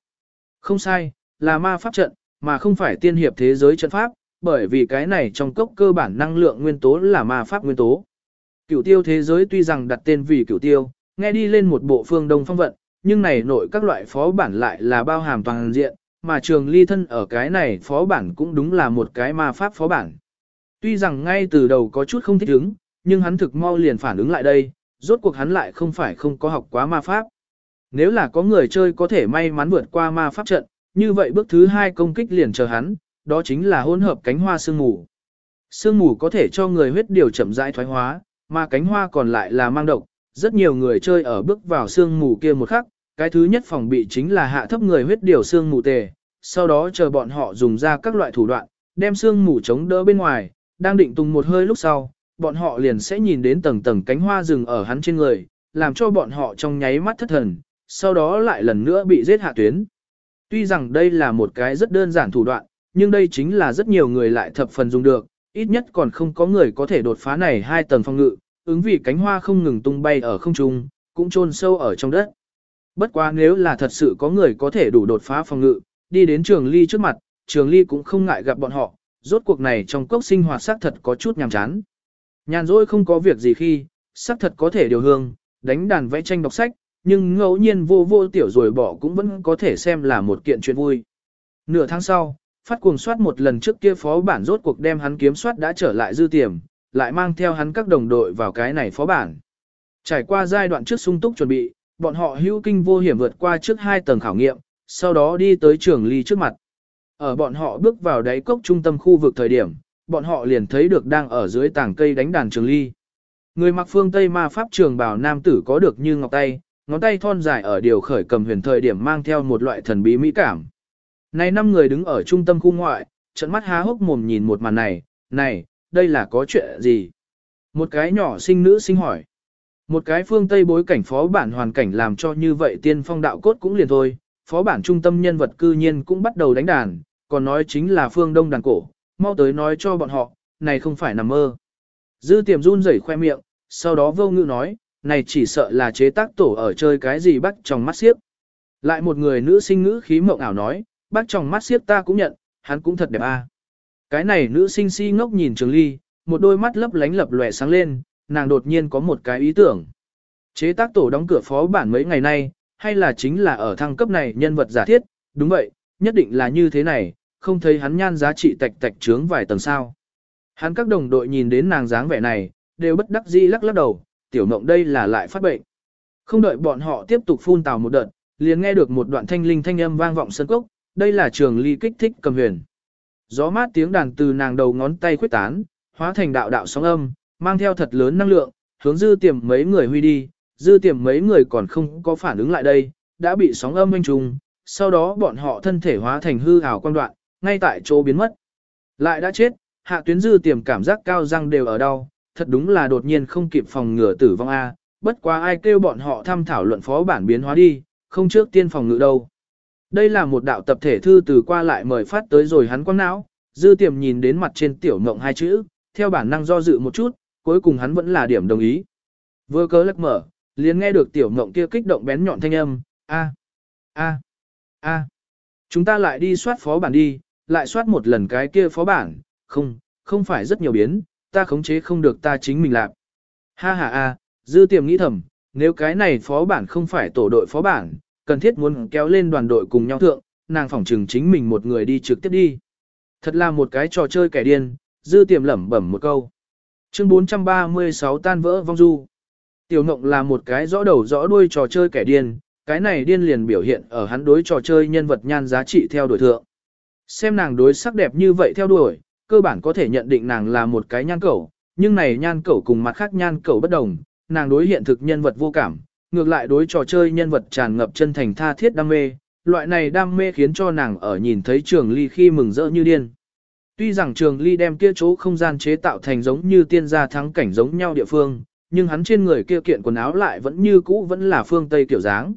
S1: Không sai, là ma pháp trận, mà không phải tiên hiệp thế giới trận pháp, bởi vì cái này trong cốc cơ bản năng lượng nguyên tố là ma pháp nguyên tố. Cửu tiêu thế giới tuy rằng đặt tên vì cửu tiêu, nghe đi lên một bộ phương đông phong vận, nhưng này nội các loại phó bản lại là bao hàm toàn diện, mà trường ly thân ở cái này phó bản cũng đúng là một cái ma pháp phó bản. Tuy rằng ngay từ đầu có chút không thích ứng, nhưng hắn thực mau liền phản ứng lại đây, rốt cuộc hắn lại không phải không có học quá ma pháp. Nếu là có người chơi có thể may mắn vượt qua ma pháp trận, như vậy bước thứ hai công kích liền chờ hắn, đó chính là hỗn hợp cánh hoa sương mù. Sương mù có thể cho người huyết điều chậm rãi thoái hóa, mà cánh hoa còn lại là mang độc. Rất nhiều người chơi ở bước vào sương mù kia một khắc, cái thứ nhất phòng bị chính là hạ thấp người huyết điều sương mù tề, sau đó chờ bọn họ dùng ra các loại thủ đoạn, đem sương mù chống đỡ bên ngoài, đang định tung một hơi lúc sau, bọn họ liền sẽ nhìn đến tầng tầng cánh hoa rừng ở hắn trên người, làm cho bọn họ trong nháy mắt thất thần, sau đó lại lần nữa bị giết hạ tuyến. Tuy rằng đây là một cái rất đơn giản thủ đoạn, nhưng đây chính là rất nhiều người lại thập phần dùng được, ít nhất còn không có người có thể đột phá này hai tầng phong ngự, ứng vì cánh hoa không ngừng tung bay ở không trung, cũng chôn sâu ở trong đất. Bất quá nếu là thật sự có người có thể đủ đột phá phong ngự, đi đến trường ly trước mặt, trường ly cũng không ngại gặp bọn họ, rốt cuộc này trong cốc sinh hoạt xác thật có chút nhàm chán. Nhàn rỗi không có việc gì khi, xác thật có thể điều hương, đánh đàn vẽ tranh đọc sách, nhưng ngẫu nhiên vô vô tiểu rồi bỏ cũng vẫn có thể xem là một kiện chuyện vui. Nửa tháng sau, phát cuồng soát một lần trước kia phó bản rốt cuộc đem hắn kiếm soát đã trở lại dư tiềm, lại mang theo hắn các đồng đội vào cái này phó bản. Trải qua giai đoạn trước sung túc chuẩn bị, bọn họ hữu kinh vô hiểm vượt qua trước hai tầng khảo nghiệm, sau đó đi tới trường ly trước mặt. Ở bọn họ bước vào đáy cốc trung tâm khu vực thời điểm, bọn họ liền thấy được đang ở dưới tảng cây đánh đàn trường ly. Người mặc phương Tây ma pháp trường bảo nam tử có được như ngọc tay, ngón tay thon dài ở điều khởi cầm huyền thời điểm mang theo một loại thần bí mỹ cảm. Này năm người đứng ở trung tâm khu ngoại, trận mắt há hốc mồm nhìn một màn này, này, đây là có chuyện gì? Một cái nhỏ sinh nữ sinh hỏi. Một cái phương Tây bối cảnh phó bản hoàn cảnh làm cho như vậy tiên phong đạo cốt cũng liền thôi, phó bản trung tâm nhân vật cư nhiên cũng bắt đầu đánh đàn, còn nói chính là phương Đông đàn cổ, mau tới nói cho bọn họ, này không phải nằm mơ. Dư tiềm run rẩy khoe miệng, sau đó vô ngữ nói, này chỉ sợ là chế tác tổ ở chơi cái gì bắt trong mắt xiếc. Lại một người nữ sinh ngữ khí mộng ảo nói, bác trong mắt xiếc ta cũng nhận, hắn cũng thật đẹp a. Cái này nữ sinh si ngốc nhìn Trường Ly, một đôi mắt lấp lánh lập lòe sáng lên, nàng đột nhiên có một cái ý tưởng. Chế tác tổ đóng cửa phó bản mấy ngày nay, hay là chính là ở thăng cấp này nhân vật giả thiết, đúng vậy, nhất định là như thế này, không thấy hắn nhan giá trị tạch tạch trướng vài tầng sao. Hắn các đồng đội nhìn đến nàng dáng vẻ này, đều bất đắc dĩ lắc lắc đầu, tiểu mộng đây là lại phát bệnh. Không đợi bọn họ tiếp tục phun tào một đợt, liền nghe được một đoạn thanh linh thanh âm vang vọng sân cốc, đây là trường ly kích thích cầm huyền. Gió mát tiếng đàn từ nàng đầu ngón tay khuyết tán, hóa thành đạo đạo sóng âm, mang theo thật lớn năng lượng, hướng dư tiềm mấy người huy đi, dư tiềm mấy người còn không có phản ứng lại đây, đã bị sóng âm anh trùng, sau đó bọn họ thân thể hóa thành hư ảo quan đoạn, ngay tại chỗ biến mất. Lại đã chết, hạ tuyến dư tiềm cảm giác cao răng đều ở đau, thật đúng là đột nhiên không kịp phòng ngừa tử vong A, bất quá ai kêu bọn họ tham thảo luận phó bản biến hóa đi, không trước tiên phòng ngự đâu. Đây là một đạo tập thể thư từ qua lại mời phát tới rồi hắn quăng não, dư tiềm nhìn đến mặt trên tiểu ngộng hai chữ, theo bản năng do dự một chút, cuối cùng hắn vẫn là điểm đồng ý. Vừa cớ lắc mở, liền nghe được tiểu ngộng kia kích động bén nhọn thanh âm, a a a chúng ta lại đi soát phó bản đi, lại soát một lần cái kia phó bản, không, không phải rất nhiều biến, ta khống chế không được ta chính mình làm. Ha ha a, dư tiềm nghĩ thầm, nếu cái này phó bản không phải tổ đội phó bản, cần thiết muốn kéo lên đoàn đội cùng nhau thượng, nàng phỏng trừng chính mình một người đi trực tiếp đi. Thật là một cái trò chơi kẻ điên, dư tiềm lẩm bẩm một câu. Chương 436 tan vỡ vong du. Tiểu Ngộng là một cái rõ đầu rõ đuôi trò chơi kẻ điên, cái này điên liền biểu hiện ở hắn đối trò chơi nhân vật nhan giá trị theo đuổi thượng. Xem nàng đối sắc đẹp như vậy theo đuổi, cơ bản có thể nhận định nàng là một cái nhan cẩu, nhưng này nhan cẩu cùng mặt khác nhan cẩu bất đồng, nàng đối hiện thực nhân vật vô cảm, ngược lại đối trò chơi nhân vật tràn ngập chân thành tha thiết đam mê, loại này đam mê khiến cho nàng ở nhìn thấy trường ly khi mừng rỡ như điên. Tuy rằng trường ly đem kia chỗ không gian chế tạo thành giống như tiên gia thắng cảnh giống nhau địa phương, nhưng hắn trên người kia kiện quần áo lại vẫn như cũ vẫn là phương Tây kiểu dáng.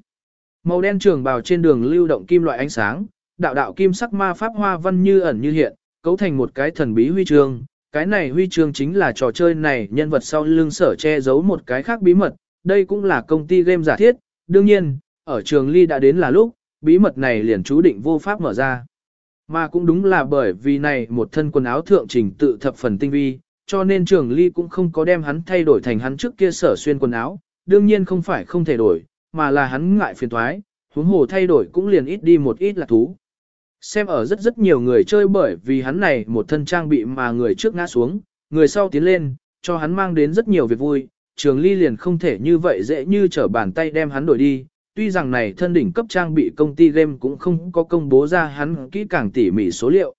S1: Màu đen trường bào trên đường lưu động kim loại ánh sáng, đạo đạo kim sắc ma pháp hoa văn như ẩn như hiện, cấu thành một cái thần bí huy chương. Cái này huy chương chính là trò chơi này nhân vật sau lưng sở che giấu một cái khác bí mật, đây cũng là công ty game giả thiết, đương nhiên, ở trường ly đã đến là lúc, bí mật này liền chú định vô pháp mở ra. Mà cũng đúng là bởi vì này một thân quần áo thượng trình tự thập phần tinh vi, cho nên trường ly cũng không có đem hắn thay đổi thành hắn trước kia sở xuyên quần áo, đương nhiên không phải không thể đổi, mà là hắn ngại phiền thoái, huống hồ thay đổi cũng liền ít đi một ít là thú. Xem ở rất rất nhiều người chơi bởi vì hắn này một thân trang bị mà người trước ngã xuống, người sau tiến lên, cho hắn mang đến rất nhiều việc vui, trường ly liền không thể như vậy dễ như trở bàn tay đem hắn đổi đi. Tuy rằng này thân đỉnh cấp trang bị công ty game cũng không có công bố ra hắn kỹ càng tỉ mỉ số liệu.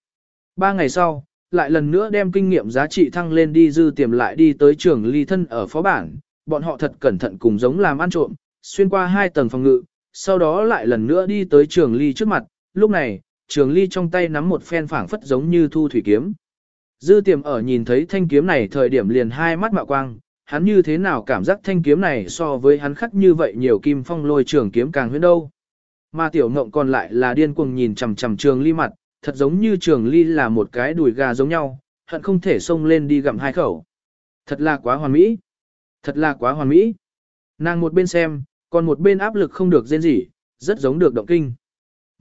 S1: Ba ngày sau, lại lần nữa đem kinh nghiệm giá trị thăng lên đi dư tiềm lại đi tới trường ly thân ở phó bản, bọn họ thật cẩn thận cùng giống làm ăn trộm, xuyên qua hai tầng phòng ngự, sau đó lại lần nữa đi tới trường ly trước mặt, lúc này, trường ly trong tay nắm một phen phảng phất giống như thu thủy kiếm. Dư tiềm ở nhìn thấy thanh kiếm này thời điểm liền hai mắt mạo quang, hắn như thế nào cảm giác thanh kiếm này so với hắn khắc như vậy nhiều kim phong lôi trường kiếm càng huyễn đâu. Mà tiểu ngộng còn lại là điên cuồng nhìn chằm chằm trường ly mặt, thật giống như trường ly là một cái đùi gà giống nhau, hận không thể xông lên đi gặm hai khẩu. Thật là quá hoàn mỹ. Thật là quá hoàn mỹ. Nàng một bên xem, còn một bên áp lực không được rên gì, rất giống được động kinh.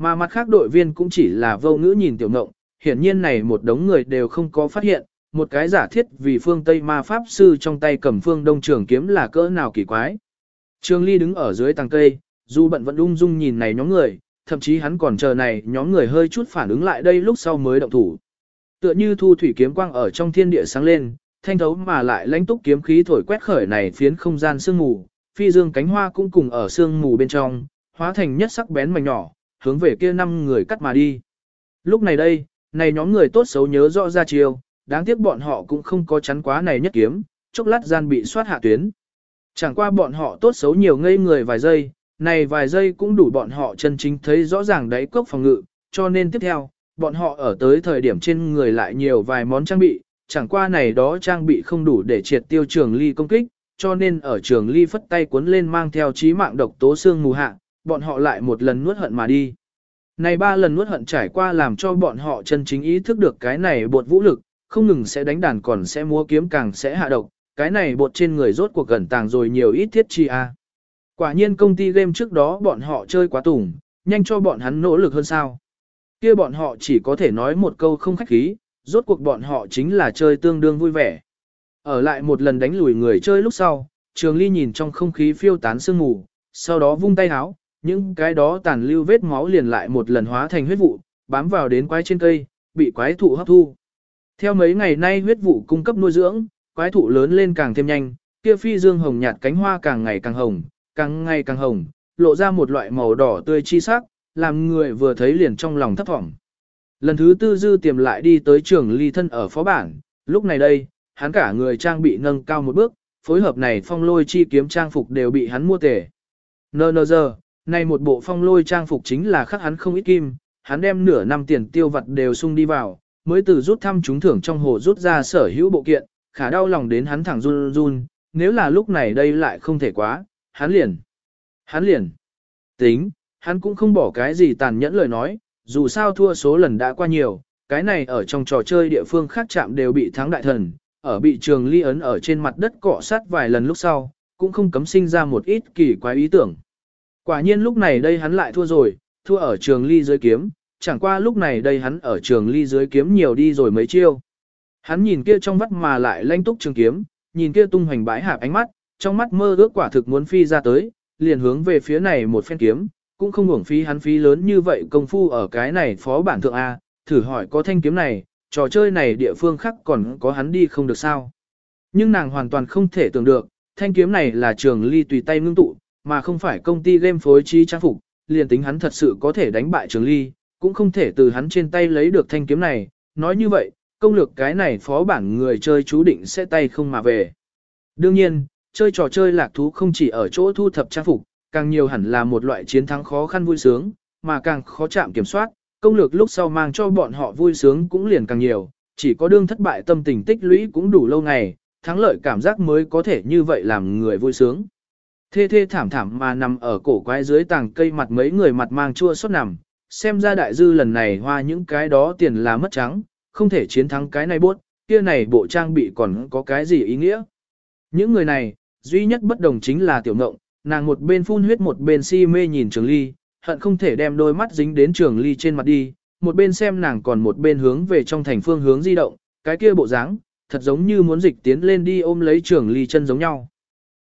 S1: Mà mặt khác đội viên cũng chỉ là vô ngữ nhìn tiểu ngộng, hiển nhiên này một đống người đều không có phát hiện, một cái giả thiết vì phương Tây ma pháp sư trong tay cầm phương đông trường kiếm là cỡ nào kỳ quái. trương Ly đứng ở dưới tàng cây, dù bận vẫn ung dung nhìn này nhóm người, thậm chí hắn còn chờ này nhóm người hơi chút phản ứng lại đây lúc sau mới động thủ. Tựa như thu thủy kiếm quang ở trong thiên địa sáng lên, thanh thấu mà lại lãnh túc kiếm khí thổi quét khởi này phiến không gian sương mù, phi dương cánh hoa cũng cùng ở sương mù bên trong, hóa thành nhất sắc bén mảnh nhỏ, hướng về kia năm người cắt mà đi. Lúc này đây, này nhóm người tốt xấu nhớ rõ ra chiêu, đáng tiếc bọn họ cũng không có chắn quá này nhất kiếm, chốc lát gian bị soát hạ tuyến. Chẳng qua bọn họ tốt xấu nhiều ngây người vài giây, này vài giây cũng đủ bọn họ chân chính thấy rõ ràng đáy cốc phòng ngự, cho nên tiếp theo, bọn họ ở tới thời điểm trên người lại nhiều vài món trang bị, chẳng qua này đó trang bị không đủ để triệt tiêu trường ly công kích, cho nên ở trường ly phất tay cuốn lên mang theo trí mạng độc tố xương mù hạ, bọn họ lại một lần nuốt hận mà đi. Này ba lần nuốt hận trải qua làm cho bọn họ chân chính ý thức được cái này bột vũ lực, không ngừng sẽ đánh đàn còn sẽ múa kiếm càng sẽ hạ độc, cái này bột trên người rốt cuộc gần tàng rồi nhiều ít thiết chi a. Quả nhiên công ty game trước đó bọn họ chơi quá tủng, nhanh cho bọn hắn nỗ lực hơn sao. Kia bọn họ chỉ có thể nói một câu không khách khí, rốt cuộc bọn họ chính là chơi tương đương vui vẻ. Ở lại một lần đánh lùi người chơi lúc sau, Trường Ly nhìn trong không khí phiêu tán sương mù, sau đó vung tay háo, những cái đó tàn lưu vết máu liền lại một lần hóa thành huyết vụ, bám vào đến quái trên cây, bị quái thụ hấp thu. Theo mấy ngày nay huyết vụ cung cấp nuôi dưỡng, quái thụ lớn lên càng thêm nhanh, kia phi dương hồng nhạt cánh hoa càng ngày càng hồng, càng ngày càng hồng, lộ ra một loại màu đỏ tươi chi sắc, làm người vừa thấy liền trong lòng thấp thỏm. Lần thứ tư dư tiềm lại đi tới trường ly thân ở phó bản, lúc này đây, hắn cả người trang bị nâng cao một bước, phối hợp này phong lôi chi kiếm trang phục đều bị hắn mua tể. Nơ nơ giờ, này một bộ phong lôi trang phục chính là khắc hắn không ít kim, hắn đem nửa năm tiền tiêu vặt đều sung đi vào, mới từ rút thăm trúng thưởng trong hồ rút ra sở hữu bộ kiện, khả đau lòng đến hắn thẳng run run, nếu là lúc này đây lại không thể quá, hắn liền. Hắn liền. Tính, hắn cũng không bỏ cái gì tàn nhẫn lời nói, dù sao thua số lần đã qua nhiều, cái này ở trong trò chơi địa phương khác chạm đều bị thắng đại thần, ở bị trường ly ấn ở trên mặt đất cọ sát vài lần lúc sau, cũng không cấm sinh ra một ít kỳ quái ý tưởng. Quả nhiên lúc này đây hắn lại thua rồi, thua ở trường ly dưới kiếm, chẳng qua lúc này đây hắn ở trường ly dưới kiếm nhiều đi rồi mấy chiêu. Hắn nhìn kia trong mắt mà lại lanh túc trường kiếm, nhìn kia tung hoành bãi hạp ánh mắt, trong mắt mơ ước quả thực muốn phi ra tới, liền hướng về phía này một phen kiếm, cũng không uổng phí hắn phí lớn như vậy công phu ở cái này phó bản thượng A, thử hỏi có thanh kiếm này, trò chơi này địa phương khác còn có hắn đi không được sao. Nhưng nàng hoàn toàn không thể tưởng được, thanh kiếm này là trường ly tùy tay ngưng tụ, mà không phải công ty game phối trí trang phục, liền tính hắn thật sự có thể đánh bại trường ly, cũng không thể từ hắn trên tay lấy được thanh kiếm này, nói như vậy, công lược cái này phó bản người chơi chú định sẽ tay không mà về. Đương nhiên, chơi trò chơi lạc thú không chỉ ở chỗ thu thập trang phục, càng nhiều hẳn là một loại chiến thắng khó khăn vui sướng, mà càng khó chạm kiểm soát, công lược lúc sau mang cho bọn họ vui sướng cũng liền càng nhiều, chỉ có đương thất bại tâm tình tích lũy cũng đủ lâu ngày, thắng lợi cảm giác mới có thể như vậy làm người vui sướng. Thê thê thảm thảm mà nằm ở cổ quái dưới tàng cây mặt mấy người mặt mang chua xót nằm, xem ra đại dư lần này hoa những cái đó tiền là mất trắng, không thể chiến thắng cái này bốt, kia này bộ trang bị còn có cái gì ý nghĩa. Những người này, duy nhất bất đồng chính là tiểu ngộng, nàng một bên phun huyết một bên si mê nhìn trường ly, hận không thể đem đôi mắt dính đến trường ly trên mặt đi, một bên xem nàng còn một bên hướng về trong thành phương hướng di động, cái kia bộ dáng, thật giống như muốn dịch tiến lên đi ôm lấy trường ly chân giống nhau.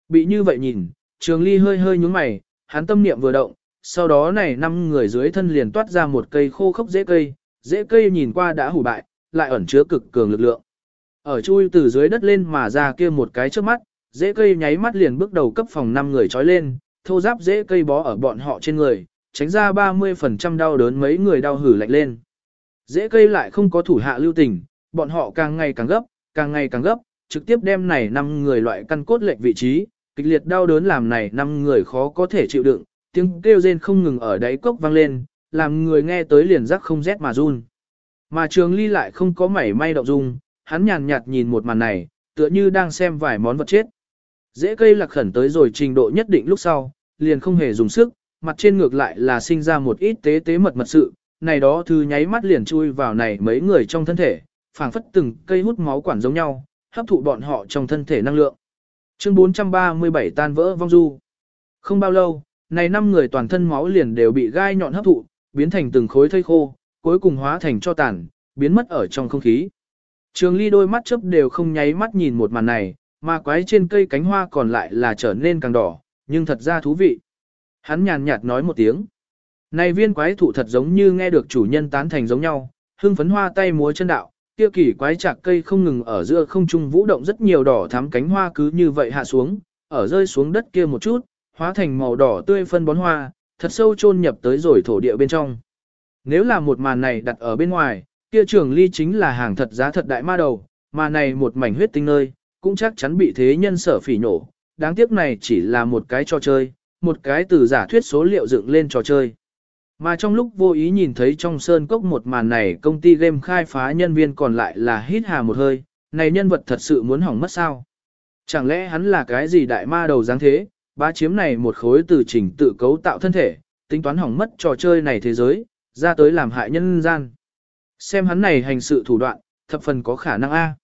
S1: Bị như vậy nhìn, trường ly hơi hơi nhướng mày, hắn tâm niệm vừa động, sau đó này năm người dưới thân liền toát ra một cây khô khốc dễ cây, dễ cây nhìn qua đã hủ bại, lại ẩn chứa cực cường lực lượng. Ở chui từ dưới đất lên mà ra kia một cái trước mắt, dễ cây nháy mắt liền bước đầu cấp phòng năm người trói lên, thô giáp dễ cây bó ở bọn họ trên người, tránh ra 30% đau đớn mấy người đau hử lạnh lên. Dễ cây lại không có thủ hạ lưu tình, bọn họ càng ngày càng gấp, càng ngày càng gấp, trực tiếp đem này năm người loại căn cốt lệch vị trí, kịch liệt đau đớn làm này năm người khó có thể chịu đựng, tiếng kêu rên không ngừng ở đáy cốc vang lên, làm người nghe tới liền rắc không rét mà run. Mà trường ly lại không có mảy may động dung, hắn nhàn nhạt nhìn một màn này, tựa như đang xem vài món vật chết. Dễ cây lạc khẩn tới rồi trình độ nhất định lúc sau, liền không hề dùng sức, mặt trên ngược lại là sinh ra một ít tế tế mật mật sự, này đó thư nháy mắt liền chui vào này mấy người trong thân thể, phảng phất từng cây hút máu quản giống nhau, hấp thụ bọn họ trong thân thể năng lượng. Chương 437 tan vỡ vong du. Không bao lâu, này năm người toàn thân máu liền đều bị gai nhọn hấp thụ, biến thành từng khối thây khô, cuối cùng hóa thành cho tàn, biến mất ở trong không khí. Trường ly đôi mắt chớp đều không nháy mắt nhìn một màn này, mà quái trên cây cánh hoa còn lại là trở nên càng đỏ, nhưng thật ra thú vị. Hắn nhàn nhạt nói một tiếng. Này viên quái thụ thật giống như nghe được chủ nhân tán thành giống nhau, hưng phấn hoa tay múa chân đạo, kia kỳ quái chạc cây không ngừng ở giữa không trung vũ động rất nhiều đỏ thắm cánh hoa cứ như vậy hạ xuống, ở rơi xuống đất kia một chút, hóa thành màu đỏ tươi phân bón hoa, thật sâu chôn nhập tới rồi thổ địa bên trong. Nếu là một màn này đặt ở bên ngoài, kia trường ly chính là hàng thật giá thật đại ma đầu, mà này một mảnh huyết tinh nơi, cũng chắc chắn bị thế nhân sở phỉ nổ. Đáng tiếc này chỉ là một cái trò chơi, một cái từ giả thuyết số liệu dựng lên trò chơi. Mà trong lúc vô ý nhìn thấy trong sơn cốc một màn này công ty game khai phá nhân viên còn lại là hít hà một hơi, này nhân vật thật sự muốn hỏng mất sao. Chẳng lẽ hắn là cái gì đại ma đầu dáng thế, bá chiếm này một khối từ trình tự cấu tạo thân thể, tính toán hỏng mất trò chơi này thế giới, ra tới làm hại nhân gian. Xem hắn này hành sự thủ đoạn, thập phần có khả năng A.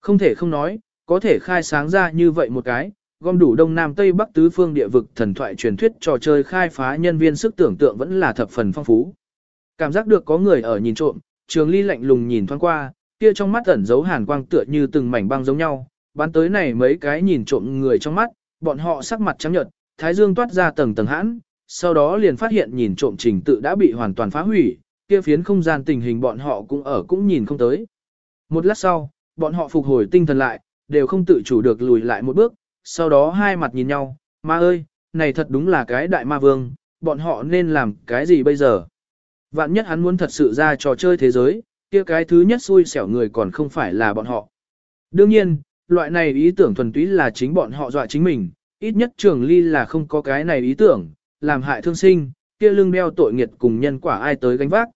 S1: Không thể không nói, có thể khai sáng ra như vậy một cái, gom đủ đông nam tây bắc tứ phương địa vực thần thoại truyền thuyết trò chơi khai phá nhân viên sức tưởng tượng vẫn là thập phần phong phú. Cảm giác được có người ở nhìn trộm, trường ly lạnh lùng nhìn thoáng qua, kia trong mắt ẩn giấu hàn quang tựa như từng mảnh băng giống nhau, bán tới này mấy cái nhìn trộm người trong mắt, bọn họ sắc mặt trắng nhợt, thái dương toát ra tầng tầng hãn, sau đó liền phát hiện nhìn trộm trình tự đã bị hoàn toàn phá hủy, kia phiến không gian tình hình bọn họ cũng ở cũng nhìn không tới. Một lát sau, bọn họ phục hồi tinh thần lại, đều không tự chủ được lùi lại một bước, sau đó hai mặt nhìn nhau, ma ơi, này thật đúng là cái đại ma vương, bọn họ nên làm cái gì bây giờ? Vạn nhất hắn muốn thật sự ra trò chơi thế giới, kia cái thứ nhất xui xẻo người còn không phải là bọn họ. Đương nhiên, loại này ý tưởng thuần túy là chính bọn họ dọa chính mình, ít nhất trường ly là không có cái này ý tưởng, làm hại thương sinh, kia lưng đeo tội nghiệt cùng nhân quả ai tới gánh vác.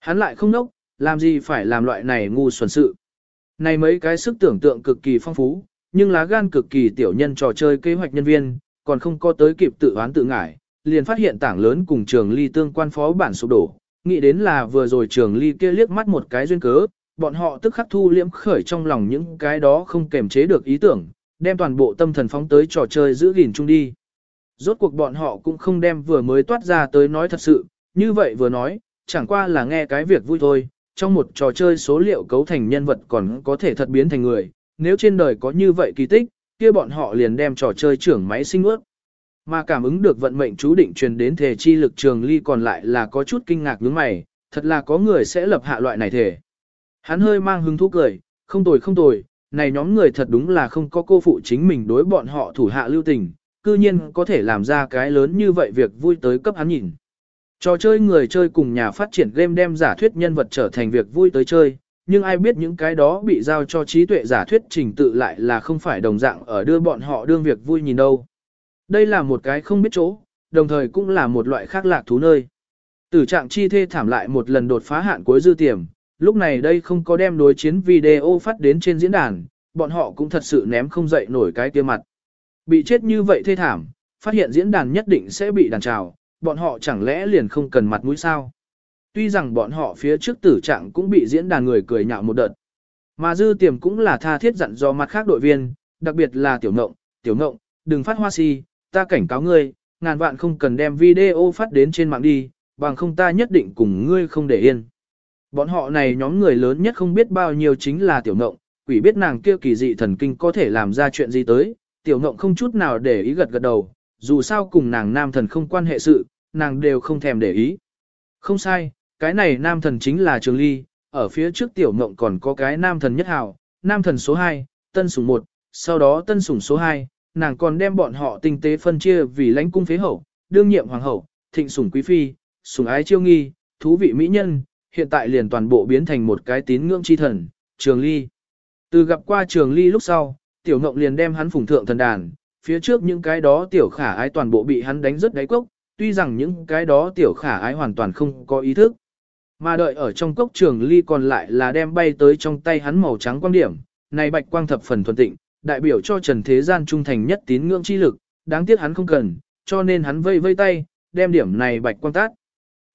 S1: Hắn lại không nốc, làm gì phải làm loại này ngu xuẩn sự. Này mấy cái sức tưởng tượng cực kỳ phong phú, nhưng lá gan cực kỳ tiểu nhân trò chơi kế hoạch nhân viên, còn không có tới kịp tự oán tự ngải, liền phát hiện tảng lớn cùng trường ly tương quan phó bản sụp đổ, nghĩ đến là vừa rồi trường ly kia liếc mắt một cái duyên cớ, bọn họ tức khắc thu liễm khởi trong lòng những cái đó không kềm chế được ý tưởng, đem toàn bộ tâm thần phóng tới trò chơi giữ gìn chung đi. Rốt cuộc bọn họ cũng không đem vừa mới toát ra tới nói thật sự, như vậy vừa nói, chẳng qua là nghe cái việc vui thôi, trong một trò chơi số liệu cấu thành nhân vật còn có thể thật biến thành người, nếu trên đời có như vậy kỳ tích, kia bọn họ liền đem trò chơi trưởng máy sinh ước. Mà cảm ứng được vận mệnh chú định truyền đến thể chi lực trường ly còn lại là có chút kinh ngạc nhướng mày, thật là có người sẽ lập hạ loại này thể. Hắn hơi mang hứng thú cười, không tồi không tồi, này nhóm người thật đúng là không có cô phụ chính mình đối bọn họ thủ hạ lưu tình, cư nhiên có thể làm ra cái lớn như vậy việc vui tới cấp hắn nhìn. Trò chơi người chơi cùng nhà phát triển game đem giả thuyết nhân vật trở thành việc vui tới chơi, nhưng ai biết những cái đó bị giao cho trí tuệ giả thuyết trình tự lại là không phải đồng dạng ở đưa bọn họ đương việc vui nhìn đâu. Đây là một cái không biết chỗ, đồng thời cũng là một loại khác lạc thú nơi. Tử trạng chi thê thảm lại một lần đột phá hạn cuối dư tiềm, lúc này đây không có đem đối chiến video phát đến trên diễn đàn, bọn họ cũng thật sự ném không dậy nổi cái kia mặt. Bị chết như vậy thê thảm, phát hiện diễn đàn nhất định sẽ bị đàn trào, bọn họ chẳng lẽ liền không cần mặt mũi sao. Tuy rằng bọn họ phía trước tử trạng cũng bị diễn đàn người cười nhạo một đợt. Mà dư tiềm cũng là tha thiết dặn do mặt khác đội viên, đặc biệt là tiểu ngộng, tiểu ngộng, đừng phát hoa si, ta cảnh cáo ngươi, ngàn vạn không cần đem video phát đến trên mạng đi, bằng không ta nhất định cùng ngươi không để yên. Bọn họ này nhóm người lớn nhất không biết bao nhiêu chính là tiểu ngộng, quỷ biết nàng kia kỳ dị thần kinh có thể làm ra chuyện gì tới, tiểu ngộng không chút nào để ý gật gật đầu, dù sao cùng nàng nam thần không quan hệ sự, nàng đều không thèm để ý. Không sai, cái này nam thần chính là Trường Ly, ở phía trước tiểu ngộng còn có cái nam thần nhất hào, nam thần số 2, tân sủng 1, sau đó tân sủng số 2, nàng còn đem bọn họ tinh tế phân chia vì lãnh cung phế hậu, đương nhiệm hoàng hậu, thịnh sủng quý phi, sủng ái chiêu nghi, thú vị mỹ nhân, hiện tại liền toàn bộ biến thành một cái tín ngưỡng chi thần, Trường Ly. Từ gặp qua Trường Ly lúc sau, tiểu ngộng liền đem hắn phụng thượng thần đàn, phía trước những cái đó tiểu khả ái toàn bộ bị hắn đánh rất đáy cốc, tuy rằng những cái đó tiểu khả ái hoàn toàn không có ý thức. Mà đợi ở trong cốc trường ly còn lại là đem bay tới trong tay hắn màu trắng quang điểm, này bạch quang thập phần thuần tịnh, đại biểu cho trần thế gian trung thành nhất tín ngưỡng chi lực, đáng tiếc hắn không cần, cho nên hắn vây vây tay, đem điểm này bạch quang tát.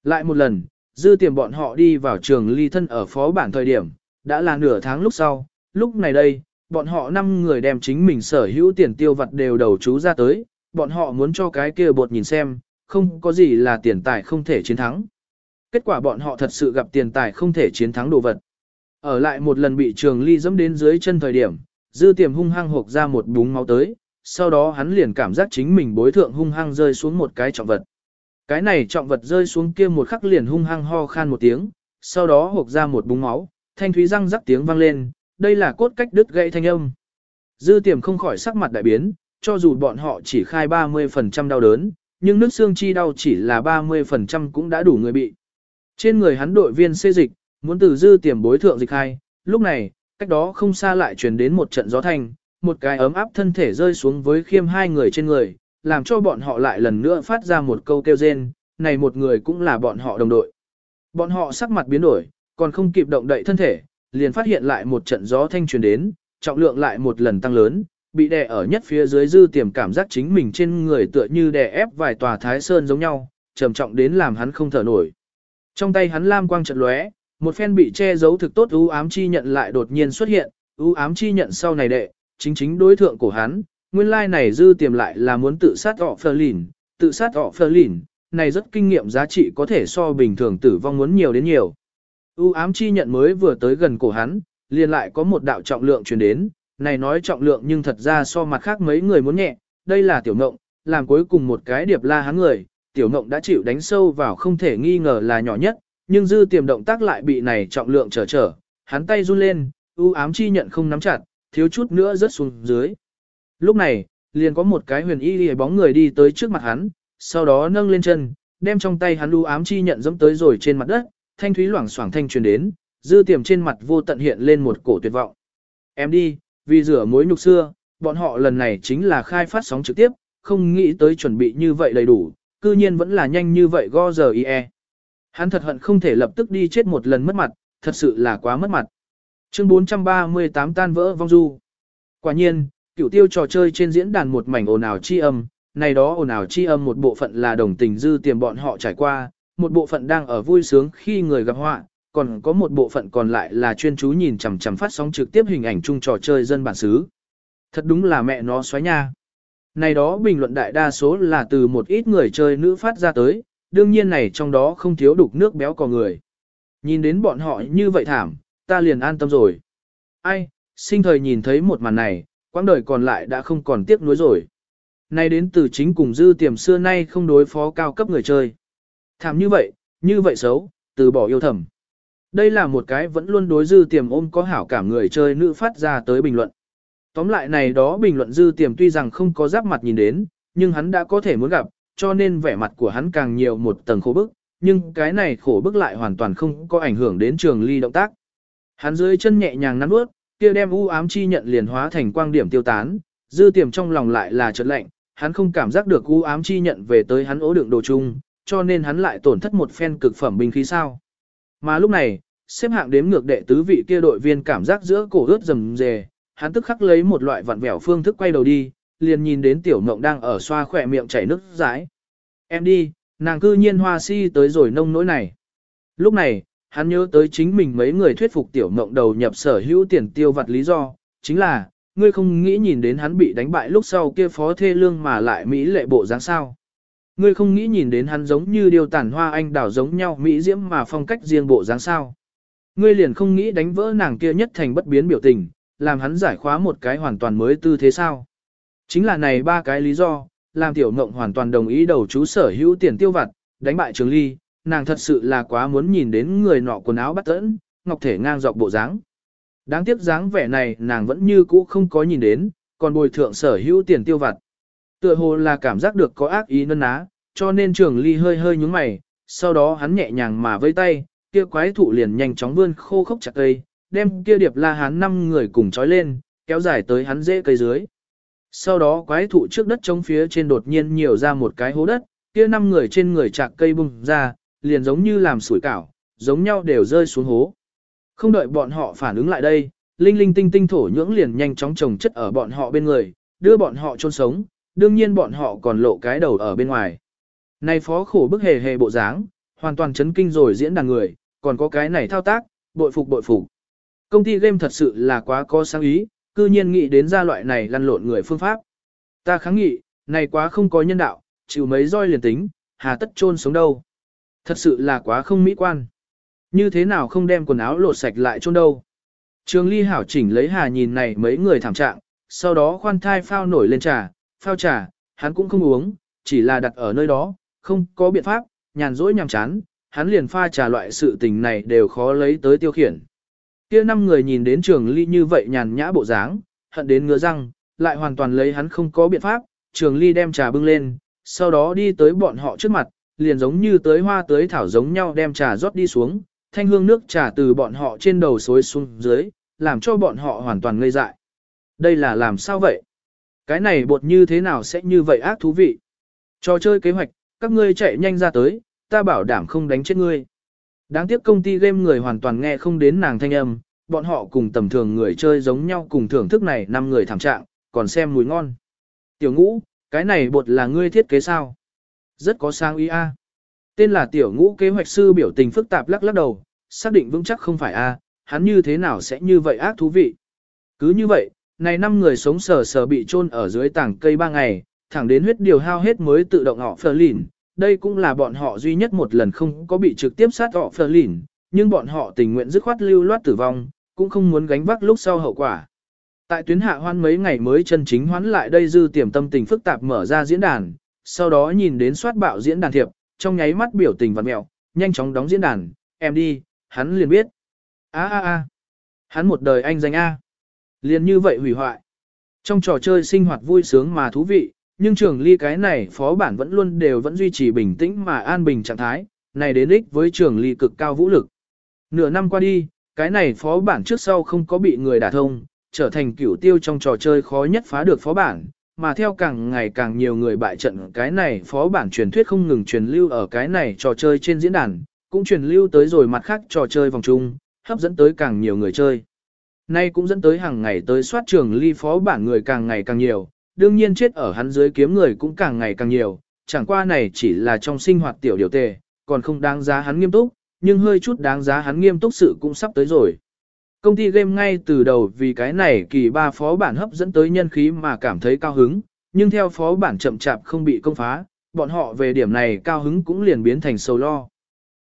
S1: Lại một lần, dư tiềm bọn họ đi vào trường ly thân ở phó bản thời điểm, đã là nửa tháng lúc sau, lúc này đây, bọn họ năm người đem chính mình sở hữu tiền tiêu vật đều đầu chú ra tới, bọn họ muốn cho cái kia bột nhìn xem, không có gì là tiền tài không thể chiến thắng. Kết quả bọn họ thật sự gặp tiền tài không thể chiến thắng đồ vật. Ở lại một lần bị trường ly dẫm đến dưới chân thời điểm, dư tiềm hung hăng hộp ra một búng máu tới, sau đó hắn liền cảm giác chính mình bối thượng hung hăng rơi xuống một cái trọng vật. Cái này trọng vật rơi xuống kia một khắc liền hung hăng ho khan một tiếng, sau đó hộp ra một búng máu, thanh thúy răng rắc tiếng vang lên, đây là cốt cách đứt gãy thanh âm. Dư tiềm không khỏi sắc mặt đại biến, cho dù bọn họ chỉ khai 30% đau đớn, nhưng nước xương chi đau chỉ là 30% cũng đã đủ người bị. Trên người hắn đội viên xê dịch, muốn từ dư tiềm bối thượng dịch hai, lúc này, cách đó không xa lại truyền đến một trận gió thanh, một cái ấm áp thân thể rơi xuống với khiêm hai người trên người, làm cho bọn họ lại lần nữa phát ra một câu kêu rên, này một người cũng là bọn họ đồng đội. Bọn họ sắc mặt biến đổi, còn không kịp động đậy thân thể, liền phát hiện lại một trận gió thanh truyền đến, trọng lượng lại một lần tăng lớn, bị đè ở nhất phía dưới dư tiềm cảm giác chính mình trên người tựa như đè ép vài tòa thái sơn giống nhau, trầm trọng đến làm hắn không thở nổi. Trong tay hắn lam quang chợt lóe, một phen bị che giấu thực tốt ưu ám chi nhận lại đột nhiên xuất hiện, ưu ám chi nhận sau này đệ, chính chính đối thượng của hắn, nguyên lai này dư tiềm lại là muốn tự sát họ phơ lìn, tự sát họ phơ lìn, này rất kinh nghiệm giá trị có thể so bình thường tử vong muốn nhiều đến nhiều. ưu ám chi nhận mới vừa tới gần cổ hắn, liền lại có một đạo trọng lượng truyền đến, này nói trọng lượng nhưng thật ra so mặt khác mấy người muốn nhẹ, đây là tiểu ngộng, làm cuối cùng một cái điệp la hắn người, tiểu ngộng đã chịu đánh sâu vào không thể nghi ngờ là nhỏ nhất, nhưng dư tiềm động tác lại bị này trọng lượng trở trở, hắn tay run lên, ưu ám chi nhận không nắm chặt, thiếu chút nữa rớt xuống dưới. Lúc này, liền có một cái huyền y lìa bóng người đi tới trước mặt hắn, sau đó nâng lên chân, đem trong tay hắn ưu ám chi nhận dẫm tới rồi trên mặt đất, thanh thúy loảng xoảng thanh truyền đến, dư tiềm trên mặt vô tận hiện lên một cổ tuyệt vọng. Em đi, vì rửa mối nhục xưa, bọn họ lần này chính là khai phát sóng trực tiếp, không nghĩ tới chuẩn bị như vậy đầy đủ, cư nhiên vẫn là nhanh như vậy go giờ ie. Hắn thật hận không thể lập tức đi chết một lần mất mặt, thật sự là quá mất mặt. Chương 438 tan vỡ vong du. Quả nhiên, cửu tiêu trò chơi trên diễn đàn một mảnh ồn ào chi âm, này đó ồn ào chi âm một bộ phận là đồng tình dư tiền bọn họ trải qua, một bộ phận đang ở vui sướng khi người gặp họa, còn có một bộ phận còn lại là chuyên chú nhìn chằm chằm phát sóng trực tiếp hình ảnh chung trò chơi dân bản xứ. Thật đúng là mẹ nó xoáy nha. Này đó bình luận đại đa số là từ một ít người chơi nữ phát ra tới, đương nhiên này trong đó không thiếu đục nước béo cò người. Nhìn đến bọn họ như vậy thảm, ta liền an tâm rồi. Ai, sinh thời nhìn thấy một màn này, quãng đời còn lại đã không còn tiếc nuối rồi. Nay đến từ chính cùng dư tiềm xưa nay không đối phó cao cấp người chơi. Thảm như vậy, như vậy xấu, từ bỏ yêu thầm. Đây là một cái vẫn luôn đối dư tiềm ôm có hảo cảm người chơi nữ phát ra tới bình luận. Tóm lại này đó bình luận dư tiềm tuy rằng không có giáp mặt nhìn đến, nhưng hắn đã có thể muốn gặp, cho nên vẻ mặt của hắn càng nhiều một tầng khổ bức, nhưng cái này khổ bức lại hoàn toàn không có ảnh hưởng đến trường ly động tác. Hắn dưới chân nhẹ nhàng nắn bước, kia đem u ám chi nhận liền hóa thành quang điểm tiêu tán, dư tiềm trong lòng lại là chợt lạnh, hắn không cảm giác được u ám chi nhận về tới hắn ố đựng đồ chung, cho nên hắn lại tổn thất một phen cực phẩm binh khí sao. Mà lúc này, xếp hạng đếm ngược đệ tứ vị kia đội viên cảm giác giữa cổ ướt rầm rề, hắn tức khắc lấy một loại vặn vẹo phương thức quay đầu đi, liền nhìn đến tiểu mộng đang ở xoa khỏe miệng chảy nước rãi. Em đi, nàng cư nhiên hoa si tới rồi nông nỗi này. Lúc này, hắn nhớ tới chính mình mấy người thuyết phục tiểu mộng đầu nhập sở hữu tiền tiêu vặt lý do, chính là, ngươi không nghĩ nhìn đến hắn bị đánh bại lúc sau kia phó thê lương mà lại Mỹ lệ bộ dáng sao. Ngươi không nghĩ nhìn đến hắn giống như điều tản hoa anh đảo giống nhau Mỹ diễm mà phong cách riêng bộ dáng sao. Ngươi liền không nghĩ đánh vỡ nàng kia nhất thành bất biến biểu tình, làm hắn giải khóa một cái hoàn toàn mới tư thế sao. Chính là này ba cái lý do, làm tiểu mộng hoàn toàn đồng ý đầu chú sở hữu tiền tiêu vặt, đánh bại trường ly, nàng thật sự là quá muốn nhìn đến người nọ quần áo bắt tẫn, ngọc thể ngang dọc bộ dáng. Đáng tiếc dáng vẻ này nàng vẫn như cũ không có nhìn đến, còn bồi thượng sở hữu tiền tiêu vặt. Tựa hồ là cảm giác được có ác ý nân ná, cho nên trường ly hơi hơi nhúng mày, sau đó hắn nhẹ nhàng mà vây tay, kia quái thụ liền nhanh chóng vươn khô khốc chặt cây, đem kia điệp la hán năm người cùng trói lên, kéo dài tới hắn dễ cây dưới. Sau đó quái thụ trước đất trống phía trên đột nhiên nhiều ra một cái hố đất, kia năm người trên người chạc cây bung ra, liền giống như làm sủi cảo, giống nhau đều rơi xuống hố. Không đợi bọn họ phản ứng lại đây, linh linh tinh tinh thổ nhưỡng liền nhanh chóng trồng chất ở bọn họ bên người, đưa bọn họ chôn sống, đương nhiên bọn họ còn lộ cái đầu ở bên ngoài. Này phó khổ bức hề hề bộ dáng, hoàn toàn chấn kinh rồi diễn đàn người, còn có cái này thao tác, bội phục bội phục. Công ty game thật sự là quá có sáng ý, cư nhiên nghĩ đến ra loại này lăn lộn người phương pháp. Ta kháng nghị, này quá không có nhân đạo, chịu mấy roi liền tính, hà tất chôn sống đâu. Thật sự là quá không mỹ quan. Như thế nào không đem quần áo lột sạch lại chôn đâu. Trường ly hảo chỉnh lấy hà nhìn này mấy người thảm trạng, sau đó khoan thai phao nổi lên trà, phao trà, hắn cũng không uống, chỉ là đặt ở nơi đó, không có biện pháp, nhàn rỗi nhằm chán, hắn liền pha trà loại sự tình này đều khó lấy tới tiêu khiển. Kia năm người nhìn đến trường ly như vậy nhàn nhã bộ dáng, hận đến ngứa răng, lại hoàn toàn lấy hắn không có biện pháp, trường ly đem trà bưng lên, sau đó đi tới bọn họ trước mặt, liền giống như tới hoa tới thảo giống nhau đem trà rót đi xuống, thanh hương nước trà từ bọn họ trên đầu xối xuống dưới, làm cho bọn họ hoàn toàn ngây dại. Đây là làm sao vậy? Cái này bột như thế nào sẽ như vậy ác thú vị? Trò chơi kế hoạch, các ngươi chạy nhanh ra tới, ta bảo đảm không đánh chết ngươi. Đáng tiếc công ty game người hoàn toàn nghe không đến nàng thanh âm, bọn họ cùng tầm thường người chơi giống nhau cùng thưởng thức này năm người thảm trạng, còn xem mùi ngon. Tiểu ngũ, cái này bột là ngươi thiết kế sao? Rất có sang ý a. Tên là tiểu ngũ kế hoạch sư biểu tình phức tạp lắc lắc đầu, xác định vững chắc không phải a, hắn như thế nào sẽ như vậy ác thú vị. Cứ như vậy, này năm người sống sờ sờ bị chôn ở dưới tảng cây ba ngày, thẳng đến huyết điều hao hết mới tự động họ phờ lìn. Đây cũng là bọn họ duy nhất một lần không có bị trực tiếp sát họ phờ lìn, nhưng bọn họ tình nguyện dứt khoát lưu loát tử vong, cũng không muốn gánh vác lúc sau hậu quả. Tại tuyến hạ hoan mấy ngày mới chân chính hoán lại đây dư tiềm tâm tình phức tạp mở ra diễn đàn, sau đó nhìn đến soát bạo diễn đàn thiệp, trong nháy mắt biểu tình vặn mẹo, nhanh chóng đóng diễn đàn, em đi, hắn liền biết. a a a hắn một đời anh danh A. Liền như vậy hủy hoại. Trong trò chơi sinh hoạt vui sướng mà thú vị, nhưng trường ly cái này phó bản vẫn luôn đều vẫn duy trì bình tĩnh mà an bình trạng thái, này đến ích với trường ly cực cao vũ lực. Nửa năm qua đi, cái này phó bản trước sau không có bị người đả thông, trở thành cửu tiêu trong trò chơi khó nhất phá được phó bản, mà theo càng ngày càng nhiều người bại trận cái này phó bản truyền thuyết không ngừng truyền lưu ở cái này trò chơi trên diễn đàn, cũng truyền lưu tới rồi mặt khác trò chơi vòng chung, hấp dẫn tới càng nhiều người chơi. Nay cũng dẫn tới hàng ngày tới soát trường ly phó bản người càng ngày càng nhiều, đương nhiên chết ở hắn dưới kiếm người cũng càng ngày càng nhiều, chẳng qua này chỉ là trong sinh hoạt tiểu điều tề, còn không đáng giá hắn nghiêm túc, nhưng hơi chút đáng giá hắn nghiêm túc sự cũng sắp tới rồi. Công ty game ngay từ đầu vì cái này kỳ ba phó bản hấp dẫn tới nhân khí mà cảm thấy cao hứng, nhưng theo phó bản chậm chạp không bị công phá, bọn họ về điểm này cao hứng cũng liền biến thành sầu lo.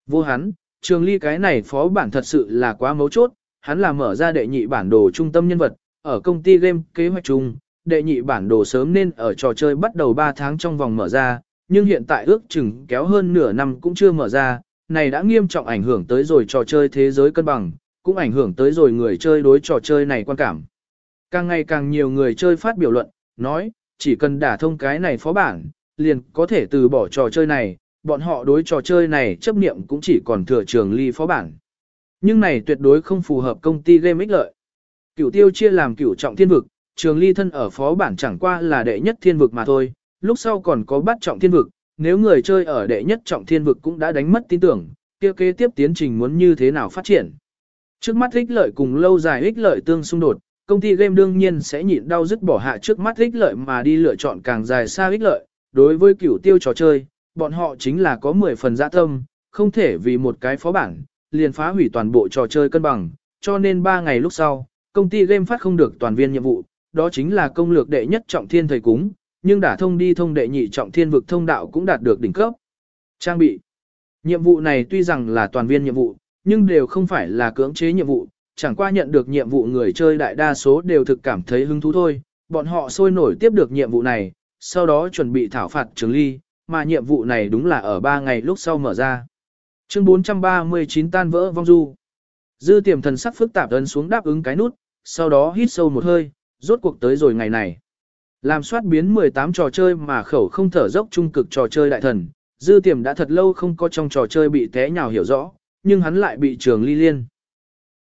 S1: Vô hắn, trường ly cái này phó bản thật sự là quá mấu chốt, hắn là mở ra đệ nhị bản đồ trung tâm nhân vật, ở công ty game kế hoạch chung, đệ nhị bản đồ sớm nên ở trò chơi bắt đầu 3 tháng trong vòng mở ra, nhưng hiện tại ước chừng kéo hơn nửa năm cũng chưa mở ra, này đã nghiêm trọng ảnh hưởng tới rồi trò chơi thế giới cân bằng, cũng ảnh hưởng tới rồi người chơi đối trò chơi này quan cảm. Càng ngày càng nhiều người chơi phát biểu luận, nói, chỉ cần đả thông cái này phó bản, liền có thể từ bỏ trò chơi này, bọn họ đối trò chơi này chấp niệm cũng chỉ còn thừa trường ly phó bản. Nhưng này tuyệt đối không phù hợp công ty game ích lợi. Cửu tiêu chia làm cửu trọng thiên vực, trường ly thân ở phó bản chẳng qua là đệ nhất thiên vực mà thôi, lúc sau còn có bắt trọng thiên vực, nếu người chơi ở đệ nhất trọng thiên vực cũng đã đánh mất tin tưởng, kia kế tiếp tiến trình muốn như thế nào phát triển. Trước mắt ích lợi cùng lâu dài ích lợi tương xung đột, công ty game đương nhiên sẽ nhịn đau dứt bỏ hạ trước mắt ích lợi mà đi lựa chọn càng dài xa ích lợi. Đối với cửu tiêu trò chơi, bọn họ chính là có 10 phần dạ tâm, không thể vì một cái phó bản, liền phá hủy toàn bộ trò chơi cân bằng, cho nên 3 ngày lúc sau, công ty game phát không được toàn viên nhiệm vụ, đó chính là công lược đệ nhất trọng thiên thời cúng, nhưng đã thông đi thông đệ nhị trọng thiên vực thông đạo cũng đạt được đỉnh cấp. Trang bị Nhiệm vụ này tuy rằng là toàn viên nhiệm vụ, nhưng đều không phải là cưỡng chế nhiệm vụ, chẳng qua nhận được nhiệm vụ người chơi đại đa số đều thực cảm thấy hứng thú thôi, bọn họ sôi nổi tiếp được nhiệm vụ này, sau đó chuẩn bị thảo phạt trường ly, mà nhiệm vụ này đúng là ở 3 ngày lúc sau mở ra. Chương 439 tan vỡ vong du. Dư tiềm thần sắc phức tạp ấn xuống đáp ứng cái nút, sau đó hít sâu một hơi, rốt cuộc tới rồi ngày này. Làm soát biến 18 trò chơi mà khẩu không thở dốc trung cực trò chơi đại thần, dư tiềm đã thật lâu không có trong trò chơi bị té nhào hiểu rõ, nhưng hắn lại bị trường ly liên.